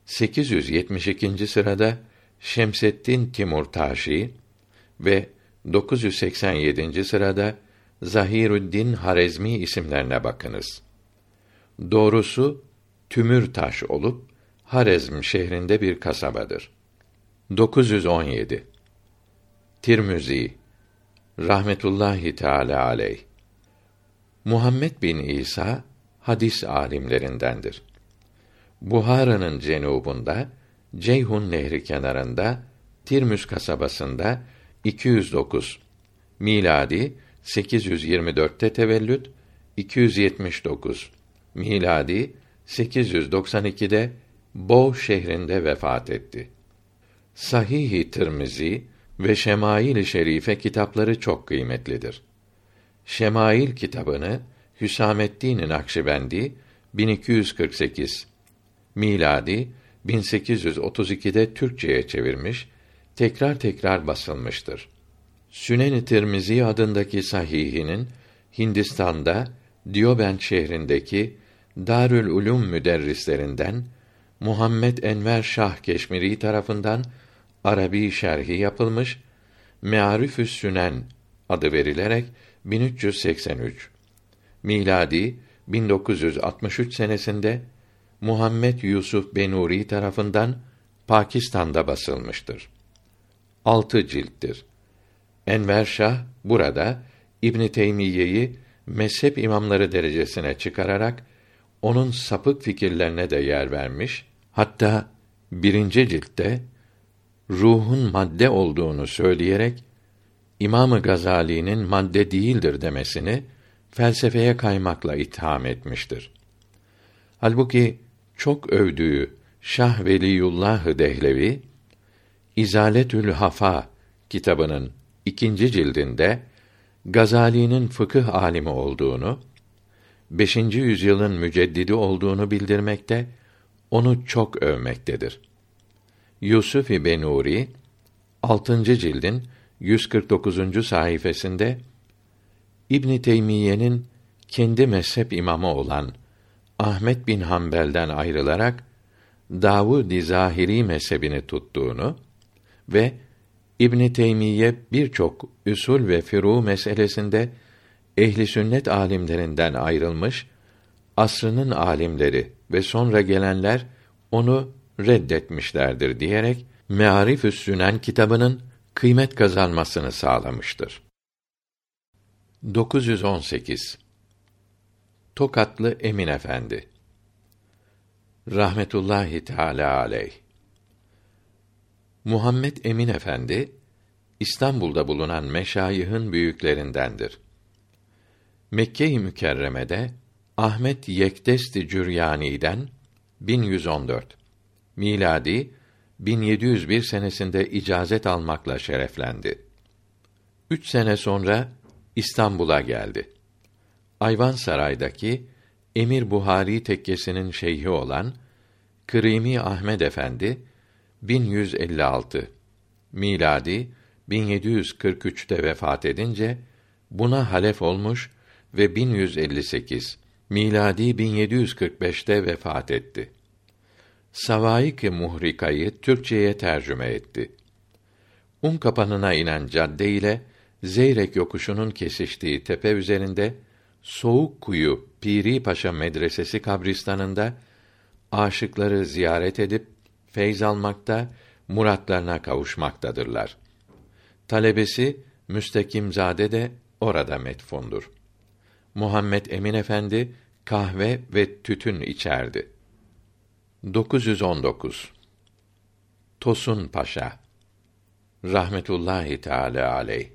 S1: 872. sırada Şemseddin Timur Taşi ve 987. sırada Zahirüddin Harezmi isimlerine bakınız. Doğrusu Tümür Taş olup Harezm şehrinde bir kasabadır. 917 Tirmizi rahmetullahi teala aleyh Muhammed bin İsa hadis alimlerindendir. Buhara'nın cenubunda Ceyhun Nehri kenarında Tirmüz kasabasında 209 miladi 824'te tevellüt 279 miladi 892'de Bo şehrinde vefat etti. Sahih-i Tirmizi ve Şemail-i Şerife kitapları çok kıymetlidir. Şemail kitabını Hüsamettin Nakşibendi 1248 miladi 1832'de Türkçeye çevirmiş, tekrar tekrar basılmıştır. Sünen-i Tirmizi adındaki sahihinin Hindistan'da Diobend şehrindeki Darül Ulum müderrislerinden Muhammed Enver Şah Keşmiri tarafından Arabi şerhi yapılmış Me'arifü's Sünen adı verilerek 1383 miladi 1963 senesinde Muhammed Yusuf Benuri tarafından Pakistan'da basılmıştır. Altı cilttir. Enver Şah burada İbn Teymiyye'yi mezhep imamları derecesine çıkararak onun sapık fikirlerine de yer vermiş. Hatta birinci ciltte ruhun madde olduğunu söyleyerek İmamı Gazali'nin madde değildir demesini felsefeye kaymakla itham etmiştir. Halbuki çok övdüğü Şah Veliyullah Dehlevi İzaletül Hafa kitabının ikinci cildinde Gazali'nin fıkıh alimi olduğunu, 5. yüzyılın müceddidi olduğunu bildirmekte, onu çok övmektedir. Yusuf Benuri 6. cildin 149. sayfasında İbn Teymiyye'nin kendi mezhep imamı olan Ahmet bin Hanbel'den ayrılarak Davud-i Zahiri mezhebini tuttuğunu ve İbn Teymiyye birçok üsul ve furu meselesinde ehli sünnet alimlerinden ayrılmış, asrının alimleri ve sonra gelenler onu reddetmişlerdir diyerek Mearif Sünen kitabının kıymet kazanmasını sağlamıştır. 918 Tokatlı Emin Efendi rahmetullahi teala aleyh Muhammed Emin Efendi İstanbul'da bulunan meşayihın büyüklerindendir. Mekke-i Mükerreme'de Ahmet Yektesti Cüryani'den 1114 miladi 1701 senesinde icazet almakla şereflendi. Üç sene sonra İstanbul'a geldi. Ayvansaray'daki Emir Buhari tekkesinin şeyhi olan Kırimi Ahmed Efendi 1156 miladi 1743'te vefat edince buna halef olmuş ve 1158 miladi 1745'te vefat etti. Savaik-i Muhrika'yı Türkçeye tercüme etti. Un kapanına inen cadde ile Zeyrek yokuşunun kesiştiği tepe üzerinde Soğuk Kuyu Piri Paşa Medresesi kabristanında aşıkları ziyaret edip feyz almakta, muratlarına kavuşmaktadırlar. Talebesi Müstekimzade de orada metfundur. Muhammed Emin Efendi kahve ve tütün içerdi. 919 Tosun Paşa rahmetullahi teala aleyh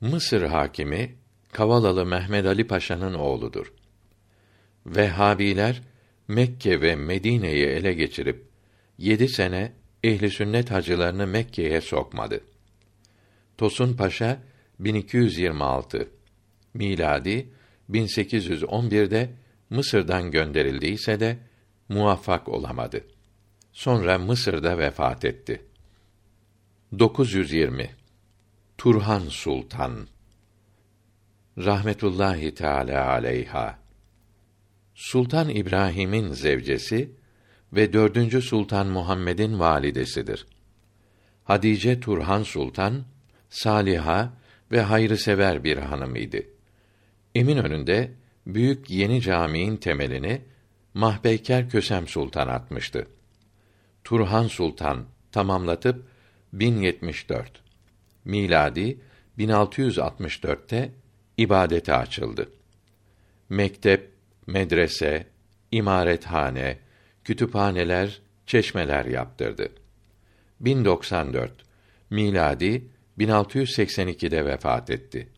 S1: Mısır hakimi Kavalalı Mehmed Ali Paşa'nın oğludur. Vehhabiler Mekke ve Medine'yi ele geçirip yedi sene ehli sünnet hacılarını Mekke'ye sokmadı. Tosun Paşa 1226 miladi 1811'de Mısır'dan gönderildiyse de muvaffak olamadı. Sonra Mısır'da vefat etti. 920 Turhan Sultan rahmetullahi teala aleyha Sultan İbrahim'in zevcesi ve dördüncü Sultan Muhammed'in validesidir. Hadice Turhan Sultan, saliha ve hayrı sever bir hanımıydı. Emin önünde büyük yeni caminin temelini Mahbeyker Kösem Sultan atmıştı. Turhan Sultan tamamlatıp 1074 miladi 1664'te ibadete açıldı. Mektep, medrese, imarethane, kütüphaneler, çeşmeler yaptırdı. 1094 miladi 1682'de vefat etti.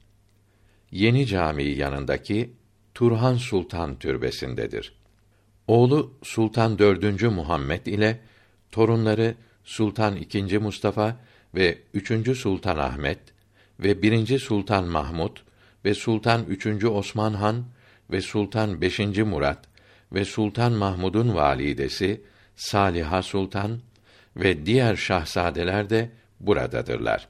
S1: Yeni Camii yanındaki Turhan Sultan türbesindedir. Oğlu Sultan 4. Muhammed ile torunları Sultan II. Mustafa ve 3. Sultan Ahmet ve 1. Sultan Mahmud ve Sultan 3. Osman Han ve Sultan 5. Murat ve Sultan Mahmud'un validesi Saliha Sultan ve diğer şahzadeler de buradadırlar.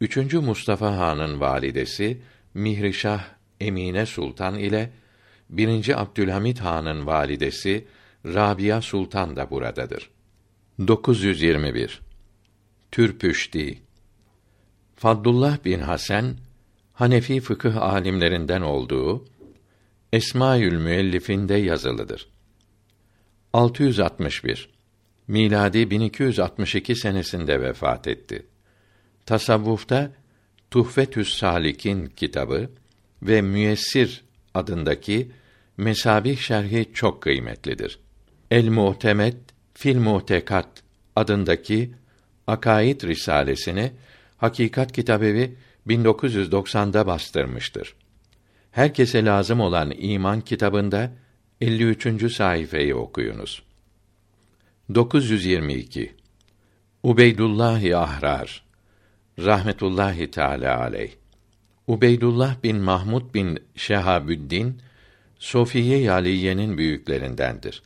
S1: Üçüncü Mustafa Han'ın validesi Mihrişah Emine Sultan ile birinci Abdülhamit Han'ın validesi Rabia Sultan da buradadır. 921 Türpüşti Fadlullah bin Hasan Hanefi fıkıh alimlerinden olduğu Esmaül Müellif'inde yazılıdır. 661 miladi 1262 senesinde vefat etti. Tasavvufta Tuhfetü's Salikin kitabı ve Müyessir adındaki Mesabih şerhi çok kıymetlidir. El Mu'temed fil Mu'tekat adındaki Akaid risalesini Hakikat Kitabevi 1990'da bastırmıştır. Herkese lazım olan iman kitabında 53. sayfayı okuyunuz. 922 Ubeydullah Ahrar rahmetullahi teala aleyh Ubeydullah bin Mahmud bin Şehabüddin Sofiye Yaliye'nin büyüklerindendir.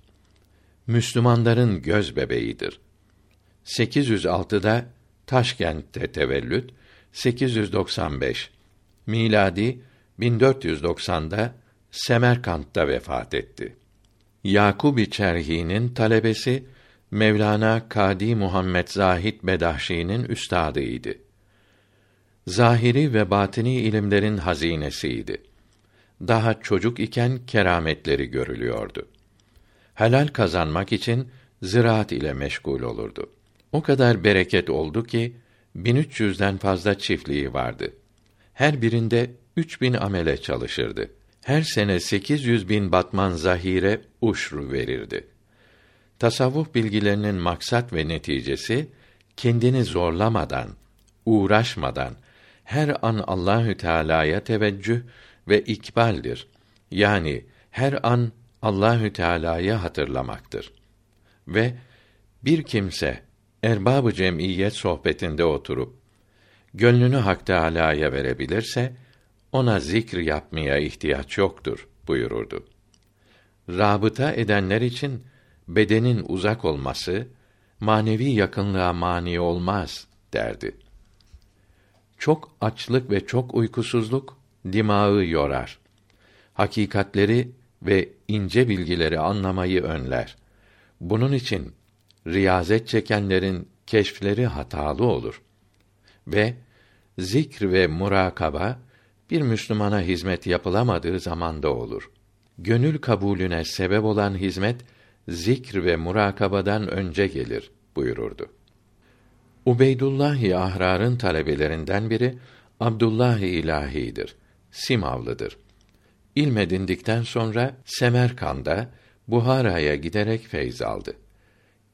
S1: Müslümanların göz bebeğidir. 806'da Taşkent'te tevellüt, 895 miladi 1490'da Semerkant'ta vefat etti. Yakub Çerhi'nin talebesi Mevlana Kadi Muhammed Zahid Bedahşi'nin üstadıydı. Zahiri ve batini ilimlerin hazinesiydi. Daha çocuk iken kerametleri görülüyordu. Helal kazanmak için ziraat ile meşgul olurdu. O kadar bereket oldu ki 1300'den fazla çiftliği vardı. Her birinde 3000 amele çalışırdı. Her sene 800 bin batman zahire uşru verirdi. Tasavvuf bilgilerinin maksat ve neticesi kendini zorlamadan, uğraşmadan her an Allahü Teala'ya teveccüh ve ikbaldir. Yani her an Allahü Teala'yı hatırlamaktır. Ve bir kimse erbab-ı cemiyet sohbetinde oturup gönlünü Hak Teâlâ'ya verebilirse ona zikr yapmaya ihtiyaç yoktur buyururdu. Rabıta edenler için bedenin uzak olması manevi yakınlığa mani olmaz derdi. Çok açlık ve çok uykusuzluk dimağı yorar. Hakikatleri ve ince bilgileri anlamayı önler. Bunun için riyazet çekenlerin keşfleri hatalı olur. Ve zikr ve murakaba bir Müslümana hizmet yapılamadığı zamanda olur. Gönül kabulüne sebep olan hizmet zikr ve murakabadan önce gelir buyururdu. Ubeydullah Ahrar'ın talebelerinden biri Abdullah İlahi'dir. Simavlıdır. İlm edindikten sonra Semerkand'a Buhara'ya giderek feyz aldı.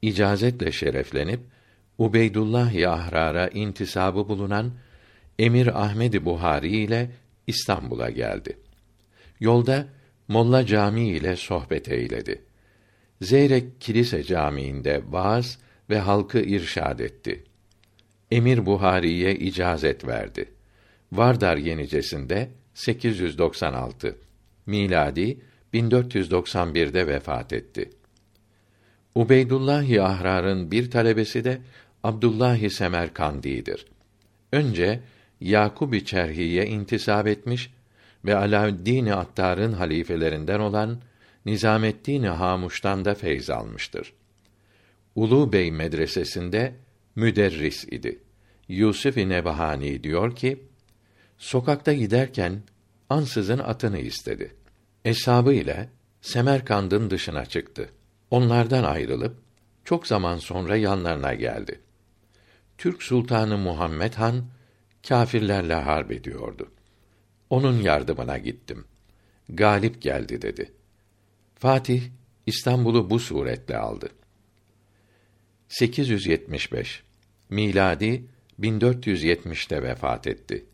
S1: İcazetle şereflenip Ubeydullah Ahrar'a intisabı bulunan Emir Ahmedi Buhari ile İstanbul'a geldi. Yolda Molla Camii ile sohbet eyledi. Zeyrek Kilise Camii'nde vaaz ve halkı irşad etti. Emir Buhari'ye icazet verdi. Vardar Yenicesinde 896 miladi 1491'de vefat etti. Ubeydullah Ahrar'ın bir talebesi de Abdullah Semerkandi'dir. Önce Yakub-i Çerhi'ye intisap etmiş ve Alaeddin Attar'ın halifelerinden olan Nizameddin Hamuş'tan da feyz almıştır. Ulu Bey medresesinde müderris idi. Yusuf Nebahani diyor ki, sokakta giderken ansızın atını istedi. Eshabı ile Semerkand'ın dışına çıktı. Onlardan ayrılıp çok zaman sonra yanlarına geldi. Türk Sultanı Muhammed Han kâfirlerle harp ediyordu. Onun yardımına gittim. Galip geldi dedi. Fatih İstanbul'u bu suretle aldı. 875 miladi 1470'te vefat etti.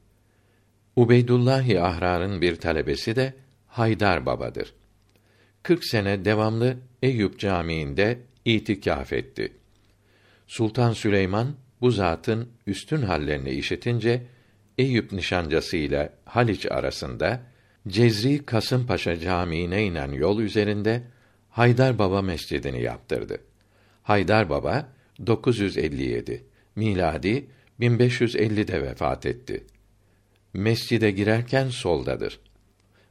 S1: Ubeydullah Ahrar'ın bir talebesi de Haydar Baba'dır. 40 sene devamlı Eyüp Camii'nde itikaf etti. Sultan Süleyman bu zatın üstün hallerini işitince Eyüp nişancası ile Haliç arasında Cezri Kasımpaşa Camii'ne inen yol üzerinde Haydar Baba Mescidini yaptırdı. Haydar Baba 957 miladi 1550'de vefat etti. Mescide girerken soldadır.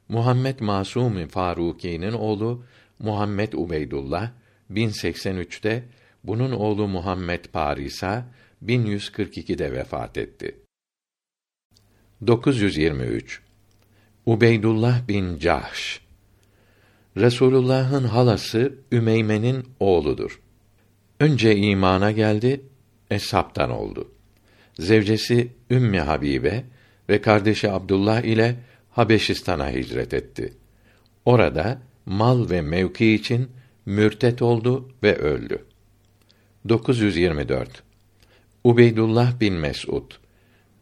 S1: Muhammed Masum Faruki'nin oğlu Muhammed Ubeydullah 1083'te, bunun oğlu Muhammed Parisa 1142'de vefat etti. 923 Ubeydullah bin Cahş Resulullah'ın halası Ümeyme'nin oğludur. Önce imana geldi, eshaptan oldu. Zevcesi Ümmü Habibe ve kardeşi Abdullah ile Habeşistan'a hicret etti. Orada mal ve mevki için mürtet oldu ve öldü. 924 Ubeydullah bin Mes'ud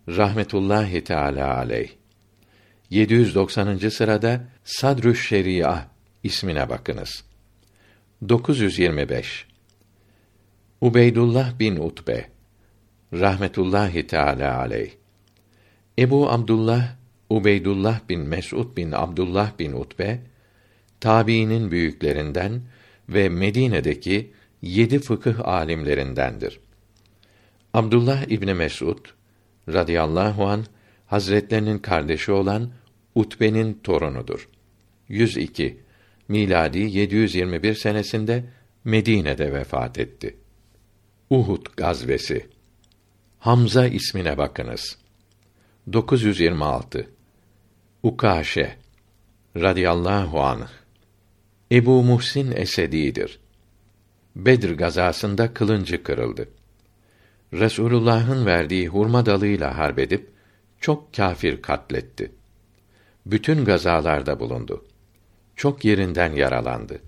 S1: rahmetullahi teala aleyh 790. sırada Sadrü Şeria ismine bakınız. 925 Ubeydullah bin Utbe rahmetullahi teala aleyh Ebu Abdullah Ubeydullah bin Mes'ud bin Abdullah bin Utbe tabiinin büyüklerinden ve Medine'deki yedi fıkıh alimlerindendir. Abdullah İbni Mes'ud radıyallahu an Hazretlerinin kardeşi olan Utbe'nin torunudur. 102 miladi 721 senesinde Medine'de vefat etti. Uhud gazvesi Hamza ismine bakınız. 926 Ukaşe radıyallahu anh Ebu Muhsin Esedi'dir. Bedir gazasında kılıncı kırıldı. Resulullah'ın verdiği hurma dalıyla harbedip çok kâfir katletti. Bütün gazalarda bulundu. Çok yerinden yaralandı.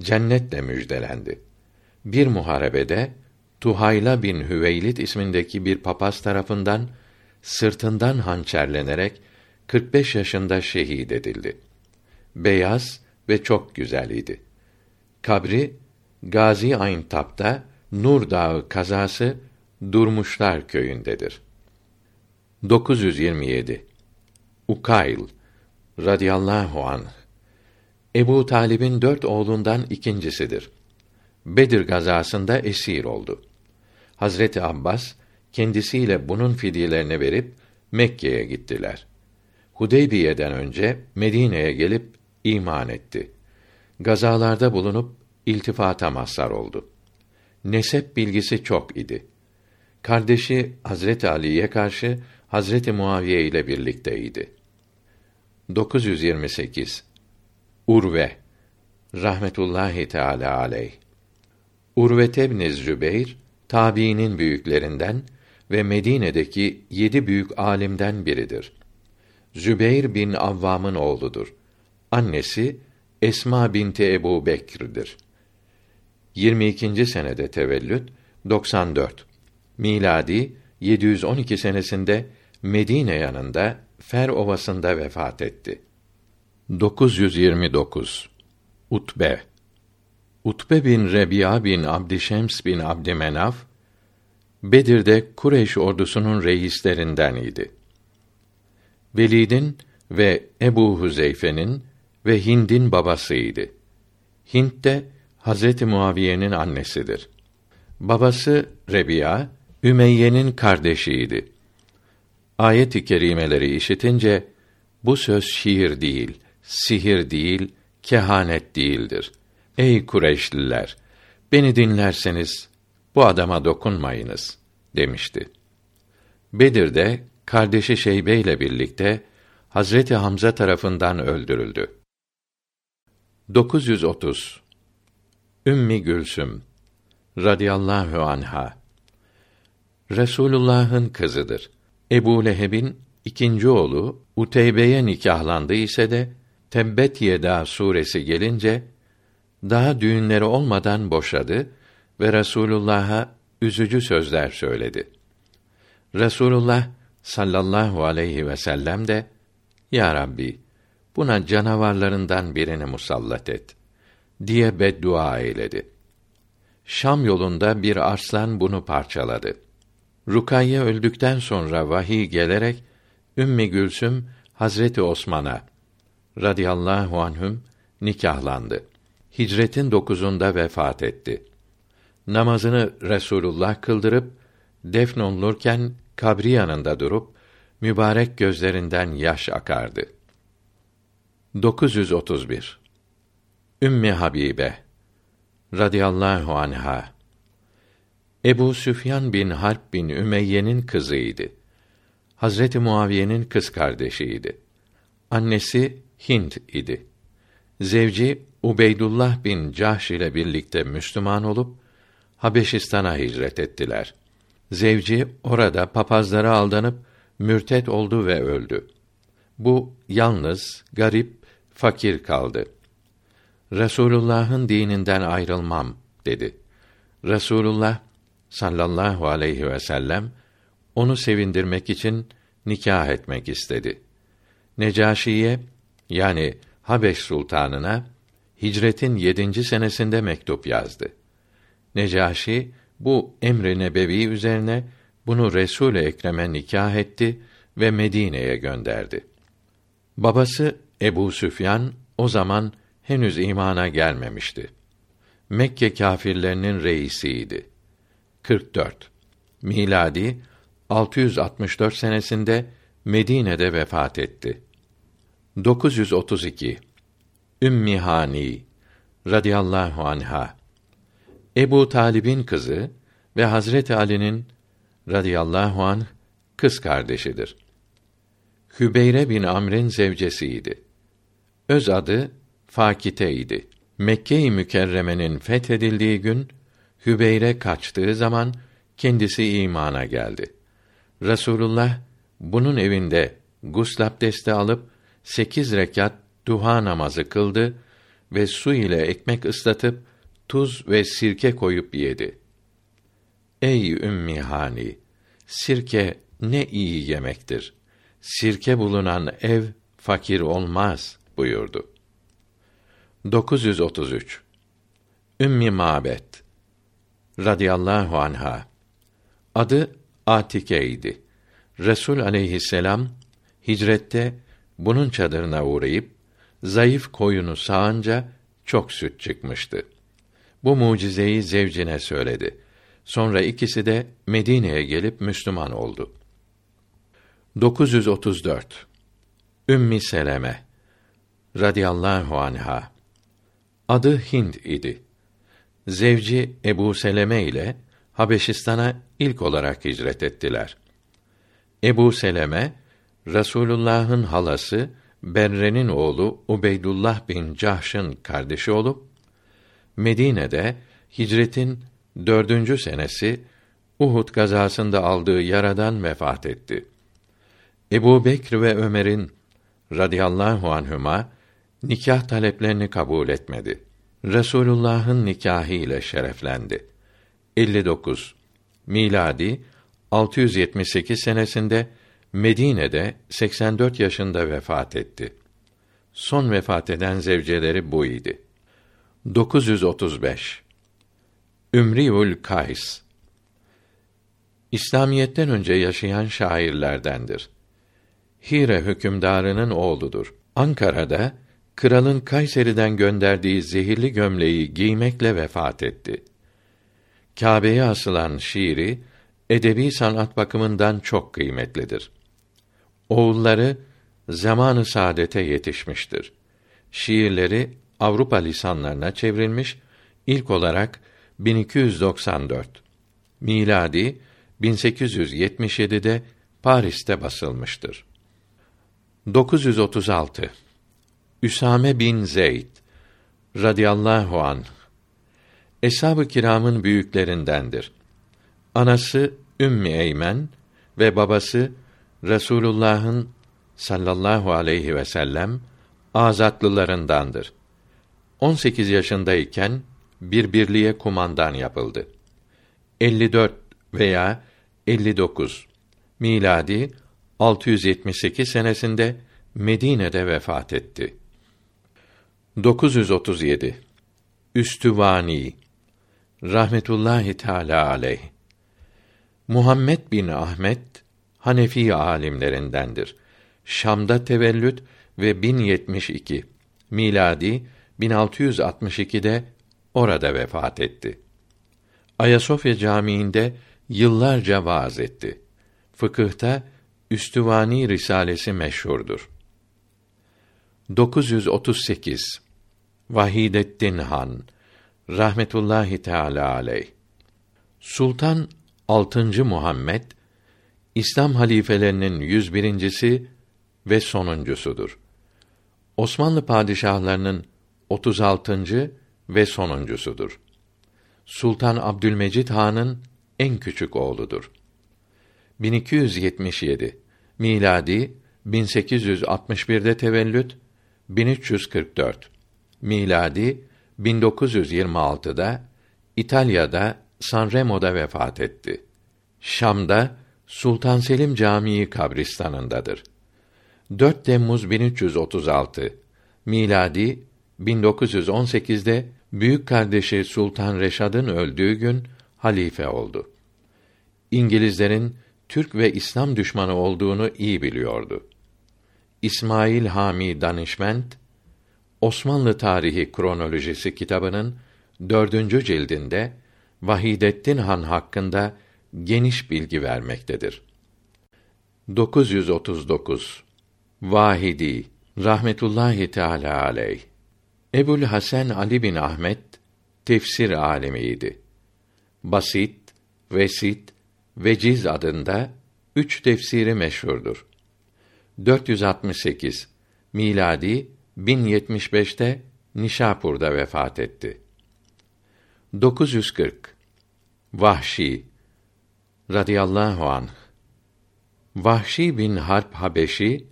S1: Cennetle müjdelendi. Bir muharebede Tuhayla bin Hüveylid ismindeki bir papaz tarafından sırtından hançerlenerek 45 yaşında şehit edildi. Beyaz ve çok güzel idi. Kabri Gazi Ayntap'ta Nur Dağı kazası Durmuşlar köyündedir. 927 Ukayl radıyallahu anh Ebu Talib'in dört oğlundan ikincisidir. Bedir gazasında esir oldu. Hazreti Abbas kendisiyle bunun fidyelerini verip Mekke'ye gittiler. Hudeybiye'den önce Medine'ye gelip iman etti. Gazalarda bulunup iltifata mazhar oldu. Nesep bilgisi çok idi. Kardeşi Hazreti Ali'ye karşı Hazreti Muaviye ile birlikteydi. 928 Urve rahmetullahi teala aleyh Urve ibn Zübeyr tabiinin büyüklerinden ve Medine'deki yedi büyük alimden biridir. Zübeyr bin Avvam'ın oğludur. Annesi Esma binti Ebu Bekir'dir. 22. senede tevellüt 94. Miladi 712 senesinde Medine yanında Fer Ovası'nda vefat etti. 929 Utbe Utbe bin Rebiya bin Abdişems bin Abdümenaf Bedir'de Kureyş ordusunun reislerinden idi. Velid'in ve Ebu Huzeyfe'nin ve Hind'in babasıydı. Hint de Hazreti Muaviye'nin annesidir. Babası Rebiya, Ümeyye'nin kardeşiydi. Ayet-i kerimeleri işitince bu söz şiir değil, sihir değil, kehanet değildir. Ey Kureyşliler, beni dinlerseniz bu adama dokunmayınız demişti. Bedir'de kardeşi Şeybe ile birlikte Hazreti Hamza tarafından öldürüldü. 930 Ümmi Gülsüm radıyallahu anha Resulullah'ın kızıdır. Ebu Leheb'in ikinci oğlu Uteybe'ye nikahlandı ise de Tebbet Yeda suresi gelince daha düğünleri olmadan boşadı ve Resulullah'a üzücü sözler söyledi. Resulullah sallallahu aleyhi ve sellem de Ya Rabbi buna canavarlarından birini musallat et diye beddua eyledi. Şam yolunda bir arslan bunu parçaladı. Rukayye öldükten sonra vahiy gelerek Ümmü Gülsüm Hazreti Osman'a radıyallahu anhüm nikahlandı. Hicretin dokuzunda vefat etti. Namazını Resulullah kıldırıp defnolunurken kabri yanında durup mübarek gözlerinden yaş akardı. 931 Ümmü Habibe radıyallahu anha Ebu Süfyan bin Harp bin Ümeyye'nin kızıydı. Hazreti Muaviye'nin kız kardeşiydi. Annesi Hint idi. Zevci Ubeydullah bin Cahş ile birlikte Müslüman olup Habeşistan'a hicret ettiler. Zevci orada papazlara aldanıp mürtet oldu ve öldü. Bu yalnız, garip, fakir kaldı. Resulullah'ın dininden ayrılmam dedi. Resulullah sallallahu aleyhi ve sellem onu sevindirmek için nikah etmek istedi. Necaşiye yani Habeş sultanına hicretin yedinci senesinde mektup yazdı. Necaşi bu emri nebevi üzerine bunu Resul Ekrem'e nikah etti ve Medine'ye gönderdi. Babası Ebu Süfyan o zaman henüz imana gelmemişti. Mekke kâfirlerinin reisiydi. 44. Miladi 664 senesinde Medine'de vefat etti. 932. Ümmi Hani radıyallahu anha Ebu Talib'in kızı ve Hazreti Ali'nin radıyallahu anh kız kardeşidir. Hübeyre bin Amr'in zevcesiydi. Öz adı Fakite idi. Mekke-i Mükerreme'nin fethedildiği gün Hübeyre kaçtığı zaman kendisi imana geldi. Resulullah bunun evinde gusl abdesti alıp sekiz rekat duha namazı kıldı ve su ile ekmek ıslatıp tuz ve sirke koyup yedi. Ey Ümmi Hani, sirke ne iyi yemektir. Sirke bulunan ev fakir olmaz buyurdu. 933 Ümmi Mabet radıyallahu anha adı Atike idi. Resul aleyhisselam hicrette bunun çadırına uğrayıp zayıf koyunu sağınca çok süt çıkmıştı. Bu mucizeyi zevcine söyledi. Sonra ikisi de Medine'ye gelip Müslüman oldu. 934 Ümmi Seleme radıyallahu anha adı Hind idi. Zevci Ebu Seleme ile Habeşistan'a ilk olarak hicret ettiler. Ebu Seleme Rasulullah'ın halası Berre'nin oğlu Ubeydullah bin Cahş'ın kardeşi olup Medine'de hicretin dördüncü senesi Uhud gazasında aldığı yaradan vefat etti. Ebu Bekr ve Ömer'in radıyallahu anhüma nikah taleplerini kabul etmedi. Resulullah'ın nikahı ile şereflendi. 59 miladi 678 senesinde Medine'de 84 yaşında vefat etti. Son vefat eden zevceleri bu idi. 935 Ümriül Kays İslamiyetten önce yaşayan şairlerdendir. Hire hükümdarının oğludur. Ankara'da kralın Kayseri'den gönderdiği zehirli gömleği giymekle vefat etti. Kâbe'ye asılan şiiri edebi sanat bakımından çok kıymetlidir. Oğulları zamanı saadete yetişmiştir. Şiirleri Avrupa lisanlarına çevrilmiş, ilk olarak 1294 miladi 1877'de Paris'te basılmıştır. 936 Üsame bin Zeyd radıyallahu an Eshab-ı kiramın büyüklerindendir. Anası Ümmü Eymen ve babası Resulullah'ın sallallahu aleyhi ve sellem azatlılarındandır. 18 yaşındayken bir birliğe kumandan yapıldı. 54 veya 59 miladi 678 senesinde Medine'de vefat etti. 937 Üstüvani rahmetullahi teala aleyh Muhammed bin Ahmet Hanefi alimlerindendir. Şam'da tevellüt ve 1072 miladi 1662'de orada vefat etti. Ayasofya Camii'nde yıllarca vaaz etti. Fıkıhta Üstüvani risalesi meşhurdur. 938 Vahidettin Han rahmetullahi teala aleyh. Sultan 6. Muhammed İslam halifelerinin 101.si ve sonuncusudur. Osmanlı padişahlarının 36. ve sonuncusudur. Sultan Abdülmecid Han'ın en küçük oğludur. 1277 miladi 1861'de tevellüt 1344 miladi 1926'da İtalya'da Sanremo'da vefat etti. Şam'da Sultan Selim Camii kabristanındadır. 4 Temmuz 1336 miladi 1918'de büyük kardeşi Sultan Reşad'ın öldüğü gün halife oldu. İngilizlerin Türk ve İslam düşmanı olduğunu iyi biliyordu. İsmail Hami Danışment Osmanlı Tarihi Kronolojisi kitabının dördüncü cildinde Vahidettin Han hakkında geniş bilgi vermektedir. 939 Vahidi rahmetullahi teala aleyh Ebul Hasan Ali bin Ahmet tefsir alemiydi. Basit, vesit, veciz adında üç tefsiri meşhurdur. 468 miladi 1075'te Nişapur'da vefat etti. 940 Vahşi radıyallahu anh Vahşi bin Harp Habeşi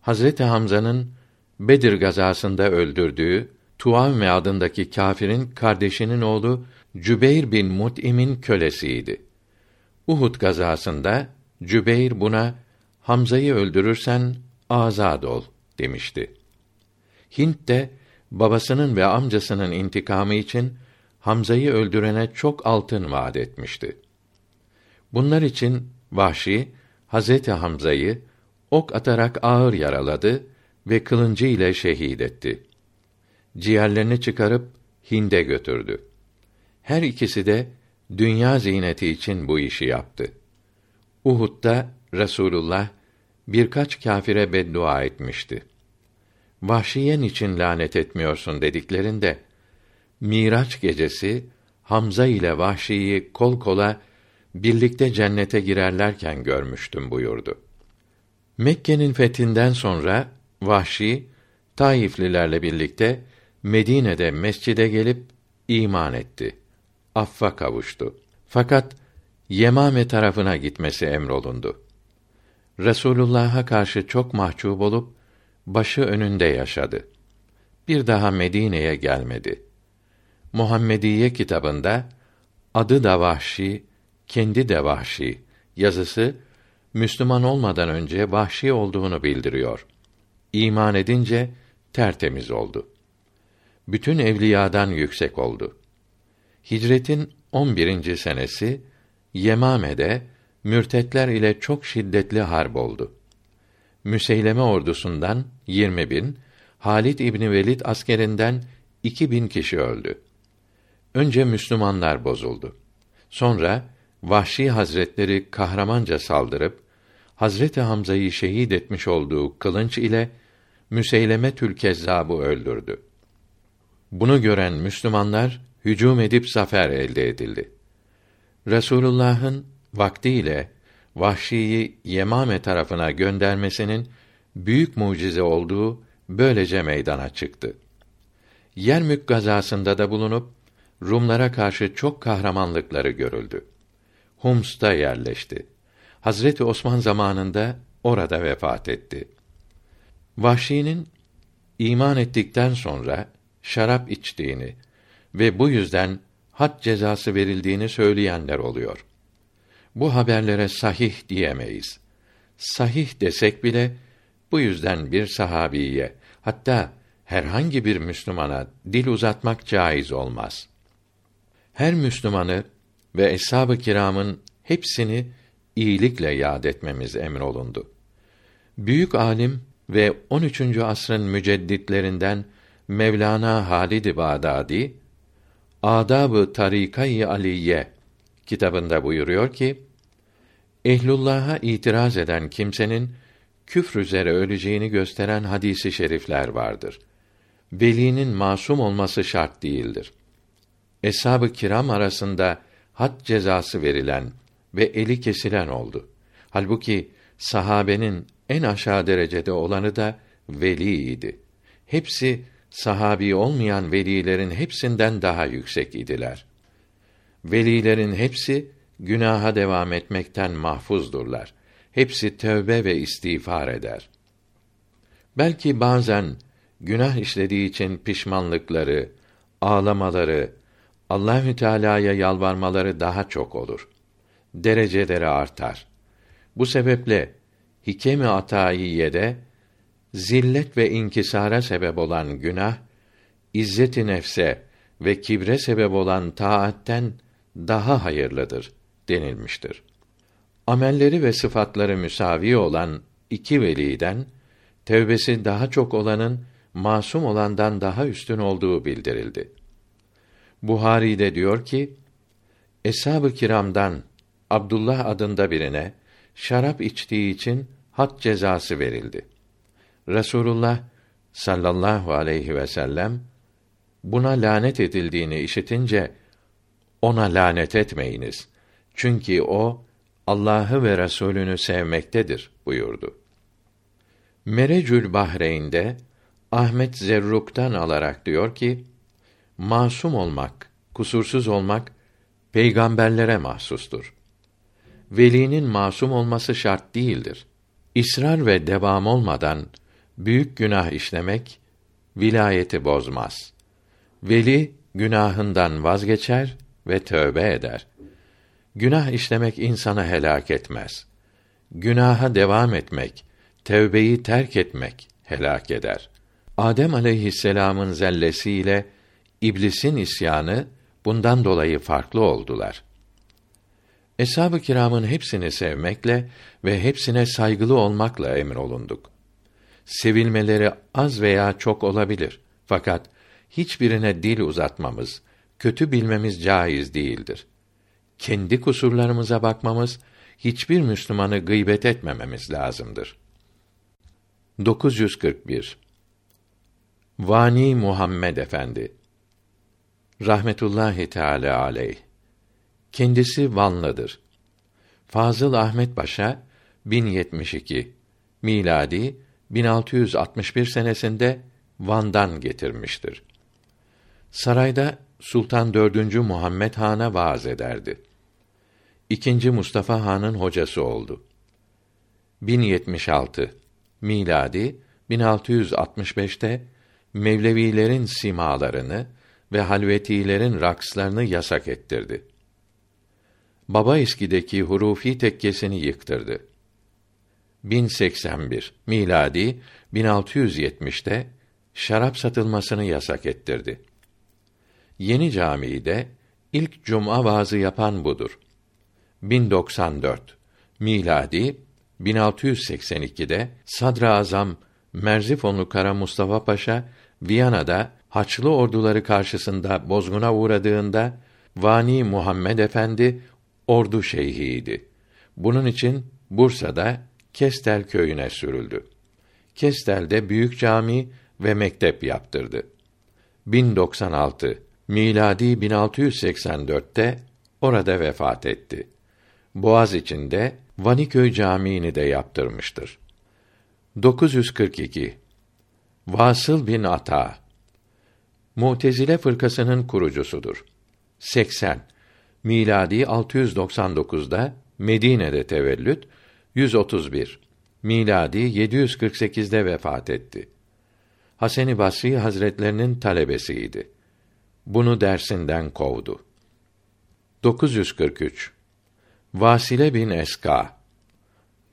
S1: Hazreti Hamza'nın Bedir gazasında öldürdüğü Tuavme adındaki kâfirin kardeşinin oğlu Cübeyr bin Mut'im'in kölesiydi. Uhud gazasında Cübeyr buna Hamza'yı öldürürsen azad ol demişti. Hint de babasının ve amcasının intikamı için Hamza'yı öldürene çok altın vaat etmişti. Bunlar için Vahşi Hazreti Hamza'yı ok atarak ağır yaraladı ve kılıncı ile şehit etti. Ciğerlerini çıkarıp Hind'e götürdü. Her ikisi de dünya ziyneti için bu işi yaptı. Uhud'da Resulullah birkaç kâfire beddua etmişti. Vahşiyen için lanet etmiyorsun dediklerinde Miraç gecesi Hamza ile Vahşi'yi kol kola birlikte cennete girerlerken görmüştüm buyurdu. Mekke'nin fethinden sonra Vahşi Taiflilerle birlikte Medine'de mescide gelip iman etti. Affa kavuştu. Fakat Yemame tarafına gitmesi emrolundu. Resulullah'a karşı çok mahcup olup başı önünde yaşadı. Bir daha Medine'ye gelmedi. Muhammediye kitabında adı da Vahşi, kendi de Vahşi yazısı Müslüman olmadan önce vahşi olduğunu bildiriyor. İman edince tertemiz oldu. Bütün evliyadan yüksek oldu. Hicretin 11. senesi Yemame'de mürtetler ile çok şiddetli harp oldu. Müseyleme ordusundan 20 bin, Halit İbni Velid askerinden 2 bin kişi öldü. Önce Müslümanlar bozuldu. Sonra Vahşi Hazretleri kahramanca saldırıp Hazreti Hamza'yı şehit etmiş olduğu kılınç ile Müseyleme Tülkezzab'ı öldürdü. Bunu gören Müslümanlar hücum edip zafer elde edildi. Resulullah'ın vaktiyle Vahşi'yi Yemame tarafına göndermesinin büyük mucize olduğu böylece meydana çıktı. Yermük gazasında da bulunup Rumlara karşı çok kahramanlıkları görüldü. Hums'ta yerleşti. Hazreti Osman zamanında orada vefat etti. Vahşi'nin iman ettikten sonra şarap içtiğini ve bu yüzden had cezası verildiğini söyleyenler oluyor. Bu haberlere sahih diyemeyiz. Sahih desek bile bu yüzden bir sahabiye hatta herhangi bir Müslümana dil uzatmak caiz olmaz. Her Müslümanı ve eshab-ı kiramın hepsini iyilikle yad etmemiz emrolundu. Büyük alim ve 13. asrın mücedditlerinden Mevlana Halid Bağdadi Adab-ı Tarikayı Aliye kitabında buyuruyor ki Ehlullah'a itiraz eden kimsenin küfr üzere öleceğini gösteren hadisi şerifler vardır. Velinin masum olması şart değildir. eshab-ı kiram arasında had cezası verilen ve eli kesilen oldu. Halbuki sahabenin en aşağı derecede olanı da veli idi. Hepsi sahabi olmayan velilerin hepsinden daha yüksek idiler. Velilerin hepsi günaha devam etmekten mahfuzdurlar. Hepsi tövbe ve istiğfar eder. Belki bazen günah işlediği için pişmanlıkları, ağlamaları, Allahü Teala'ya yalvarmaları daha çok olur. Dereceleri artar. Bu sebeple Hikemi Atayiye'de zillet ve inkisara sebep olan günah, izzeti nefse ve kibre sebep olan taatten daha hayırlıdır denilmiştir. Amelleri ve sıfatları müsavi olan iki veliden tevbesi daha çok olanın masum olandan daha üstün olduğu bildirildi. Buhari de diyor ki, Eshab-ı kiramdan Abdullah adında birine şarap içtiği için had cezası verildi. Resulullah sallallahu aleyhi ve sellem buna lanet edildiğini işitince ona lanet etmeyiniz. Çünkü o Allah'ı ve Resulünü sevmektedir buyurdu. Merecül Bahreyn'de Ahmet Zerruk'tan alarak diyor ki, masum olmak, kusursuz olmak peygamberlere mahsustur. Velinin masum olması şart değildir. İsrar ve devam olmadan büyük günah işlemek vilayeti bozmaz. Veli günahından vazgeçer ve tövbe eder. Günah işlemek insanı helak etmez. Günaha devam etmek, tevbeyi terk etmek helak eder. Adem aleyhisselam'ın zellesiyle iblisin isyanı bundan dolayı farklı oldular. Eshab-ı kiramın hepsini sevmekle ve hepsine saygılı olmakla emrolunduk. Sevilmeleri az veya çok olabilir. Fakat hiçbirine dil uzatmamız, kötü bilmemiz caiz değildir. Kendi kusurlarımıza bakmamız, hiçbir Müslümanı gıybet etmememiz lazımdır. 941 Vani Muhammed Efendi rahmetullahi teala aleyh kendisi Vanlıdır. Fazıl Ahmet Paşa 1072 miladi 1661 senesinde Van'dan getirmiştir. Sarayda Sultan 4. Muhammed Han'a vaaz ederdi. İkinci Mustafa Han'ın hocası oldu. 1076 miladi 1665'te Mevlevilerin simalarını ve halvetilerin rakslarını yasak ettirdi. Baba eskideki hurufi tekkesini yıktırdı. 1081 miladi 1670'te şarap satılmasını yasak ettirdi. Yeni camide ilk cuma vaazı yapan budur. 1094 miladi 1682'de Sadrazam Merzifonlu Kara Mustafa Paşa Viyana'da Haçlı orduları karşısında bozguna uğradığında Vani Muhammed Efendi ordu şeyhiydi. Bunun için Bursa'da Kestel köyüne sürüldü. Kestel'de büyük cami ve mektep yaptırdı. 1096 miladi 1684'te orada vefat etti. Boğaz içinde Vaniköy Camii'ni de yaptırmıştır. 942 Vasıl bin Ata Mutezile fırkasının kurucusudur. 80 miladi 699'da Medine'de tevellüt 131 miladi 748'de vefat etti. Hasan-ı Basri Hazretlerinin talebesiydi. Bunu dersinden kovdu. 943 Vasile bin Eska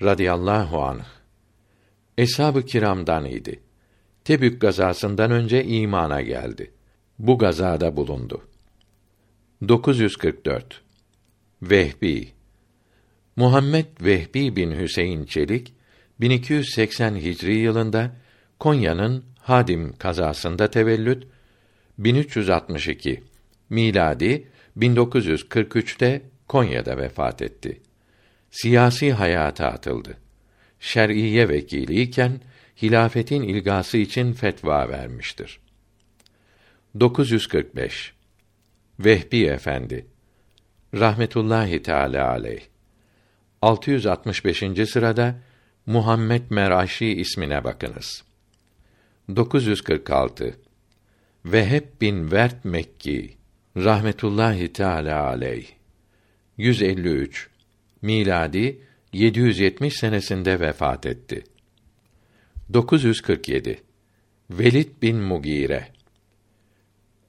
S1: radıyallahu anh Eshab-ı kiramdan idi. Tebük gazasından önce imana geldi. Bu gazada bulundu. 944 Vehbi Muhammed Vehbi bin Hüseyin Çelik 1280 Hicri yılında Konya'nın Hadim kazasında tevellüt 1362 miladi 1943'te Konya'da vefat etti. Siyasi hayata atıldı. Şer'iye vekiliyken hilafetin ilgası için fetva vermiştir. 945 Vehbi Efendi rahmetullahi teala aleyh 665. sırada Muhammed Meraşi ismine bakınız. 946 Veheb bin Vert Mekki rahmetullahi teala aleyh 153 miladi 770 senesinde vefat etti. 947 Velid bin Mugire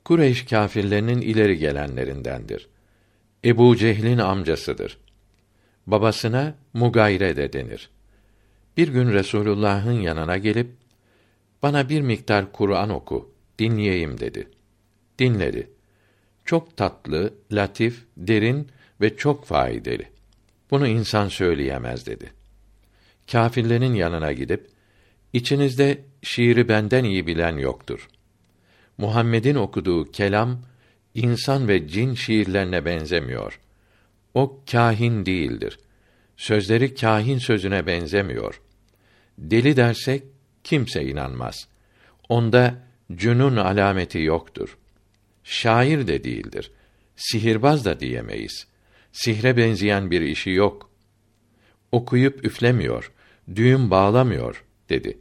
S1: Kureyş kâfirlerinin ileri gelenlerindendir. Ebu Cehil'in amcasıdır. Babasına Mugayre de denir. Bir gün Resulullah'ın yanına gelip bana bir miktar Kur'an oku, dinleyeyim dedi. Dinledi. Çok tatlı, latif, derin ve çok faydalı. Bunu insan söyleyemez dedi. Kâfirlerin yanına gidip içinizde şiiri benden iyi bilen yoktur. Muhammed'in okuduğu kelam insan ve cin şiirlerine benzemiyor. O kahin değildir. Sözleri kahin sözüne benzemiyor. Deli dersek kimse inanmaz. Onda cünun alameti yoktur. Şair de değildir. Sihirbaz da diyemeyiz. Sihre benzeyen bir işi yok. Okuyup üflemiyor, düğüm bağlamıyor dedi.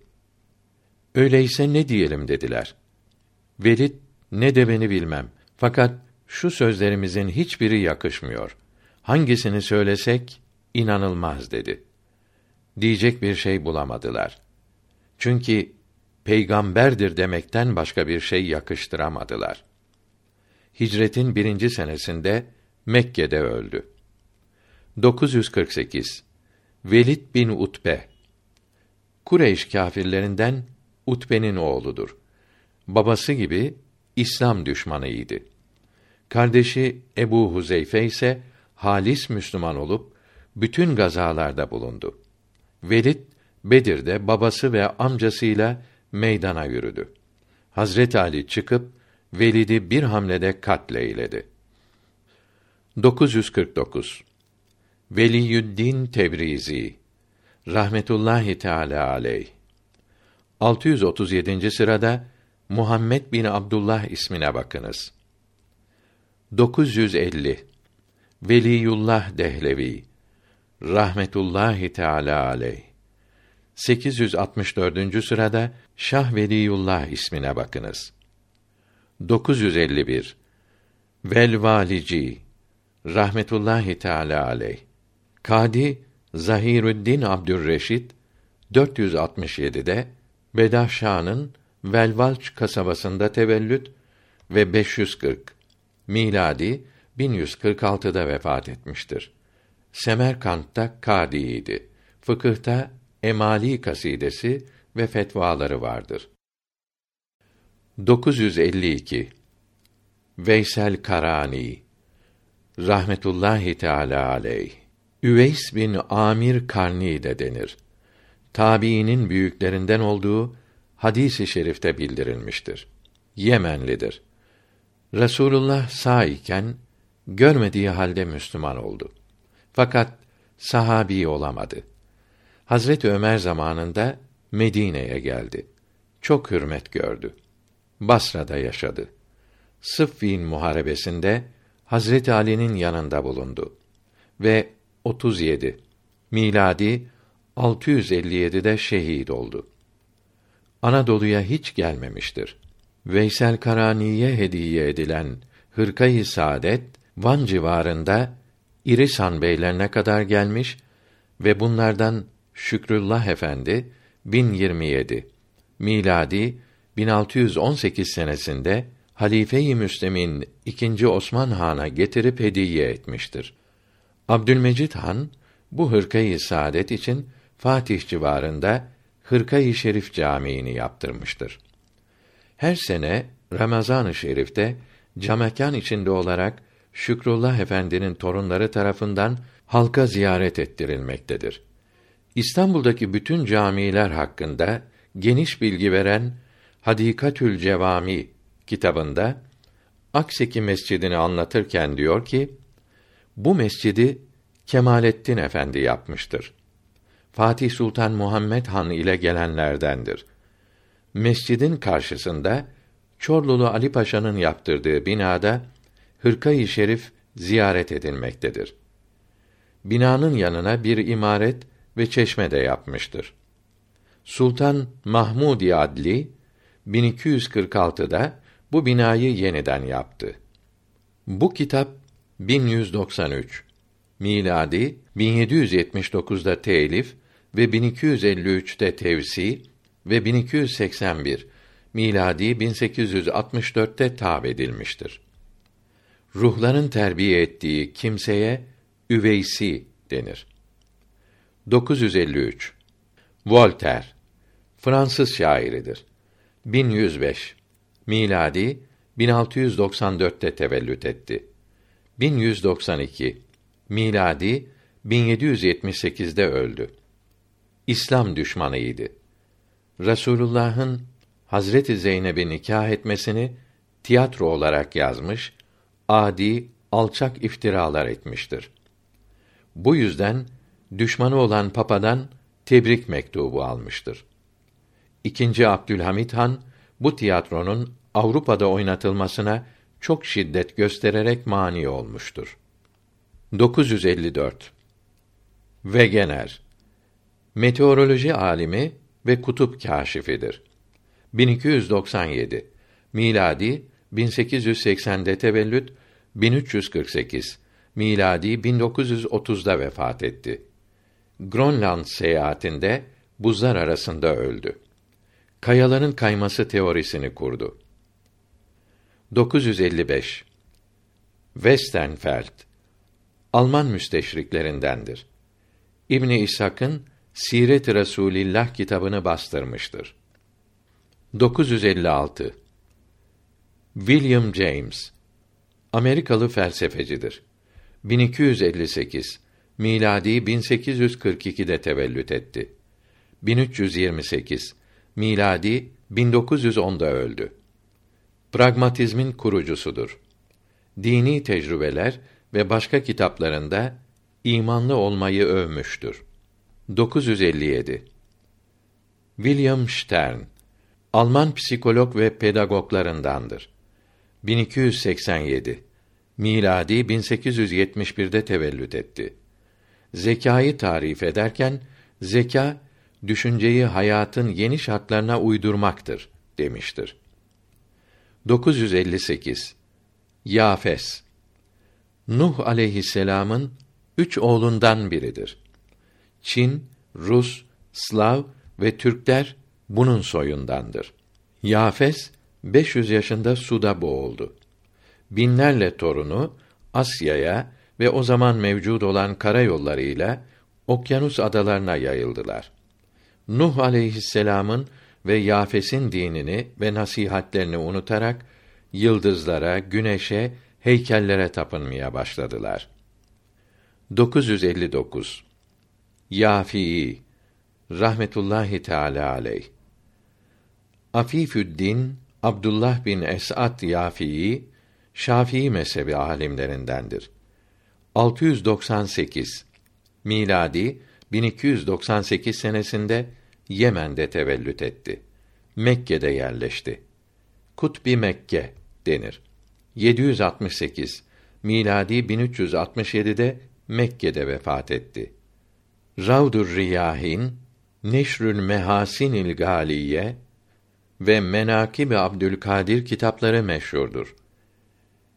S1: Öyleyse ne diyelim dediler. Velid ne de beni bilmem. Fakat şu sözlerimizin hiçbiri yakışmıyor. Hangisini söylesek inanılmaz dedi. Diyecek bir şey bulamadılar. Çünkü peygamberdir demekten başka bir şey yakıştıramadılar. Hicretin birinci senesinde Mekke'de öldü. 948 Velid bin Utbe Kureyş kâfirlerinden Utbe'nin oğludur. Babası gibi İslam düşmanıydı. Kardeşi Ebu Huzeyfe ise halis Müslüman olup bütün gazalarda bulundu. Velid Bedir'de babası ve amcasıyla meydana yürüdü. Hazret Ali çıkıp Velid'i bir hamlede katleyledi. 949 Veliyüddin Tebrizi rahmetullahi teala aleyh 637. sırada Muhammed bin Abdullah ismine bakınız. 950 Veliyullah Dehlevi rahmetullahi teala aleyh 864. sırada Şah Veliyullah ismine bakınız. 951 Velvalici rahmetullahi teala aleyh Kadi Zahirüddin Abdürreşit 467'de Bedahşan'ın Velvalç kasabasında tevellüt ve 540 miladi 1146'da vefat etmiştir. Semerkant'ta kadiydi. Fıkıhta emali kasidesi ve fetvaları vardır. 952 Veysel Karani rahmetullahi teala aleyh Üveys bin Amir Karni de denir. Tabiinin büyüklerinden olduğu hadisi şerifte bildirilmiştir. Yemenlidir. Resulullah sağ iken görmediği halde Müslüman oldu. Fakat sahabi olamadı. Hazret Ömer zamanında Medine'ye geldi. Çok hürmet gördü. Basra'da yaşadı. Sıffin muharebesinde Hazret Ali'nin yanında bulundu ve 37 miladi 657'de şehit oldu. Anadolu'ya hiç gelmemiştir. Veysel Karani'ye hediye edilen hırkayı saadet Van civarında İrisan beylerine kadar gelmiş ve bunlardan Şükrullah Efendi 1027 miladi 1618 senesinde Halife-i Müslim'in ikinci Osman Han'a getirip hediye etmiştir. Abdülmecid Han bu hırkayı saadet için Fatih civarında Hırkayı Şerif Camii'ni yaptırmıştır. Her sene Ramazan-ı Şerif'te camekan içinde olarak Şükrullah Efendi'nin torunları tarafından halka ziyaret ettirilmektedir. İstanbul'daki bütün camiler hakkında geniş bilgi veren Hadikatül Cevami kitabında Akseki Mescidini anlatırken diyor ki: Bu mescidi Kemalettin Efendi yapmıştır. Fatih Sultan Muhammed Han ile gelenlerdendir. Mescidin karşısında Çorlulu Ali Paşa'nın yaptırdığı binada hırkayı şerif ziyaret edilmektedir. Binanın yanına bir imaret ve çeşme de yapmıştır. Sultan Mahmudi Adli 1246'da bu binayı yeniden yaptı. Bu kitap 1193 miladi 1779'da telif ve 1253'te tevsi ve 1281 miladi 1864'te tab edilmiştir. Ruhların terbiye ettiği kimseye üveysi denir. 953 Voltaire Fransız şairidir. 1105 miladi 1694'te tevellüt etti. 1192 miladi 1778'de öldü. İslam düşmanıydı. Resulullah'ın Hazreti Zeynep'i nikah etmesini tiyatro olarak yazmış, adi, alçak iftiralar etmiştir. Bu yüzden düşmanı olan papadan tebrik mektubu almıştır. İkinci Abdülhamit Han bu tiyatronun Avrupa'da oynatılmasına çok şiddet göstererek mani olmuştur. 954 Wegener Meteoroloji alimi ve kutup kâşifidir. 1297 miladi 1880'de tevellüt 1348 miladi 1930'da vefat etti. Grönland seyahatinde buzlar arasında öldü. Kayaların kayması teorisini kurdu. 955 Westenfeld Alman müsteşriklerindendir. İbni İshak'ın Siret-i Resulillah kitabını bastırmıştır. 956 William James Amerikalı felsefecidir. 1258 miladi 1842'de tevellüt etti. 1328 miladi 1910'da öldü. Pragmatizmin kurucusudur. Dini tecrübeler ve başka kitaplarında imanlı olmayı övmüştür. 957 William Stern Alman psikolog ve pedagoglarındandır. 1287 miladi 1871'de tevellüt etti. Zekayı tarif ederken zeka düşünceyi hayatın yeni şartlarına uydurmaktır demiştir. 958 Yafes Nuh aleyhisselam'ın üç oğlundan biridir. Çin, Rus, Slav ve Türkler bunun soyundandır. Yafes 500 yaşında suda boğuldu. Binlerle torunu Asya'ya ve o zaman mevcud olan karayollarıyla okyanus adalarına yayıldılar. Nuh aleyhisselam'ın ve Yafes'in dinini ve nasihatlerini unutarak yıldızlara, güneşe, heykellere tapınmaya başladılar. 959 Yafii rahmetullahi teala aleyh Afifüddin Abdullah bin Es'at Yafii Şafii mezhebi alimlerindendir. 698 miladi 1298 senesinde Yemen'de tevellüt etti. Mekke'de yerleşti. Kutbi Mekke denir. 768 miladi 1367'de Mekke'de vefat etti. Ravdur Riyahin, Neşrül Mehasinil Galiye ve Menakib Abdülkadir kitapları meşhurdur.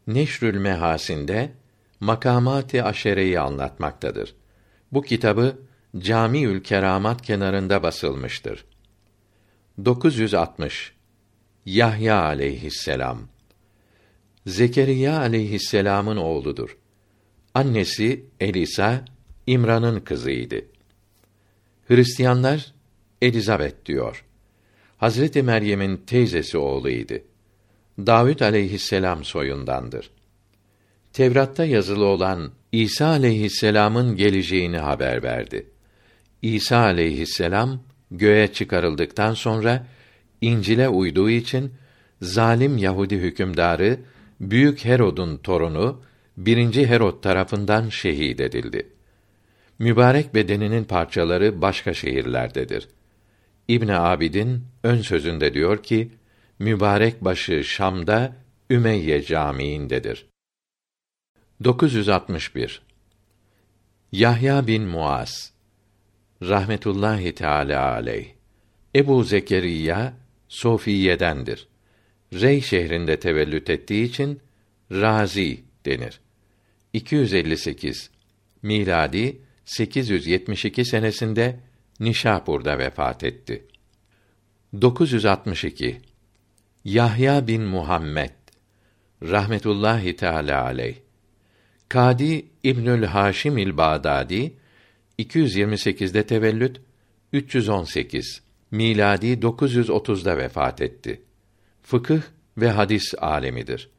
S1: Neşrül Mehasin'de makamat-ı aşereyi anlatmaktadır. Bu kitabı Camiül Keramat kenarında basılmıştır. 960 Yahya aleyhisselam Zekeriya aleyhisselam'ın oğludur. Annesi Elisa İmran'ın kızıydı. Hristiyanlar Elizabet diyor. Hazreti Meryem'in teyzesi oğluydu. Davud aleyhisselam soyundandır. Tevrat'ta yazılı olan İsa aleyhisselam'ın geleceğini haber verdi. İsa aleyhisselam göğe çıkarıldıktan sonra İncil'e uyduğu için zalim Yahudi hükümdarı Büyük Herod'un torunu birinci Herod tarafından şehit edildi. Mübarek bedeninin parçaları başka şehirlerdedir. İbn Abidin ön sözünde diyor ki mübarek başı Şam'da Ümeyye Camii'ndedir. 961 Yahya bin Muaz rahmetullahi teala aleyh Ebu Zekeriya Sofiye'dendir. Rey şehrinde tevellüt ettiği için Razi denir. 258 miladi 872 senesinde Nişapur'da vefat etti. 962 Yahya bin Muhammed rahmetullahi teala aleyh Kadi İbnül Haşim il Bağdadi 228'de tevellüt 318 miladi 930'da vefat etti. Fıkıh ve hadis alemidir.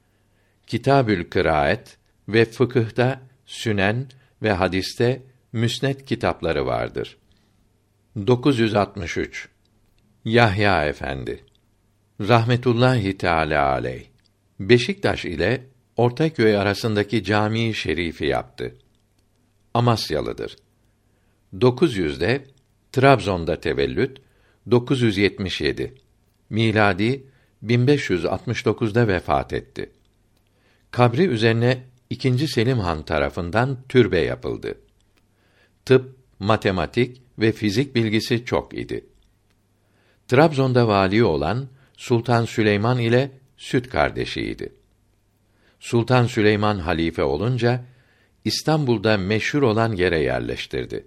S1: Kitabül Kıraat ve fıkıhta Sünen ve hadiste Müsned kitapları vardır. 963 Yahya Efendi rahmetullahi teala aleyh Beşiktaş ile Ortaköy arasındaki cami şerifi yaptı. Amasyalıdır. 900'de Trabzon'da tevellüt, 977 miladi 1569'da vefat etti. Kabri üzerine ikinci Selim Han tarafından türbe yapıldı. Tıp, matematik ve fizik bilgisi çok idi. Trabzon'da vali olan Sultan Süleyman ile süt kardeşiydi. Sultan Süleyman halife olunca İstanbul'da meşhur olan yere yerleştirdi.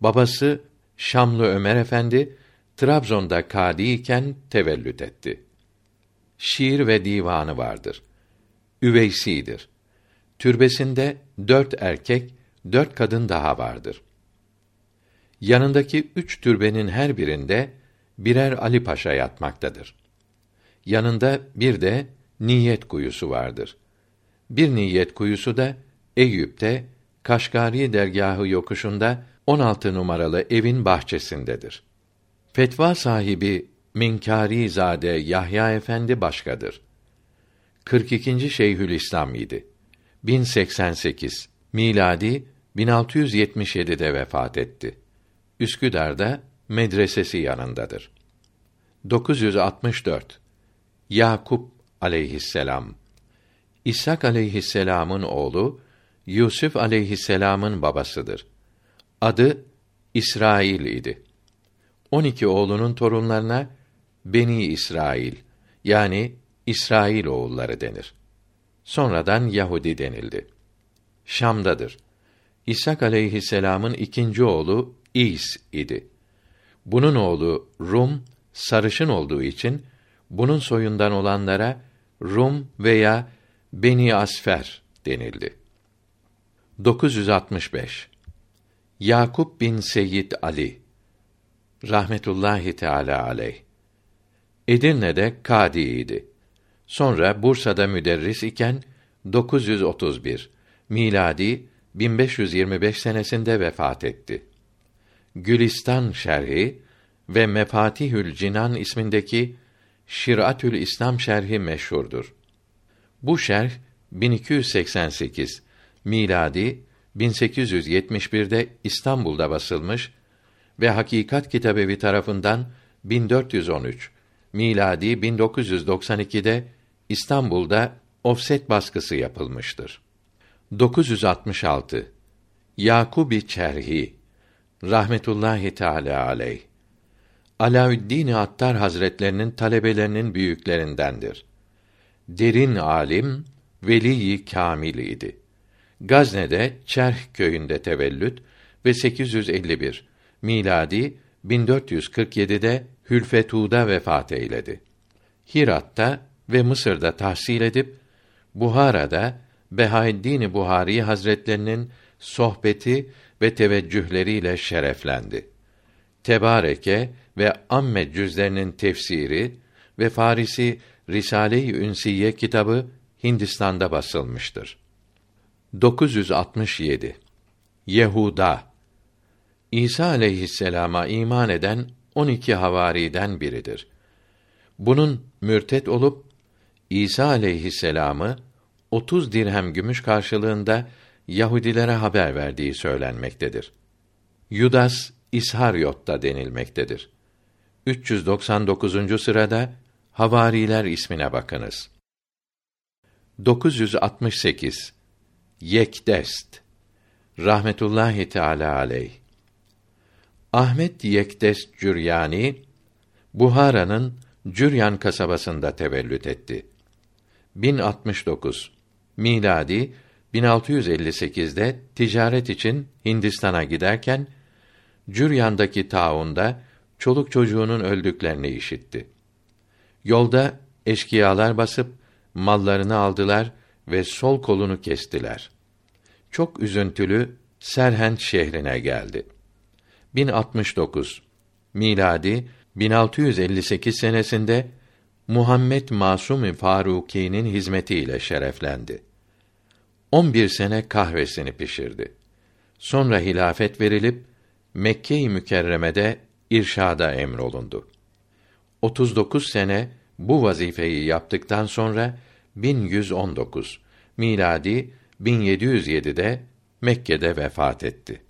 S1: Babası Şamlı Ömer Efendi Trabzon'da kadi iken tevellüt etti. Şiir ve divanı vardır. Üveysidir. Türbesinde dört erkek, dört kadın daha vardır. Yanındaki üç türbenin her birinde birer Ali Paşa yatmaktadır. Yanında bir de niyet kuyusu vardır. Bir niyet kuyusu da Eyüp'te Kaşgari dergahı yokuşunda 16 numaralı evin bahçesindedir. Fetva sahibi Minkari Zade Yahya Efendi başkadır. 42. Şeyhülislam idi. 1088 miladi 1677'de vefat etti. Üsküdar'da medresesi yanındadır. 964 Yakup aleyhisselam İshak aleyhisselamın oğlu Yusuf aleyhisselamın babasıdır. Adı İsrail idi. 12 oğlunun torunlarına Beni İsrail yani İsrail oğulları denir. Sonradan Yahudi denildi. Şam'dadır. İshak aleyhisselamın ikinci oğlu İs idi. Bunun oğlu Rum sarışın olduğu için bunun soyundan olanlara Rum veya Beni Asfer denildi. 965 Yakup bin Seyyid Ali rahmetullahi teala aleyh Edirne'de kadiydi. Sonra Bursa'da müderris iken 931 miladi 1525 senesinde vefat etti. Gülistan şerhi ve Mefatihül Cinan ismindeki Şiratül İslam şerhi meşhurdur. Bu şerh 1288 miladi 1871'de İstanbul'da basılmış ve Hakikat Kitabevi tarafından 1413 miladi 1992'de İstanbul'da ofset baskısı yapılmıştır. 966 Yakubi Çerhi rahmetullahi teala aleyh Alaüddin Attar Hazretlerinin talebelerinin büyüklerindendir. Derin alim, veli kamil idi. Gazne'de Çerh köyünde tevellüt ve 851 miladi 1447'de Hülfetu'da vefat eyledi. Hirat'ta ve Mısır'da tahsil edip Buhara'da Behaeddin Buhari Hazretlerinin sohbeti ve teveccühleriyle şereflendi. Tebareke ve Amme cüzlerinin tefsiri ve Farisi Risale-i Ünsiye kitabı Hindistan'da basılmıştır. 967 Yehuda İsa aleyhisselama iman eden 12 havariden biridir. Bunun mürtet olup İsa aleyhisselamı 30 dirhem gümüş karşılığında Yahudilere haber verdiği söylenmektedir. Yudas İsharyot'ta denilmektedir. 399. sırada Havariler ismine bakınız. 968 Yekdest rahmetullahi teala aleyh Ahmet Yekdest Cüryani Buhara'nın Cüryan kasabasında tevellüt etti. 1069 miladi 1658'de ticaret için Hindistan'a giderken Cüryan'daki taunda çoluk çocuğunun öldüklerini işitti. Yolda eşkıyalar basıp mallarını aldılar ve sol kolunu kestiler. Çok üzüntülü Serhent şehrine geldi. 1069 miladi 1658 senesinde Muhammed Masum Faruki'nin hizmetiyle şereflendi. 11 sene kahvesini pişirdi. Sonra hilafet verilip Mekke-i Mükerreme'de irşada emrolundu. 39 sene bu vazifeyi yaptıktan sonra 1119 miladi 1707'de Mekke'de vefat etti.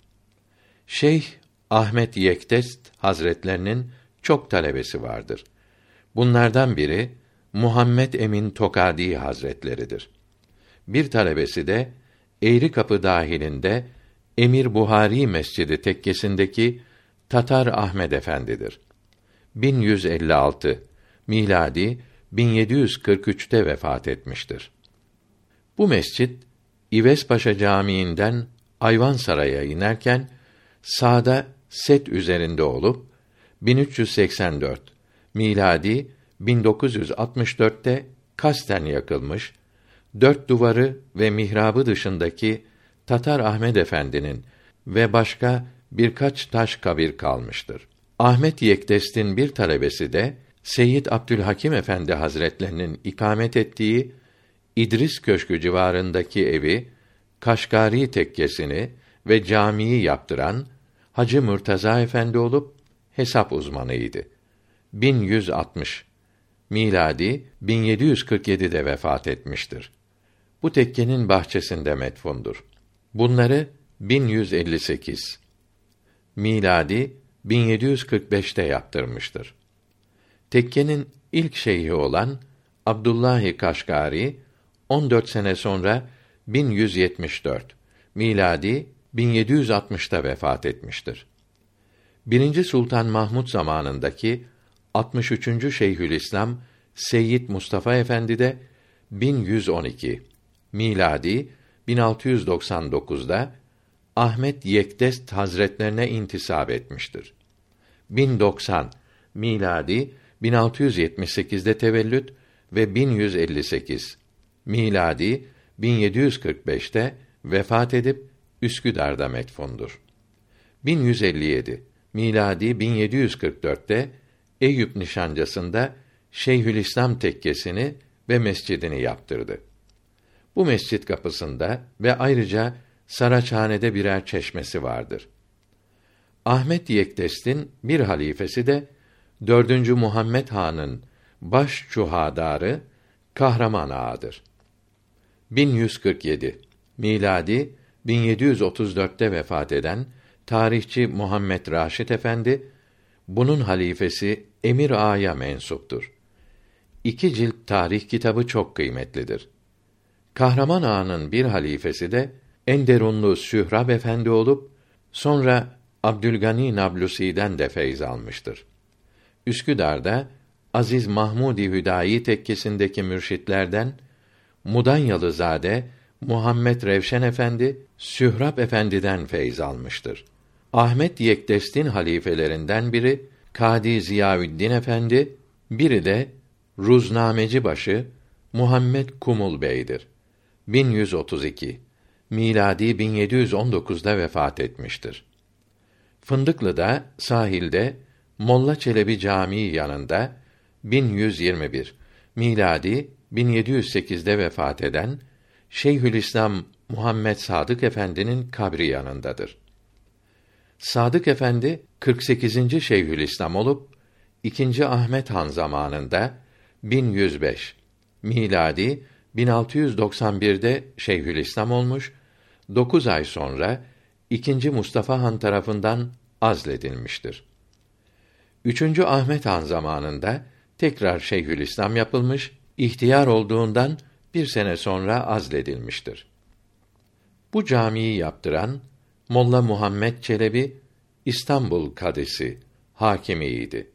S1: Şeyh Ahmet Yektest Hazretlerinin çok talebesi vardır. Bunlardan biri Muhammed Emin Tokadi Hazretleridir. Bir talebesi de Eğri Kapı dahilinde Emir Buhari Mescidi tekkesindeki Tatar Ahmed Efendidir. 1156 miladi 1743'te vefat etmiştir. Bu mescit İvespaşa Camii'nden Ayvansaray'a inerken sağda set üzerinde olup 1384 miladi 1964'te kasten yakılmış, dört duvarı ve mihrabı dışındaki Tatar Ahmed Efendi'nin ve başka birkaç taş kabir kalmıştır. Ahmet Yekdest'in bir talebesi de Seyyid Abdülhakim Efendi Hazretlerinin ikamet ettiği İdris Köşkü civarındaki evi, Kaşgari tekkesini ve camiyi yaptıran Hacı Murtaza Efendi olup hesap uzmanıydı. 1160 miladi 1747'de vefat etmiştir. Bu tekkenin bahçesinde metfundur. Bunları 1158 miladi 1745'te yaptırmıştır. Tekkenin ilk şeyhi olan Abdullahi Kaşgari 14 sene sonra 1174 miladi 1760'ta vefat etmiştir. Birinci Sultan Mahmud zamanındaki 63. Şeyhülislam Seyyid Mustafa Efendi de 1112 miladi 1699'da Ahmet Yekdest Hazretlerine intisap etmiştir. 1090 miladi 1678'de tevellüt ve 1158 miladi 1745'te vefat edip Üsküdar'da metfundur. 1157 miladi 1744'te Eyüp nişancasında Şeyhülislam tekkesini ve mescidini yaptırdı. Bu mescit kapısında ve ayrıca Saraçhane'de birer çeşmesi vardır. Ahmet Yekdest'in bir halifesi de dördüncü Muhammed Han'ın baş çuhadarı Kahraman Ağa'dır. 1147 miladi 1734'te vefat eden tarihçi Muhammed Raşit Efendi bunun halifesi Emir Ağa'ya mensuptur. İki cilt tarih kitabı çok kıymetlidir. Kahraman Ağa'nın bir halifesi de Enderunlu Sührab Efendi olup sonra Abdülgani Nablusi'den de feyz almıştır. Üsküdar'da Aziz Mahmudi Hüdayi tekkesindeki mürşitlerden Mudanyalı zade Muhammed Revşen Efendi Sührab Efendi'den feyz almıştır. Ahmet Yekdest'in halifelerinden biri Kadi Ziyaüddin Efendi, biri de Ruznameci başı Muhammed Kumul Bey'dir. 1132 miladi 1719'da vefat etmiştir. Fındıklı'da sahilde Molla Çelebi Camii yanında 1121 miladi 1708'de vefat eden Şeyhülislam Muhammed Sadık Efendi'nin kabri yanındadır. Sadık Efendi 48. Şeyhülislam olup 2. Ahmet Han zamanında 1105 miladi 1691'de Şeyhülislam olmuş, 9 ay sonra 2. Mustafa Han tarafından azledilmiştir. 3. Ahmet Han zamanında tekrar Şeyhülislam yapılmış, ihtiyar olduğundan bir sene sonra azledilmiştir. Bu camiyi yaptıran Molla Muhammed Çelebi İstanbul kadisi, hakimiydi.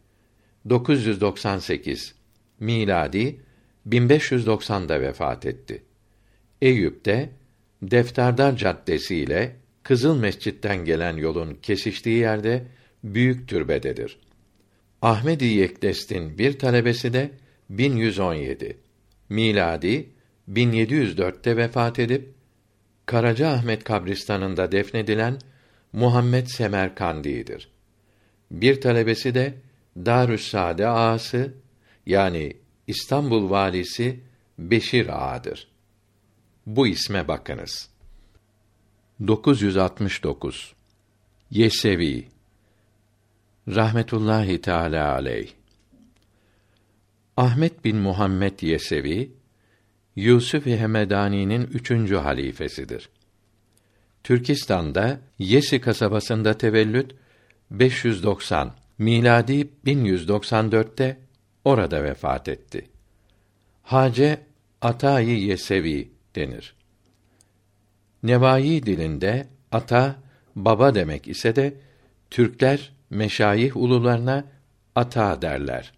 S1: 998 miladi 1590'da vefat etti. Eyüp'te Defterdar Caddesi ile Kızıl Mescid'den gelen yolun kesiştiği yerde büyük türbededir. Ahmedi Yekdest'in bir talebesi de 1117 miladi 1704'te vefat edip Karaca Ahmet kabristanında defnedilen Muhammed Semerkandi'dir. Bir talebesi de Darüssaade ağası yani İstanbul valisi Beşir Ağa'dır. Bu isme bakınız. 969 Yesevi rahmetullahi teala aleyh Ahmet bin Muhammed Yesevi Yusuf Hemedani'nin üçüncü halifesidir. Türkistan'da Yesi kasabasında tevellüt 590 miladi 1194'te orada vefat etti. Hace Atayi Yesevi denir. Nevai dilinde ata baba demek ise de Türkler meşayih ulularına ata derler.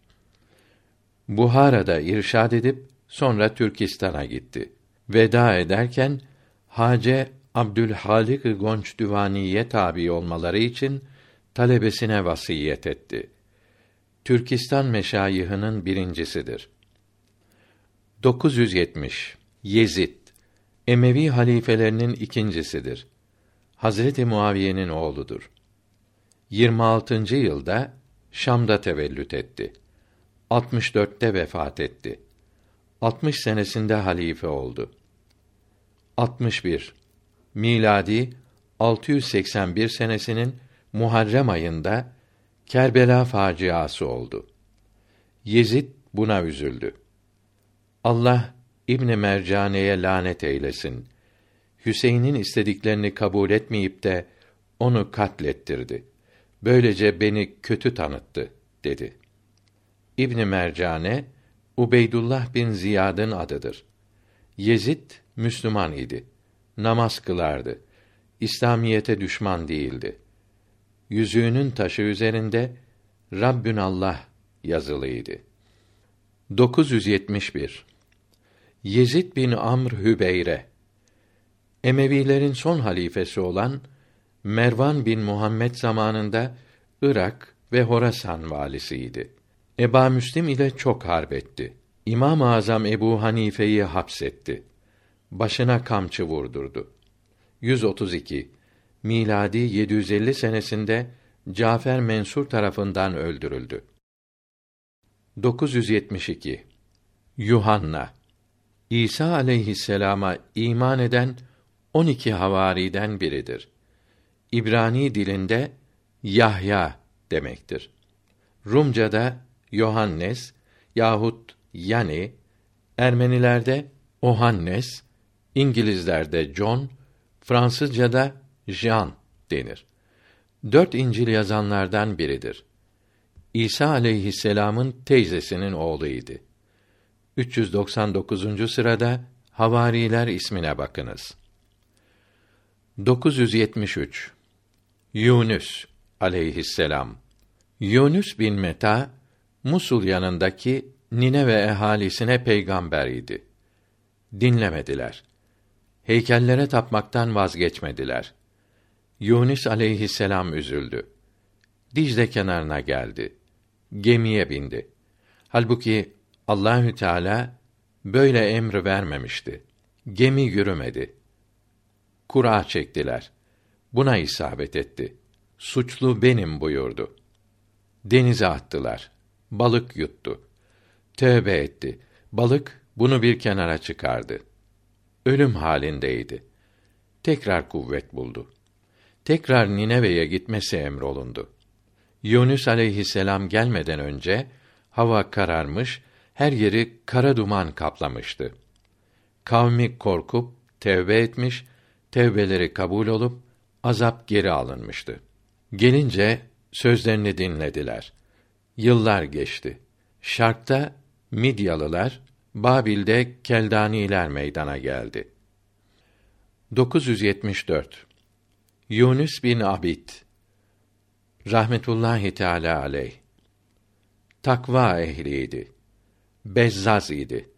S1: Buhara'da irşad edip sonra Türkistan'a gitti. Veda ederken Hace Abdülhalik Gonç Düvaniye tabi olmaları için talebesine vasiyet etti. Türkistan meşayihının birincisidir. 970 Yezid Emevi halifelerinin ikincisidir. Hazreti Muaviye'nin oğludur. 26. yılda Şam'da tevellüt etti. 64'te vefat etti. 60 senesinde halife oldu. 61 miladi 681 senesinin Muharrem ayında Kerbela faciası oldu. Yezid buna üzüldü. Allah İbn Mercane'ye lanet eylesin. Hüseyin'in istediklerini kabul etmeyip de onu katlettirdi. Böylece beni kötü tanıttı dedi. İbn Mercane Ubeydullah bin Ziyad'ın adıdır. Yezid Müslüman idi. Namaz kılardı. İslamiyete düşman değildi. Yüzüğünün taşı üzerinde Rabbün Allah yazılıydı. 971 Yezid bin Amr Hübeyre Emevilerin son halifesi olan Mervan bin Muhammed zamanında Irak ve Horasan valisiydi. Eba Müslim ile çok harp etti. İmam-ı Azam Ebu Hanife'yi hapsetti. Başına kamçı vurdurdu. 132 miladi 750 senesinde Cafer Mensur tarafından öldürüldü. 972 Yuhanna İsa aleyhisselama iman eden 12 havariden biridir. İbrani dilinde Yahya demektir. Rumcada Yohannes yahut Yani, Ermenilerde Ohannes, İngilizlerde John, Fransızcada Jean denir. Dört İncil yazanlardan biridir. İsa aleyhisselam'ın teyzesinin oğluydu. 399. sırada Havariler ismine bakınız. 973 Yunus aleyhisselam Yunus bin Meta Musul yanındaki Nineve ehalisine peygamber idi. Dinlemediler. Heykellere tapmaktan vazgeçmediler. Yunus aleyhisselam üzüldü. Dicle kenarına geldi. Gemiye bindi. Halbuki Allahü Teala böyle emri vermemişti. Gemi yürümedi. Kura çektiler. Buna isabet etti. Suçlu benim buyurdu. Denize attılar. Balık yuttu. Tövbe etti. Balık bunu bir kenara çıkardı. Ölüm halindeydi. Tekrar kuvvet buldu. Tekrar Nineve'ye gitmesi emrolundu. Yunus aleyhisselam gelmeden önce hava kararmış, her yeri kara duman kaplamıştı. Kavmi korkup tevbe etmiş, tevbeleri kabul olup azap geri alınmıştı. Gelince sözlerini dinlediler. Yıllar geçti. Şarkta Midyalılar, Babil'de Keldaniler meydana geldi. 974 Yunus bin Abid rahmetullahi teala aleyh takva ehliydi. Bezzaz idi.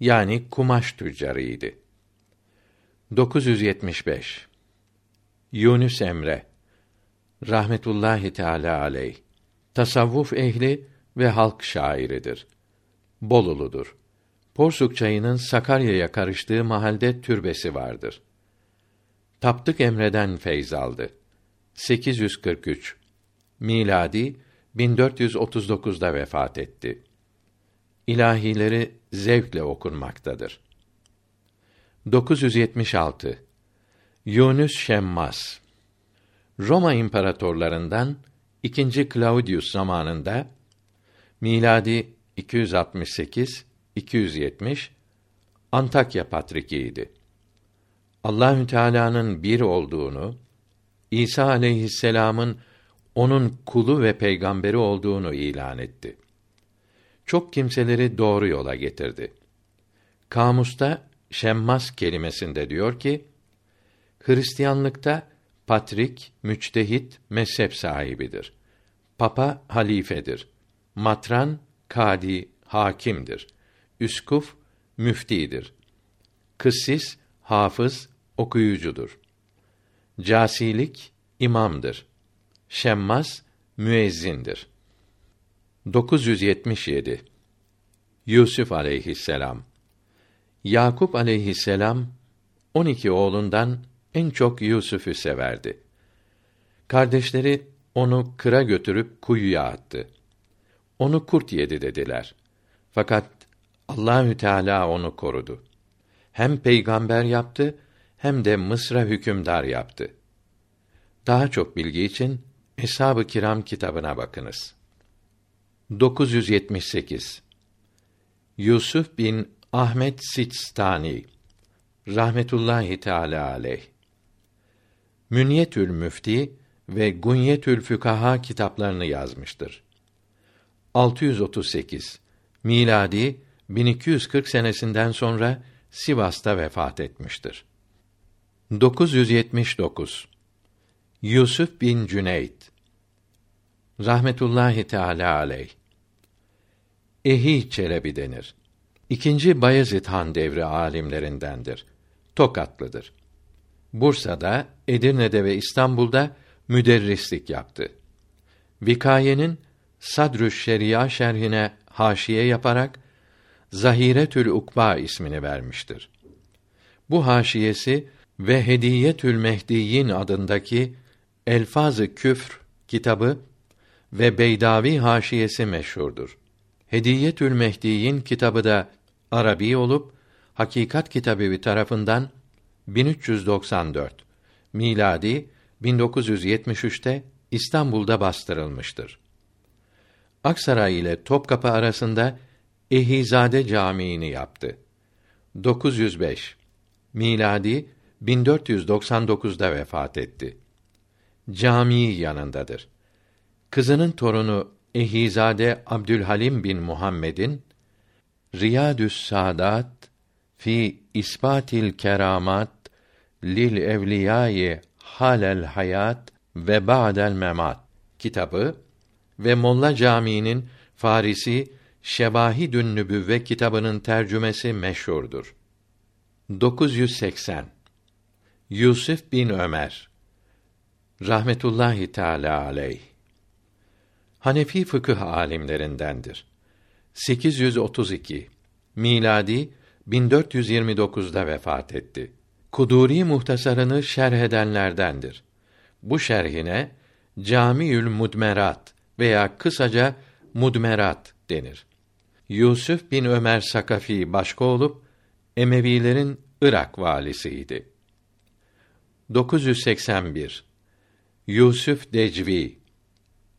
S1: Yani kumaş tüccarıydı. 975 Yunus Emre rahmetullahi teala aleyh tasavvuf ehli ve halk şairidir. Boluludur. Porsuk çayının Sakarya'ya karıştığı mahalde türbesi vardır. Taptık Emre'den feyz aldı. 843 miladi 1439'da vefat etti. İlahileri zevkle okunmaktadır. 976 Yunus Şemmas Roma imparatorlarından ikinci Claudius zamanında miladi 268 270 Antakya patrikiydi. Allahü Teala'nın bir olduğunu, İsa aleyhisselam'ın onun kulu ve peygamberi olduğunu ilan etti. Çok kimseleri doğru yola getirdi. Kamusta şemmas kelimesinde diyor ki, Hristiyanlıkta patrik, müçtehit, mezhep sahibidir. Papa halifedir. Matran, kadi, hakimdir. Üskuf, müftidir. Kıssis, hafız, okuyucudur. Casilik, imamdır. Şemmas, müezzindir. 977 Yusuf aleyhisselam Yakup aleyhisselam 12 oğlundan en çok Yusuf'u severdi. Kardeşleri onu kıra götürüp kuyuya attı. Onu kurt yedi dediler. Fakat Allahü Teala onu korudu. Hem peygamber yaptı hem de Mısır'a hükümdar yaptı. Daha çok bilgi için Eshab-ı Kiram kitabına bakınız. 978 Yusuf bin Ahmet Sistani rahmetullahi teala aleyh Münyetül Müfti ve Gunyetül Fükaha kitaplarını yazmıştır. 638 miladi 1240 senesinden sonra Sivas'ta vefat etmiştir. 979 Yusuf bin Cüneyt rahmetullahi teala aleyh Ehi Çelebi denir. İkinci Bayezid Han devri alimlerindendir. Tokatlıdır. Bursa'da, Edirne'de ve İstanbul'da müderrislik yaptı. Vikayenin Sadrüş Şeria şerhine haşiye yaparak Zahiretül Ukba ismini vermiştir. Bu haşiyesi ve Hediyetül Mehdiyin adındaki Elfazı Küfr kitabı ve Beydavi haşiyesi meşhurdur. Hediyetül Mehdiyin kitabı da Arabi olup Hakikat Kitabevi tarafından 1394 miladi 1973'te İstanbul'da bastırılmıştır. Aksaray ile Topkapı arasında Ehizade Camii'ni yaptı. 905 miladi 1499'da vefat etti. Camii yanındadır. Kızının torunu Ehizade Abdülhalim bin Muhammed'in Riyadü's Sadat fi isbatil keramat lil evliyayı halel hayat ve ba'del memat kitabı ve Molla Camii'nin Farisi Şebahidün Nübüvve kitabının tercümesi meşhurdur. 980 Yusuf bin Ömer rahmetullahi teala aleyh Hanefi fıkıh alimlerindendir. 832 miladi 1429'da vefat etti. Kuduri muhtasarını şerh edenlerdendir. Bu şerhine Camiül Mudmerat veya kısaca Mudmerat denir. Yusuf bin Ömer Sakafi başka olup Emevilerin Irak valisiydi. 981 Yusuf Decvi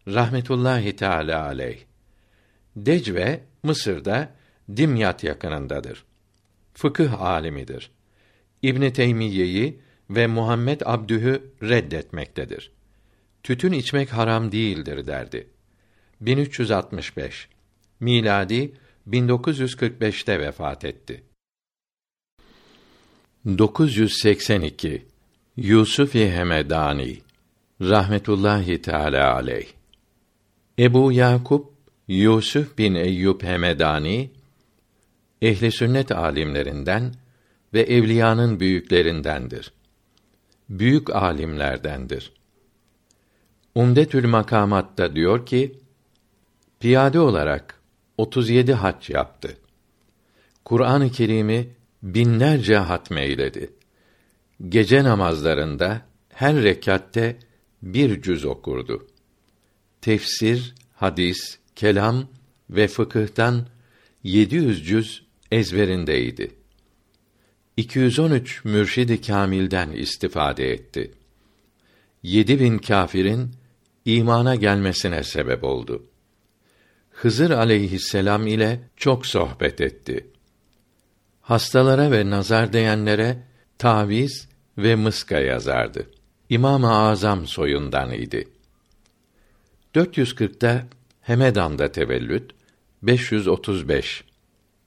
S1: rahmetullahi teala aleyh Decve Mısır'da Dimyat yakınındadır. Fıkıh alimidir. İbn Teymiyye'yi ve Muhammed Abdüh'ü reddetmektedir. Tütün içmek haram değildir derdi. 1365 miladi 1945'te vefat etti. 982 Yusuf Hemedani rahmetullahi teala aleyh Ebu Yakup Yusuf bin Eyyub Hemedani ehli sünnet alimlerinden ve evliyanın büyüklerindendir. Büyük alimlerdendir. Umdetül Makamat'ta diyor ki, piyade olarak 37 hac yaptı. Kur'an-ı Kerim'i binlerce hatmeyledi. Gece namazlarında her rekatte bir cüz okurdu. Tefsir, hadis, kelam ve fıkıhtan 700 cüz ezberindeydi. 213 mürşidi kamilden istifade etti. 7000 kâfirin imana gelmesine sebep oldu. Hızır aleyhisselam ile çok sohbet etti. Hastalara ve nazar değenlere taviz ve mıska yazardı. İmam-ı Azam soyundan idi. 440'ta Hemedan'da tevellüt, 535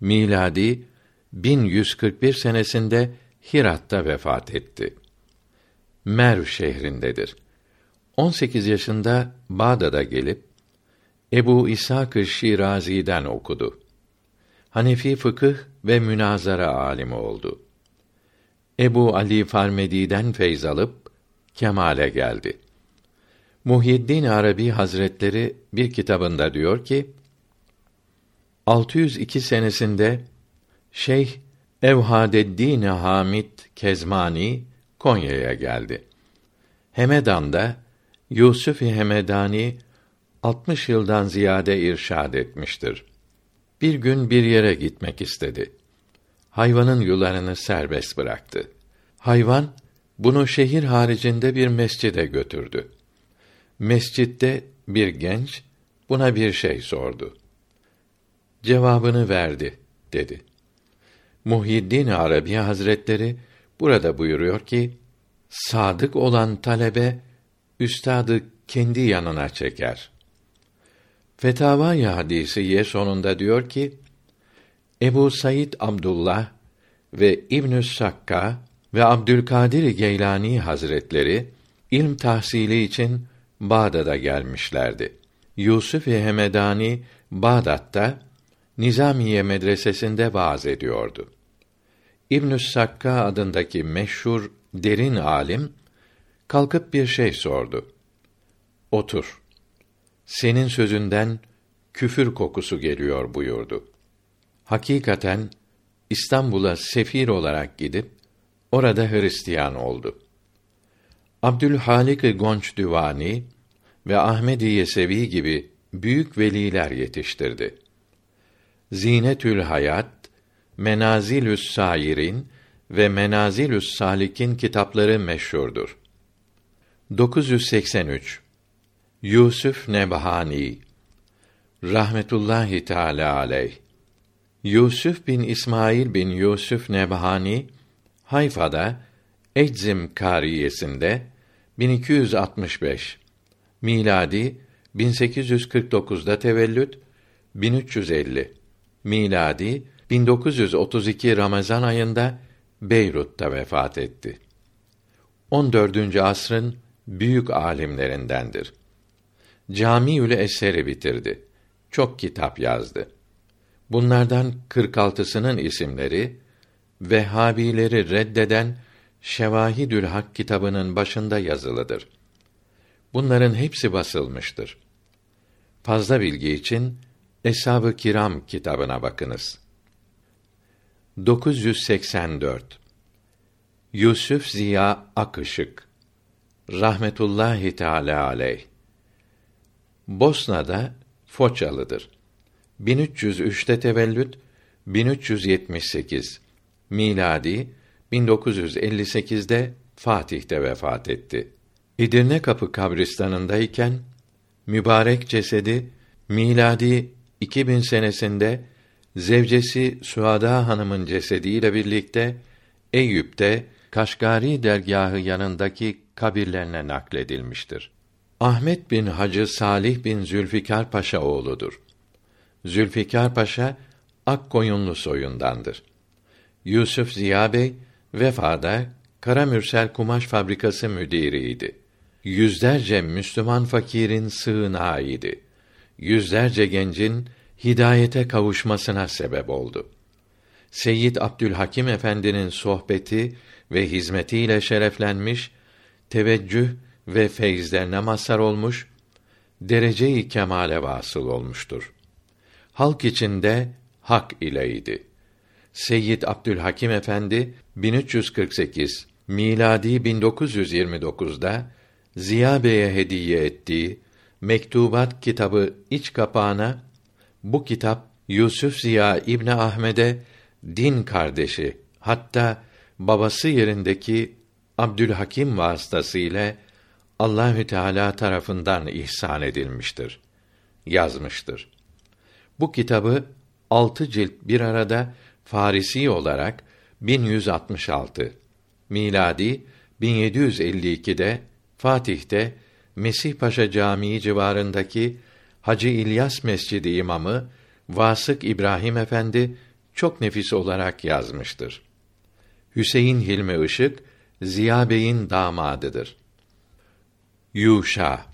S1: miladi 1141 senesinde Hirat'ta vefat etti. Merv şehrindedir. 18 yaşında Bağdat'a gelip Ebu İshak Şirazi'den okudu. Hanefi fıkıh ve münazara alimi oldu. Ebu Ali Farmedi'den feyz alıp kemale geldi. Muhyiddin Arabi Hazretleri bir kitabında diyor ki: 602 senesinde Şeyh Evhadeddin Hamid Kezmani Konya'ya geldi. Hemedan'da Yusuf Hemedani 60 yıldan ziyade irşad etmiştir. Bir gün bir yere gitmek istedi. Hayvanın yularını serbest bıraktı. Hayvan bunu şehir haricinde bir mescide götürdü. Mescitte bir genç buna bir şey sordu. Cevabını verdi dedi. Muhyiddin Arabi Hazretleri burada buyuruyor ki sadık olan talebe üstadı kendi yanına çeker. Fetavâ-i Hadisiye sonunda diyor ki Ebu Said Abdullah ve İbnü Sakka ve Abdülkadir Geylani Hazretleri ilm tahsili için Bağdat'a gelmişlerdi. Yusuf Hemedani Bağdat'ta Nizamiye medresesinde vaaz ediyordu. İbn Sakka adındaki meşhur derin alim kalkıp bir şey sordu. Otur. Senin sözünden küfür kokusu geliyor buyurdu. Hakikaten İstanbul'a sefir olarak gidip orada Hristiyan oldu. Abdülhalik Gonç Düvani ve Ahmedi Yesevi gibi büyük veliler yetiştirdi. Zinetül Hayat, Menazilü's Sairin ve Menazilü's Salik'in kitapları meşhurdur. 983 Yusuf Nebhani rahmetullahi teala aleyh Yusuf bin İsmail bin Yusuf Nebhani Hayfa'da Eczim Kariyesinde 1265 miladi 1849'da tevellüt 1350 miladi 1932 Ramazan ayında Beyrut'ta vefat etti. 14. asrın büyük alimlerindendir. Camiül Eser'i bitirdi. Çok kitap yazdı. Bunlardan 46'sının isimleri Vehhabileri reddeden Şevahidül Hak kitabının başında yazılıdır. Bunların hepsi basılmıştır. Fazla bilgi için Eshab-ı Kiram kitabına bakınız. 984 Yusuf Ziya Akışık rahmetullahi teala aleyh Bosna'da Foçalıdır. 1303'te tevellüt 1378 miladi 1958'de Fatih'te vefat etti. Edirne Kapı kabristanındayken mübarek cesedi miladi 2000 senesinde zevcesi Suada Hanım'ın cesediyle birlikte Eyüp'te Kaşgari dergahı yanındaki kabirlerine nakledilmiştir. Ahmet bin Hacı Salih bin Zülfikar Paşa oğludur. Zülfikar Paşa Akkoyunlu soyundandır. Yusuf Ziya Bey Vefa'da Karamürsel Kumaş Fabrikası müdiriydi. Yüzlerce Müslüman fakirin sığınağıydı. Yüzlerce gencin hidayete kavuşmasına sebep oldu. Seyyid Abdülhakim Efendi'nin sohbeti ve hizmetiyle şereflenmiş, teveccüh ve feyizlerine mazhar olmuş, derece-i kemale vasıl olmuştur. Halk içinde hak ileydi. Seyyid Abdülhakim Efendi 1348 miladi 1929'da Ziya Bey'e hediye ettiği Mektubat kitabı iç kapağına bu kitap Yusuf Ziya İbni Ahmed'e din kardeşi hatta babası yerindeki Abdülhakim vasıtasıyla Allahü Teala tarafından ihsan edilmiştir. Yazmıştır. Bu kitabı altı cilt bir arada Farisi olarak 1166 miladi 1752'de Fatih'te Mesih Paşa Camii civarındaki Hacı İlyas Mescidi imamı Vasık İbrahim Efendi çok nefis olarak yazmıştır. Hüseyin Hilmi Işık Ziya Bey'in damadıdır. Yuşa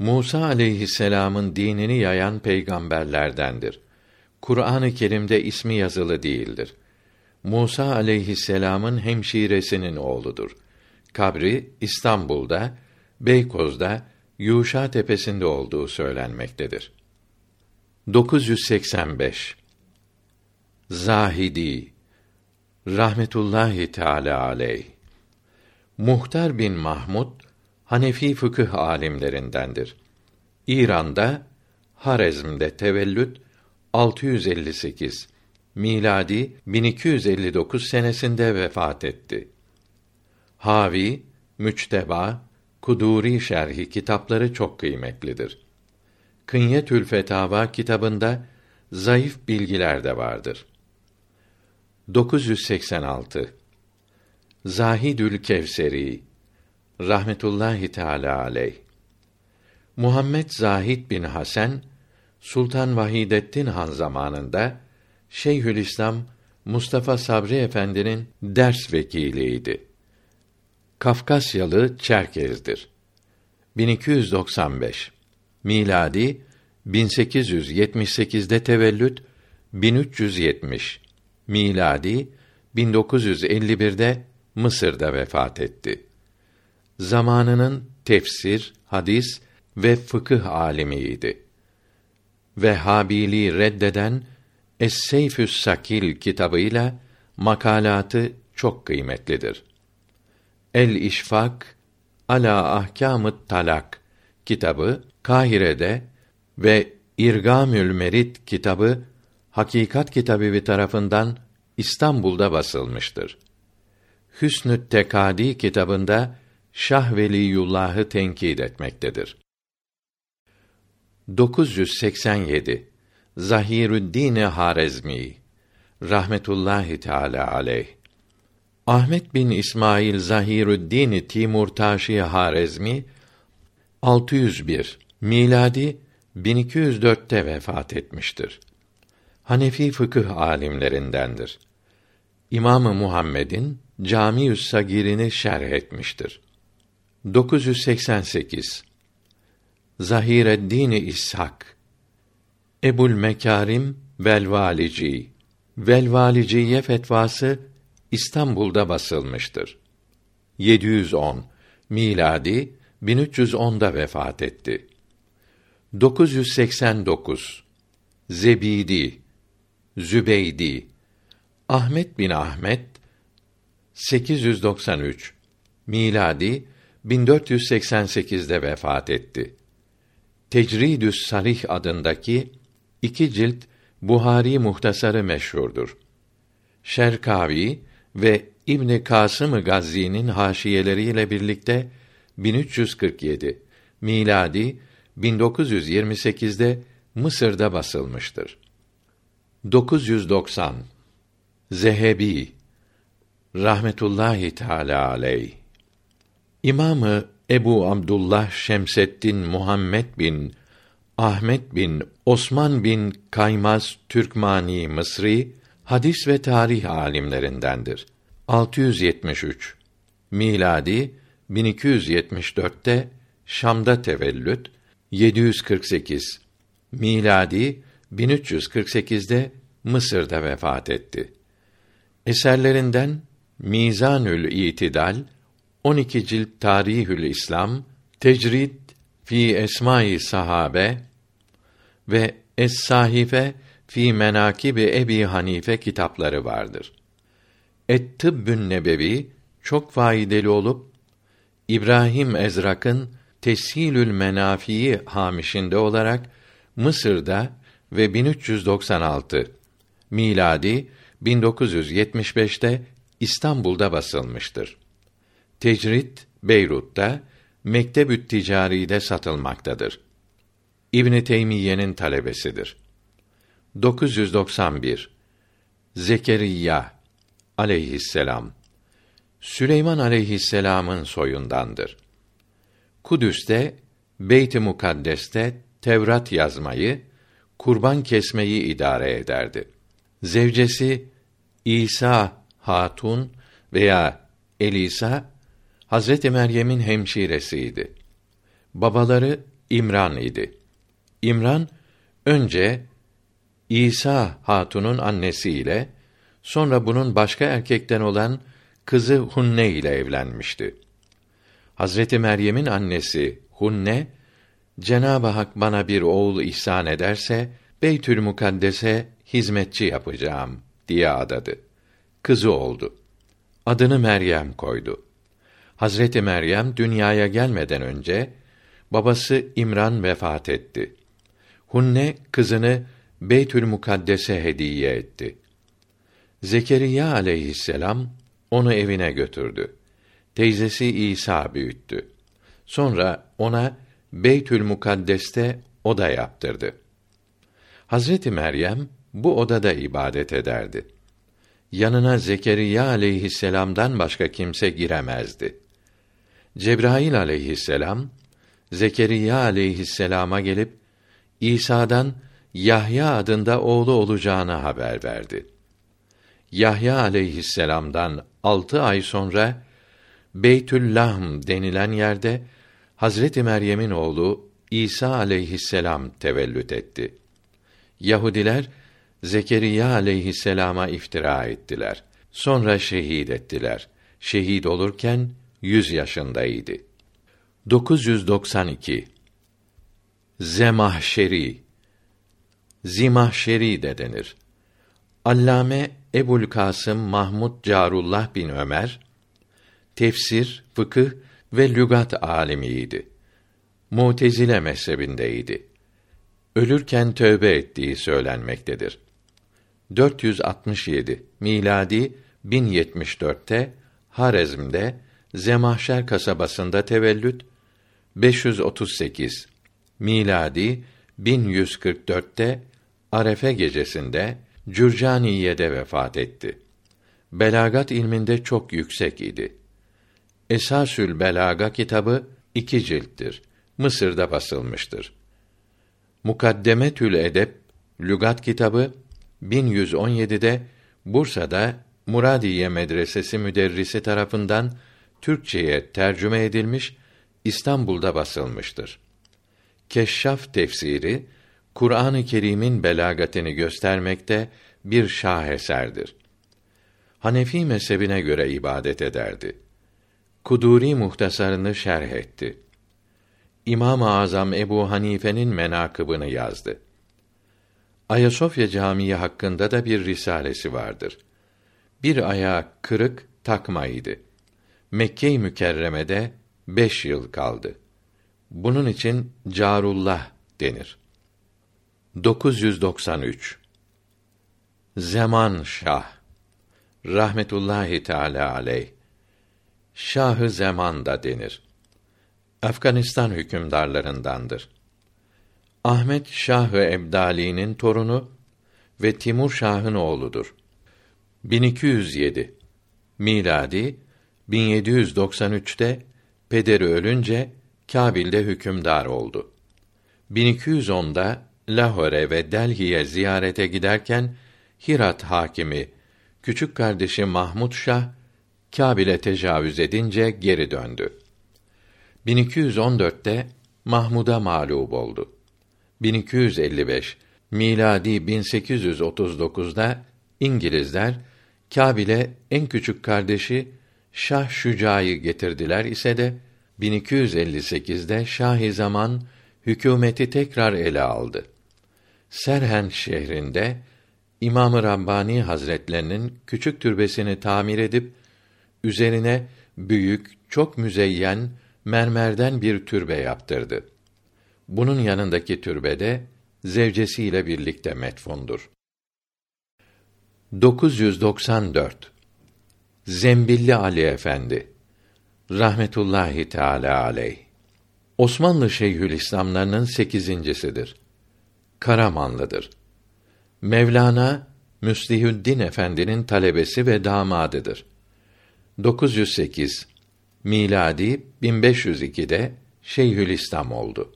S1: Musa aleyhisselam'ın dinini yayan peygamberlerdendir. Kur'an-ı Kerim'de ismi yazılı değildir. Musa aleyhisselam'ın hemşiresinin oğludur. Kabri İstanbul'da, Beykoz'da, Yuşa tepesinde olduğu söylenmektedir. 985 Zahidi rahmetullahi teala aleyh Muhtar bin Mahmud Hanefi fıkıh alimlerindendir. İran'da Harezm'de tevellüt 658 miladi 1259 senesinde vefat etti. Havi, Müçteba, Kuduri şerhi kitapları çok kıymetlidir. Kınyetül Fetava kitabında zayıf bilgiler de vardır. 986 Zahidül Kevseri rahmetullahi teala aleyh Muhammed Zahid bin Hasan Sultan Vahidettin Han zamanında Şeyhülislam Mustafa Sabri Efendi'nin ders vekiliydi. Kafkasyalı Çerkez'dir. 1295 miladi 1878'de tevellüt 1370 miladi 1951'de Mısır'da vefat etti. Zamanının tefsir, hadis ve fıkıh alimiydi. Vehhabiliği reddeden Es-Seyfü's Sakil kitabıyla makalatı çok kıymetlidir. El İşfak ala ahkamı talak kitabı Kahire'de ve İrgamül Merit kitabı Hakikat Kitabevi tarafından İstanbul'da basılmıştır. Hüsnü Tekadi kitabında Şah Veliyullah'ı tenkit etmektedir. 987 Zahirüddin Harezmi rahmetullahi teala aleyh Ahmet bin İsmail Zahirüddin Timurtaşi Harezmi 601 miladi 1204'te vefat etmiştir. Hanefi fıkıh alimlerinden,dir. İmamı Muhammed'in Camiü's Sagir'ini şerh etmiştir. 988 Zahireddin İshak. Ebul Mekarim Velvalici Velvaliciye fetvası İstanbul'da basılmıştır. 710 miladi 1310'da vefat etti. 989 Zebidi Zübeydi. Ahmet bin Ahmet 893 miladi 1488'de vefat etti. Tecridü's Sarih adındaki iki cilt Buhari muhtasarı meşhurdur. Şerkavi ve İbn Kasım Gazzi'nin haşiyeleriyle birlikte 1347 miladi 1928'de Mısır'da basılmıştır. 990 Zehebi rahmetullahi teala aleyh İmamı Ebu Abdullah Şemseddin Muhammed bin Ahmet bin Osman bin Kaymaz Türkmani Mısri hadis ve tarih alimlerindendir. 673 miladi 1274'te Şam'da tevellüt 748 miladi 1348'de Mısır'da vefat etti. Eserlerinden Mizanül İtidal 12 cilt Tarihül İslam, Tecrid fi Esma-i Sahabe ve Es-Sahife fi Menakibi Ebi Hanife kitapları vardır. Et-Tıbbün Nebevi çok faydalı olup İbrahim Ezrak'ın Teshilül Menafi'yi hamişinde olarak Mısır'da ve 1396 miladi 1975'te İstanbul'da basılmıştır. Tecrid Beyrut'ta Mektebü't Ticari'de satılmaktadır. İbn Teymiyye'nin talebesidir. 991 Zekeriya aleyhisselam Süleyman aleyhisselam'ın soyundandır. Kudüs'te Beyt-i Mukaddes'te Tevrat yazmayı, kurban kesmeyi idare ederdi. Zevcesi İsa Hatun veya Elisa Hazreti Meryem'in hemşiresiydi. Babaları İmran idi. İmran önce İsa Hatun'un annesiyle sonra bunun başka erkekten olan kızı Hunne ile evlenmişti. Hazreti Meryem'in annesi Hunne Cenab-ı Hak bana bir oğul ihsan ederse Beytül Mukaddes'e hizmetçi yapacağım diye adadı. Kızı oldu. Adını Meryem koydu. Hazreti Meryem dünyaya gelmeden önce babası İmran vefat etti. Hunne kızını Beytül Mukaddes'e hediye etti. Zekeriya aleyhisselam onu evine götürdü. Teyzesi İsa büyüttü. Sonra ona Beytül Mukaddes'te oda yaptırdı. Hazreti Meryem bu odada ibadet ederdi. Yanına Zekeriya aleyhisselam'dan başka kimse giremezdi. Cebrail aleyhisselam Zekeriya aleyhisselama gelip İsa'dan Yahya adında oğlu olacağını haber verdi. Yahya aleyhisselam'dan altı ay sonra Beytül Lahm denilen yerde Hazreti Meryem'in oğlu İsa aleyhisselam tevellüt etti. Yahudiler Zekeriya aleyhisselama iftira ettiler. Sonra şehit ettiler. Şehit olurken yüz yaşındaydı. 992 Zemahşeri Zimahşeri de denir. Allame Ebul Kasım Mahmud Carullah bin Ömer tefsir, fıkıh ve lügat alimiydi. Mutezile mezhebindeydi. Ölürken tövbe ettiği söylenmektedir. 467 miladi 1074'te Harezm'de Zemahşer kasabasında tevellüt 538 miladi 1144'te Arefe gecesinde Cürcaniye'de vefat etti. Belagat ilminde çok yüksek idi. Esasül Belaga kitabı iki cilttir. Mısır'da basılmıştır. Mukaddemetül Edep lügat kitabı 1117'de Bursa'da Muradiye Medresesi müderrisi tarafından Türkçeye tercüme edilmiş, İstanbul'da basılmıştır. Keşşaf tefsiri Kur'an-ı Kerim'in belagatini göstermekte bir şaheserdir. Hanefi mezhebine göre ibadet ederdi. Kuduri muhtasarını şerh etti. İmam-ı Azam Ebu Hanife'nin menakıbını yazdı. Ayasofya Camii hakkında da bir risalesi vardır. Bir ayağı kırık takmaydı. Mekke-i Mükerreme'de beş yıl kaldı. Bunun için Carullah denir. 993 Zeman Şah rahmetullahi teala aleyh Şahı Zeman da denir. Afganistan hükümdarlarındandır. Ahmet Şahı Ebdali'nin torunu ve Timur Şah'ın oğludur. 1207 miladi 1793'te pederi ölünce Kabil'de hükümdar oldu. 1210'da Lahore ve Delhi'ye ziyarete giderken Hirat hakimi küçük kardeşi Mahmud Şah Kâbil'e tecavüz edince geri döndü. 1214'te Mahmud'a mağlup oldu. 1255 miladi 1839'da İngilizler Kâbil'e en küçük kardeşi Şah Şüca'yı getirdiler ise de 1258'de Şah-ı Zaman hükümeti tekrar ele aldı. Serhen şehrinde İmam-ı Rabbani Hazretlerinin küçük türbesini tamir edip üzerine büyük, çok müzeyyen mermerden bir türbe yaptırdı. Bunun yanındaki türbede zevcesiyle birlikte metfundur. 994 Zembilli Ali Efendi rahmetullahi teala aleyh Osmanlı Şeyhülislamlarının sekizincisidir. Karamanlıdır. Mevlana Müslihüddin Efendi'nin talebesi ve damadıdır. 908 miladi 1502'de Şeyhülislam oldu.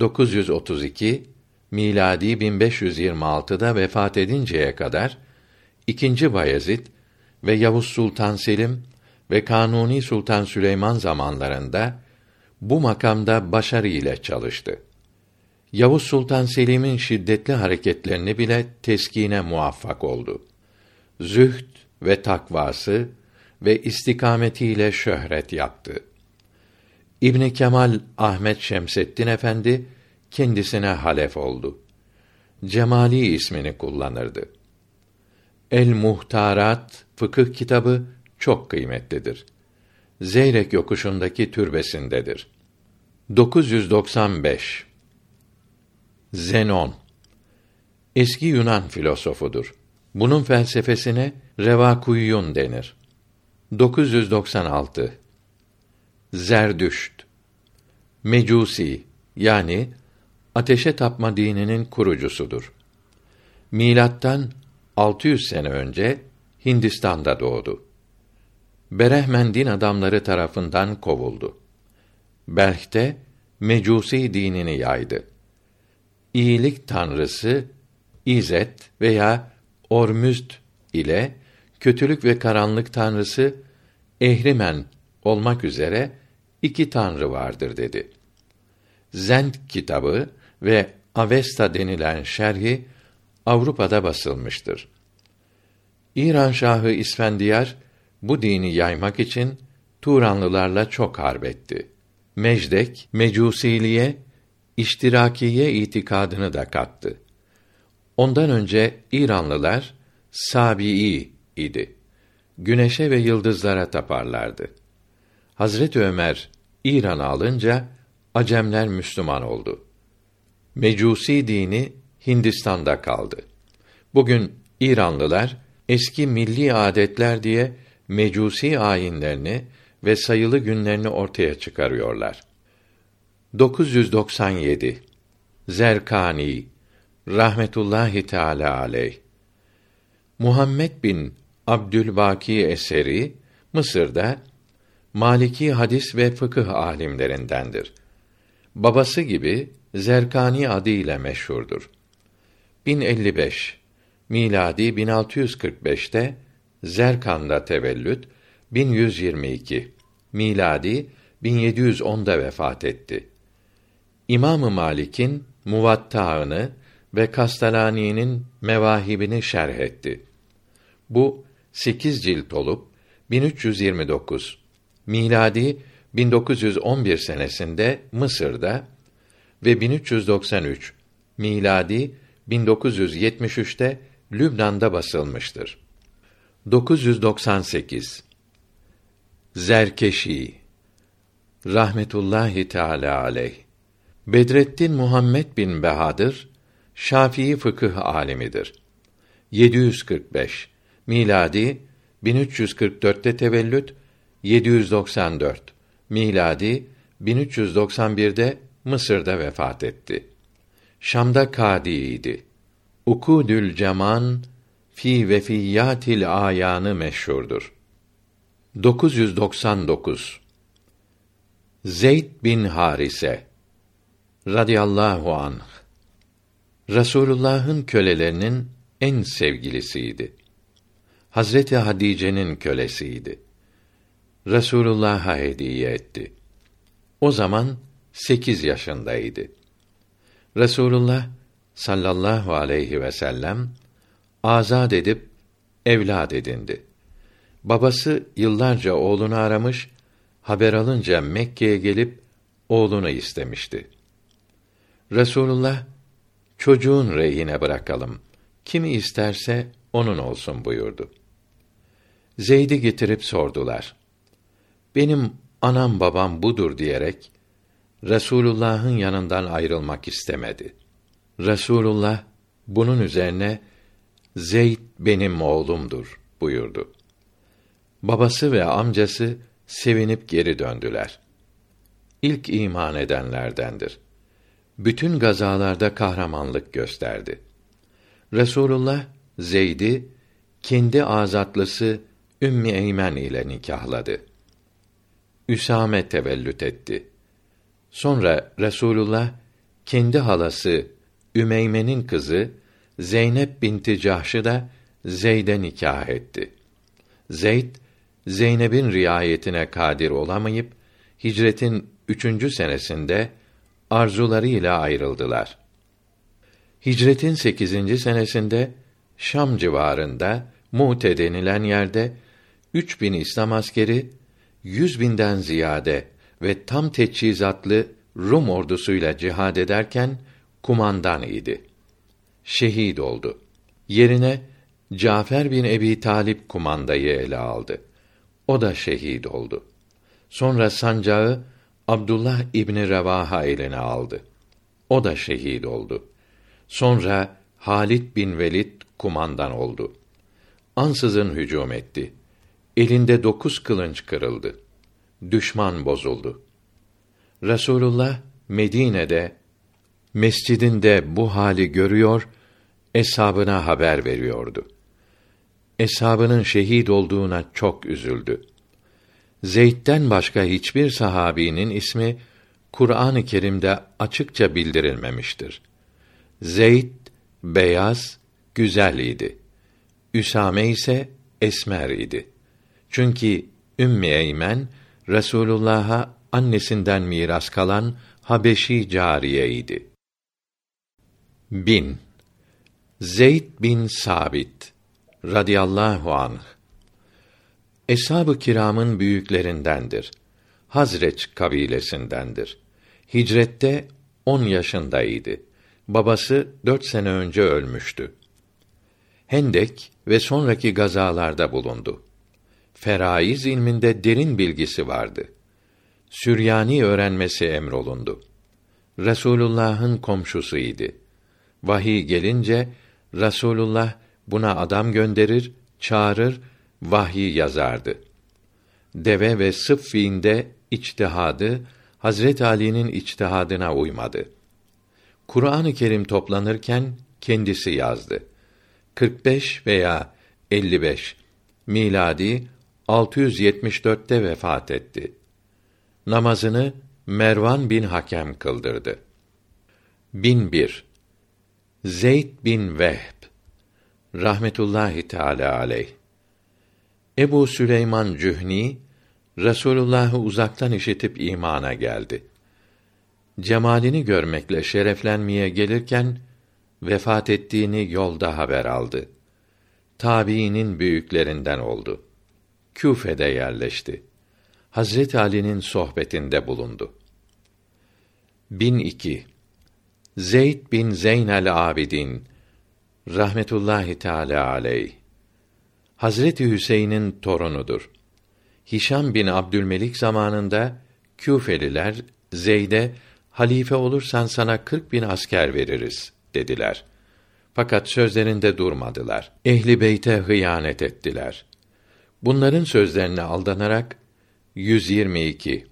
S1: 932 miladi 1526'da vefat edinceye kadar ikinci Bayezid ve Yavuz Sultan Selim ve Kanuni Sultan Süleyman zamanlarında bu makamda başarı ile çalıştı. Yavuz Sultan Selim'in şiddetli hareketlerini bile teskine muvaffak oldu. Zühd ve takvası ve istikametiyle şöhret yaptı. İbn Kemal Ahmet Şemseddin Efendi kendisine halef oldu. Cemali ismini kullanırdı. El Muhtarat fıkıh kitabı çok kıymetlidir. Zeyrek yokuşundaki türbesindedir. 995 Zenon eski Yunan filosofudur. Bunun felsefesine Revakuyun denir. 996 Zerdüşt Mecusi yani ateşe tapma dininin kurucusudur. Milattan 600 sene önce Hindistan'da doğdu. Berehmen din adamları tarafından kovuldu. Belh'te Mecusi dinini yaydı. İyilik tanrısı İzet veya Ormüzd ile kötülük ve karanlık tanrısı Ehrimen olmak üzere iki tanrı vardır dedi. Zend kitabı ve Avesta denilen şerhi Avrupa'da basılmıştır. İran Şahı İsfendiyar bu dini yaymak için Turanlılarla çok harbetti. Mecdek Mecusiliğe iştirakiye itikadını da kattı. Ondan önce İranlılar Sabii idi. Güneşe ve yıldızlara taparlardı. Hazret Ömer İran'ı alınca Acemler Müslüman oldu. Mecusi dini Hindistan'da kaldı. Bugün İranlılar eski milli adetler diye mecusi ayinlerini ve sayılı günlerini ortaya çıkarıyorlar. 997 Zerkani rahmetullahi teala aleyh Muhammed bin Abdülbaki eseri Mısır'da Maliki hadis ve fıkıh alimlerindendir. Babası gibi Zerkani adıyla meşhurdur. 1055 miladi 1645'te Zerkan'da tevellüt 1122 miladi 1710'da vefat etti. İmamı Malik'in Muvatta'ını ve Kastalani'nin Mevahibini şerh etti. Bu 8 cilt olup 1329 miladi 1911 senesinde Mısır'da ve 1393 miladi 1973'te Lübnan'da basılmıştır. 998 Zerkeşi rahmetullahi teala aleyh Bedrettin Muhammed bin Behadır Şafii fıkıh alimidir. 745 miladi 1344'te tevellüt 794 miladi 1391'de Mısır'da vefat etti. Şam'da kadiydi. Ukudül Ceman fi vefiyatil ayanı meşhurdur. 999 Zeyd bin Harise radıyallahu anh Rasulullah'ın kölelerinin en sevgilisiydi. Hazreti Hadice'nin kölesiydi. Resulullah'a hediye etti. O zaman sekiz yaşındaydı. Resulullah sallallahu aleyhi ve sellem azad edip evlad edindi. Babası yıllarca oğlunu aramış, haber alınca Mekke'ye gelip oğlunu istemişti. Resulullah çocuğun rehine bırakalım. Kimi isterse onun olsun buyurdu. Zeyd'i getirip sordular. Benim anam babam budur diyerek Resulullah'ın yanından ayrılmak istemedi. Resulullah bunun üzerine Zeyd benim oğlumdur buyurdu. Babası ve amcası sevinip geri döndüler. İlk iman edenlerdendir. Bütün gazalarda kahramanlık gösterdi. Resulullah Zeyd'i kendi azatlısı Ümmü Eymen ile nikahladı. Üsame tevellüt etti. Sonra Resulullah kendi halası Ümeyme'nin kızı Zeynep binti Cahş'ı da Zeyd'e nikah etti. Zeyd Zeynep'in riayetine kadir olamayıp hicretin üçüncü senesinde arzularıyla ayrıldılar. Hicretin sekizinci senesinde Şam civarında Mu'te denilen yerde üç bin İslam askeri yüz binden ziyade ve tam teçhizatlı Rum ordusuyla cihad ederken kumandan idi. Şehit oldu. Yerine Cafer bin Ebi Talip kumandayı ele aldı. O da şehit oldu. Sonra sancağı Abdullah İbni Revaha eline aldı. O da şehit oldu. Sonra Halit bin Velid kumandan oldu. Ansızın hücum etti. Elinde dokuz kılınç kırıldı. Düşman bozuldu. Resulullah Medine'de mescidinde bu hali görüyor, eshabına haber veriyordu. Eshabının şehit olduğuna çok üzüldü. Zeyd'den başka hiçbir sahabinin ismi Kur'an-ı Kerim'de açıkça bildirilmemiştir. Zeyd beyaz, güzel idi. Üsame ise esmer idi. Çünkü Ümmü Eymen Resulullah'a annesinden miras kalan Habeşi cariyeydi. Bin Zeyd bin Sabit radıyallahu anh Eshab-ı kiramın büyüklerindendir. Hazreç kabilesindendir. Hicrette on yaşındaydı. Babası dört sene önce ölmüştü. Hendek ve sonraki gazalarda bulundu. Feraiz ilminde derin bilgisi vardı. Süryani öğrenmesi emrolundu. Resulullah'ın komşusuydu. Vahiy gelince Rasulullah buna adam gönderir, çağırır, vahyi yazardı. Deve ve Sıffin'de içtihadı Hazret Ali'nin içtihadına uymadı. Kur'an-ı Kerim toplanırken kendisi yazdı. 45 veya 55 miladi 674'te vefat etti. Namazını Mervan bin Hakem kıldırdı. 1001 Zeyd bin Vehb rahmetullahi teala aleyh Ebu Süleyman Cühni Resulullah'ı uzaktan işitip imana geldi. Cemalini görmekle şereflenmeye gelirken vefat ettiğini yolda haber aldı. Tabiinin büyüklerinden oldu. Küfe'de yerleşti. Hazret Ali'nin sohbetinde bulundu. 1002 Zeyd bin Zeynel Abidin rahmetullahi teala aleyh Hazreti Hüseyin'in torunudur. Hişam bin Abdülmelik zamanında Küfeliler Zeyd'e halife olursan sana kırk bin asker veririz dediler. Fakat sözlerinde durmadılar. Ehli beyte hıyanet ettiler. Bunların sözlerine aldanarak 122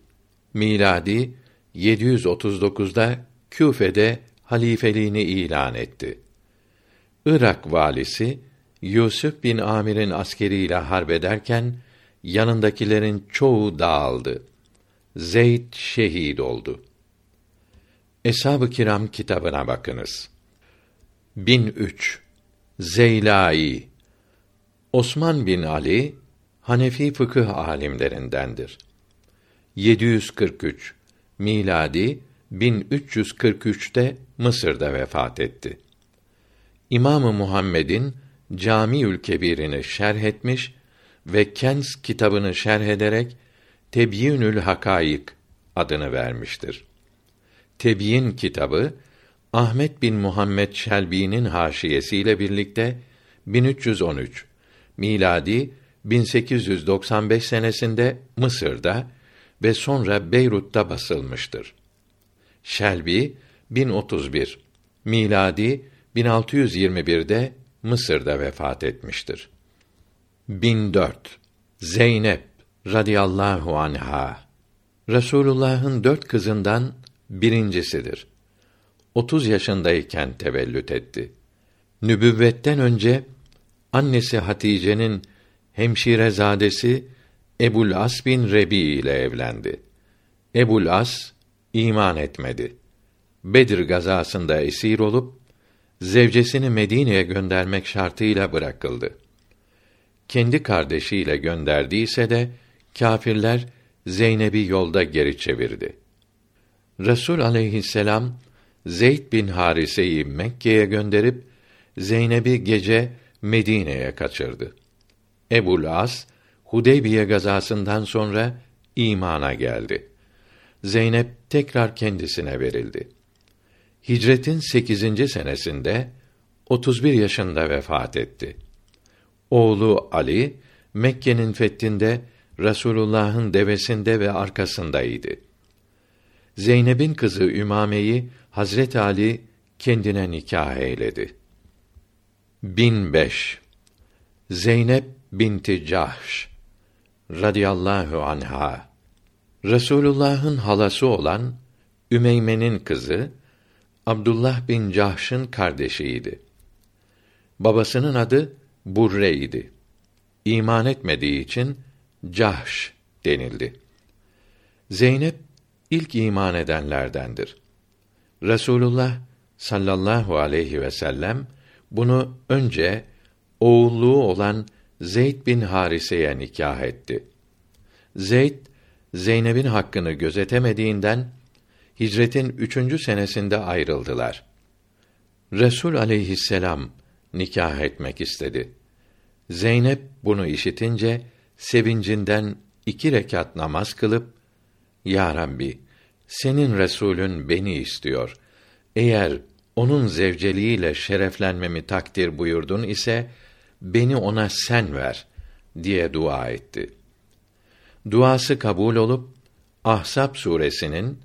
S1: miladi 739'da Küfe'de halifeliğini ilan etti. Irak valisi Yusuf bin Amir'in askeriyle harp ederken yanındakilerin çoğu dağıldı. Zeyd şehit oldu. Eshab-ı Kiram kitabına bakınız. 1003 Zeylai Osman bin Ali Hanefi fıkıh alimlerindendir. 743 miladi 1343'te Mısır'da vefat etti. İmamı Muhammed'in Camiül Kebir'ini şerh etmiş ve Kens kitabını şerh ederek Tebyinül Hakayık adını vermiştir. Tebyin kitabı Ahmet bin Muhammed Şelbi'nin haşiyesiyle birlikte 1313 miladi 1895 senesinde Mısır'da ve sonra Beyrut'ta basılmıştır. Şelbi 1031 miladi 1621'de Mısır'da vefat etmiştir. 1004 Zeynep radıyallahu anha Resulullah'ın dört kızından birincisidir. 30 yaşındayken tevellüt etti. Nübüvvetten önce annesi Hatice'nin hemşirezadesi Ebul As bin Rebi ile evlendi. Ebul As iman etmedi. Bedir gazasında esir olup zevcesini Medine'ye göndermek şartıyla bırakıldı. Kendi kardeşiyle gönderdiyse de kâfirler Zeynep'i yolda geri çevirdi. Resul aleyhisselam Zeyd bin Harise'yi Mekke'ye gönderip Zeynep'i gece Medine'ye kaçırdı. Ebul As Hudeybiye gazasından sonra imana geldi. Zeynep tekrar kendisine verildi. Hicretin 8. senesinde 31 yaşında vefat etti. Oğlu Ali Mekke'nin fethinde Resulullah'ın devesinde ve arkasındaydı. Zeynep'in kızı Ümame'yi Hazret Ali kendine nikah eyledi. 1005 Zeynep binti Cahş radıyallahu anha Resulullah'ın halası olan Ümeyme'nin kızı Abdullah bin Cahş'ın kardeşiydi. Babasının adı Burre idi. İman etmediği için Cahş denildi. Zeynep ilk iman edenlerdendir. Resulullah sallallahu aleyhi ve sellem bunu önce oğulluğu olan Zeyd bin Harise'ye nikah etti. Zeyd Zeynep'in hakkını gözetemediğinden hicretin üçüncü senesinde ayrıldılar. Resul aleyhisselam nikah etmek istedi. Zeynep bunu işitince sevincinden iki rekat namaz kılıp Ya Rabbi senin Resulün beni istiyor. Eğer onun zevceliğiyle şereflenmemi takdir buyurdun ise beni ona sen ver diye dua etti. Duası kabul olup Ahsap suresinin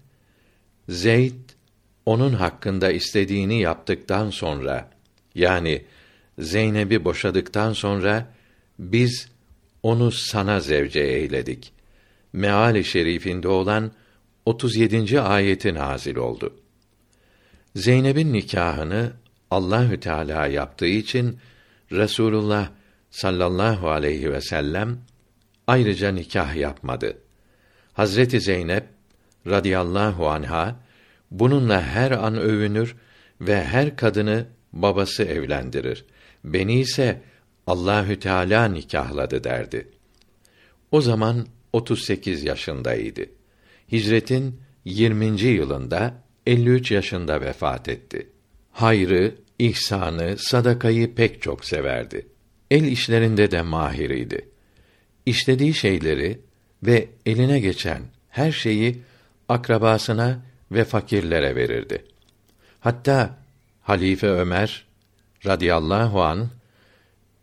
S1: Zeyd onun hakkında istediğini yaptıktan sonra yani Zeynep'i boşadıktan sonra biz onu sana zevce eyledik. Meali şerifinde olan 37. ayeti nazil oldu. Zeynep'in nikahını Allahü Teala yaptığı için Resulullah sallallahu aleyhi ve sellem ayrıca nikah yapmadı. Hazreti Zeynep radıyallahu anha bununla her an övünür ve her kadını babası evlendirir. Beni ise Allahü Teala nikahladı derdi. O zaman 38 yaşındaydı. Hicretin 20. yılında 53 yaşında vefat etti. Hayrı, ihsanı, sadakayı pek çok severdi. El işlerinde de mahiriydi. İşlediği şeyleri ve eline geçen her şeyi akrabasına ve fakirlere verirdi. Hatta Halife Ömer radıyallahu an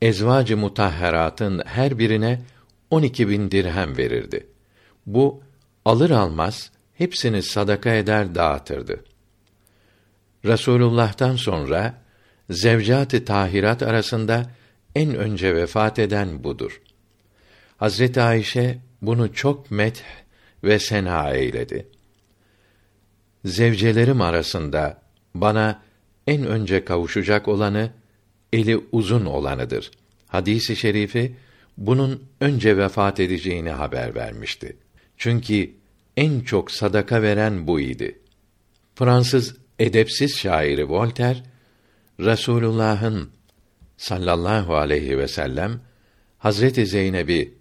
S1: ezvacı mutahheratın her birine on iki bin dirhem verirdi. Bu alır almaz hepsini sadaka eder dağıtırdı. Resulullah'tan sonra zevcat-ı tahirat arasında en önce vefat eden budur. Hazreti Ayşe bunu çok met ve sena eyledi. Zevcelerim arasında bana en önce kavuşacak olanı eli uzun olanıdır. Hadisi şerifi bunun önce vefat edeceğini haber vermişti. Çünkü en çok sadaka veren bu idi. Fransız edepsiz şairi Voltaire Resulullah'ın sallallahu aleyhi ve sellem Hazreti Zeynep'i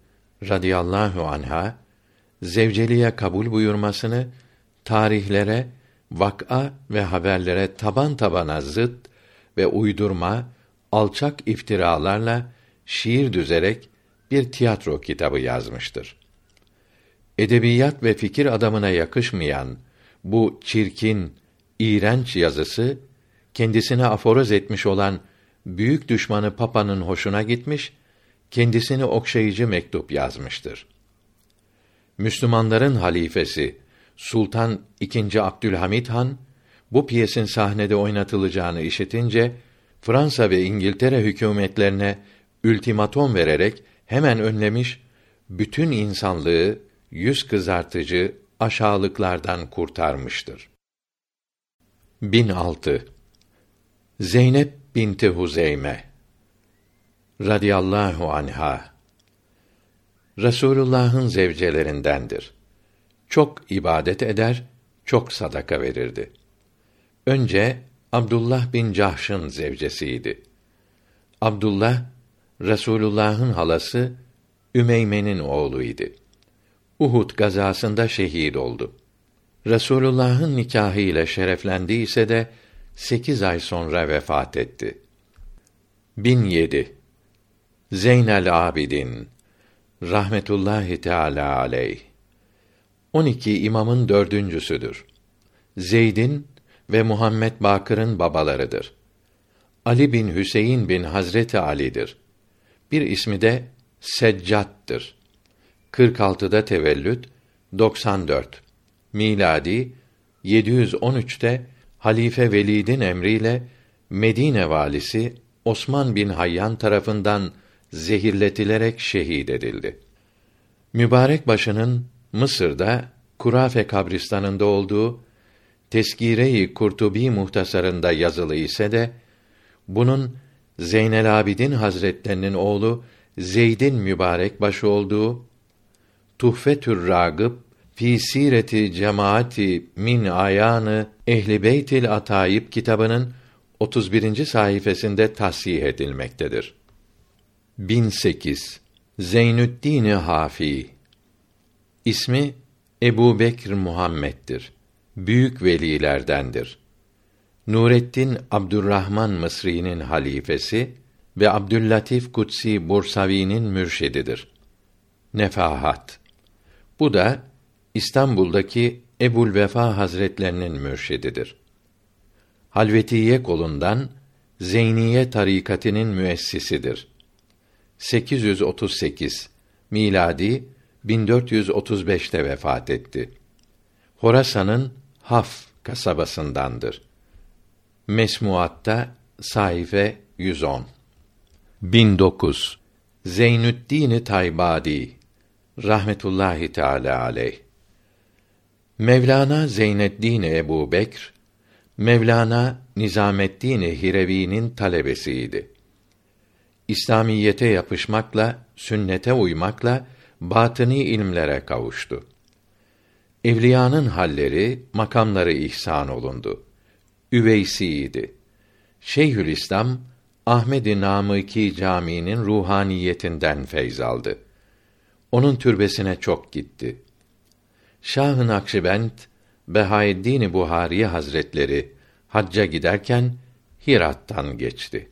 S1: radıyallahu anha zevceliğe kabul buyurmasını tarihlere, vak'a ve haberlere taban tabana zıt ve uydurma, alçak iftiralarla şiir düzerek bir tiyatro kitabı yazmıştır. Edebiyat ve fikir adamına yakışmayan bu çirkin, iğrenç yazısı kendisine aforoz etmiş olan büyük düşmanı Papa'nın hoşuna gitmiş, kendisini okşayıcı mektup yazmıştır. Müslümanların halifesi Sultan II. Abdülhamit Han bu piyesin sahnede oynatılacağını işitince Fransa ve İngiltere hükümetlerine ultimatom vererek hemen önlemiş, bütün insanlığı yüz kızartıcı aşağılıklardan kurtarmıştır. 1006 Zeynep binti Huzeyme radıyallahu anha Resulullah'ın zevcelerindendir. Çok ibadet eder, çok sadaka verirdi. Önce Abdullah bin Cahş'ın zevcesiydi. Abdullah Resulullah'ın halası Ümeyme'nin oğluydu. Uhud gazasında şehit oldu. Resulullah'ın nikahı ile şereflendiyse de sekiz ay sonra vefat etti. 1007 Zeynel Abidin rahmetullahi teala aleyh 12 imamın dördüncüsüdür. Zeyd'in ve Muhammed Bakır'ın babalarıdır. Ali bin Hüseyin bin Hazreti Ali'dir. Bir ismi de Seccat'tır. 46'da tevellüt, 94. Miladi 713'te Halife Velid'in emriyle Medine valisi Osman bin Hayyan tarafından zehirletilerek şehit edildi. Mübarek başının Mısır'da Kurafe kabristanında olduğu Teskire-i Kurtubi muhtasarında yazılı ise de bunun Zeynel Abidin Hazretlerinin oğlu Zeyd'in mübarek başı olduğu Tuhfetür Ragıb fi sireti cemaati min ayanı ehli beytil atayip kitabının 31. sayfasında tasih edilmektedir. 1008 Zeynüddin Hafi İsmi Ebu Bekr Muhammed'dir. Büyük velilerdendir. Nureddin Abdurrahman Mısri'nin halifesi ve Abdüllatif Kutsi Bursavi'nin mürşididir. Nefahat Bu da İstanbul'daki Ebul Vefa Hazretlerinin mürşididir. Halvetiye kolundan Zeyniye tarikatının müessisidir. 838 miladi 1435'te vefat etti. Horasan'ın Haf kasabasındandır. Mesmuatta sayfe 110. 1009 Zeynüddin Taybadi rahmetullahi teala aleyh Mevlana Zeyneddin Ebu Bekr Mevlana Nizameddin Hirevi'nin talebesiydi. İslamiyete yapışmakla, sünnete uymakla batini ilmlere kavuştu. Evliyanın halleri, makamları ihsan olundu. Üveysiydi. Şeyhülislam Ahmed-i Namıki Camii'nin ruhaniyetinden feyz aldı. Onun türbesine çok gitti. Şah-ı Nakşibend Behaeddin Buhari Hazretleri hacca giderken Hirat'tan geçti.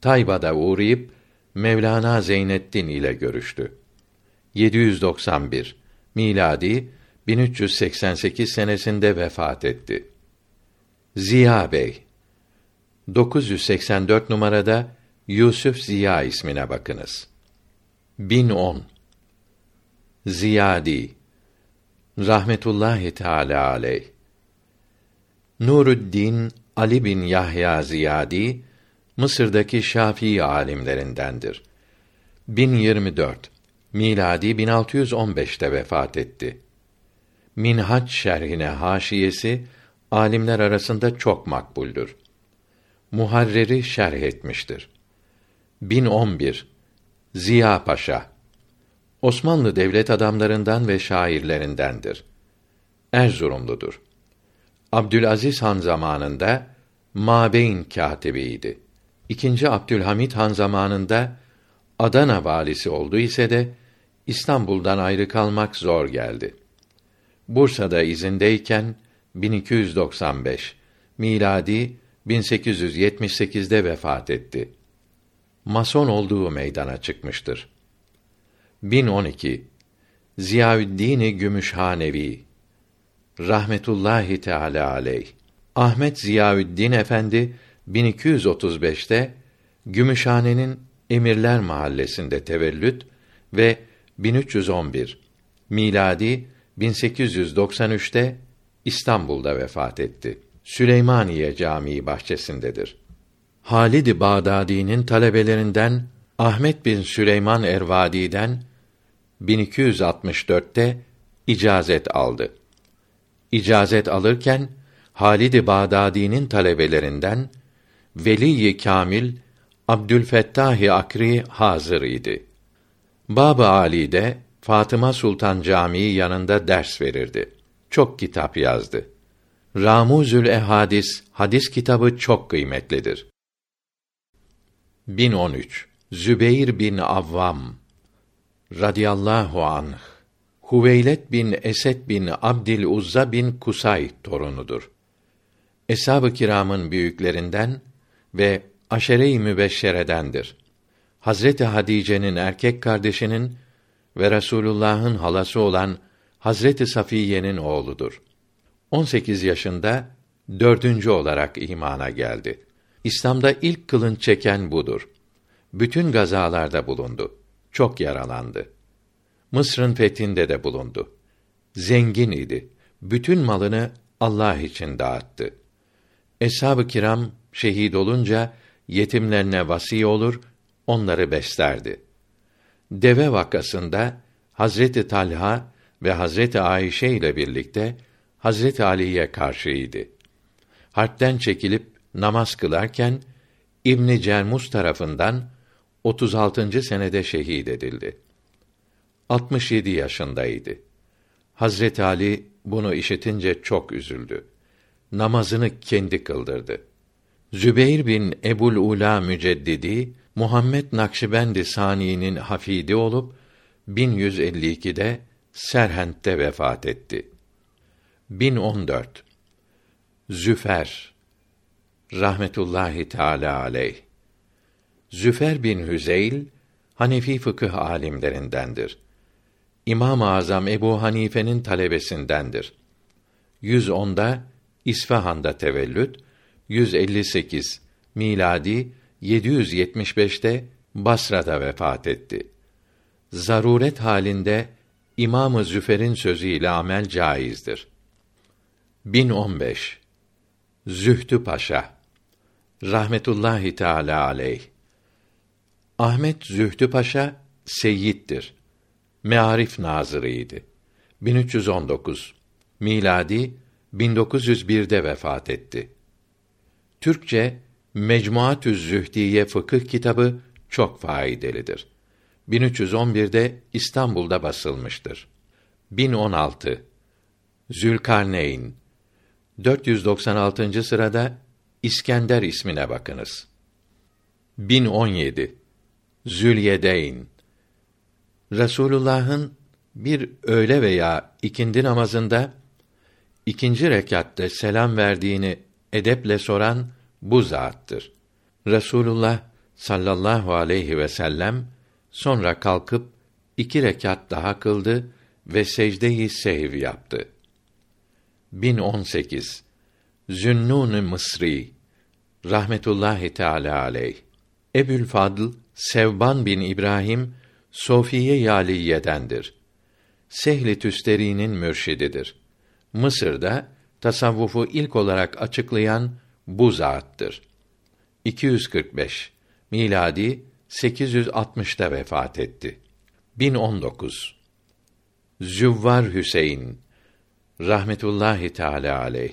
S1: Tayba'da uğrayıp Mevlana Zeyneddin ile görüştü. 791 miladi 1388 senesinde vefat etti. Ziya Bey 984 numarada Yusuf Ziya ismine bakınız. 1010 Ziyadi rahmetullahi teala aleyh Nuruddin Ali bin Yahya Ziyadi Mısır'daki Şafii alimlerindendir. 1024 miladi 1615'te vefat etti. Minhaç şerhine haşiyesi alimler arasında çok makbuldür. Muharreri şerh etmiştir. 1011 Ziya Paşa Osmanlı devlet adamlarından ve şairlerindendir. Erzurumludur. Abdülaziz Han zamanında Mabeyn katibiydi. İkinci Abdülhamit Han zamanında Adana valisi oldu ise de İstanbul'dan ayrı kalmak zor geldi. Bursa'da izindeyken 1295 miladi 1878'de vefat etti. Mason olduğu meydana çıkmıştır. 1012 Ziyaüddin Gümüşhanevi rahmetullahi teala aleyh Ahmet Ziyaüddin Efendi 1235'te Gümüşhane'nin Emirler Mahallesi'nde tevellüt ve 1311 miladi 1893'te İstanbul'da vefat etti. Süleymaniye Camii bahçesindedir. Halid Bağdadi'nin talebelerinden Ahmet bin Süleyman Ervadi'den 1264'te icazet aldı. İcazet alırken Halid Bağdadi'nin talebelerinden Veli Kamil Abdülfettah Akri hazır idi. Bab-ı Ali'de Fatıma Sultan Camii yanında ders verirdi. Çok kitap yazdı. Ramuzül Ehadis hadis kitabı çok kıymetlidir. 1013 Zübeyr bin Avvam radıyallahu anh Huveylet bin Esed bin Abdil Uzza bin Kusay torunudur. Eshab-ı kiramın büyüklerinden ve aşere-i mübeşşeredendir. Hazreti Hadice'nin erkek kardeşinin ve Resulullah'ın halası olan Hazreti Safiye'nin oğludur. 18 yaşında dördüncü olarak imana geldi. İslam'da ilk kılınç çeken budur. Bütün gazalarda bulundu. Çok yaralandı. Mısır'ın fethinde de bulundu. Zengin idi. Bütün malını Allah için dağıttı. Eshab-ı kiram şehit olunca yetimlerine vasi olur, onları beslerdi. Deve vakasında Hazreti Talha ve Hazreti Ayşe ile birlikte Hazreti Ali'ye karşıydı. Harpten çekilip namaz kılarken İbn Cermus tarafından 36. senede şehit edildi. 67 yaşındaydı. Hazreti Ali bunu işitince çok üzüldü. Namazını kendi kıldırdı. Zübeyr bin Ebul Ula Müceddidi Muhammed Nakşibendi Sani'nin hafidi olup 1152'de Serhent'te vefat etti. 1014 Züfer rahmetullahi teala aleyh Züfer bin Hüzeyl Hanefi fıkıh alimlerindendir. İmam-ı Azam Ebu Hanife'nin talebesindendir. 110'da İsfahan'da tevellüt, 158 miladi 775'te Basra'da vefat etti. Zaruret halinde İmam-ı Züfer'in sözüyle amel caizdir. 1015 Zühtü Paşa rahmetullahi teala aleyh Ahmet Zühtü Paşa seyyittir. Mearif nazırıydı. 1319 miladi 1901'de vefat etti. Türkçe Mecmuatüz Zühdiye fıkıh kitabı çok faydalıdır. 1311'de İstanbul'da basılmıştır. 1016 Zülkarneyn 496. sırada İskender ismine bakınız. 1017 Zülyedeyn Resulullah'ın bir öğle veya ikindi namazında ikinci rekatte selam verdiğini edeple soran bu zattır. Resulullah sallallahu aleyhi ve sellem sonra kalkıp iki rekat daha kıldı ve secde-i sehv yaptı. 1018 Zünnun Mısri rahmetullahi teala aleyh Ebül Fadl Sevban bin İbrahim Sofiye Yaliye'dendir. Sehli Tüsteri'nin mürşididir. Mısır'da tasavvufu ilk olarak açıklayan bu zattır. 245 miladi 860'ta vefat etti. 1019 Züvvar Hüseyin rahmetullahi teala aleyh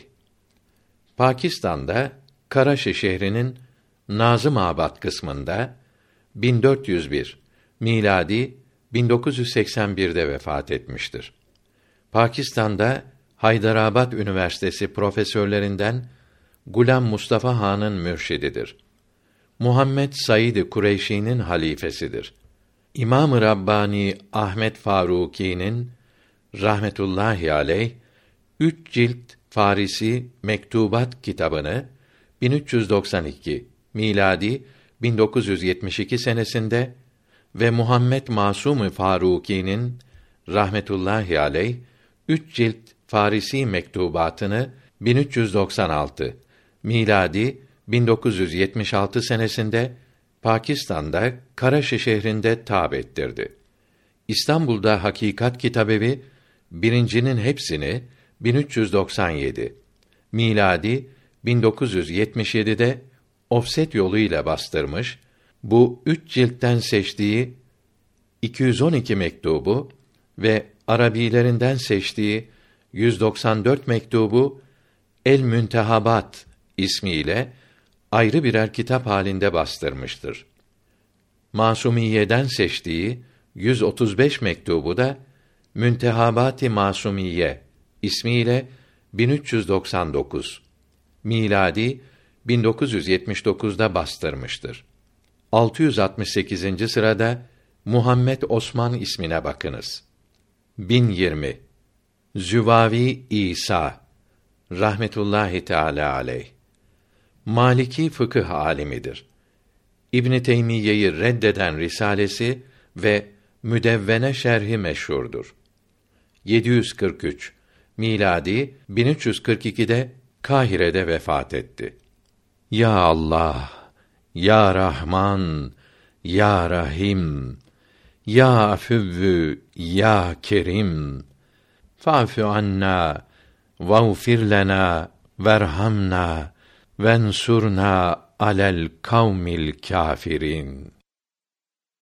S1: Pakistan'da Karaşi şehrinin Nazım Abad kısmında 1401 miladi 1981'de vefat etmiştir. Pakistan'da Haydarabad Üniversitesi profesörlerinden Gulam Mustafa Han'ın mürşididir. Muhammed Said Kureyşi'nin halifesidir. İmam-ı Rabbani Ahmet Faruki'nin rahmetullahi aleyh üç cilt Farisi Mektubat kitabını 1392 miladi 1972 senesinde ve Muhammed Masum Faruki'nin rahmetullahi aleyh üç cilt Farisi mektubatını 1396 miladi 1976 senesinde Pakistan'da Karaşi şehrinde tab ettirdi. İstanbul'da Hakikat Kitabevi birincinin hepsini 1397 miladi 1977'de ofset yoluyla bastırmış. Bu üç ciltten seçtiği 212 mektubu ve Arabilerinden seçtiği 194 mektubu El Müntehabat ismiyle ayrı birer kitap halinde bastırmıştır. Masumiyeden seçtiği 135 mektubu da Müntehabati Masumiye ismiyle 1399 miladi 1979'da bastırmıştır. 668. sırada Muhammed Osman ismine bakınız. 1020 Züvavi İsa rahmetullahi teala aleyh Maliki fıkıh alimidir. İbn Teymiyye'yi reddeden risalesi ve Müdevvene şerhi meşhurdur. 743 miladi 1342'de Kahire'de vefat etti. Ya Allah, Ya Rahman, Ya Rahim, Ya Afüvvü, Ya Kerim, fa'fu anna, vağfir lena, verhamna, vensurna alel kavmil kafirin.